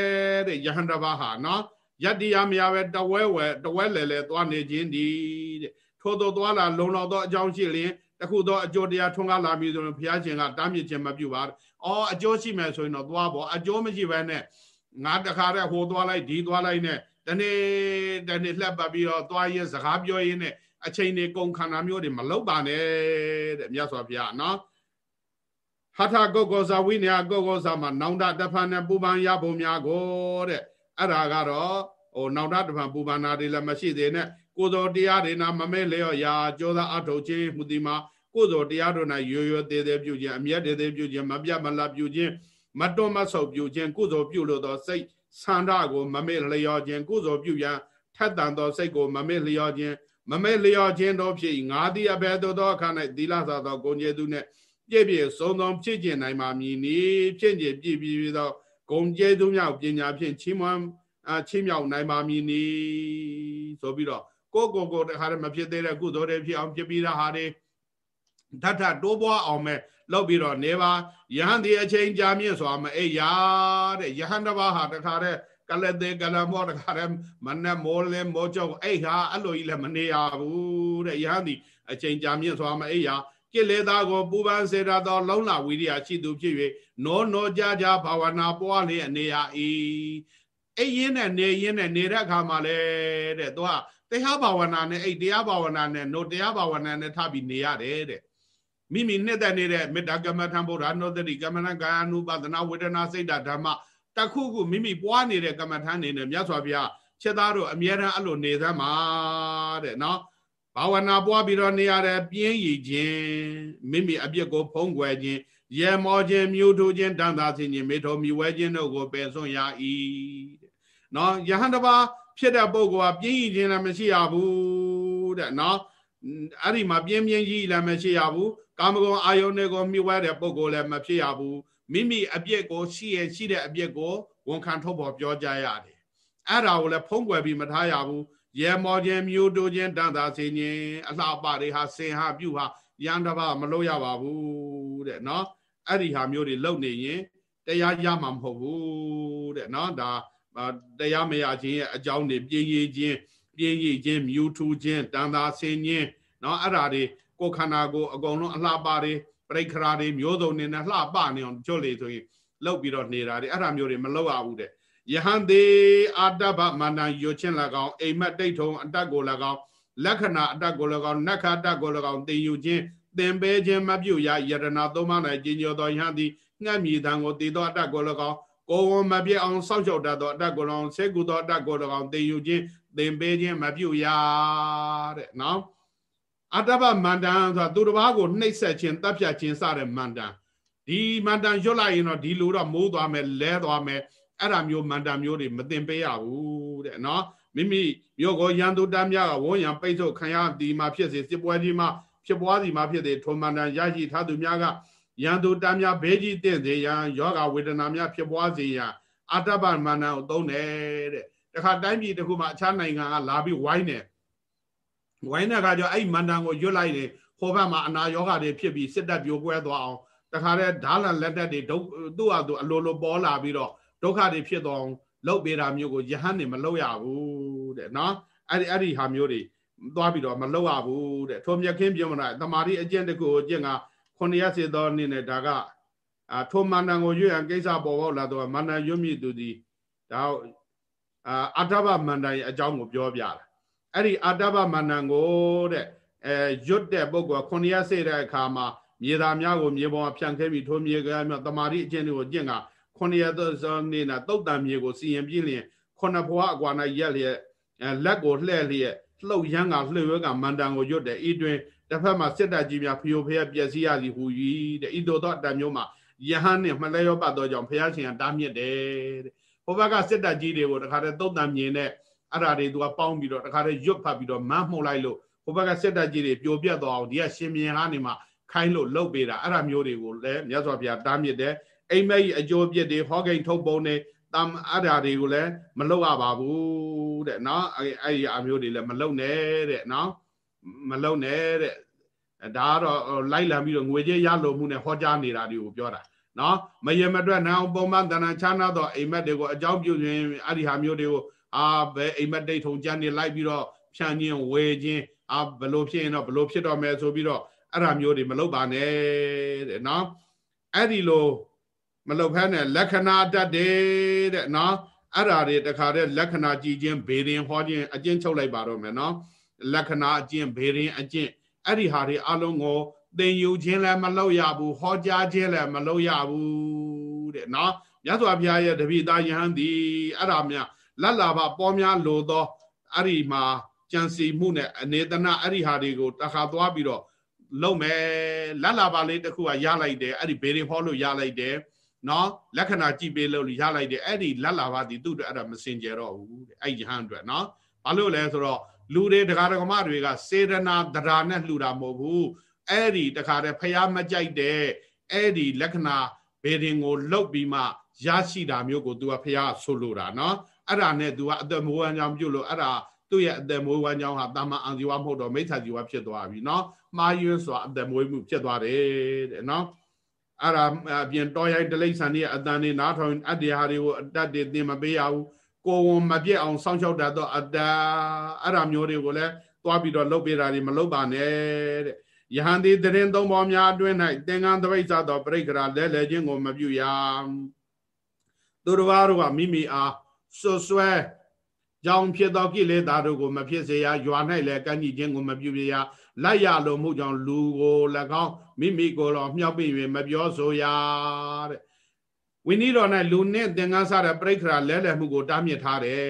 တဲ့ယဟန္တဘာဟာနော်ယတ္တိယမယပဲတဝဲဝဲတဝဲလဲလဲသွားနေခြင်းဒီတဲ့ထို့သောသွားလာလုံလောက်သောအကြောင်းရှိလျင်တခုသောအကျိုးတရားထွန်းကားလာပြီဆိုရင်ဘုရားရှင်ကတားမြစ်ခြင်းမပြုပါအော်အကျိုးရှိမယ်ဆိုရင်တော့သွားပေါ့အကျိုးမရှိဘဲနဲ့ငါတခါတည်းဟိုသွားလိုက်ဒီသွားလိုက်နဲ့တနေ့တနေ့လှက်ပတ်ပြီးတော့သွားရင်စကားပြောရင်းနဲ့ အချိန်တွေကုန်ခန္ဓာမျိုးတွေမလောက်ပါနဲ့တဲ့မြတ်စွာဘုရားနော်ဟထကုတ်ကောဇာဝိနည်းကုတ်ကောဇာမှာနောင်တတဖန်နဲ့ပူပန်ရဖို့များကိုတဲ့အဲ့ဒါကတော့ဟိုနောင်တတဖန်ပူပန်နာတွေလည်းမရှိသေးနဲ့ကိုယ်တော်တရားတွေနာမမဲလျော့ရာကြောသာအထုတ်ခြင်းမူဒီမှာကိုယ်တော်တရားတို့၌ရိုးရိုးသေးသေးပြုခြင်းအမျက်သေးသေးပြုခြင်းမပြတ်မလတ်ပြုခြင်းမတွန်းမဆုပ်ပြုခြင်းကိုယ်တော်ပြုလို့သောစိတ်ဆန္ဒကိုမမေ့လျော့ခြင်းကိုယ်တော်ပြုရန်ထက်တန်သောစိတ်ကိုမမေ့လျော့ခြင်း မမေ့လျော့ခြင်းတို့ဖြစ်ငါသည်အဘယ်သို့သောအခါ၌သီလသာသောဂုဏ်ကျေးဇူးနှင့်ပြည့်ပြည့်စုံစုံဖြစ်ကျင်နိုင်ပါမည်နီဖြစ်ကျင်ပြည့်ပြည့်သောဂုဏ်ကျေးဇူးမြောက်ပညာဖြင့်ချီးမွမ်းအချင်းမြောက်နိုင်ပါမည်နီဆိုပြီးတော့ကိုကိုကိုတခါတည်းမဖြစ်သေးတဲ့ကုသိုလ်တွေဖြစ်အောင်ဖြစ်ပြီးတာဟာတွေဓာတ်ထတိုးပွားအောင်မဲ့လောက်ပြီးတော့နေပါယဟန်ဒီအချိန်ကြာမြင့်စွာမအိယာတဲ့ယဟန်တစ်ပါးဟာတခါတည်း ကလတဲ့ကလမောတခါတည်းမနဲ့မောလဲမောကြောက်အိဟာအဲ့လိုကြီးလည်းမနေရဘူးတဲ့ယဟန်ဒီအချိန်ကြာမြင့်စွာမအိယာကိလေသာကိုပူပန်စေတသောလုံလဝိရိယရှိသူဖြစ်၍နောနောကြကြဘာဝနာပွားလျက်နေရ၏အိရင်နဲ့နေရင်နဲ့နေတဲ့အခါမှာလေတဲ့သူကတရားဘာဝနာနဲ့အဲ့တရားဘာဝနာနဲ့နိုတရားဘာဝနာနဲ့ထပြီးနေရတယ်တဲ့မိမိနှစ်သက်နေတဲ့မေတ္တာကမ္မထံဗုဒ္ဓနောတတိကမ္မနာကာယ ानु ပဒနာဝေဒနာစိတ်ဓာမ္မ တခုခုမိမိပွားနေတဲ့ကမ္မထံနေနဲ့မြတ်စွာဘုရားချက်သားတို့အမြဲတမ်းအဲ့လိုနေသမှာတဲ့နော်ဘာဝနာပွားပြီးတော့နေရတဲ့ပြင်းရည်ခြင်းမိမိအပြစ်ကိုဖုံးကွယ်ခြင်းရေမောခြင်းမြူထူခြင်းတန်သာခြင်းမေထောမြဝဲခြင်းတို့ကိုပယ်စွန့်ရ၏တဲ့နော်ယဟန်တပါဖြစ်တဲ့ပုဂ္ဂိုလ်ကပြင်းရည်ခြင်းလည်းမရှိရဘူးတဲ့နော်အဲ့ဒီမှာပြင်းပြင်းကြီးလည်းမရှိရဘူးကာမဂုဏ်အာယုန်တွေကိုမြှဝဲတဲ့ပုဂ္ဂိုလ်လည်းမဖြစ်ရဘူး မိမိအပြစ်ကိုရှိရရှိတဲ့အပြစ်ကိုဝန်ခံထုတ်ပေါ်ပြောကြရတယ်အဲ့ဒါကိုလည်းဖုံးကွယ်ပြီးမထားရဘူးရဲမောခြင်းမျိုးတိုးခြင်းတန်တာစေခြင်းအလှပတွေဟာစင်ဟာပြုဟာရန်တပါမလို့ရပါဘူးတဲ့နော်အဲ့ဒီဟာမျိုးတွေလုပ်နေရင်တရားရမှာမဟုတ်ဘူးတဲ့နော်ဒါတရားမရခြင်းရဲ့အကြောင်းတွေပြင်းရည်ခြင်းပြင်းရည်ခြင်းမြူထူခြင်းတန်တာဆင်းခြင်းเนาะအဲ့ဒါတွေကိုခန္ဓာကိုအကုန်လုံးအလှပတွေ ပြိခရာတွေမျိုးစုံနေနဲ့လှပနေအောင်ကျွတ်လေဆိုရင်လောက်ပြီးတော့နေတာတွေအဲ့ဒါမျိုးတွေမလောက်ရဘူးတဲ့ယဟန်သေးအာတဗမန္တန်ယွချင်း၎င်းအိမ်မက်တိတ်ထုံအတက်ကို၎င်းလက္ခဏာအတက်ကို၎င်းနက္ခအတက်ကို၎င်းတင်ယူခြင်းသင်ပေးခြင်းမပြုရယရနာသုံးပါး၌ကျင်ကျော်သောယဟန်သည်ငှက်မြည်တံကိုတည်သောအတက်ကို၎င်းကိုယ်ဝန်မပြည့်အောင်စောင့်ရှောက်တတ်သောအတတ်ကိုယ်တော်ဆေကုသောအတတ်ကိုယ်တော်သင်ယူခြင်းသင်ပေးခြင်းမပြုရတဲ့နော် အတ္တပမန္တန်ဆိုတာသူတစ်ပါးကိုနှိပ်စက်ခြင်းတပ်ဖြတ်ခြင်းစတဲ့မန္တန်ဒီမန္တန်ရွတ်လိုက်ရင်တော့ဒီလိုတော့မိုးသွားမယ်လဲသွားမယ်အဲ့ဒါမျိုးမန္တန်မျိုးတွေမတင်ပေးရဘူးတဲ့နော်မိမိမြို့ကိုရန်သူတမ်းများကဝန်းရံပိတ်ဆို့ခံရဒီမှာဖြစ်စေစစ်ပွဲကြီးမှာဖြစ်ပွားစီမှာဖြစ်တဲ့ထုံမန္တန်ရရှိထားသူများကယံသူတမ်းများဘေးကြီးတင့်စေရန်ယောဂဝေဒနာများဖြစ်ပွားစေရန်အာတပမန္တန်ကိုသုံးတယ်တဲ့တခါတိုင်းပြည်တစ်ခုမှာအခြားနိုင်ငံကလာပြီးဝိုင်းတယ် ဝိုင်းတဲ့အခါကျအဲ့မန္တန်ကိုရွတ်လိုက်တယ်ဟိုဘက်မှာအနာယောဂတွေဖြစ်ပြီးစစ်တပ်ပြိုကွဲသွားအောင်တခါတည်းဓာလန်လက်တက်တွေဒုသူ့ဟာသူအလိုလိုပေါ်လာပြီးတော့ဒုက္ခတွေဖြစ်သွားအောင်လှုပ်ပေးတာမျိုးကိုယဟန်နေမလှုပ်ရဘူးတဲ့နော်အဲ့ဒီအဲ့ဒီဟာမျိုးတွေသွားပြီးတော့မလှုပ်ရဘူးတဲ့ထိုမြက်ခင်းပြောမလားတမာရီအကျင့်တကူအကျင့်ကခုနှစ်ရက်စေသောနေ့နဲ့ဒါကအာထိုမန္တန်ကိုရွရန်ကိစ္စပေါ်ပေါက်လာတော့မန္တန်ရွတ်မြစ်သူဒီဒါအာအတ္တဗမန္တန်ရဲ့အကြောင်းကိုပြောပြတာ အဲ့ဒီအတ္တဗမန္တန်ကိုတဲ့အဲရွတ်တဲ့ပုဂ္ဂိုလ်ခုနှစ်ရက်စေတဲ့အခါမှာမြေသားများကိုမြေပေါ်ဖြန့်ခဲပြီးထိုမြေကမ်းများတမာရီအကျင့်တွေကိုကျင့်ကခုနှစ်ရက်သောနေ့နာတုတ်တံမြေကိုစီရင်ပြင်းလျင်ခုနှစ်ဘွားအကွာ၌ရက်လျက်လက်ကိုလှဲ့လျက်လှုပ်ရမ်းကလှွေဝဲကမန္တန်ကိုရွတ်တယ်ဤတွင်တစ်ဖက်မှာစစ်တပ်ကြီးများဖျို့ဖျက်ပျက်စီးရသည်ဟူ၏တဲ့ဤသို့သောအတံမျိုးမှာယဟန်နှင့်မလဲရောပတ်သောကြောင့်ဘုရားရှင်ကတားမြစ်တယ်တဲ့ဟိုဘက်ကစစ်တပ်ကြီးတွေကိုတခါတည်းတုတ်တံမြေနဲ့ အဲ့ဓာတွေသူကပေါင်းပြီးတော့တခါတည်းရွတ်ဖတ်ပြီးတော့မန်းမှုတ်လိုက်လို့ဟိုဘက်ကစစ်တပ်ကြီးတွေပြိုပြတ်သွားအောင်ဒီကရှင်မြင်ဟာနေမှာခိုင်းလို့လှုပ်ပေးတာအဲ့ဒါမျိုးတွေကိုလည်းမြတ်စွာဘုရားတားမြစ်တယ်အိမ်မက်ကြီးအကျိုးပြစ်တွေဟောကိန်းထုတ်ပုံတွေတမ်အဲ့ဒါတွေကိုလည်းမလုပ်ရပါဘူးတဲ့နော်အဲ့အဲ့ဒီအမျိုးတွေလည်းမလုပ်နဲ့တဲ့နော်မလုပ်နဲ့တဲ့ဒါကတော့လိုက်လံပြီးတော့ငွေကြေးရလို့မှုနဲ့ဟောကြားနေတာတွေကိုပြောတာနော်မယမအတွက်နောင်ပုံမှန်တဏ္ဍချာနာတော့အိမ်မက်တွေကိုအကြောင်းပြုရင်အဲ့ဒီဟာမျိုးတွေကို အာဘယ်အိမ်မက်ဒိတ်ထုံကြမ်းနေလိုက်ပြီးတော့ဖြန့်ခြင်းဝေခြင်းအာဘလို့ဖြစ်ရင်တော့ဘလို့ဖြစ်တော့မယ်ဆိုပြီးတော့အဲ့ဒါမျိုးတွေမလုပ်ပါနဲ့တဲ့နော်အဲ့ဒီလိုမလုပ်ဖဲနဲ့လက္ခဏာတတ်တယ်တဲ့နော်အဲ့ဓာတွေတခါတည်းလက္ခဏာကြည်ခြင်းဘေရင်ဟောခြင်းအကျင့်ချုပ်လိုက်ပါတော့မယ်နော်လက္ခဏာအကျင့်ဘေရင်အကျင့်အဲ့ဒီဟာတွေအလုံးကိုသင်ယူခြင်းလည်းမလုပ်ရဘူးဟောကြားခြင်းလည်းမလုပ်ရဘူးတဲ့နော်မြတ်စွာဘုရားရဲ့တပိသားယဟန်ဒီအဲ့ဒါများ လတ်လာပါပေါ်များလို့သောအဲ့ဒီမှာကြံစီမှုနဲ့အနေတနာအဲ့ဒီဟာတွေကိုတခါသွားပြီးတော့လုံမယ်လတ်လာပါလေးတစ်ခုကရလိုက်တယ်အဲ့ဒီဘေရင်ဟောလို့ရလိုက်တယ်နော်လက္ခဏာကြည့်ပေးလို့ရလိုက်တယ်အဲ့ဒီလက်လာပါဒီသူ့အတွက်အဲ့ဒါမစင်ကြတော့ဘူးတဲ့အဲ့ယဟန်အတွက်နော်ဘာလို့လဲဆိုတော့လူတွေတရားဓမ္မတွေကစေရနာတရားနဲ့လှူတာမဟုတ်ဘူးအဲ့ဒီတခါတည်းဖျားမကြိုက်တဲ့အဲ့ဒီလက္ခဏာဘေဒင်ကိုလှုပ်ပြီးမှရရှိတာမျိုးကို तू ကဖျားဆိုလိုတာနော် အဲ့ဒါနဲ့ तू ကအသက်မွေးဝမ်းကြောင်းပြုလို့အဲ့ဒါသူ့ရဲ့အသက်မွေးဝမ်းကြောင်းဟာတာမန်အံဇီဝမဟုတ်တော့မိစ္ဆာဇီဝဖြစ်သွားပြီနော်မှားယွင်းစွာအသက်မွေးမှုဖြစ်သွားတယ်တဲ့နော်အဲ့ဒါအပြင်တော်ရိုက်တလိ္ဆန်ရဲ့အတန်နေနားထောင်အတ္တရာတွေကိုအတ္တတွေသင်မပေးရဘူးကိုယ်ဝန်မပြည့်အောင်စောင့်ရှောက်တတ်သောအတ္တအဲ့ဒါမျိုးတွေကိုလည်းသွားပြီးတော့လှုပ်ပြတာတွေမလှုပ်ပါနဲ့တဲ့ယဟန်သည်တရင်သုံးပေါ်များအတွင်း၌သင်္ကန်းတပိဋ္ဌသောပြိက္ခရာလဲလဲခြင်းကိုမပြုရသူတော်ဘာတို့ကမိမိအား ဆွဆွဲကြောင့်ဖြစ်သောကိလေသာတို့ကိုမဖြစ်စေရရွာ၌လည်းကန့်ညီခြင်းကိုမပြုရလိုက်ရလိုမှုကြောင့်လူကို၎င်းမိမိကိုယ်တော်မြောက်ပြီးမပြောဆိုရတဲ့ဝိနည်းတော်၌လူနဲ့သင်္ကန်းစားတဲ့ပြိခရာလဲလှယ်မှုကိုတားမြစ်ထားတယ်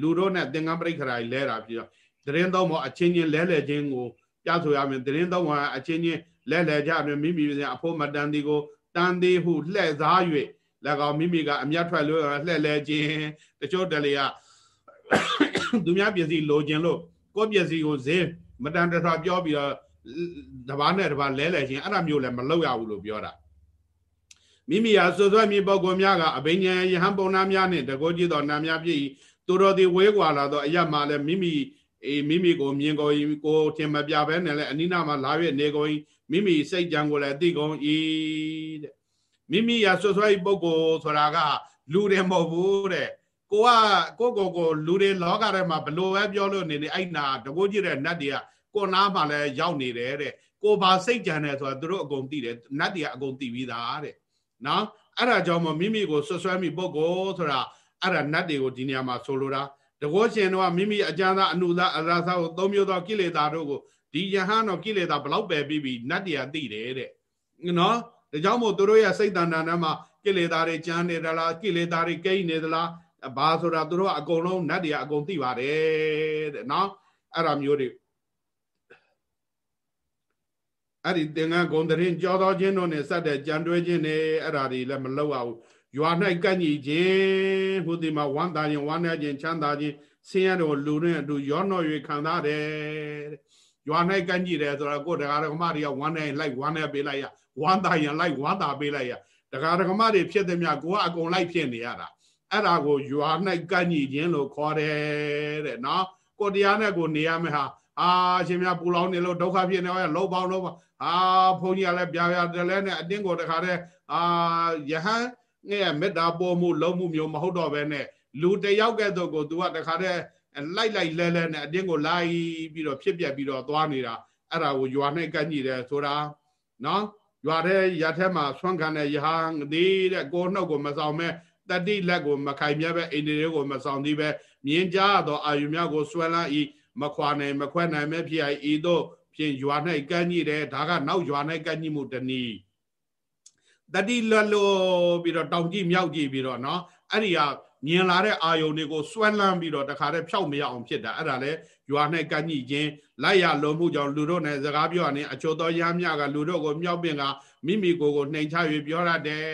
လူတို့နဲ့သင်္ကန်းပြိခရာလဲတာပြီးတော့တရင်သုံးပေါ်အချင်းချင်းလဲလှယ်ခြင်းကိုပြဆိုရမယ်တရင်သုံးပေါ်အချင်းချင်းလဲလှယ်ကြတယ်မိမိအဖို့မတန်ဒီကိုတန်သေးဟုလှဲ့စား၍၎ င်းမိမိကအမျက်ထွက်လို့လှဲ့လဲခြင်းတချို့တလေကသူများပစ္စည်းလိုချင်လို့ကိုယ့်ပစ္စည်းကိုဈေးမတန်တထွာပြောပြီးတော့တပားနဲ့တပားလဲလဲချင်းအဲ့ဒါမျိုးလည်းမလုပ်ရဘူးလို့ပြောတာမိမိဟာစွစွဲမြေပုဂ္ဂိုလ်များကအဘိညာယဟန်ပုံနာများနှင့်တကောကြည့်တော်နာများဖြစ်၏သူတော်သည်ဝဲကွာလာသောအရမှလည်းမိမိအေးမိမိကိုမြင်ကိုကိုထင်မပြဘဲနဲ့လည်းအနိနာမှာလာ၍နေကုန်မိမိစိတ်ကြံကိုလည်းသိကုန်၏တဲ့ မိမိရာဆွဆွဲပုဂ္ဂိုလ်ဆိုတာကလူတယ်မဟုတ်ဘူးတဲ့ကိုကကိုကိုကိုလူတွေလောကထဲမှာဘလို့ပဲပြောလို့နေနေအဲ့နာတကိုးကြည့်တဲ့နတ်တွေကကိုနားမှာလည်းရောက်နေတယ်တဲ့ကိုဘာစိတ်ကြံတယ်ဆိုတာသူတို့အကုန်သိတယ်နတ်တွေကအကုန်သိပြီးသားတဲ့နော်အဲ့ဒါကြောင့်မမိမိကိုဆွဆွဲမိပုဂ္ဂိုလ်ဆိုတာအဲ့ဒါနတ်တွေကိုဒီနေရာမှာဆိုလိုတာတကောရှင်တော့မိမိအကျမ်းသာအနုသာအရာသာကိုသုံးမျိုးသောကိလေသာတို့ကိုဒီယဟန်တော်ကိလေသာဘလောက်ပယ်ပြီးပြီနတ်တွေကသိတယ်တဲ့နော် ဒါကြောင့်မို့သူတို့ရဲ့စိတ်တန်တန်ထဲမှာကိလေသာတွေကြမ်းနေသလားကိလေသာတွေကိန်းနေသလားဘာဆိုတာသူတို့ကအကုန်လုံးနတ်တွေကအကုန်သိပါတယ်တဲ့နော်အဲ့ဒါမျိုးတွေအဲ့ဒီသင်္ကန်းဂုံတရင်ကြောတော်ခြင်းတို့နဲ့စတဲ့ကြံတွဲခြင်းနဲ့အဲ့ဒါတွေလည်းမလောက်ရဘူးရွာ၌ကန့်ညီခြင်းဟိုဒီမှာဝမ်းသာခြင်းဝမ်းနည်းခြင်းချမ်းသာခြင်းဆင်းရဲတော်လူတွေအတူရောနှော၍ခံစားတယ်ရွာ၌ကန့်ညီတယ်ဆိုတော့ကိုယ်တရားဓမ္မတွေကဝမ်းနေလိုက်ဝမ်းနေပေးလိုက်ရ ဝမ်းသာရင်လိုက်ဝမ်းသာပေးလိုက်ရဒကာဒကမတွေဖြစ်သည်မြကိုကအကုန်လိုက်ဖြစ်နေရတာအဲ့ဒါကိုရွာ၌ကန့်ညီခြင်းလို့ခေါ်တယ်တဲ့နော်ကိုတရားနဲ့ကိုနေရမယ်ဟာအာရှင်မြပူလောင်နေလို့ဒုက္ခဖြစ်နေရောလောပေါင်းလောပါအာဘုန်းကြီးကလည်းပြာပြာတလဲနဲ့အတင်းကိုတခါတည်းအာယဟန်ငဲ့မေတ္တာပေါ်မှုလုံးမှုမျိုးမဟုတ်တော့ဘဲနဲ့လူတယောက်ကဲ့သို့ကို तू ကတခါတည်းလိုက်လိုက်လဲလဲနဲ့အတင်းကိုလိုက်ပြီးတော့ဖြစ်ပြက်ပြီးတော့သွားနေတာအဲ့ဒါကိုရွာနဲ့ကန့်ညီတယ်ဆိုတာနော် ရွာတဲ့ရထက်မှာဆွမ်းခံတဲ့ယဟန်သေးတဲ့ကိုနှုတ်ကိုမဆောင်မဲ့တတိလက်ကိုမခိုင်မြဲပဲအိန္ဒိယကိုမဆောင်သေးပဲမြင်ကြသောအာယုများကိုဆွဲလန်းဤမခွာနိုင်မခွဲနိုင်မဲ့ဖြစ်ဤသို့ဖြင့်ရွာ၌ကန့်ညိတယ်ဒါကနောက်ရွာ၌ကန့်ညိမှုတနည်းတတိလွတ်လို့ပြီးတော့တောင်ကြည့်မြောက်ကြည့်ပြီးတော့နော်အဲ့ဒီက မြင်လာတဲ့အာယုန်တွေကိုစွဲလန်းပြီးတော့တခါတည်းဖြောက်မရအောင်ဖြစ်တာအဲ့ဒါလေရွာ၌ကန့်ညိခြင်းလိုက်ရလွန်မှုကြောင့်လူတို့နဲ့စကားပြောရရင်အချို့သောရမ်းမြကလူတို့ကိုမြောက်ပင်ကမိမိကိုယ်ကိုနှိမ်ချ၍ပြောရတယ်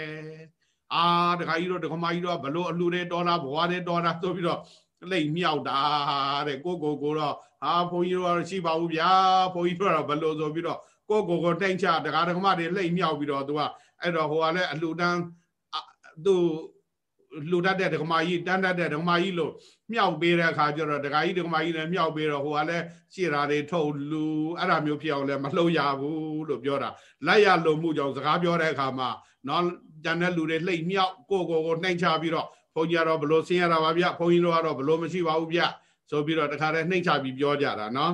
အာတခါကြီးတို့တခမကြီးတို့ဘလို့အလှတွေတော်တာဘဝတွေတော်တာဆိုပြီးတော့လိမ့်မြောက်တာတဲ့ကိုကိုကိုတော့ဟာဘုန်းကြီးတို့ကတော့ရှိပါဘူးဗျာဘုန်းကြီးတို့ကတော့ဘလို့ဆိုပြီးတော့ကိုကိုကိုတိတ်ချတခါတခမတွေလိမ့်မြောက်ပြီးတော့သူကအဲ့တော့ဟိုကလည်းအလှတန်းသူ လှူတတ်တဲ့ဒကမာကြီးတန်းတတ်တဲ့ဒကမာကြီးလို့မြောက်ပေးတဲ့အခါကျတော့ဒကာကြီးဒကမာကြီးလည်းမြောက်ပေးတော့ဟိုကလည်းရှည်တာတွေထုတ်လူအဲ့ဒါမျိုးဖြစ်အောင်လည်းမလှုပ်ရဘူးလို့ပြောတာလိုက်ရလုံမှုကြောင့်စကားပြောတဲ့အခါမှာနော်ကျန်တဲ့လူတွေလှိမ့်မြောက်ကိုကိုကိုနှိမ်ချပြီးတော့ဘုန်းကြီးကတော့ဘလို့ဆင်းရတာပါဗျဘုန်းကြီးတို့ကတော့ဘလို့မရှိပါဘူးဗျဆိုပြီးတော့တခါတည်းနှိမ်ချပြီးပြောကြတာနော်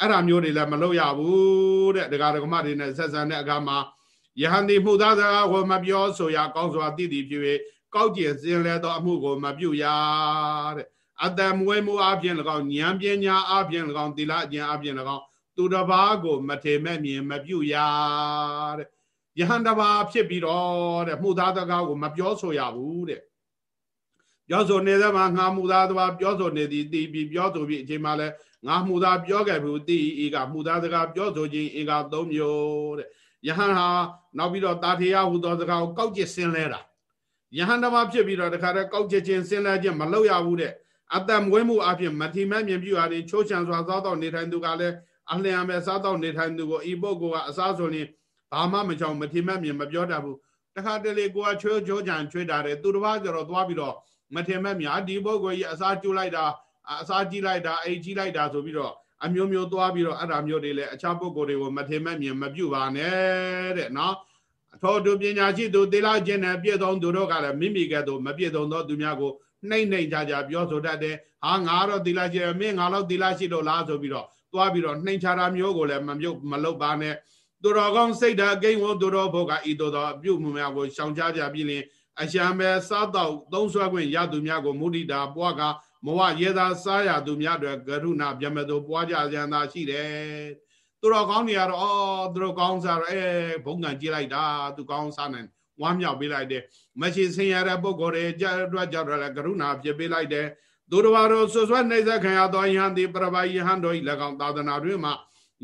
အဲ့ဒါမျိုးတွေလည်းမလုပ်ရဘူးတဲ့ဒကာဒကမတွေနဲ့ဆက်ဆံတဲ့အခါမှာယဟန်ဒီမှုသားစကားကိုမပြောဆိုရကောင်းစွာတည်တည်ဖြစ်၍ ကောက်ကျင်စင်လဲသောအမှုကိုမပြုရတဲ့အတံမွေးမှုအပြင်၎င်းဉာဏ်ပညာအပြင်၎င်းသီလအကျင့်အပြင်၎င်းသူတစ်ပါးကိုမထေမဲ့မြင်မပြုရတဲ့ယဟန်တစ်ပါးဖြစ်ပြီးတော့တဲ့မှုသားစကားကိုမပြောဆိုရဘူးတဲ့ပြောဆိုနေတဲ့မှာငါမှုသားတစ်ပါးပြောဆိုနေသည်တီးပြီးပြောဆိုပြီးအချိန်မှလည်းငါမှုသားပြောခဲ့ဘူးတီးဤကမှုသားစကားပြောဆိုခြင်းဤကသုံးမျိုးတဲ့ယဟန်ဟာနောက်ပြီးတော့တာထေယဟူသောစကားကိုကောက်ကျစ်ဆင်းလဲတာ ယဟန်တမဖြစ်ပြီးတော့တခါတည်းကောက်ချက်ချင်းဆင်းလဲခြင်းမလုပ်ရဘူးတဲ့အတ္တမွေးမှုအပြင်မထီမဲ့မြင်ပြရရင်ချိုးချံစွာစားတော့နေထိုင်သူကလည်းအလျံပဲစားတော့နေထိုင်သူကိုဤပုဂ္ဂိုလ်ကအစားဆိုရင်ဘာမှမချောင်မထီမဲ့မြင်မပြောတတ်ဘူးတခါတလေကိုကချွေးချိုးချံချွေးတာတယ်သူတစ်ပါးကျတော့သွားပြီးတော့မထင်မဲ့မြဒီပုဂ္ဂိုလ်ကြီးအစားကျူလိုက်တာအစားကြီးလိုက်တာအိတ်ကြီးလိုက်တာဆိုပြီးတော့အမျိုးမျိုးသွားပြီးတော့အဲ့ဒါမျိုးတွေလည်းအခြားပုဂ္ဂိုလ်တွေကိုမထင်မဲ့မြင်မပြုပါနဲ့တဲ့နော် ထို့သူပညာရှိသူသီလကျင့်တဲ့ပြည့်စုံသူတို့ကလည်းမိမိကဲ့သို့မပြည့်စုံသောသူများကိုနှိမ့်နှိမ့်ကြကြပြောဆိုတတ်တယ်ဟာငါတော့သီလကျင့်မင်းငါတော့သီလရှိလို့လားဆိုပြီးတော့သွားပြီးတော့နှိမ့်ချတာမျိုးကိုလည်းမမြုပ်မလုပ်ပါနဲ့သူတော်ကောင်းစိတ်ဓာတ်အကိန်းဝသူတော်ဘုကဤသို့သောအပြုမှုများကိုရှောင်ကြကြပြီးလင်အရှံပဲစားတော့သုံးဆွဲခွင့်ရသူများကိုမုဒိတာပွားကမဝရေသာစားရသူများတွေကရုဏာဗျမသောပွားကြကြံသာရှိတယ် သူတော်ကောင်းတွေကတော့အော်သူတော်ကောင်းစားတော့အဲဘုံကံကြည့်လိုက်တာသူကောင်းစားနိုင်ဝမ်းမြောက်ပေးလိုက်တယ်မရှိဆင်ရတဲ့ပုဂ္ဂိုလ်တွေကြတော့ကြတော့လည်းကရုဏာဖြစ်ပေးလိုက်တယ်သူတော်ဘာတို့ဆွဆွနှိမ့်ဆက်ခံရသောယဟန်တိပရပယဟန်တို့ဤ၎င်းသာသနာတွင်မှ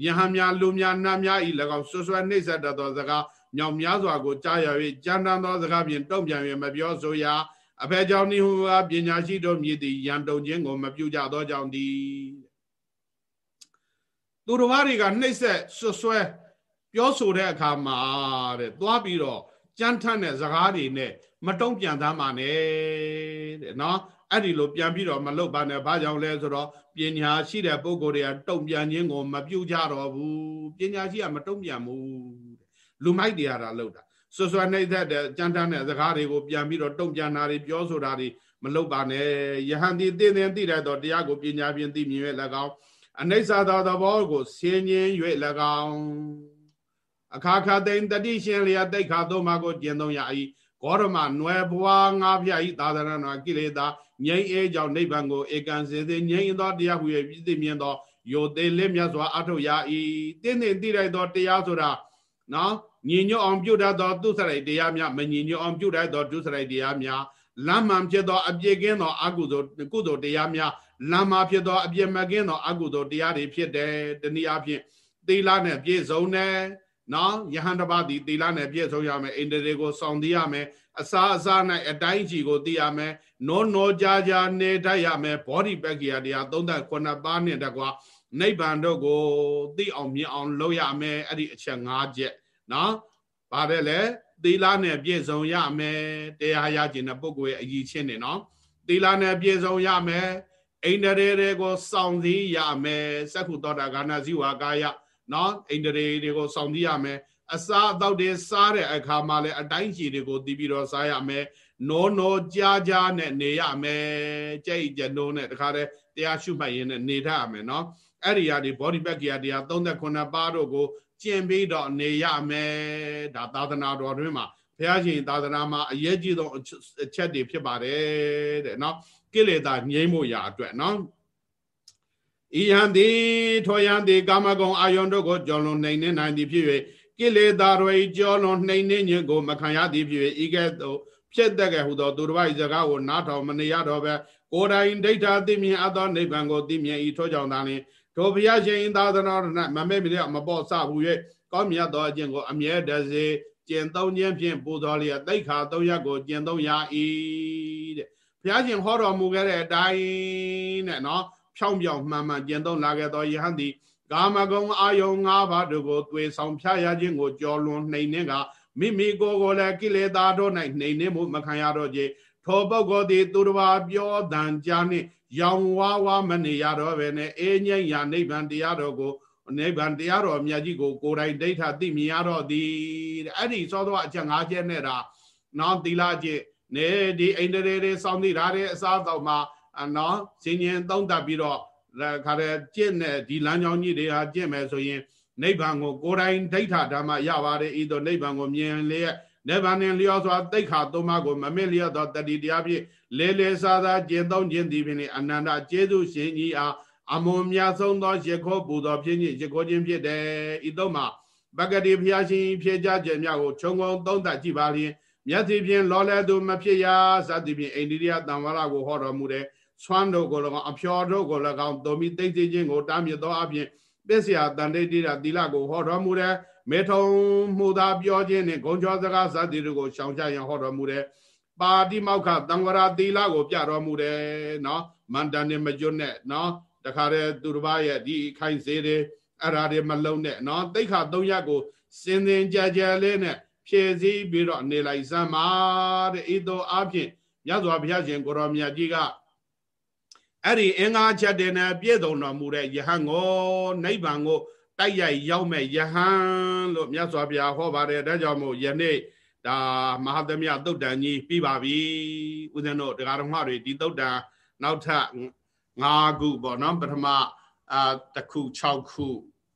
ယဟန်များလူများနတ်များဤ၎င်းဆွဆွနှိမ့်ဆက်တတ်သောစကားမြောင်များစွာကိုကြားရ၍ကြမ်းတမ်းသောစကားဖြင့်တုံ့ပြန်၍မပြောဆိုရအဖေကြောင့်နိဟုပညာရှိတို့မြည်သည်ယံတုံခြင်းကိုမပြုကြသောကြောင့်သည် သူတော်ဘာတွေကနှိမ့်ဆက်ဆွဆွဲပြောဆိုတဲ့အခါမှာတဲ့သွားပြီးတော့ကြမ်းထမ်းတဲ့စကားတွေနဲ့မတုံ့ပြန်သားမှာနဲ့တဲ့နော်အဲ့ဒီလိုပြန်ပြီးတော့မလုပ်ပါနဲ့ဘာကြောင့်လဲဆိုတော့ပညာရှိတဲ့ပုဂ္ဂိုလ်တွေကတုံ့ပြန်ခြင်းကိုမပြုကြတော့ဘူးပညာရှိကမတုံ့ပြန်ဘူးလူမိုက်တွေကလုပ်တာဆွဆွနှိမ့်သက်တဲ့ကြမ်းတမ်းတဲ့စကားတွေကိုပြန်ပြီးတော့တုံ့ပြန်တာတွေပြောဆိုတာတွေမလုပ်ပါနဲ့ယဟန်ဒီသိသိသိတဲ့တော့တရားကိုပညာဖြင့်သိမြင်ရ၎င်း အနိစ္စသောသဘောကိုဆင်းញင်း၍၎င်းအခါခါသိမ့်တတိရှင်လျာတိတ်ခါသုံးပါးကိုကျင့်သုံးရ၏ဂေါရမနွယ်ဘွားငါးပြဤသာသနာတော်ကိလေသာငြိမ်းအေးကြောင့်နိဗ္ဗာန်ကိုဧကန်စေစေငြိမ်းသောတရားဟု၍ပြည့်စုံမြင်သောယိုသေးလေးမြတ်စွာအထုတ်ရ၏တင်းတင်းတိလိုက်သောတရားဆိုတာနော်ညီညွတ်အောင်ပြုတတ်သောသူစရိုက်တရားများမညီညွတ်အောင်ပြုတတ်သောဒုစရိုက်တရားများလမ်းမှန်ဖြစ်သောအပြည့်ကင်းသောအကုသိုလ်ကုသိုလ်တရားများ လမ်းမှာဖြစ်သောအပြည့်မကင်းသောအကုသိုလ်တရားတွေဖြစ်တယ်တနည်းအားဖြင့်သီလနဲ့ပြည့်စုံတယ်နော်ယဟန်တပါးဒီသီလနဲ့ပြည့်စုံရမယ်အိန္ဒြေကိုစောင့်သိရမယ်အစာအစာ၌အတိုင်းကြီးကိုသိရမယ်နောနောကြာကြာနေတတ်ရမယ်ဘောဓိပက္ခိယတရား39ပါးနဲ့တကွာနိဗ္ဗာန်တို့ကိုသိအောင်မြင်အောင်လုပ်ရမယ်အဲ့ဒီအချက်၅ချက်နော်ပါတယ်လေသီလနဲ့ပြည့်စုံရမယ်တရားရခြင်းတဲ့ပုဂ္ဂိုလ်ရဲ့အကြီးချင်းနေနော်သီလနဲ့ပြည့်စုံရမယ် အိန္ဒြေတွေကိုစောင့်စည်းရမယ်စက္ခုသောတာဂာဏဇိဝကာယနော်အိန္ဒြေတွေကိုစောင့်စည်းရမယ်အစာအသောက်တွေစားတဲ့အခါမှာလည်းအတိုင်းရှိတွေကိုတည်ပြီးတော့စားရမယ်နောနောကြားကြားနဲ့နေရမယ်ကြိတ်ကြနိုးနဲ့တခါတည်းတရားရှုမှတ်ရင်းနဲ့နေတတ်ရမယ်နော်အဲ့ဒီဟာဒီ body back ကြီးတရား39ပါးတို့ကိုကျင့်ပြီးတော့နေရမယ်ဒါသာသနာတော်တွင်မှာဘုရားရှင်သာသနာမှာအရေးကြီးဆုံးအချက်တွေဖြစ်ပါတယ်တဲ့နော် ကိလေသာငြိမ်းဖို့ရာအတွက်နော်ဤယံတိထောယံတိကာမဂုဏ်အာယုန်တို့ကိုကြော်လွန်နိုင်နေနိုင်သည်ဖြစ်၍ကိလေသာတွေကြော်လွန်နှိမ်နှင်းခြင်းကိုမခံရသည်ဖြစ်၍ဤကဲ့သို့ဖြစ်တဲ့ကဲ့ဟူသောသူတစ်ပါးဤစကားကိုနားထောင်မနေရတော့ပဲကိုယ်တိုင်ဒိဋ္ဌာသိမြင်အပ်သောနိဗ္ဗာန်ကိုသိမြင်ဤထို့ကြောင့်သာလျှင်ထိုဘုရားရှင်သာသနာတော်၌မမဲမလျော့မပေါ့ဆဟု၍ကောင်းမြတ်သောအကျင့်ကိုအမြဲတစေကျင့်သုံးခြင်းဖြင့်ပူဇော်လျက်တိတ်ခါသုံးရက်ကိုကျင့်သုံးရ၏တဲ့ ဘုရားရှင်ဟောတော်မူခဲ့တဲ့အတိုင်းတဲ့နော်ဖြောင်းပြောင်မှန်မှန်ကျင့်သုံးလာခဲ့သောယဟန်သည်ကာမဂုဏ်အာယုံ၅ပါးတို့ကိုတွေ့ဆောင်ဖြားရခြင်းကိုကြော်လွန်နှိမ်နှင်းကမိမိကိုယ်ကိုယ်လည်းကိလေသာတို့၌နှိမ်နှင်းမှုမခံရတော့ကြထိုပုဂ္ဂိုလ်သည်သူတစ်ပါးပြောတန်ကြားနှင့်ရောင်ဝါးဝါမနေရတော့ပဲနဲ့အေးငြိမ့်ရာနိဗ္ဗာန်တရားတော်ကိုနိဗ္ဗာန်တရားတော်မြတ်ကြီးကိုကိုယ်တိုင်ဒိဋ္ဌသိမြင်ရတော့သည်အဲ့ဒီသောသောအချက်၅ချက်နဲ့ဒါနောက်သီလကျင့် နေဒီအိန္ဒြေတွေစောင့်သိတာတဲ့အစားအသောက်မှာနော်စင်ញင်သုံးတတ်ပြီးတော့ခါတဲ့ကျင့်တဲ့ဒီလမ်းကြောင်းကြီးတွေဟာကျင့်မယ်ဆိုရင်နိဗ္ဗာန်ကိုကိုယ်တိုင်ဒိဋ္ဌဓမ္မရပါတယ်ဤသို့နိဗ္ဗာန်ကိုမြင်လျက်နိဗ္ဗာန်နှင့်လျောစွာတိတ်ခါသုံးပါးကိုမမေ့လျော့သောတတိတရားဖြင့်လေလေစားစားကျင့်သုံးခြင်းသည်ဖြင့်အနန္တကျေးဇူးရှင်ကြီးအားအမွန်မြတ်ဆုံးသောရခောပူသောဖြစ်ခြင်းရခောခြင်းဖြစ်တယ်ဤသို့မှာပဂတိဘုရားရှင်ဖြေကြခြင်းများကိုခြုံငုံသုံးသပ်ကြည့်ပါလျင် မြတ်သည်ဖြင့်လောလဲသူမဖြစ်ရစသည်ဖြင့်အိန္ဒိယတံဝရကိုဟောတော်မူတယ်ဆွမ်းတို့ကို၎င်းအဖျော်တို့ကို၎င်းတော်မိသိသိခြင်းကိုတားမြစ်သောအပြင်ပစ္စယတန်တိတိရသီလကိုဟောတော်မူတယ်မေထုံမှုသာပြောခြင်းနဲ့ဂုံကျော်စကားစသည်တို့ကိုရှောင်ကြရန်ဟောတော်မူတယ်ပါတိမောက္ခတံဝရသီလကိုပြတော်မူတယ်နော်မန္တန်နဲ့မကျွတ်နဲ့နော်တခါတည်းသူတစ်ပါးရဲ့ဒီခိုင်စေးတွေအဲ့ဓာတွေမလုံးနဲ့နော်တိတ်ခါ၃ရက်ကိုစင်စင်ကြကြလေးနဲ့ ဖြည့်စည်းပြီးတော့နေလိုက်စမ်းပါတဲ့ဤသို့အဖြစ်မြတ်စွာဘုရားရှင်ကိုရောမြတ်ကြီးကအဲ့ဒီအင်္ဂါချက်တွေနဲ့ပြည့်စုံတော်မူတဲ့ယဟန်ကိုနိဗ္ဗာန်ကိုတိုက်ရိုက်ရောက်မဲ့ယဟန်လို့မြတ်စွာဘုရားဟောပါတယ်ဒါကြောင့်မို့ယနေ့ဒါမဟာသမယသုတ်တန်ကြီးပြီးပါပြီဦးဇင်းတို့တရားတော်မှတွေဒီသုတ်တန်နောက်ထပ်5ခုပေါ့နော်ပထမအာတစ်ခု6ခု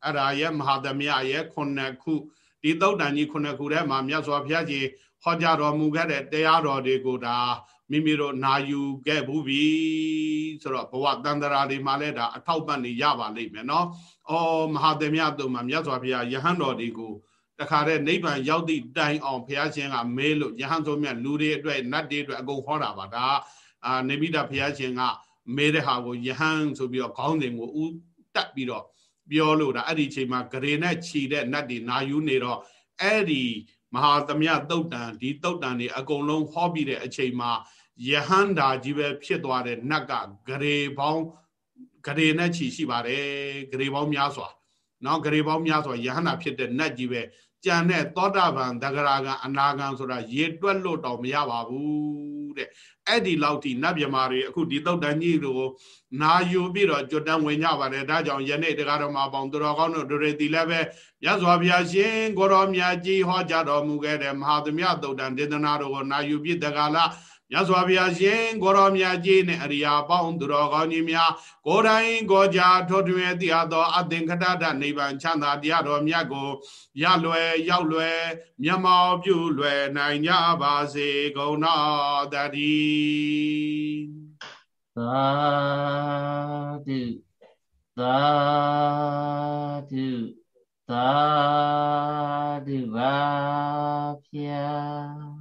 အဲ့ဒါရဲ့မဟာသမယရဲ့9ခု ဒီသုတ်တန်ကြီး9ခုထဲမှာမြတ်စွာဘုရားကြီးဟောကြားတော်မူခဲ့တဲ့တရားတော်တွေကိုဒါမိမိတို့နာယူခဲ့ဘူးပြီဆိုတော့ဘဝတန်တရာတွေမှာလည်းဒါအထောက်ပံ့နေရပါလိမ့်မယ်နော်။အော်မဟာသမယတုံမှာမြတ်စွာဘုရားယဟန်တော်တွေကိုတခါတည်းနိဗ္ဗာန်ရောက်သည့်တိုင်အောင်ဘုရားရှင်ကမဲလို့ယဟန်ဆိုမြတ်လူတွေအတွက်နတ်တွေအတွက်အကုန်ဟောတာပါဒါအာနေမိတာဘုရားရှင်ကမဲတဲ့ဟာကိုယဟန်ဆိုပြီးတော့ခေါင်းစဉ်ကိုဥတက်ပြီးတော့ ပြောလို့ဒါအဲ့ဒီအချိန်မှာဂရေနဲ့ခြီတဲ့နတ်တွေနာယူနေတော့အဲ့ဒီမဟာသမယတုတ်တန်ဒီတုတ်တန်တွေအကုန်လုံးဟောပြီးတဲ့အချိန်မှာယဟန္တာကြီးပဲဖြစ်သွားတဲ့နတ်ကဂရေပေါင်းဂရေနဲ့ချီရှိပါတယ်ဂရေပေါင်းများစွာနော်ဂရေပေါင်းများစွာယဟန္တာဖြစ်တဲ့နတ်ကြီးပဲကြံတဲ့သောတာပန်တဂရာကံအနာဂံဆိုတာရေတွက်လို့တော့မရပါဘူးတဲ့အဲ့ဒီလောက်ထိနတ်မြမာတွေအခုဒီတုတ်တန်ကြီးတို့ နာယူပြီးတော့ကျွတ်တန်းဝင်ကြပါတယ်ဒါကြောင့်ယနေ့တရားတော်မှာပေါင်းသူတော်ကောင်းတို့တွေတီလည်းပဲရသော်ဘုရားရှင်ကိုရောမြတ်ကြီးဟောကြားတော်မူခဲ့တဲ့မဟာသမယတုတ်တန်ဒေသနာတော်ကိုနာယူပြီးတက္ကလာမြတ်စွာဘုရားရှင်ကိုရောမြတ်ကြီးနဲ့အရိယာပေါင်းသူတော်ကောင်းကြီးများကိုယ်တိုင်ကိုကြထောထွင်သိအပ်သောအသင်္ခတတနိဗ္ဗာန်ချမ်းသာတရားတော်မြတ်ကိုရလွယ်ရောက်လွယ်မျက်မှောက်ပြုလွယ်နိုင်ကြပါစေကုန်တော်တည်း သာတုသာတုသာတုပါဖျား